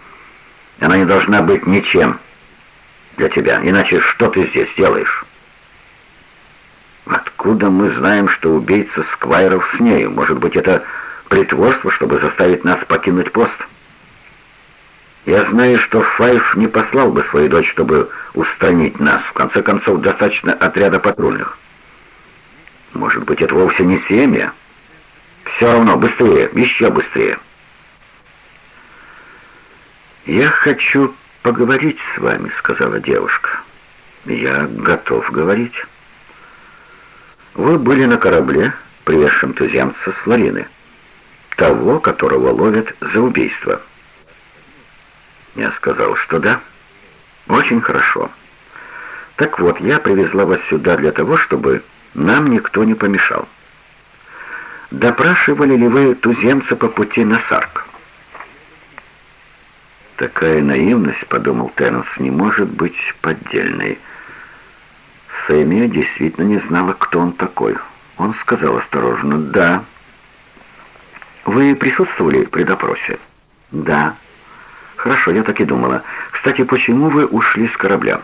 Speaker 1: Она не должна быть ничем для тебя, иначе что ты здесь делаешь? Откуда мы знаем, что убийца Сквайров с нею? Может быть, это притворство, чтобы заставить нас покинуть пост?» Я знаю, что Файф не послал бы свою дочь, чтобы устранить нас. В конце концов, достаточно отряда патрульных. Может быть, это вовсе не семья? Все равно, быстрее, еще быстрее. Я хочу поговорить с вами», — сказала девушка. «Я готов говорить». «Вы были на корабле, привезшем туземца с Флорины, того, которого ловят за убийство». Я сказал, что да. «Очень хорошо. Так вот, я привезла вас сюда для того, чтобы нам никто не помешал. Допрашивали ли вы туземца по пути на Сарк?» Такая наивность, подумал Тернс, не может быть поддельной. Сэмми действительно не знала, кто он такой. Он сказал осторожно «Да». «Вы присутствовали при допросе?» «Да». «Хорошо, я так и думала. Кстати, почему вы ушли с корабля?»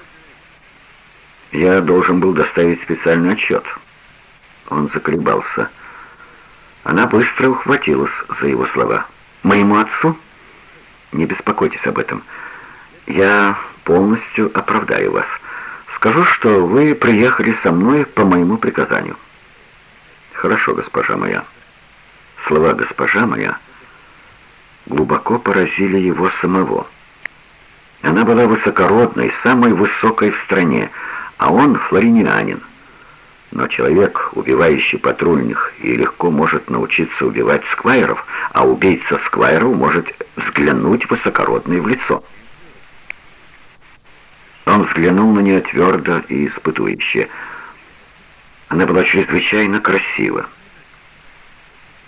Speaker 1: «Я должен был доставить специальный отчет». Он заколебался. Она быстро ухватилась за его слова. «Моему отцу?» Не беспокойтесь об этом. Я полностью оправдаю вас. Скажу, что вы приехали со мной по моему приказанию. Хорошо, госпожа моя. Слова «госпожа моя» глубоко поразили его самого. Она была высокородной, самой высокой в стране, а он флоринянин. Но человек, убивающий патрульных, и легко может научиться убивать сквайров, а убийца сквайров может взглянуть высокородный в лицо. Он взглянул на нее твердо и испытующе. Она была чрезвычайно красива.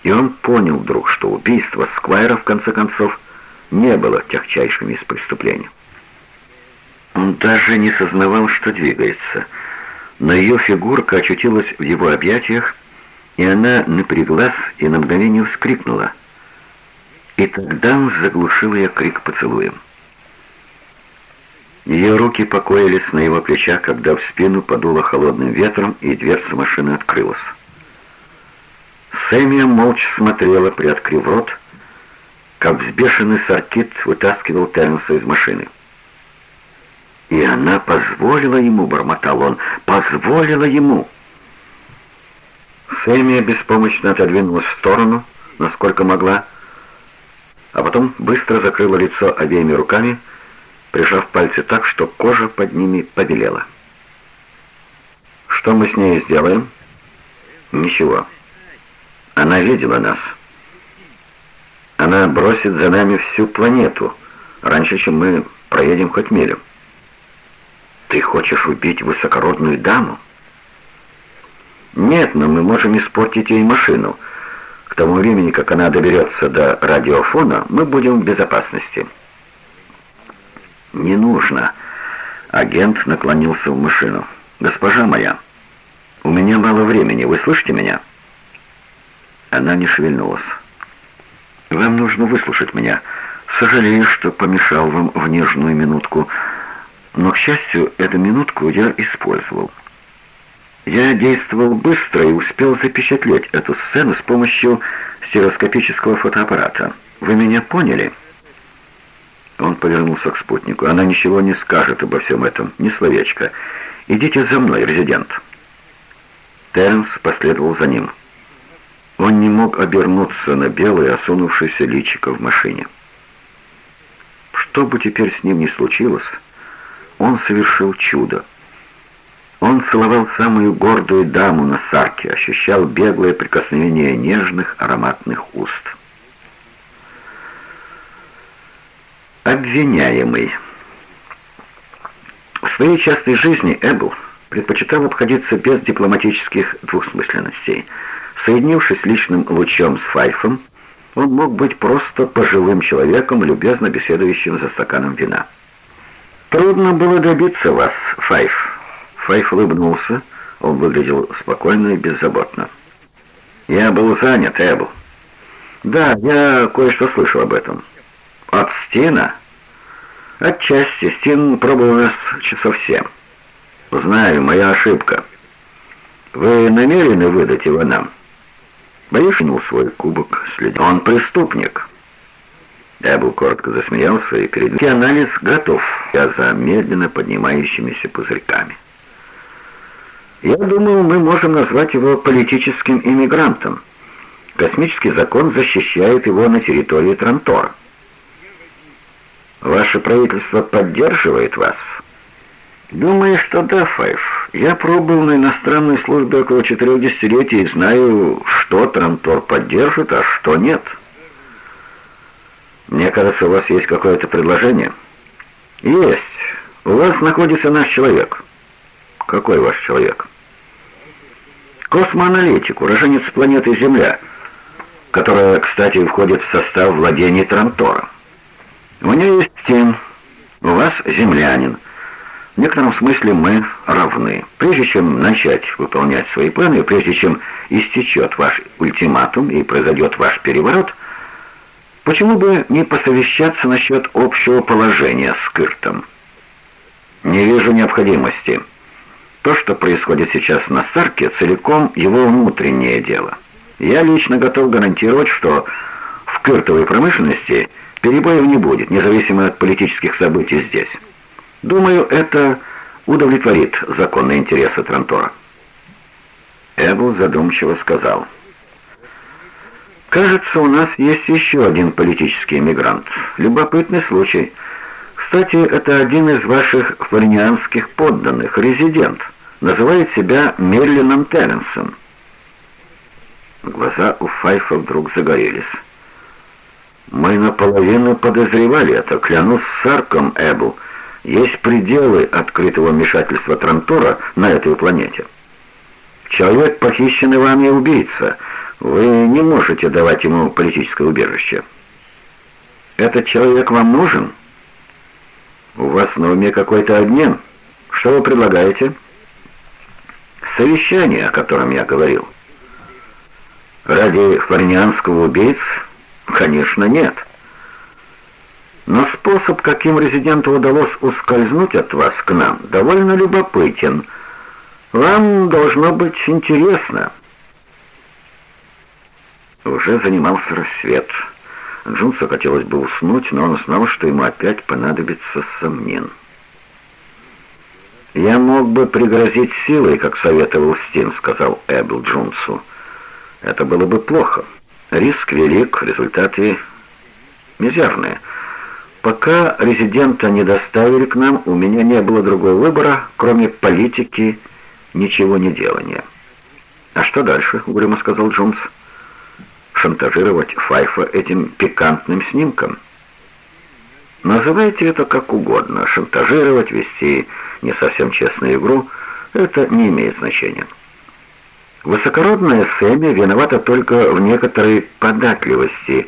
Speaker 1: И он понял вдруг, что убийство Сквайра, в конце концов, не было тягчайшим из преступлений. Он даже не сознавал, что двигается — но ее фигурка очутилась в его объятиях, и она напряглась и на мгновение вскрикнула. И тогда он заглушил ее крик поцелуем. Ее руки покоились на его плечах, когда в спину подуло холодным ветром, и дверца машины открылась. Сэмия молча смотрела, приоткрыв рот, как взбешенный саркит вытаскивал Тернса из машины. И она позволила ему, бормотал он, позволила ему. Сэмия беспомощно отодвинулась в сторону, насколько могла, а потом быстро закрыла лицо обеими руками, прижав пальцы так, что кожа под ними побелела. «Что мы с ней сделаем?» «Ничего. Она видела нас. Она бросит за нами всю планету, раньше, чем мы проедем хоть милю». Ты хочешь убить высокородную даму? Нет, но мы можем испортить ей машину. К тому времени, как она доберется до радиофона, мы будем в безопасности. Не нужно. Агент наклонился в машину. Госпожа моя, у меня мало времени, вы слышите меня? Она не шевельнулась. Вам нужно выслушать меня. Сожалею, что помешал вам в нежную минутку. Но, к счастью, эту минутку я использовал. Я действовал быстро и успел запечатлеть эту сцену с помощью стереоскопического фотоаппарата. Вы меня поняли?» Он повернулся к спутнику. «Она ничего не скажет обо всем этом, ни словечко. Идите за мной, резидент». Тернс последовал за ним. Он не мог обернуться на белое, осунувшееся личико в машине. Что бы теперь с ним ни случилось он совершил чудо. Он целовал самую гордую даму на сарке, ощущал беглое прикосновение нежных ароматных уст. Обвиняемый. В своей частной жизни Эббл предпочитал обходиться без дипломатических двусмысленностей. Соединившись личным лучом с Файфом, он мог быть просто пожилым человеком, любезно беседующим за стаканом вина. «Трудно было добиться вас, Файф». Файф улыбнулся. Он выглядел спокойно и беззаботно. «Я был занят, Эбл». «Да, я кое-что слышал об этом». «От Стина?» «Отчасти. Стин пробовал нас часов семь». «Знаю, моя ошибка. Вы намерены выдать его нам?» Боюсь, свой кубок следил. «Он преступник». Эббл коротко засмеялся, и перед анализ готов, я за медленно поднимающимися пузырьками. Я думал, мы можем назвать его политическим иммигрантом. Космический закон защищает его на территории Трантора. Ваше правительство поддерживает вас? Думаю, что да, Файф. Я пробыл на иностранной службе около четырех десятилетий и знаю, что Трантор поддержит, а что нет. Мне кажется, у вас есть какое-то предложение? Есть. У вас находится наш человек. Какой ваш человек? Космоаналитик, уроженец планеты Земля, которая, кстати, входит в состав владений Трантора. У нее есть Тим, у вас землянин. В некотором смысле мы равны. Прежде чем начать выполнять свои планы, прежде чем истечет ваш ультиматум и произойдет ваш переворот, почему бы не посовещаться насчет общего положения с Кыртом? Не вижу необходимости. То, что происходит сейчас на Сарке, целиком его внутреннее дело. Я лично готов гарантировать, что в кыртовой промышленности перебоев не будет, независимо от политических событий здесь. Думаю, это удовлетворит законные интересы Трантора. Эбл задумчиво сказал. «Кажется, у нас есть еще один политический эмигрант. Любопытный случай. Кстати, это один из ваших флоринианских подданных, резидент. Называет себя Мерлином Терренсом». Глаза у Файфа вдруг загорелись. «Мы наполовину подозревали это, клянусь Сарком, Эбл. Есть пределы открытого вмешательства Трантора на этой планете. Человек, похищенный вами, убийца. Вы не можете давать ему политическое убежище. Этот человек вам нужен? У вас на уме какой-то обмен? Что вы предлагаете?» «Совещание, о котором я говорил». «Ради флоринианского убийцы?» Конечно, нет. Но способ, каким резиденту удалось ускользнуть от вас к нам, довольно любопытен. Вам должно быть интересно. Уже занимался рассвет. Джунсу хотелось бы уснуть, но он знал, что ему опять понадобится сомнен. «Я мог бы пригрозить силой, как советовал Стин», — сказал Эбл Джунсу. «Это было бы плохо». Риск велик, результаты мизерные. Пока резидента не доставили к нам, у меня не было другого выбора, кроме политики ничего не делания. «А что дальше?» — угрюмо сказал Джонс. «Шантажировать Файфа этим пикантным снимком?» «Называйте это как угодно. Шантажировать, вести не совсем честную игру — это не имеет значения». Высокородная Сэмми виновата только в некоторой податливости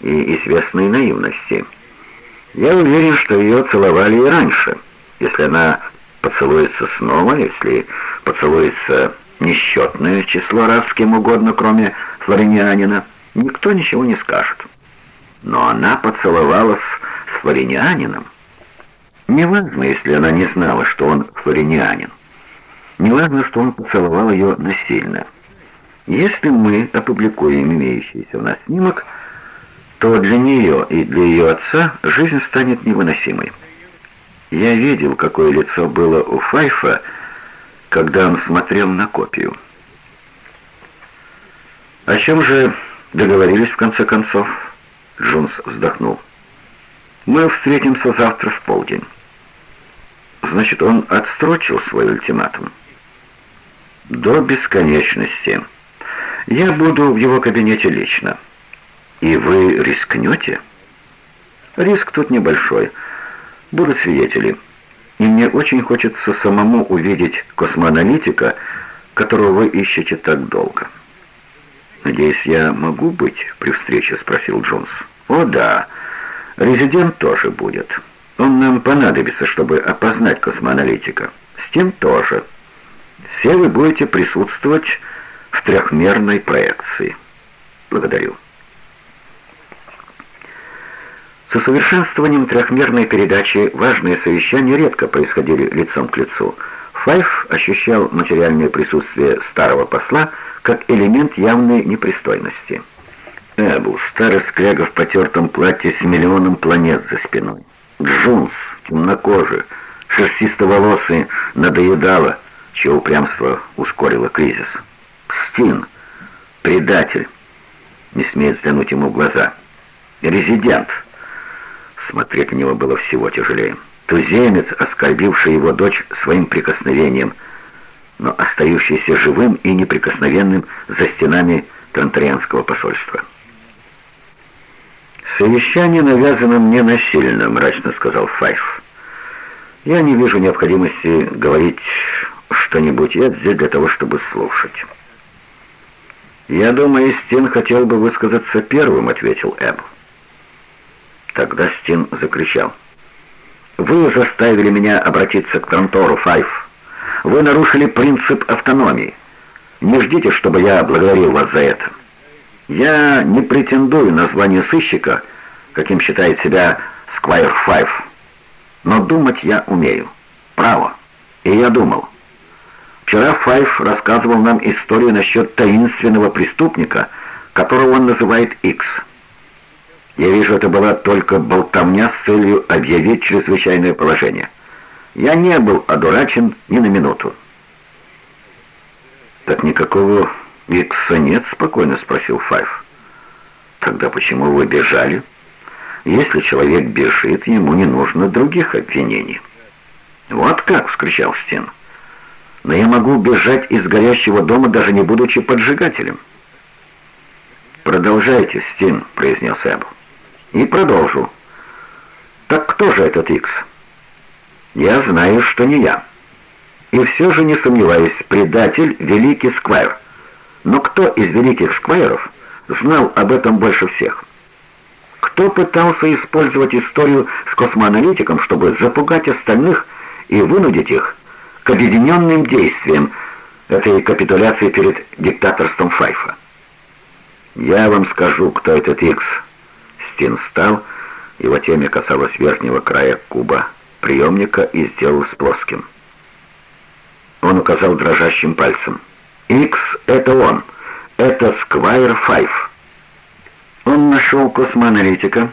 Speaker 1: и известной наивности. Я уверен, что ее целовали и раньше. Если она поцелуется снова, если поцелуется несчетное число раз с кем угодно, кроме флоринянина, никто ничего не скажет. Но она поцеловалась с флоринянином. Неважно, если она не знала, что он флоринянин. Неважно, что он поцеловал ее насильно. Если мы опубликуем имеющийся у нас снимок, то для нее и для ее отца жизнь станет невыносимой. Я видел, какое лицо было у Файфа, когда он смотрел на копию. «О чем же договорились в конце концов?» Джонс вздохнул. «Мы встретимся завтра в полдень». «Значит, он отстрочил свой ультиматум?» до бесконечности. Я буду в его кабинете лично. И вы рискнете? Риск тут небольшой. Будут свидетели. И мне очень хочется самому увидеть космоаналитика, которого вы ищете так долго. «Надеюсь, я могу быть при встрече?» — спросил Джонс. «О, да. Резидент тоже будет. Он нам понадобится, чтобы опознать космоаналитика. Тем тоже». Все вы будете присутствовать в трехмерной проекции. Благодарю. С усовершенствованием трехмерной передачи важные совещания редко происходили лицом к лицу. Файф ощущал материальное присутствие старого посла как элемент явной непристойности. Эбл, старый скряга в потертом платье с миллионом планет за спиной. Джунс, темнокожий, шерстистоволосый, надоедала — чье упрямство ускорило кризис. Стин, предатель, не смеет взглянуть ему в глаза. Резидент. Смотреть на него было всего тяжелее. Туземец, оскорбивший его дочь своим прикосновением, но остающийся живым и неприкосновенным за стенами Тантарианского посольства. «Совещание навязано мне насильно», — мрачно сказал Файф. «Я не вижу необходимости говорить что-нибудь. Я здесь для того, чтобы слушать». «Я думаю, Стин хотел бы высказаться первым», — ответил Эб. Тогда Стин закричал. «Вы заставили меня обратиться к контору, Файф. Вы нарушили принцип автономии. Не ждите, чтобы я благодарил вас за это. Я не претендую на звание сыщика, каким считает себя Сквайр Файф. Но думать я умею. Право. И я думал». Вчера Файф рассказывал нам историю насчет таинственного преступника, которого он называет Икс. Я вижу, это была только болтовня с целью объявить чрезвычайное положение. Я не был одурачен ни на минуту. «Так никакого Икса нет?» — спокойно спросил Файф. «Тогда почему вы бежали? Если человек бежит, ему не нужно других обвинений». «Вот как!» — вскричал Стен но я могу бежать из горящего дома, даже не будучи поджигателем. «Продолжайте, Стин», — произнес Эбб. «И продолжу. Так кто же этот Икс?» «Я знаю, что не я. И все же не сомневаюсь, предатель — великий Сквайр. Но кто из великих Сквайров знал об этом больше всех?» Кто пытался использовать историю с космоаналитиком, чтобы запугать остальных и вынудить их к объединенным действиям этой капитуляции перед диктаторством Файфа. «Я вам скажу, кто этот Икс». Стин встал, его темя касалась верхнего края куба приемника и сделал с плоским. Он указал дрожащим пальцем. «Икс — это он. Это Сквайр Файф». Он нашел космоаналитика.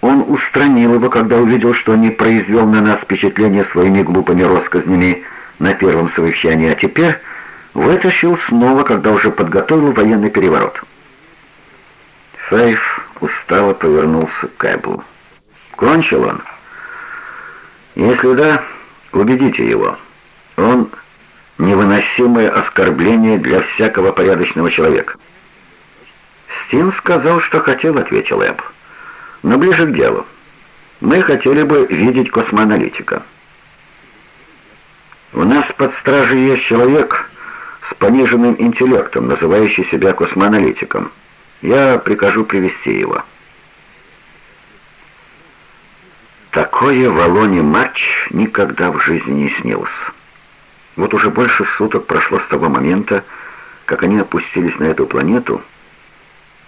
Speaker 1: Он устранил его, когда увидел, что не произвел на нас впечатление своими глупыми россказнями, на первом совещании, а теперь вытащил снова, когда уже подготовил военный переворот. Фейф устало повернулся к Эблу. «Кончил он?» «Если да, убедите его. Он невыносимое оскорбление для всякого порядочного человека». «Стин сказал, что хотел», — ответил Эб. «Но ближе к делу. Мы хотели бы видеть космоаналитика». У нас под стражей есть человек с пониженным интеллектом, называющий себя космоаналитиком. Я прикажу привести его. Такое Волоне матч никогда в жизни не снилось. Вот уже больше суток прошло с того момента, как они опустились на эту планету,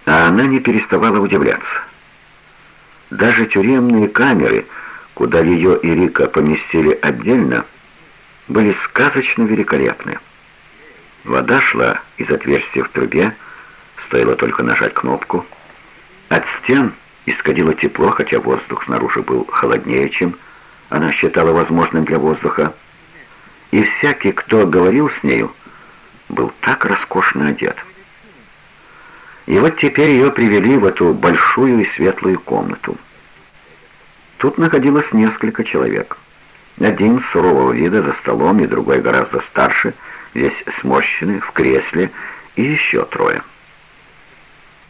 Speaker 1: а она не переставала удивляться. Даже тюремные камеры, куда ее и Рика поместили отдельно, были сказочно великолепны. Вода шла из отверстия в трубе, стоило только нажать кнопку. От стен исходило тепло, хотя воздух снаружи был холоднее, чем она считала возможным для воздуха. И всякий, кто говорил с нею, был так роскошно одет. И вот теперь ее привели в эту большую и светлую комнату. Тут находилось несколько человек. Один сурового вида за столом и другой гораздо старше, весь сморщенный, в кресле, и еще трое.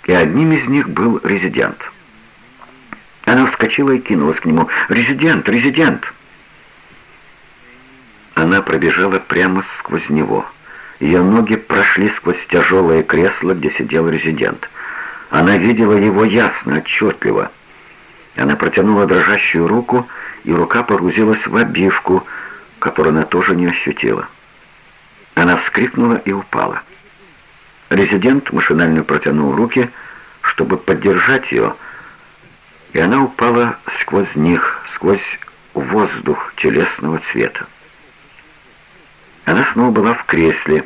Speaker 1: И одним из них был резидент. Она вскочила и кинулась к нему. «Резидент! Резидент!» Она пробежала прямо сквозь него. Ее ноги прошли сквозь тяжелое кресло, где сидел резидент. Она видела его ясно, отчетливо. Она протянула дрожащую руку, и рука погрузилась в обивку, которую она тоже не ощутила. Она вскрикнула и упала. Резидент машинально протянул руки, чтобы поддержать ее, и она упала сквозь них, сквозь воздух телесного цвета. Она снова была в кресле,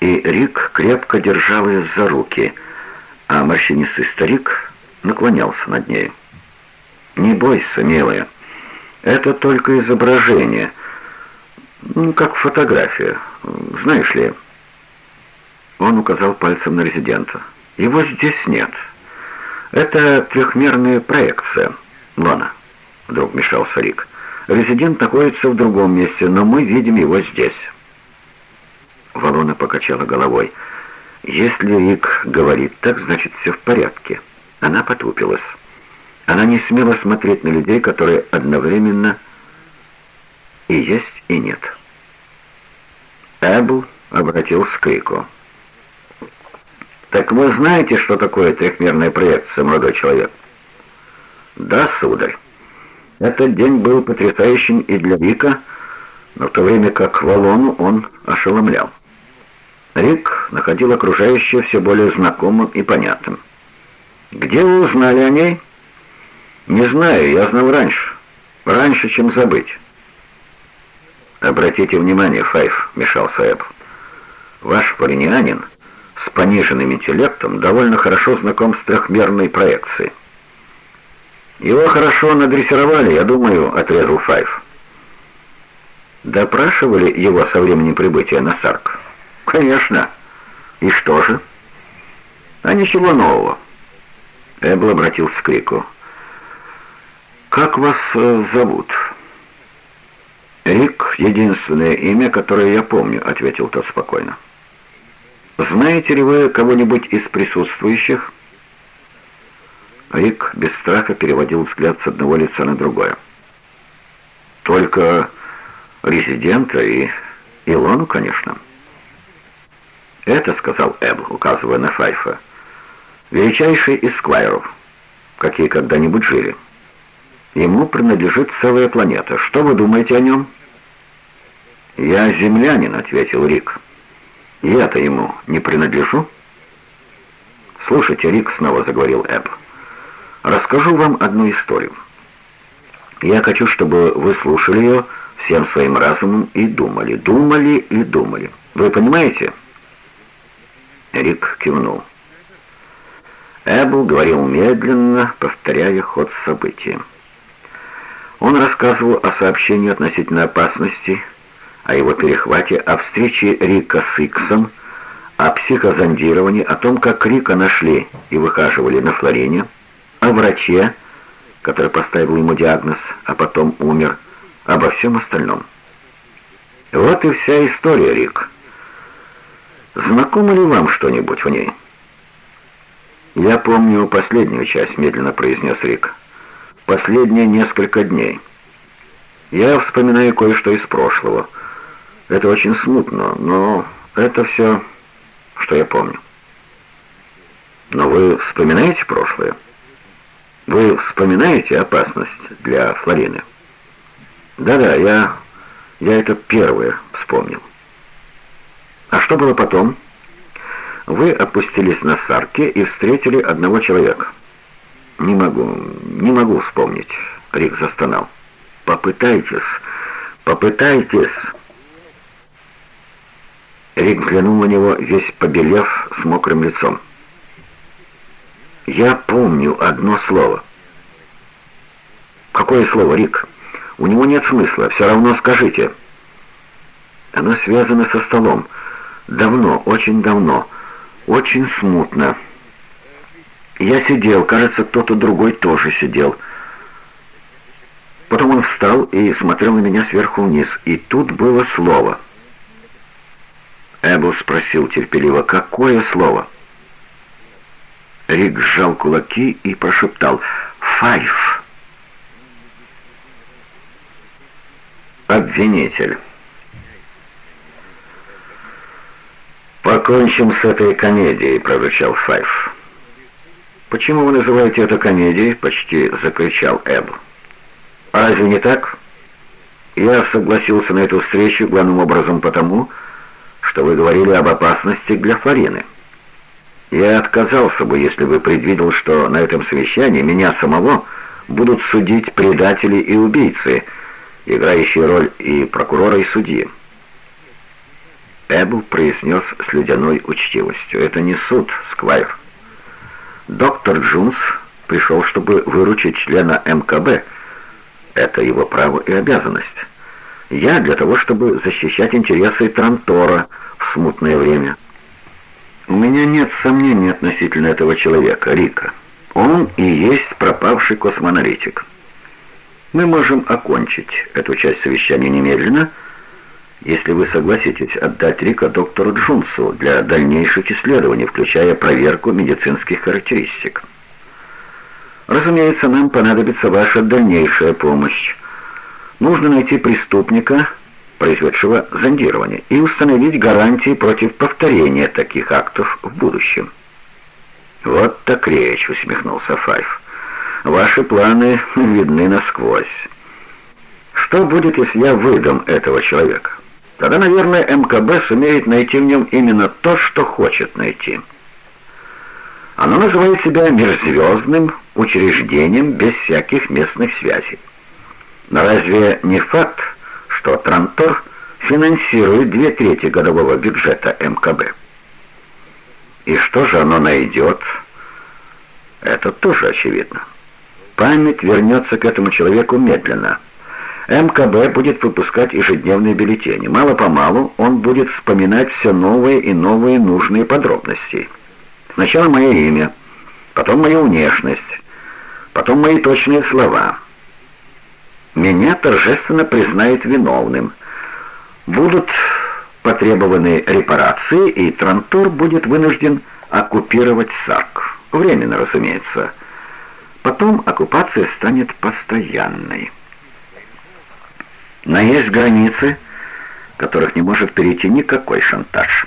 Speaker 1: и Рик крепко держал ее за руки, а морщинистый старик наклонялся над нею. «Не бойся, милая. Это только изображение. Ну, как фотография. Знаешь ли...» Он указал пальцем на резидента. «Его здесь нет. Это трехмерная проекция. Лона, вдруг мешался Рик. Резидент находится в другом месте, но мы видим его здесь. Валона покачала головой. Если Рик говорит так, значит все в порядке. Она потупилась. Она не смела смотреть на людей, которые одновременно и есть, и нет. Эбл обратился к Рику. «Так вы знаете, что такое трехмерная проекция, молодой человек?» «Да, сударь. Этот день был потрясающим и для Рика, но в то время как Валону он ошеломлял. Рик находил окружающее все более знакомым и понятным. «Где вы узнали о ней?» «Не знаю, я знал раньше. Раньше, чем забыть». «Обратите внимание, Файф», — мешался Эб. «Ваш полинянин с пониженным интеллектом довольно хорошо знаком с трехмерной проекцией». «Его хорошо надрессировали, я думаю», — отрезал Файф. «Допрашивали его со времени прибытия на Сарк?» «Конечно. И что же?» «А ничего нового». Эбл обратился к Рику. «Как вас э, зовут?» «Рик — единственное имя, которое я помню», — ответил тот спокойно. «Знаете ли вы кого-нибудь из присутствующих?» Рик без страха переводил взгляд с одного лица на другое. «Только резидента и Илону, конечно». «Это», — сказал Эбл, указывая на Файфа, — «величайший из сквайров, какие когда-нибудь жили. Ему принадлежит целая планета. Что вы думаете о нем?» «Я землянин», — ответил Рик. «Я-то ему не принадлежу?» «Слушайте, Рик», — снова заговорил Эб, — «расскажу вам одну историю. Я хочу, чтобы вы слушали ее всем своим разумом и думали, думали и думали. Вы понимаете?» Рик кивнул. Эбл говорил медленно, повторяя ход событий. Он рассказывал о сообщении относительно опасности, о его перехвате, о встрече Рика с Иксом, о психозондировании, о том, как Рика нашли и выхаживали на Флорине, о враче, который поставил ему диагноз, а потом умер, обо всем остальном. Вот и вся история, Рик. Знакомо ли вам что-нибудь в ней?» «Я помню последнюю часть», — медленно произнес Рик. «Последние несколько дней. Я вспоминаю кое-что из прошлого. Это очень смутно, но это все, что я помню». «Но вы вспоминаете прошлое? Вы вспоминаете опасность для Флорины?» «Да-да, я, я это первое вспомнил». А что было потом? Вы опустились на сарке и встретили одного человека. Не могу, не могу вспомнить, Рик застонал. Попытайтесь, попытайтесь. Рик взглянул на него, весь побелев, с мокрым лицом. «Я помню одно слово». «Какое слово, Рик? У него нет смысла, все равно скажите». «Оно связано со столом». Давно, очень давно, очень смутно. Я сидел, кажется, кто-то другой тоже сидел. Потом он встал и смотрел на меня сверху вниз, и тут было слово. Эбл спросил терпеливо, какое слово? Рик сжал кулаки и прошептал «Файф». Обвинитель. «Покончим с этой комедией», — прорычал Файф. «Почему вы называете это комедией?» — почти закричал Эб. «Разве не так?» «Я согласился на эту встречу главным образом потому, что вы говорили об опасности для Фарины. Я отказался бы, если бы предвидел, что на этом совещании меня самого будут судить предатели и убийцы, играющие роль и прокурора, и судьи. Эбл произнес с ледяной учтивостью. «Это не суд, Сквайр. Доктор Джунс пришел, чтобы выручить члена МКБ. Это его право и обязанность. Я для того, чтобы защищать интересы Трантора в смутное время. У меня нет сомнений относительно этого человека, Рика. Он и есть пропавший космоаналитик. Мы можем окончить эту часть совещания немедленно, если вы согласитесь отдать Рика доктору Джунсу для дальнейших исследований, включая проверку медицинских характеристик. Разумеется, нам понадобится ваша дальнейшая помощь. Нужно найти преступника, произведшего зондирование, и установить гарантии против повторения таких актов в будущем. «Вот так речь», — усмехнулся Файф. «Ваши планы видны насквозь. Что будет, если я выдам этого человека? Тогда, наверное, МКБ сумеет найти в нем именно то, что хочет найти». Оно называет себя межзвездным учреждением без всяких местных связей. Но разве не факт, что Трантор финансирует две трети годового бюджета МКБ? И что же оно найдет? Это тоже очевидно. Память вернется к этому человеку медленно. МКБ будет выпускать ежедневные бюллетени. Мало-помалу он будет вспоминать все новые и новые нужные подробности. Сначала мое имя, потом моя внешность, потом мои точные слова. Меня торжественно признают виновным. Будут потребованы репарации, и Трантор будет вынужден оккупировать Сарк. Временно, разумеется. Потом оккупация станет постоянной. Но есть границы, которых не может перейти никакой шантаж.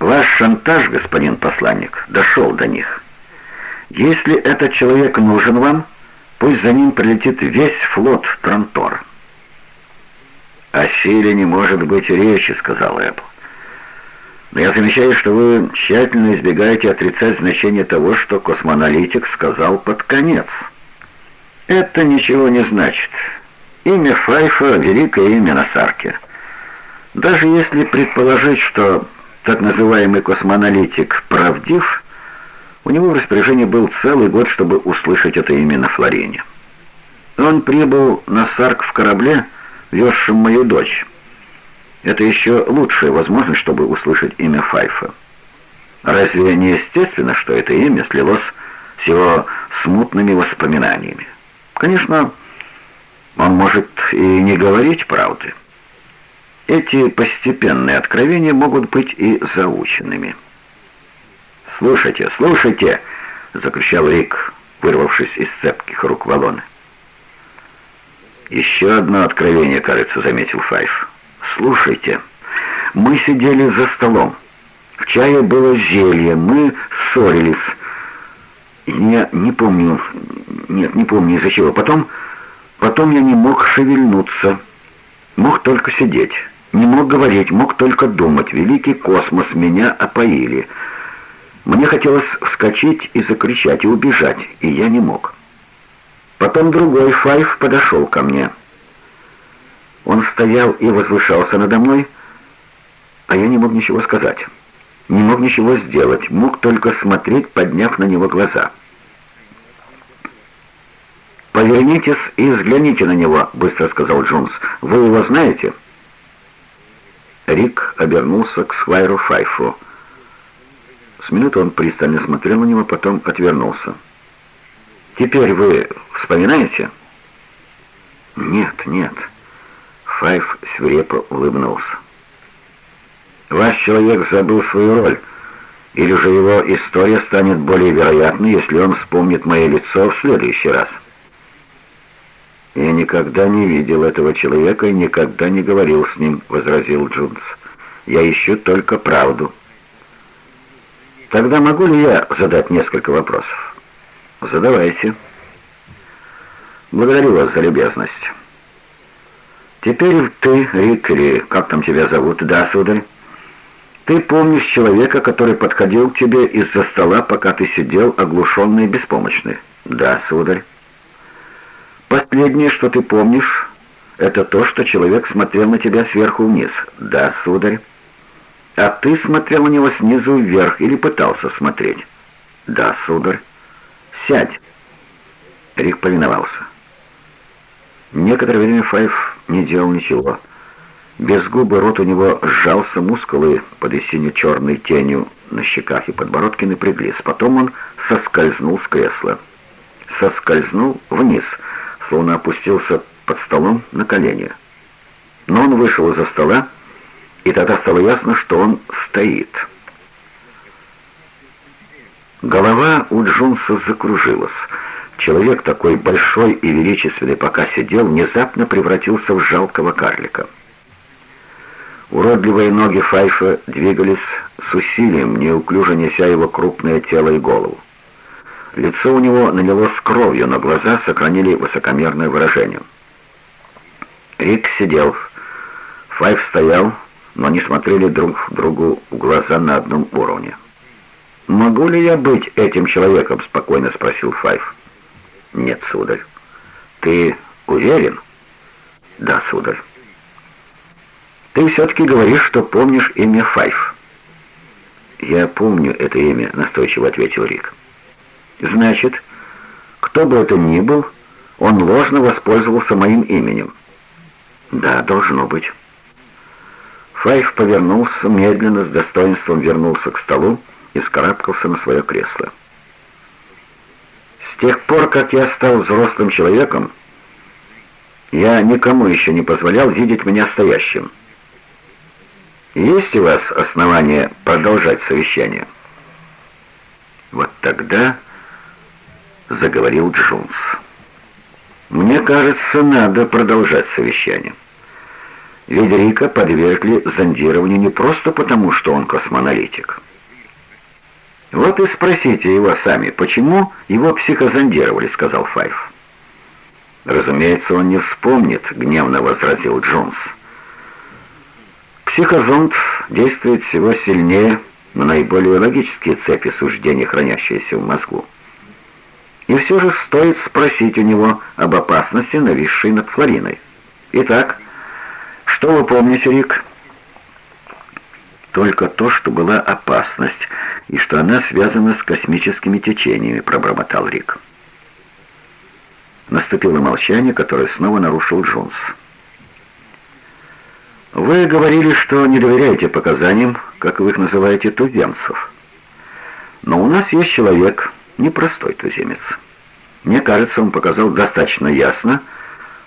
Speaker 1: Ваш шантаж, господин посланник, дошел до них. Если этот человек нужен вам, пусть за ним прилетит весь флот Трантор. «О силе не может быть речи», — сказал Эппл. «Но я замечаю, что вы тщательно избегаете отрицать значение того, что космоаналитик сказал под конец. Это ничего не значит. Имя Файфа — великое имя на Сарке. Даже если предположить, что так называемый космоаналитик правдив, у него в распоряжении был целый год, чтобы услышать это имя на Флорине. Он прибыл на Сарк в корабле, везшим мою дочь. Это еще лучшая возможность, чтобы услышать имя Файфа. Разве не естественно, что это имя слилось с его смутными воспоминаниями? Конечно, он может и не говорить правды. Эти постепенные откровения могут быть и заученными. «Слушайте, слушайте!» — закричал Рик, вырвавшись из цепких рук Валона. «Еще одно откровение, кажется», — заметил Файф. «Слушайте, мы сидели за столом. В чае было зелье, мы ссорились. Я не помню, нет, не помню из-за чего. Потом, потом я не мог шевельнуться, мог только сидеть». Не мог говорить, мог только думать. Великий космос меня опоили. Мне хотелось вскочить и закричать, и убежать, и я не мог. Потом другой Файв подошел ко мне. Он стоял и возвышался надо мной, а я не мог ничего сказать. Не мог ничего сделать, мог только смотреть, подняв на него глаза. «Повернитесь и взгляните на него», — быстро сказал Джонс. «Вы его знаете?» Рик обернулся к Сквайру Файфу. С минуты он пристально смотрел на него, потом отвернулся. «Теперь вы вспоминаете?» «Нет, нет». Файф свирепо улыбнулся. «Ваш человек забыл свою роль, или же его история станет более вероятной, если он вспомнит мое лицо в следующий раз?» «Я никогда не видел этого человека и никогда не говорил с ним», — возразил Джунс. «Я ищу только правду». «Тогда могу ли я задать несколько вопросов?» «Задавайте». «Благодарю вас за любезность». «Теперь ты, Рик, или как там тебя зовут, да, сударь? Ты помнишь человека, который подходил к тебе из-за стола, пока ты сидел оглушенный и беспомощный?» «Да, сударь». Последнее, что ты помнишь, это то, что человек смотрел на тебя сверху вниз. Да, сударь. А ты смотрел на него снизу вверх или пытался смотреть? Да, сударь. Сядь. Рик повиновался. Некоторое время Файв не делал ничего. Без губы рот у него сжался, мускулы под сине-черной тенью на щеках и подбородке напряглись. Потом он соскользнул с кресла. Соскользнул вниз — словно опустился под столом на колени. Но он вышел из-за стола, и тогда стало ясно, что он стоит. Голова у Джонса закружилась. Человек такой большой и величественный, пока сидел, внезапно превратился в жалкого карлика. Уродливые ноги Файфа двигались с усилием, неуклюже неся его крупное тело и голову. Лицо у него налилось кровью, но глаза сохранили высокомерное выражение. Рик сидел. Файф стоял, но не смотрели друг другу в глаза на одном уровне. «Могу ли я быть этим человеком?» — спокойно спросил Файф. «Нет, сударь». «Ты уверен?» «Да, сударь». Ты все-таки говоришь, что помнишь имя Файф. Я помню это имя, настойчиво ответил Рик. Значит, кто бы это ни был, он ложно воспользовался моим именем. Да, должно быть. Файф повернулся, медленно, с достоинством вернулся к столу и вскарабкался на свое кресло. С тех пор, как я стал взрослым человеком, я никому еще не позволял видеть меня стоящим. Есть у вас основания продолжать совещание? Вот тогда заговорил Джонс. Мне кажется, надо продолжать совещание. Ведь Рика подвергли зондированию не просто потому, что он космоаналитик. Вот и спросите его сами, почему его психозондировали, сказал Файф. Разумеется, он не вспомнит, гневно возразил Джонс. Психозонд действует всего сильнее на наиболее логические цепи суждений, хранящиеся в мозгу. И все же стоит спросить у него об опасности, нависшей над Флориной. Итак, что вы помните, Рик? Только то, что была опасность, и что она связана с космическими течениями, пробормотал Рик. Наступило молчание, которое снова нарушил Джонс. Вы говорили, что не доверяете показаниям, как вы их называете, туземцев. Но у нас есть человек, непростой туземец. Мне кажется, он показал достаточно ясно,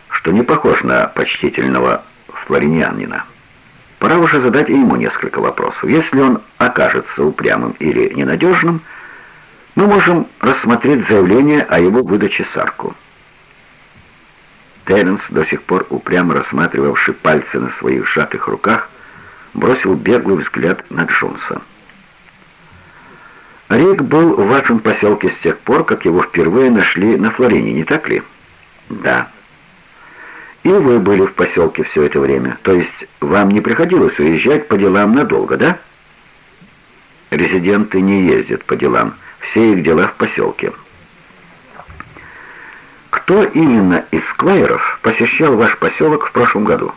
Speaker 1: что не похож на почтительного флоринянина. Пора уже задать ему несколько вопросов. Если он окажется упрямым или ненадежным, мы можем рассмотреть заявление о его выдаче Сарку. Терренс, до сих пор упрямо рассматривавший пальцы на своих сжатых руках, бросил беглый взгляд на Джонса. Рик был в вашем поселке с тех пор, как его впервые нашли на Флорине, не так ли? Да. И вы были в поселке все это время, то есть вам не приходилось уезжать по делам надолго, да? Резиденты не ездят по делам, все их дела в поселке. Кто именно из сквайров посещал ваш поселок в прошлом году?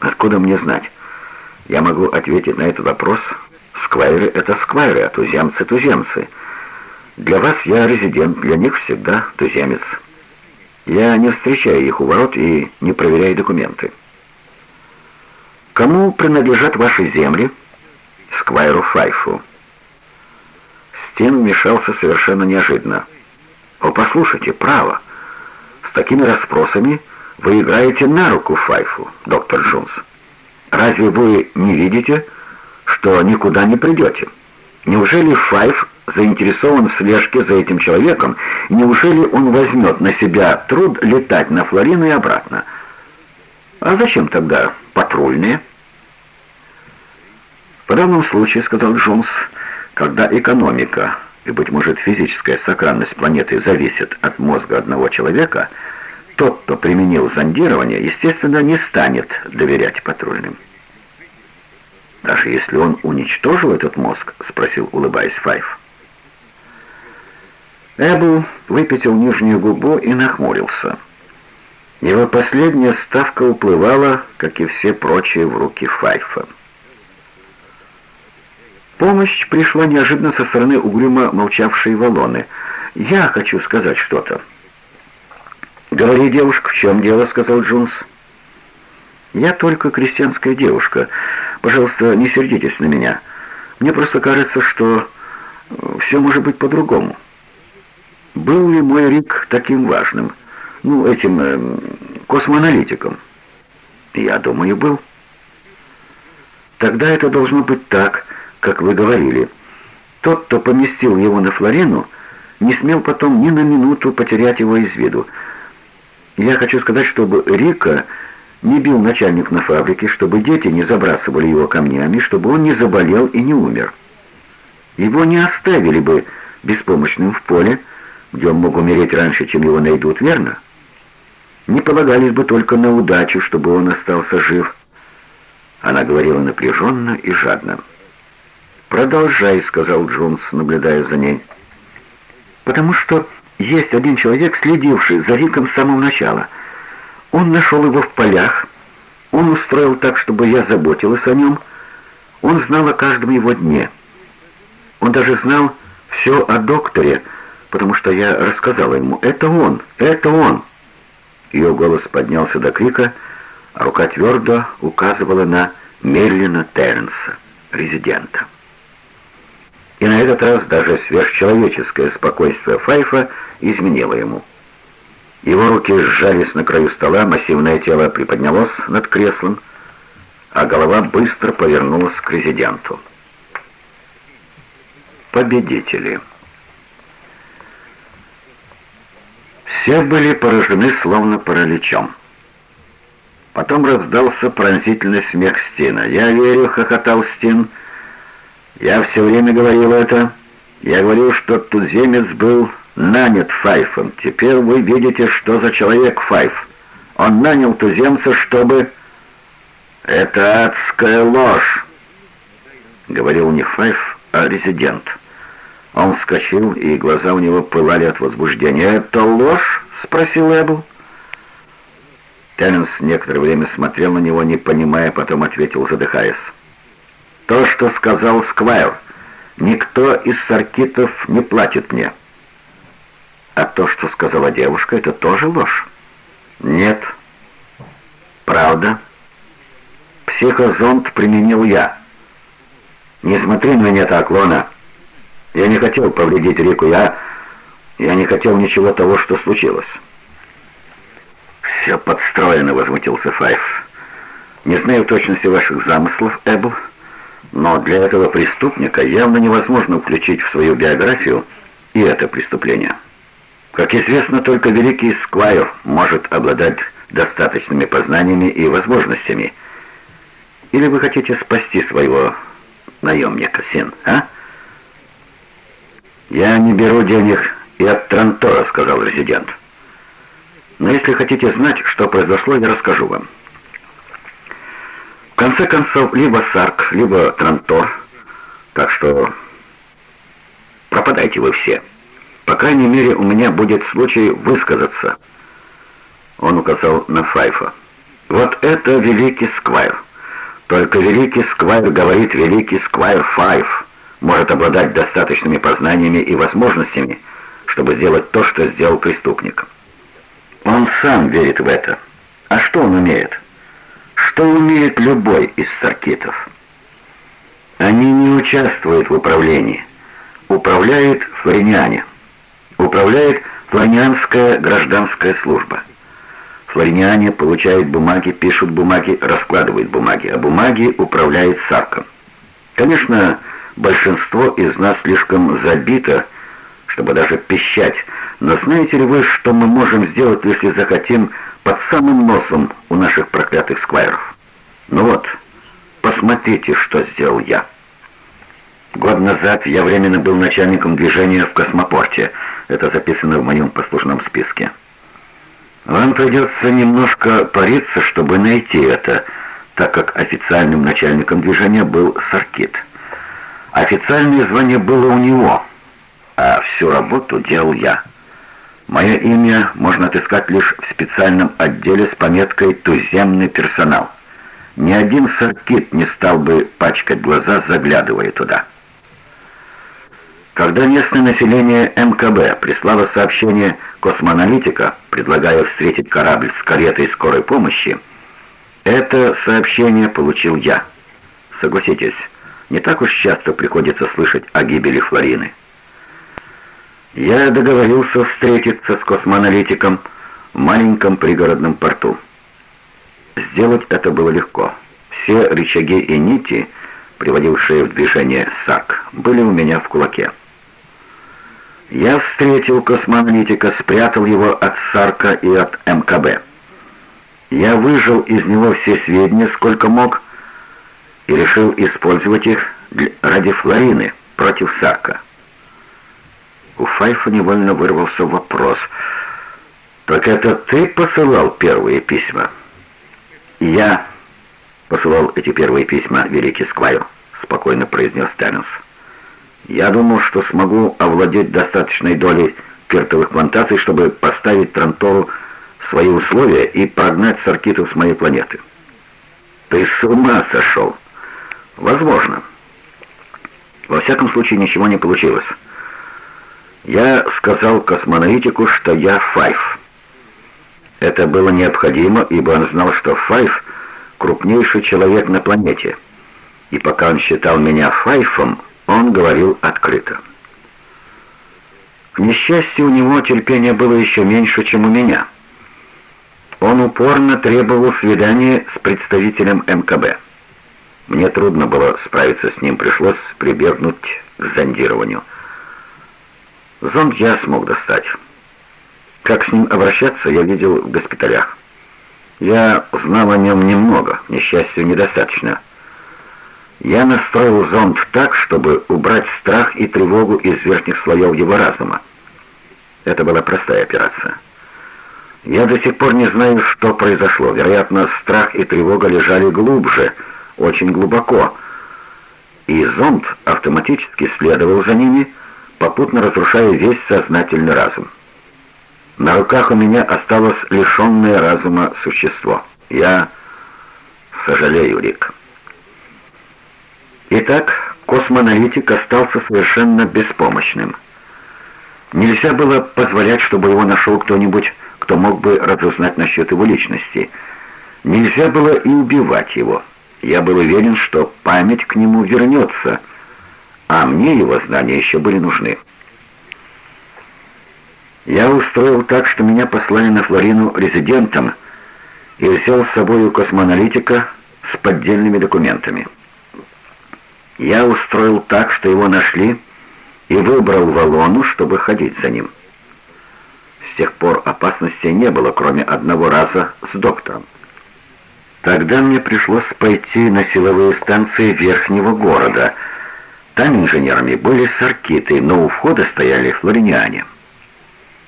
Speaker 1: Откуда мне знать? Я могу ответить на этот вопрос. Сквайры — это сквайры, а туземцы — туземцы. Для вас я резидент, для них всегда туземец. Я не встречаю их у ворот и не проверяю документы. Кому принадлежат ваши земли? Сквайру Файфу. Стин вмешался совершенно неожиданно. «О, послушайте, право такими расспросами вы играете на руку Файфу, доктор Джонс. Разве вы не видите, что никуда не придете? Неужели Файф заинтересован в слежке за этим человеком? Неужели он возьмет на себя труд летать на Флорину и обратно? А зачем тогда патрульные? В подобном случае, сказал Джонс, когда экономика и, быть может, физическая сохранность планеты зависит от мозга одного человека, тот, кто применил зондирование, естественно, не станет доверять патрульным. «Даже если он уничтожил этот мозг?» — спросил, улыбаясь Файв. Эббл выпятил нижнюю губу и нахмурился. Его последняя ставка уплывала, как и все прочие, в руки Файфа. Помощь пришла неожиданно со стороны угрюмо молчавшей Валоны. «Я хочу сказать что-то». «Говори, девушка, в чем дело?» — сказал Джунс. «Я только крестьянская девушка. Пожалуйста, не сердитесь на меня. Мне просто кажется, что все может быть по-другому. Был ли мой Рик таким важным? Ну, этим э, космоаналитиком. Я думаю, был. Тогда это должно быть так, как вы говорили. Тот, кто поместил его на Флорину, не смел потом ни на минуту потерять его из виду. Я хочу сказать, чтобы Рика не бил начальник на фабрике, чтобы дети не забрасывали его камнями, чтобы он не заболел и не умер. Его не оставили бы беспомощным в поле, где он мог умереть раньше, чем его найдут, верно? Не полагались бы только на удачу, чтобы он остался жив. Она говорила напряженно и жадно. «Продолжай», — сказал Джонс, наблюдая за ней. «Потому что есть один человек, следивший за Риком с самого начала. Он нашел его в полях. Он устроил так, чтобы я заботилась о нем. Он знал о каждом его дне. Он даже знал все о докторе, потому что я рассказала ему. Это он, это он». Ее голос поднялся до крика, а рука твердо указывала на Мерлина Терренса, резидента. И на этот раз даже сверхчеловеческое спокойствие Файфа изменило ему. Его руки сжались на краю стола, массивное тело приподнялось над креслом, а голова быстро повернулась к резиденту. Победители. Все были поражены словно параличом. Потом раздался пронзительный смех Стина. «Я верю», — хохотал Стин. «Я все время говорил это. Я говорил, что туземец был нанят Файфом. Теперь вы видите, что за человек Файф. Он нанял туземца, чтобы...» «Это адская ложь», — говорил не Файф, а резидент. Он вскочил, и глаза у него пылали от возбуждения. «Это ложь?» — спросил Эбл. Терренс некоторое время смотрел на него, не понимая, потом ответил, задыхаясь. «То, что сказал Сквайр, никто из саркитов не платит мне». «А то, что сказала девушка, это тоже ложь?» «Нет». «Правда?» «Психозонд применил я». «Не смотри на меня так, Лона». Я не хотел повредить Рику, я... Я не хотел ничего того, что случилось. «Все подстроено», — возмутился Файф. «Не знаю точности ваших замыслов, Эбл, но для этого преступника явно невозможно включить в свою биографию и это преступление. Как известно, только великий Сквайр может обладать достаточными познаниями и возможностями. Или вы хотите спасти своего наемника, Син, а?» «Я не беру денег и от Трантора», — сказал резидент. «Но если хотите знать, что произошло, я расскажу вам». В конце концов, либо Сарк, либо Трантор. Так что пропадайте вы все. По крайней мере, у меня будет случай высказаться. Он указал на Файфа. Вот это великий Сквайр. Только великий Сквайр говорит великий Сквайр Файф может обладать достаточными познаниями и возможностями, чтобы сделать то, что сделал преступник. Он сам верит в это. А что он умеет? Что умеет любой из саркитов? Они не участвуют в управлении. Управляет флориняне. Управляет флоринианская гражданская служба. Флориняне получают бумаги, пишут бумаги, раскладывают бумаги, а бумаги управляет Сарком. Конечно, Большинство из нас слишком забито, чтобы даже пищать. Но знаете ли вы, что мы можем сделать, если захотим, под самым носом у наших проклятых сквайров? Ну вот, посмотрите, что сделал я. Год назад я временно был начальником движения в космопорте. Это записано в моем послужном списке. Вам придется немножко париться, чтобы найти это, так как официальным начальником движения был Саркит. Официальное звание было у него, а всю работу делал я. Мое имя можно отыскать лишь в специальном отделе с пометкой «Туземный персонал». Ни один саркит не стал бы пачкать глаза, заглядывая туда. Когда местное население МКБ прислало сообщение космоаналитика, предлагая встретить корабль с каретой скорой помощи, это сообщение получил я. Согласитесь, не так уж часто приходится слышать о гибели Флорины. Я договорился встретиться с космоаналитиком, в маленьком пригородном порту. Сделать это было легко. Все рычаги и нити, приводившие в движение САК, были у меня в кулаке. Я встретил космоаналитика, спрятал его от САРКа и от МКБ. Я выжил из него все сведения, сколько мог, и решил использовать их ради Флорины против Сарка. У Файфа невольно вырвался вопрос. «Так это ты посылал первые письма?» «Я посылал эти первые письма, великий Сквайр», — спокойно произнес Тернс. «Я думал, что смогу овладеть достаточной долей кертовых плантаций, чтобы поставить Трантору свои условия и прогнать саркитов с моей планеты». «Ты с ума сошел!» «Возможно». Во всяком случае, ничего не получилось. Я сказал космоаналитику, что я Файф. Это было необходимо, ибо он знал, что Файф — крупнейший человек на планете. И пока он считал меня Файфом, он говорил открыто. К несчастью, у него терпения было еще меньше, чем у меня. Он упорно требовал свидания с представителем МКБ. Мне трудно было справиться с ним, пришлось прибегнуть к зондированию. Зонд я смог достать. Как с ним обращаться, я видел в госпиталях. Я знал о нем немного, несчастью, недостаточно. Я настроил зонд так, чтобы убрать страх и тревогу из верхних слоев его разума. Это была простая операция. Я до сих пор не знаю, что произошло. Вероятно, страх и тревога лежали глубже, очень глубоко, и зонд автоматически следовал за ними, попутно разрушая весь сознательный разум. На руках у меня осталось лишенное разума существо. Я сожалею, Рик. Итак, космоаналитик остался совершенно беспомощным. Нельзя было позволять, чтобы его нашел кто-нибудь, кто мог бы разузнать насчет его личности. Нельзя было и убивать его. Я был уверен, что память к нему вернется, а мне его знания еще были нужны. Я устроил так, что меня послали на Флорину резидентом и взял с собой космоаналитика с поддельными документами. Я устроил так, что его нашли, и выбрал Валону, чтобы ходить за ним. С тех пор опасности не было, кроме одного раза с доктором. Тогда мне пришлось пойти на силовые станции верхнего города. Там инженерами были саркиты, но у входа стояли флориняне.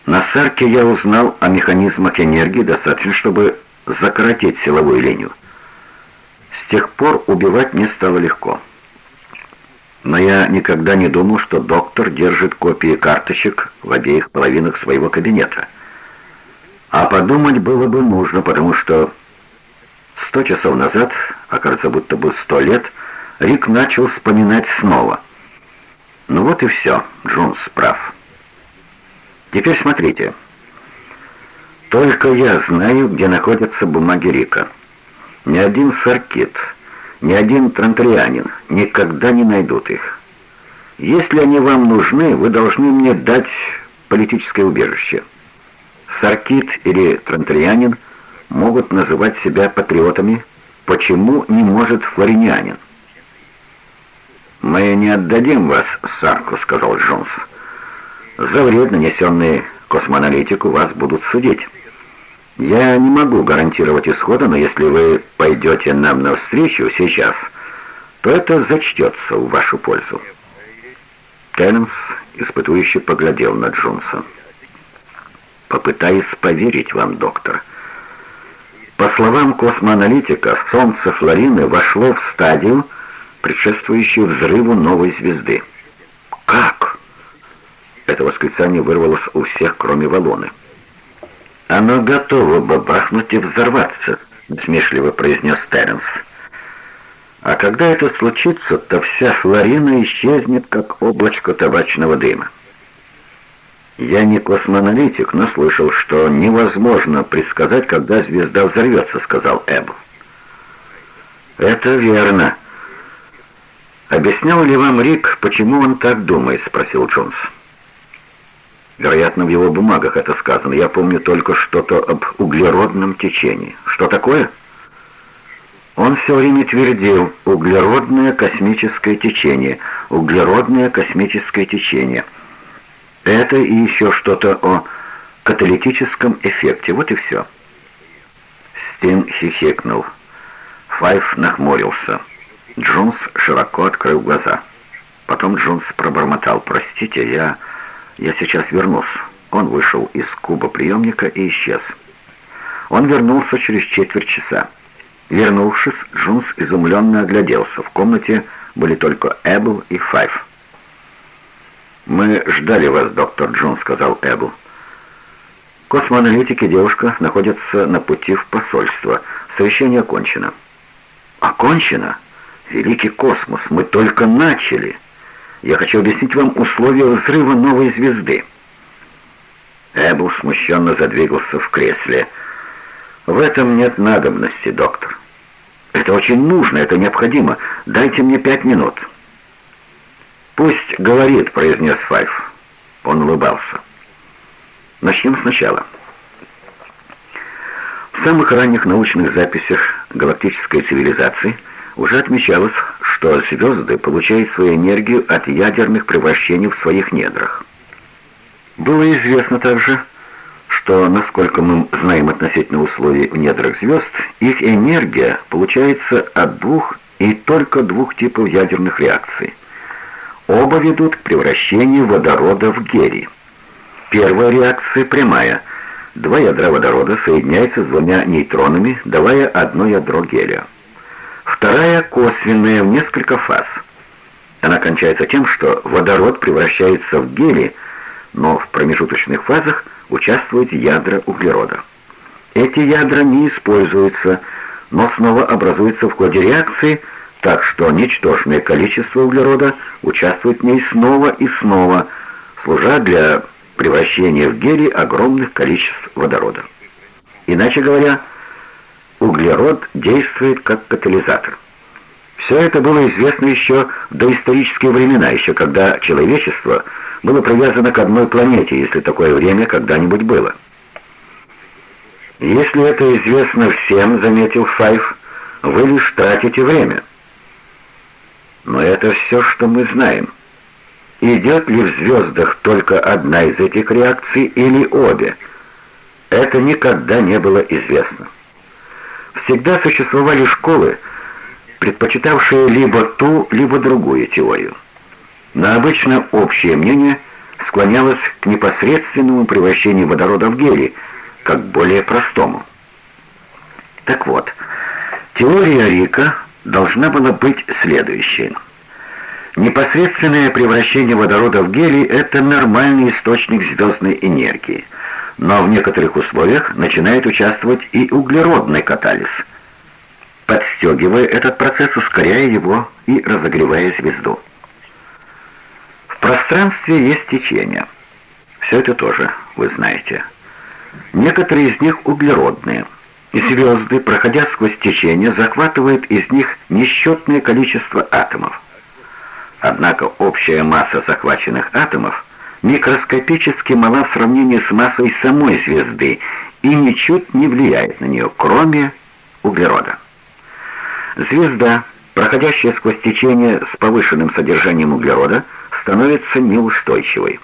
Speaker 1: На сарке я узнал о механизмах энергии достаточно, чтобы закоротить силовую линию. С тех пор убивать мне стало легко. Но я никогда не думал, что доктор держит копии карточек в обеих половинах своего кабинета. А подумать было бы нужно, потому что Сто часов назад, окажется, будто бы сто лет, Рик начал вспоминать снова. Ну вот и все, Джонс прав. Теперь смотрите. Только я знаю, где находятся бумаги Рика. Ни один саркит, ни один транторианин никогда не найдут их. Если они вам нужны, вы должны мне дать политическое убежище. Саркит или транторианин — могут называть себя патриотами, почему не может флоринянин? «Мы не отдадим вас Сарку», — сказал Джонс. «За вред, нанесенный космоаналитику, вас будут судить. Я не могу гарантировать исхода, но если вы пойдете нам навстречу сейчас, то это зачтется в вашу пользу». Кэлленс испытующе поглядел на Джонса. «Попытаюсь поверить вам, доктор». По словам космоаналитика, Солнце Флорины вошло в стадию, предшествующую взрыву новой звезды. «Как?» Это восклицание вырвалось у всех, кроме Валоны. «Оно готово бабахнуть и взорваться», — смешливо произнес Теренс. «А когда это случится, то вся Флорина исчезнет, как облачко табачного дыма». Я не космоаналитик, но слышал, что невозможно предсказать, когда звезда взорвется, сказал Эбб. Это верно. Объяснял ли вам Рик, почему он так думает, спросил Джонс. Вероятно, в его бумагах это сказано. Я помню только что-то об углеродном течении. Что такое? Он все время твердил «углеродное космическое течение», «углеродное космическое течение». Это и еще что-то о каталитическом эффекте. Вот и все. Стин хихикнул. Файф нахмурился. Джонс широко открыл глаза. Потом Джонс пробормотал. «Простите, я... я сейчас вернусь». Он вышел из куба приемника и исчез. Он вернулся через четверть часа. Вернувшись, Джонс изумленно огляделся. В комнате были только Эббл и Файф. «Мы ждали вас, доктор Джонс», — сказал Эббл. Космоаналитики девушка находятся на пути в посольство. Совещание окончено. Окончено? Великий космос, мы только начали. Я хочу объяснить вам условия взрыва новой звезды. Эббл смущенно задвигался в кресле. В этом нет надобности, доктор. Это очень нужно, это необходимо. Дайте мне пять минут. «Пусть говорит», — произнес Файф. Он улыбался. Начнем сначала. В самых ранних научных записях галактической цивилизации уже отмечалось, что звезды получают свою энергию от ядерных превращений в своих недрах. Было известно также, что, насколько мы знаем относительно условий в недрах звезд, их энергия получается от двух и только двух типов ядерных реакций. Оба ведут к превращению водорода в гелий. Первая реакция прямая. Два ядра водорода соединяются с двумя нейтронами, давая одно ядро гелия. Вторая косвенная в несколько фаз. Она кончается тем, что водород превращается в гелий, но в промежуточных фазах участвуют ядра углерода. Эти ядра не используются, но снова образуются в ходе реакции, так что ничтожное количество углерода участвует в ней снова и снова, служа для превращение в гелий огромных количеств водорода. Иначе говоря, углерод действует как катализатор. Все это было известно еще в доисторические времена, еще когда человечество было привязано к одной планете, если такое время когда-нибудь было. «Если это известно всем, — заметил Файв, — вы лишь тратите время. Но это все, что мы знаем». Идет ли в звездах только одна из этих реакций или обе? Это никогда не было известно. Всегда существовали школы, предпочитавшие либо ту, либо другую теорию. Но обычно общее мнение склонялось к непосредственному превращению водорода в гелий, как более простому. Так вот, теория Рика должна была быть следующей – Непосредственное превращение водорода в гелий – это нормальный источник звездной энергии, но в некоторых условиях начинает участвовать и углеродный катализ, подстегивая этот процесс, ускоряя его и разогревая звезду. В пространстве есть течения. Все это тоже вы знаете. Некоторые из них углеродные. И звезды, проходя сквозь течение, захватывают из них несчетное количество атомов. Однако общая масса захваченных атомов микроскопически мала в сравнении с массой самой звезды и ничуть не влияет на нее, кроме углерода. Звезда, проходящая сквозь течение с повышенным содержанием углерода, становится неустойчивой.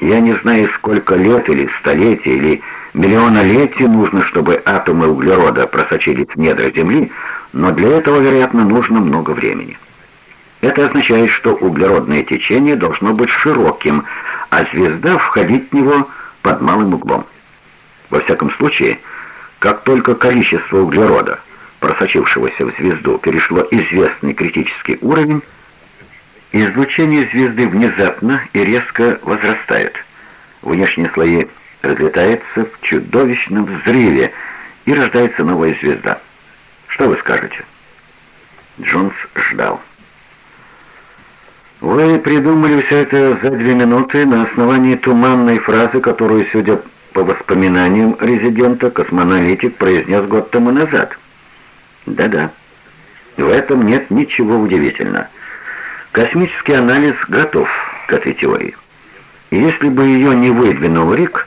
Speaker 1: Я не знаю, сколько лет или столетий или миллионолетий нужно, чтобы атомы углерода просочились в недра Земли, но для этого, вероятно, нужно много времени. Это означает, что углеродное течение должно быть широким, а звезда входить в него под малым углом. Во всяком случае, как только количество углерода, просочившегося в звезду, перешло известный критический уровень, излучение звезды внезапно и резко возрастает. Внешние слои разлетаются в чудовищном взрыве, и рождается новая звезда. Что вы скажете? Джонс ждал. Вы придумали все это за две минуты на основании туманной фразы, которую, судя по воспоминаниям резидента, космоаналитик произнес год тому назад. Да-да. В этом нет ничего удивительного. Космический анализ готов к этой теории. Если бы ее не выдвинул Рик,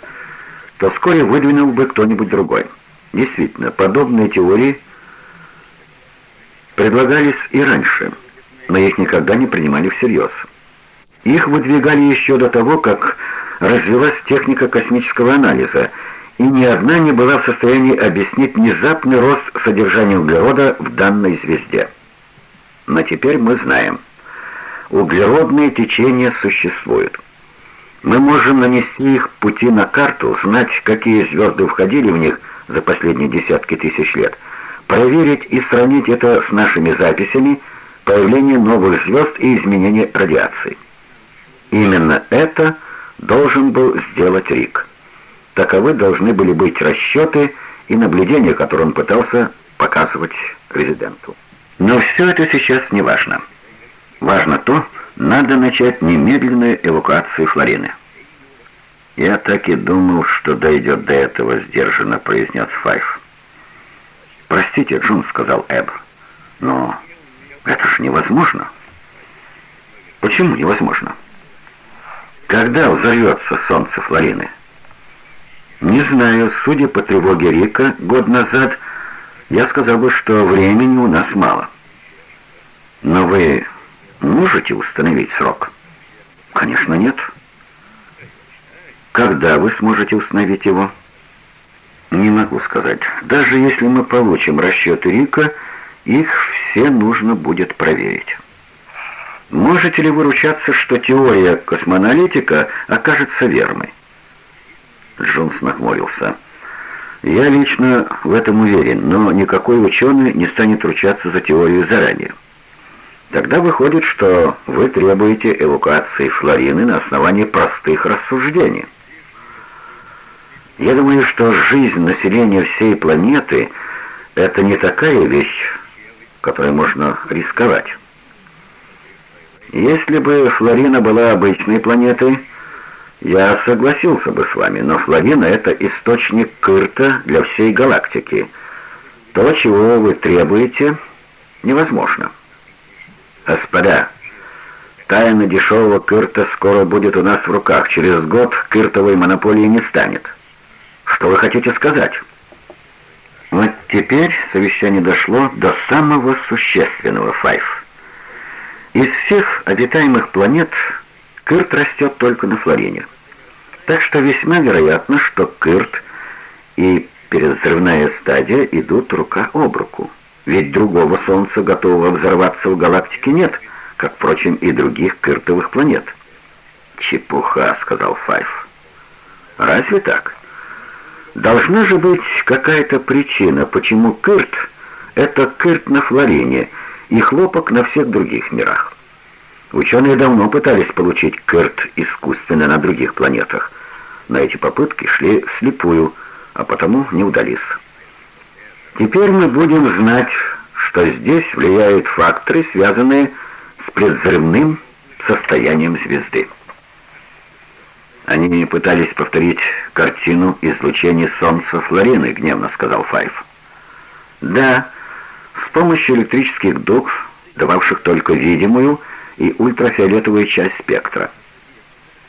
Speaker 1: то вскоре выдвинул бы кто-нибудь другой. Действительно, подобные теории предлагались и раньше, но их никогда не принимали всерьез. Их выдвигали еще до того, как развилась техника космического анализа, и ни одна не была в состоянии объяснить внезапный рост содержания углерода в данной звезде. Но теперь мы знаем, углеродные течения существуют. Мы можем нанести их пути на карту, знать, какие звезды входили в них за последние десятки тысяч лет, проверить и сравнить это с нашими записями появления новых звезд и изменения радиации. Именно это должен был сделать Рик. Таковы должны были быть расчеты и наблюдения, которые он пытался показывать резиденту. Но все это сейчас не важно. Важно то, надо начать немедленную эвакуацию Флорины. «Я так и думал, что дойдет до этого», — сдержанно произнес Файф. «Простите, Джун», — сказал Эб, — «но это же невозможно». «Почему невозможно?» «Когда взорвется солнце Флорины?» «Не знаю, судя по тревоге Рика год назад, я сказал бы, что времени у нас мало». «Но вы можете установить срок?» «Конечно, нет». «Когда вы сможете установить его?» «Не могу сказать. Даже если мы получим расчеты Рика, их все нужно будет проверить». «Можете ли вы ручаться, что теория космоаналитика окажется верной?» Джонс нахмурился. «Я лично в этом уверен, но никакой ученый не станет ручаться за теорию заранее». Тогда выходит, что вы требуете эвакуации Флорины на основании простых рассуждений. Я думаю, что жизнь населения всей планеты — это не такая вещь, которой можно рисковать. Если бы Флорина была обычной планетой, я согласился бы с вами, но Флорина — это источник Кырта для всей галактики. То, чего вы требуете, невозможно. «Господа, тайна дешевого Кырта скоро будет у нас в руках. Через год Кыртовой монополии не станет. Что вы хотите сказать?» Вот теперь совещание дошло до самого существенного, Файф. Из всех обитаемых планет Кырт растет только на Флорине. Так что весьма вероятно, что Кырт и перезрывная стадия идут рука об руку. Ведь другого Солнца, готового взорваться в галактике, нет, как, впрочем, и других кыртовых планет. «Чепуха», — сказал Файф. «Разве так? Должна же быть какая-то причина, почему Кырт — это Кырт на Флорине и хлопок на всех других мирах. Ученые давно пытались получить Кырт искусственно на других планетах, но эти попытки шли вслепую, а потому не удались». Теперь мы будем знать, что здесь влияют факторы, связанные с предвзрывным состоянием звезды. Они пытались повторить картину излучения Солнца Флорины, гневно сказал Файф. Да, с помощью электрических дуг, дававших только видимую и ультрафиолетовую часть спектра.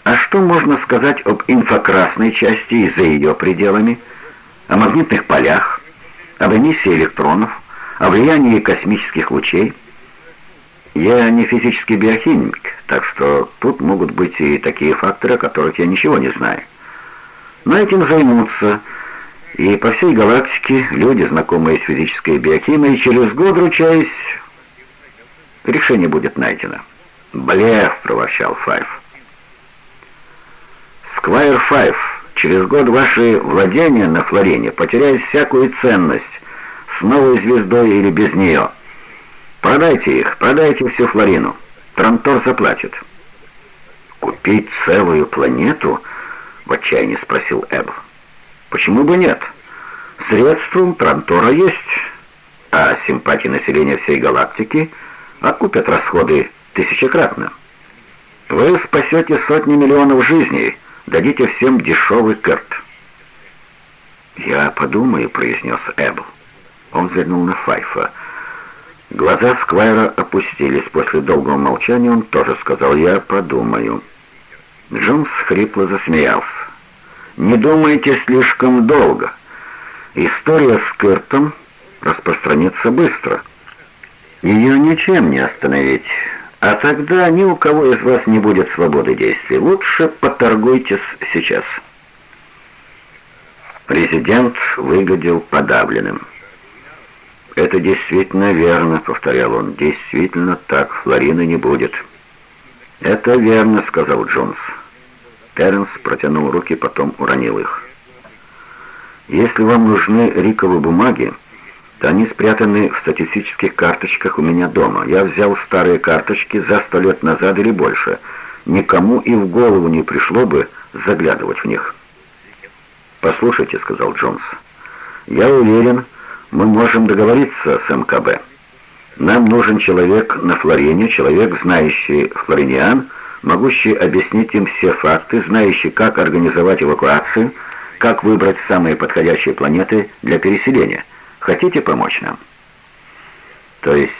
Speaker 1: А что можно сказать об инфракрасной части и за ее пределами, о магнитных полях, об эмиссии электронов, о влиянии космических лучей. Я не физический биохимик, так что тут могут быть и такие факторы, о которых я ничего не знаю. Но этим займутся, и по всей галактике люди, знакомые с физической биохимией, через год, ручаясь, решение будет найдено. «Блеф!» — проворчал Файв. «Сквайр Файв!» Через год ваши владения на Флорине потеряют всякую ценность, с новой звездой или без нее. Продайте их, продайте всю Флорину. Трантор заплатит». «Купить целую планету?» — в отчаянии спросил Эб. «Почему бы нет? Средством Трантора есть, а симпатии населения всей галактики окупят расходы тысячекратно. Вы спасете сотни миллионов жизней» дадите всем дешевый кэрт». «Я подумаю», — произнес Эбл. Он взглянул на Файфа. Глаза Сквайра опустились. После долгого молчания он тоже сказал «Я подумаю». Джонс хрипло засмеялся. «Не думайте слишком долго. История с Кыртом распространится быстро. Ее ничем не остановить, а тогда ни у кого из вас не будет свободы действий. Лучше поторгуйтесь сейчас». Президент выглядел подавленным. «Это действительно верно», — повторял он. «Действительно так, Флорины не будет». «Это верно», — сказал Джонс. Терренс протянул руки, потом уронил их. «Если вам нужны риковые бумаги, то они спрятаны в статистических карточках у меня дома. Я взял старые карточки за сто лет назад или больше. Никому и в голову не пришло бы заглядывать в них». «Послушайте», — сказал Джонс, — «я уверен, мы можем договориться с МКБ. Нам нужен человек на Флорине, человек, знающий флориниан, могущий объяснить им все факты, знающий, как организовать эвакуацию, как выбрать самые подходящие планеты для переселения. Хотите помочь нам? То есть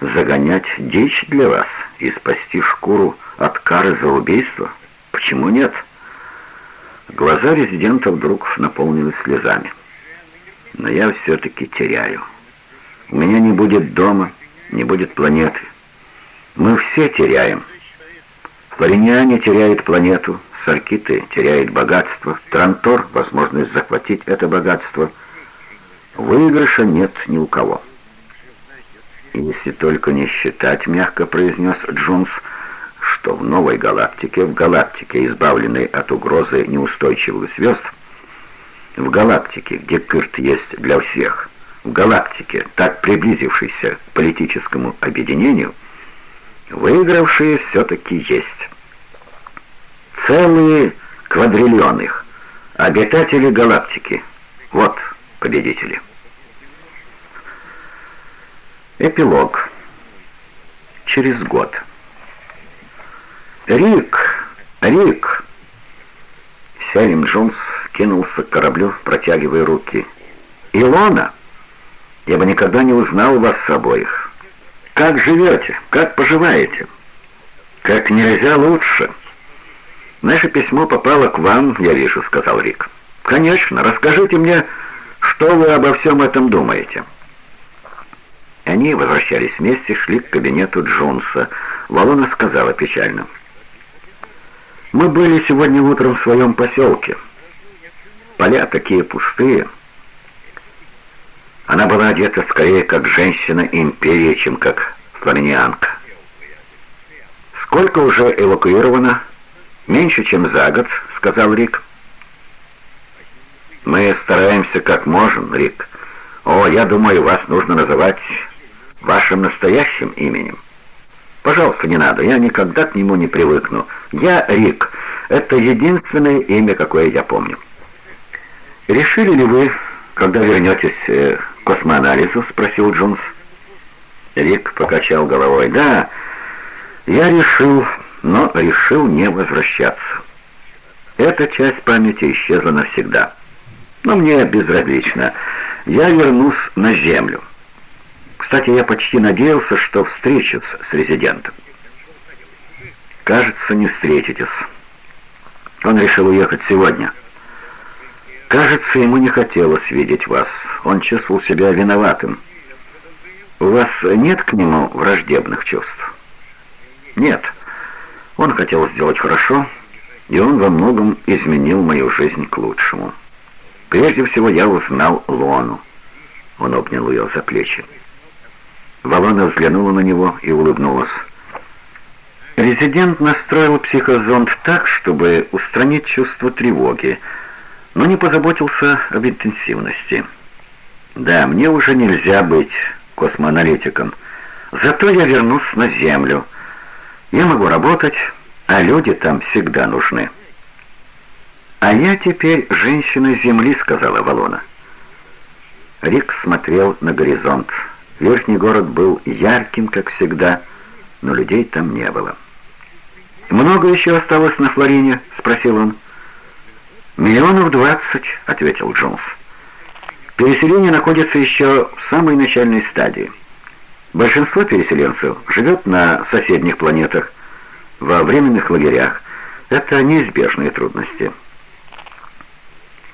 Speaker 1: загонять дичь для вас и спасти шкуру от кары за убийство? Почему нет? Глаза резидента вдруг наполнились слезами. Но я все-таки теряю. У меня не будет дома, не будет планеты. Мы все теряем. Флориниане теряют планету, Саркиты теряют богатство, Трантор — возможность захватить это богатство. Выигрыша нет ни у кого. «Если только не считать», — мягко произнес Джунс, что в новой галактике, в галактике, избавленной от угрозы неустойчивых звезд, в галактике, где Кырт есть для всех, в галактике, так приблизившейся к политическому объединению, выигравшие все-таки есть. Целые квадриллион их, обитатели галактики, вот победители. Эпилог. Через год. «Рик! Рик!» Салим Джонс кинулся к кораблю, протягивая руки. «Илона!» Я бы никогда не узнал вас с обоих. Как живете? Как поживаете? Как нельзя лучше. Наше письмо попало к вам, я вижу, сказал Рик. Конечно, расскажите мне, что вы обо всем этом думаете. Они возвращались вместе, шли к кабинету Джонса. Валона сказала печально. «Мы были сегодня утром в своем поселке. Поля такие пустые». Она была одета скорее как женщина империи, чем как фламинианка. «Сколько уже эвакуировано?» «Меньше, чем за год», — сказал Рик. «Мы стараемся как можем, Рик. О, я думаю, вас нужно называть вашим настоящим именем. Пожалуйста, не надо, я никогда к нему не привыкну. Я Рик. Это единственное имя, какое я помню». «Решили ли вы, когда вернетесь э, космоанализу?» — спросил Джонс. Рик покачал головой. «Да, я решил, но решил не возвращаться. Эта часть памяти исчезла навсегда. Но мне безразлично. Я вернусь на Землю. Кстати, я почти надеялся, что встречусь с резидентом. Кажется, не встретитесь. Он решил уехать сегодня». Кажется, ему не хотелось видеть вас. Он чувствовал себя виноватым. У вас нет к нему враждебных чувств? Нет. Он хотел сделать хорошо, и он во многом изменил мою жизнь к лучшему. Прежде всего я узнал Лону. Он обнял ее за плечи. Валона взглянула на него и улыбнулась. Резидент настроил психозонд так, чтобы устранить чувство тревоги, но не позаботился об интенсивности. Да, мне уже нельзя быть космоаналитиком, зато я вернусь на Землю. Я могу работать, а люди там всегда нужны. «А я теперь женщина Земли», — сказала Валона. Рик смотрел на горизонт. Верхний город был ярким, как всегда, но людей там не было. «Много еще осталось на Флорине?» — спросил он. «Миллионов двадцать», — ответил Джонс. «Переселение находится еще в самой начальной стадии. Большинство переселенцев живет на соседних планетах, во временных лагерях. Это неизбежные трудности.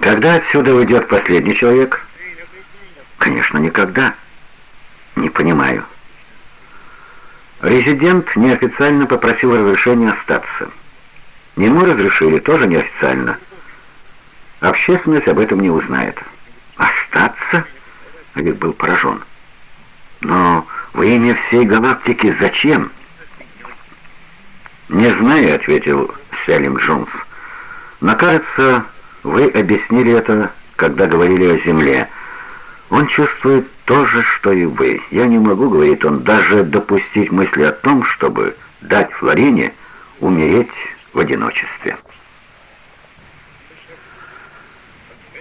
Speaker 1: Когда отсюда уйдет последний человек? Конечно, никогда. Не понимаю. Резидент неофициально попросил разрешения остаться. Ему разрешили тоже неофициально. Общественность об этом не узнает. Остаться? Олег был поражен. Но во имя всей галактики зачем? «Не знаю», — ответил Селим Джонс. «Но, кажется, вы объяснили это, когда говорили о Земле. Он чувствует то же, что и вы. Я не могу, — говорит он, — даже допустить мысли о том, чтобы дать Флорине умереть в одиночестве».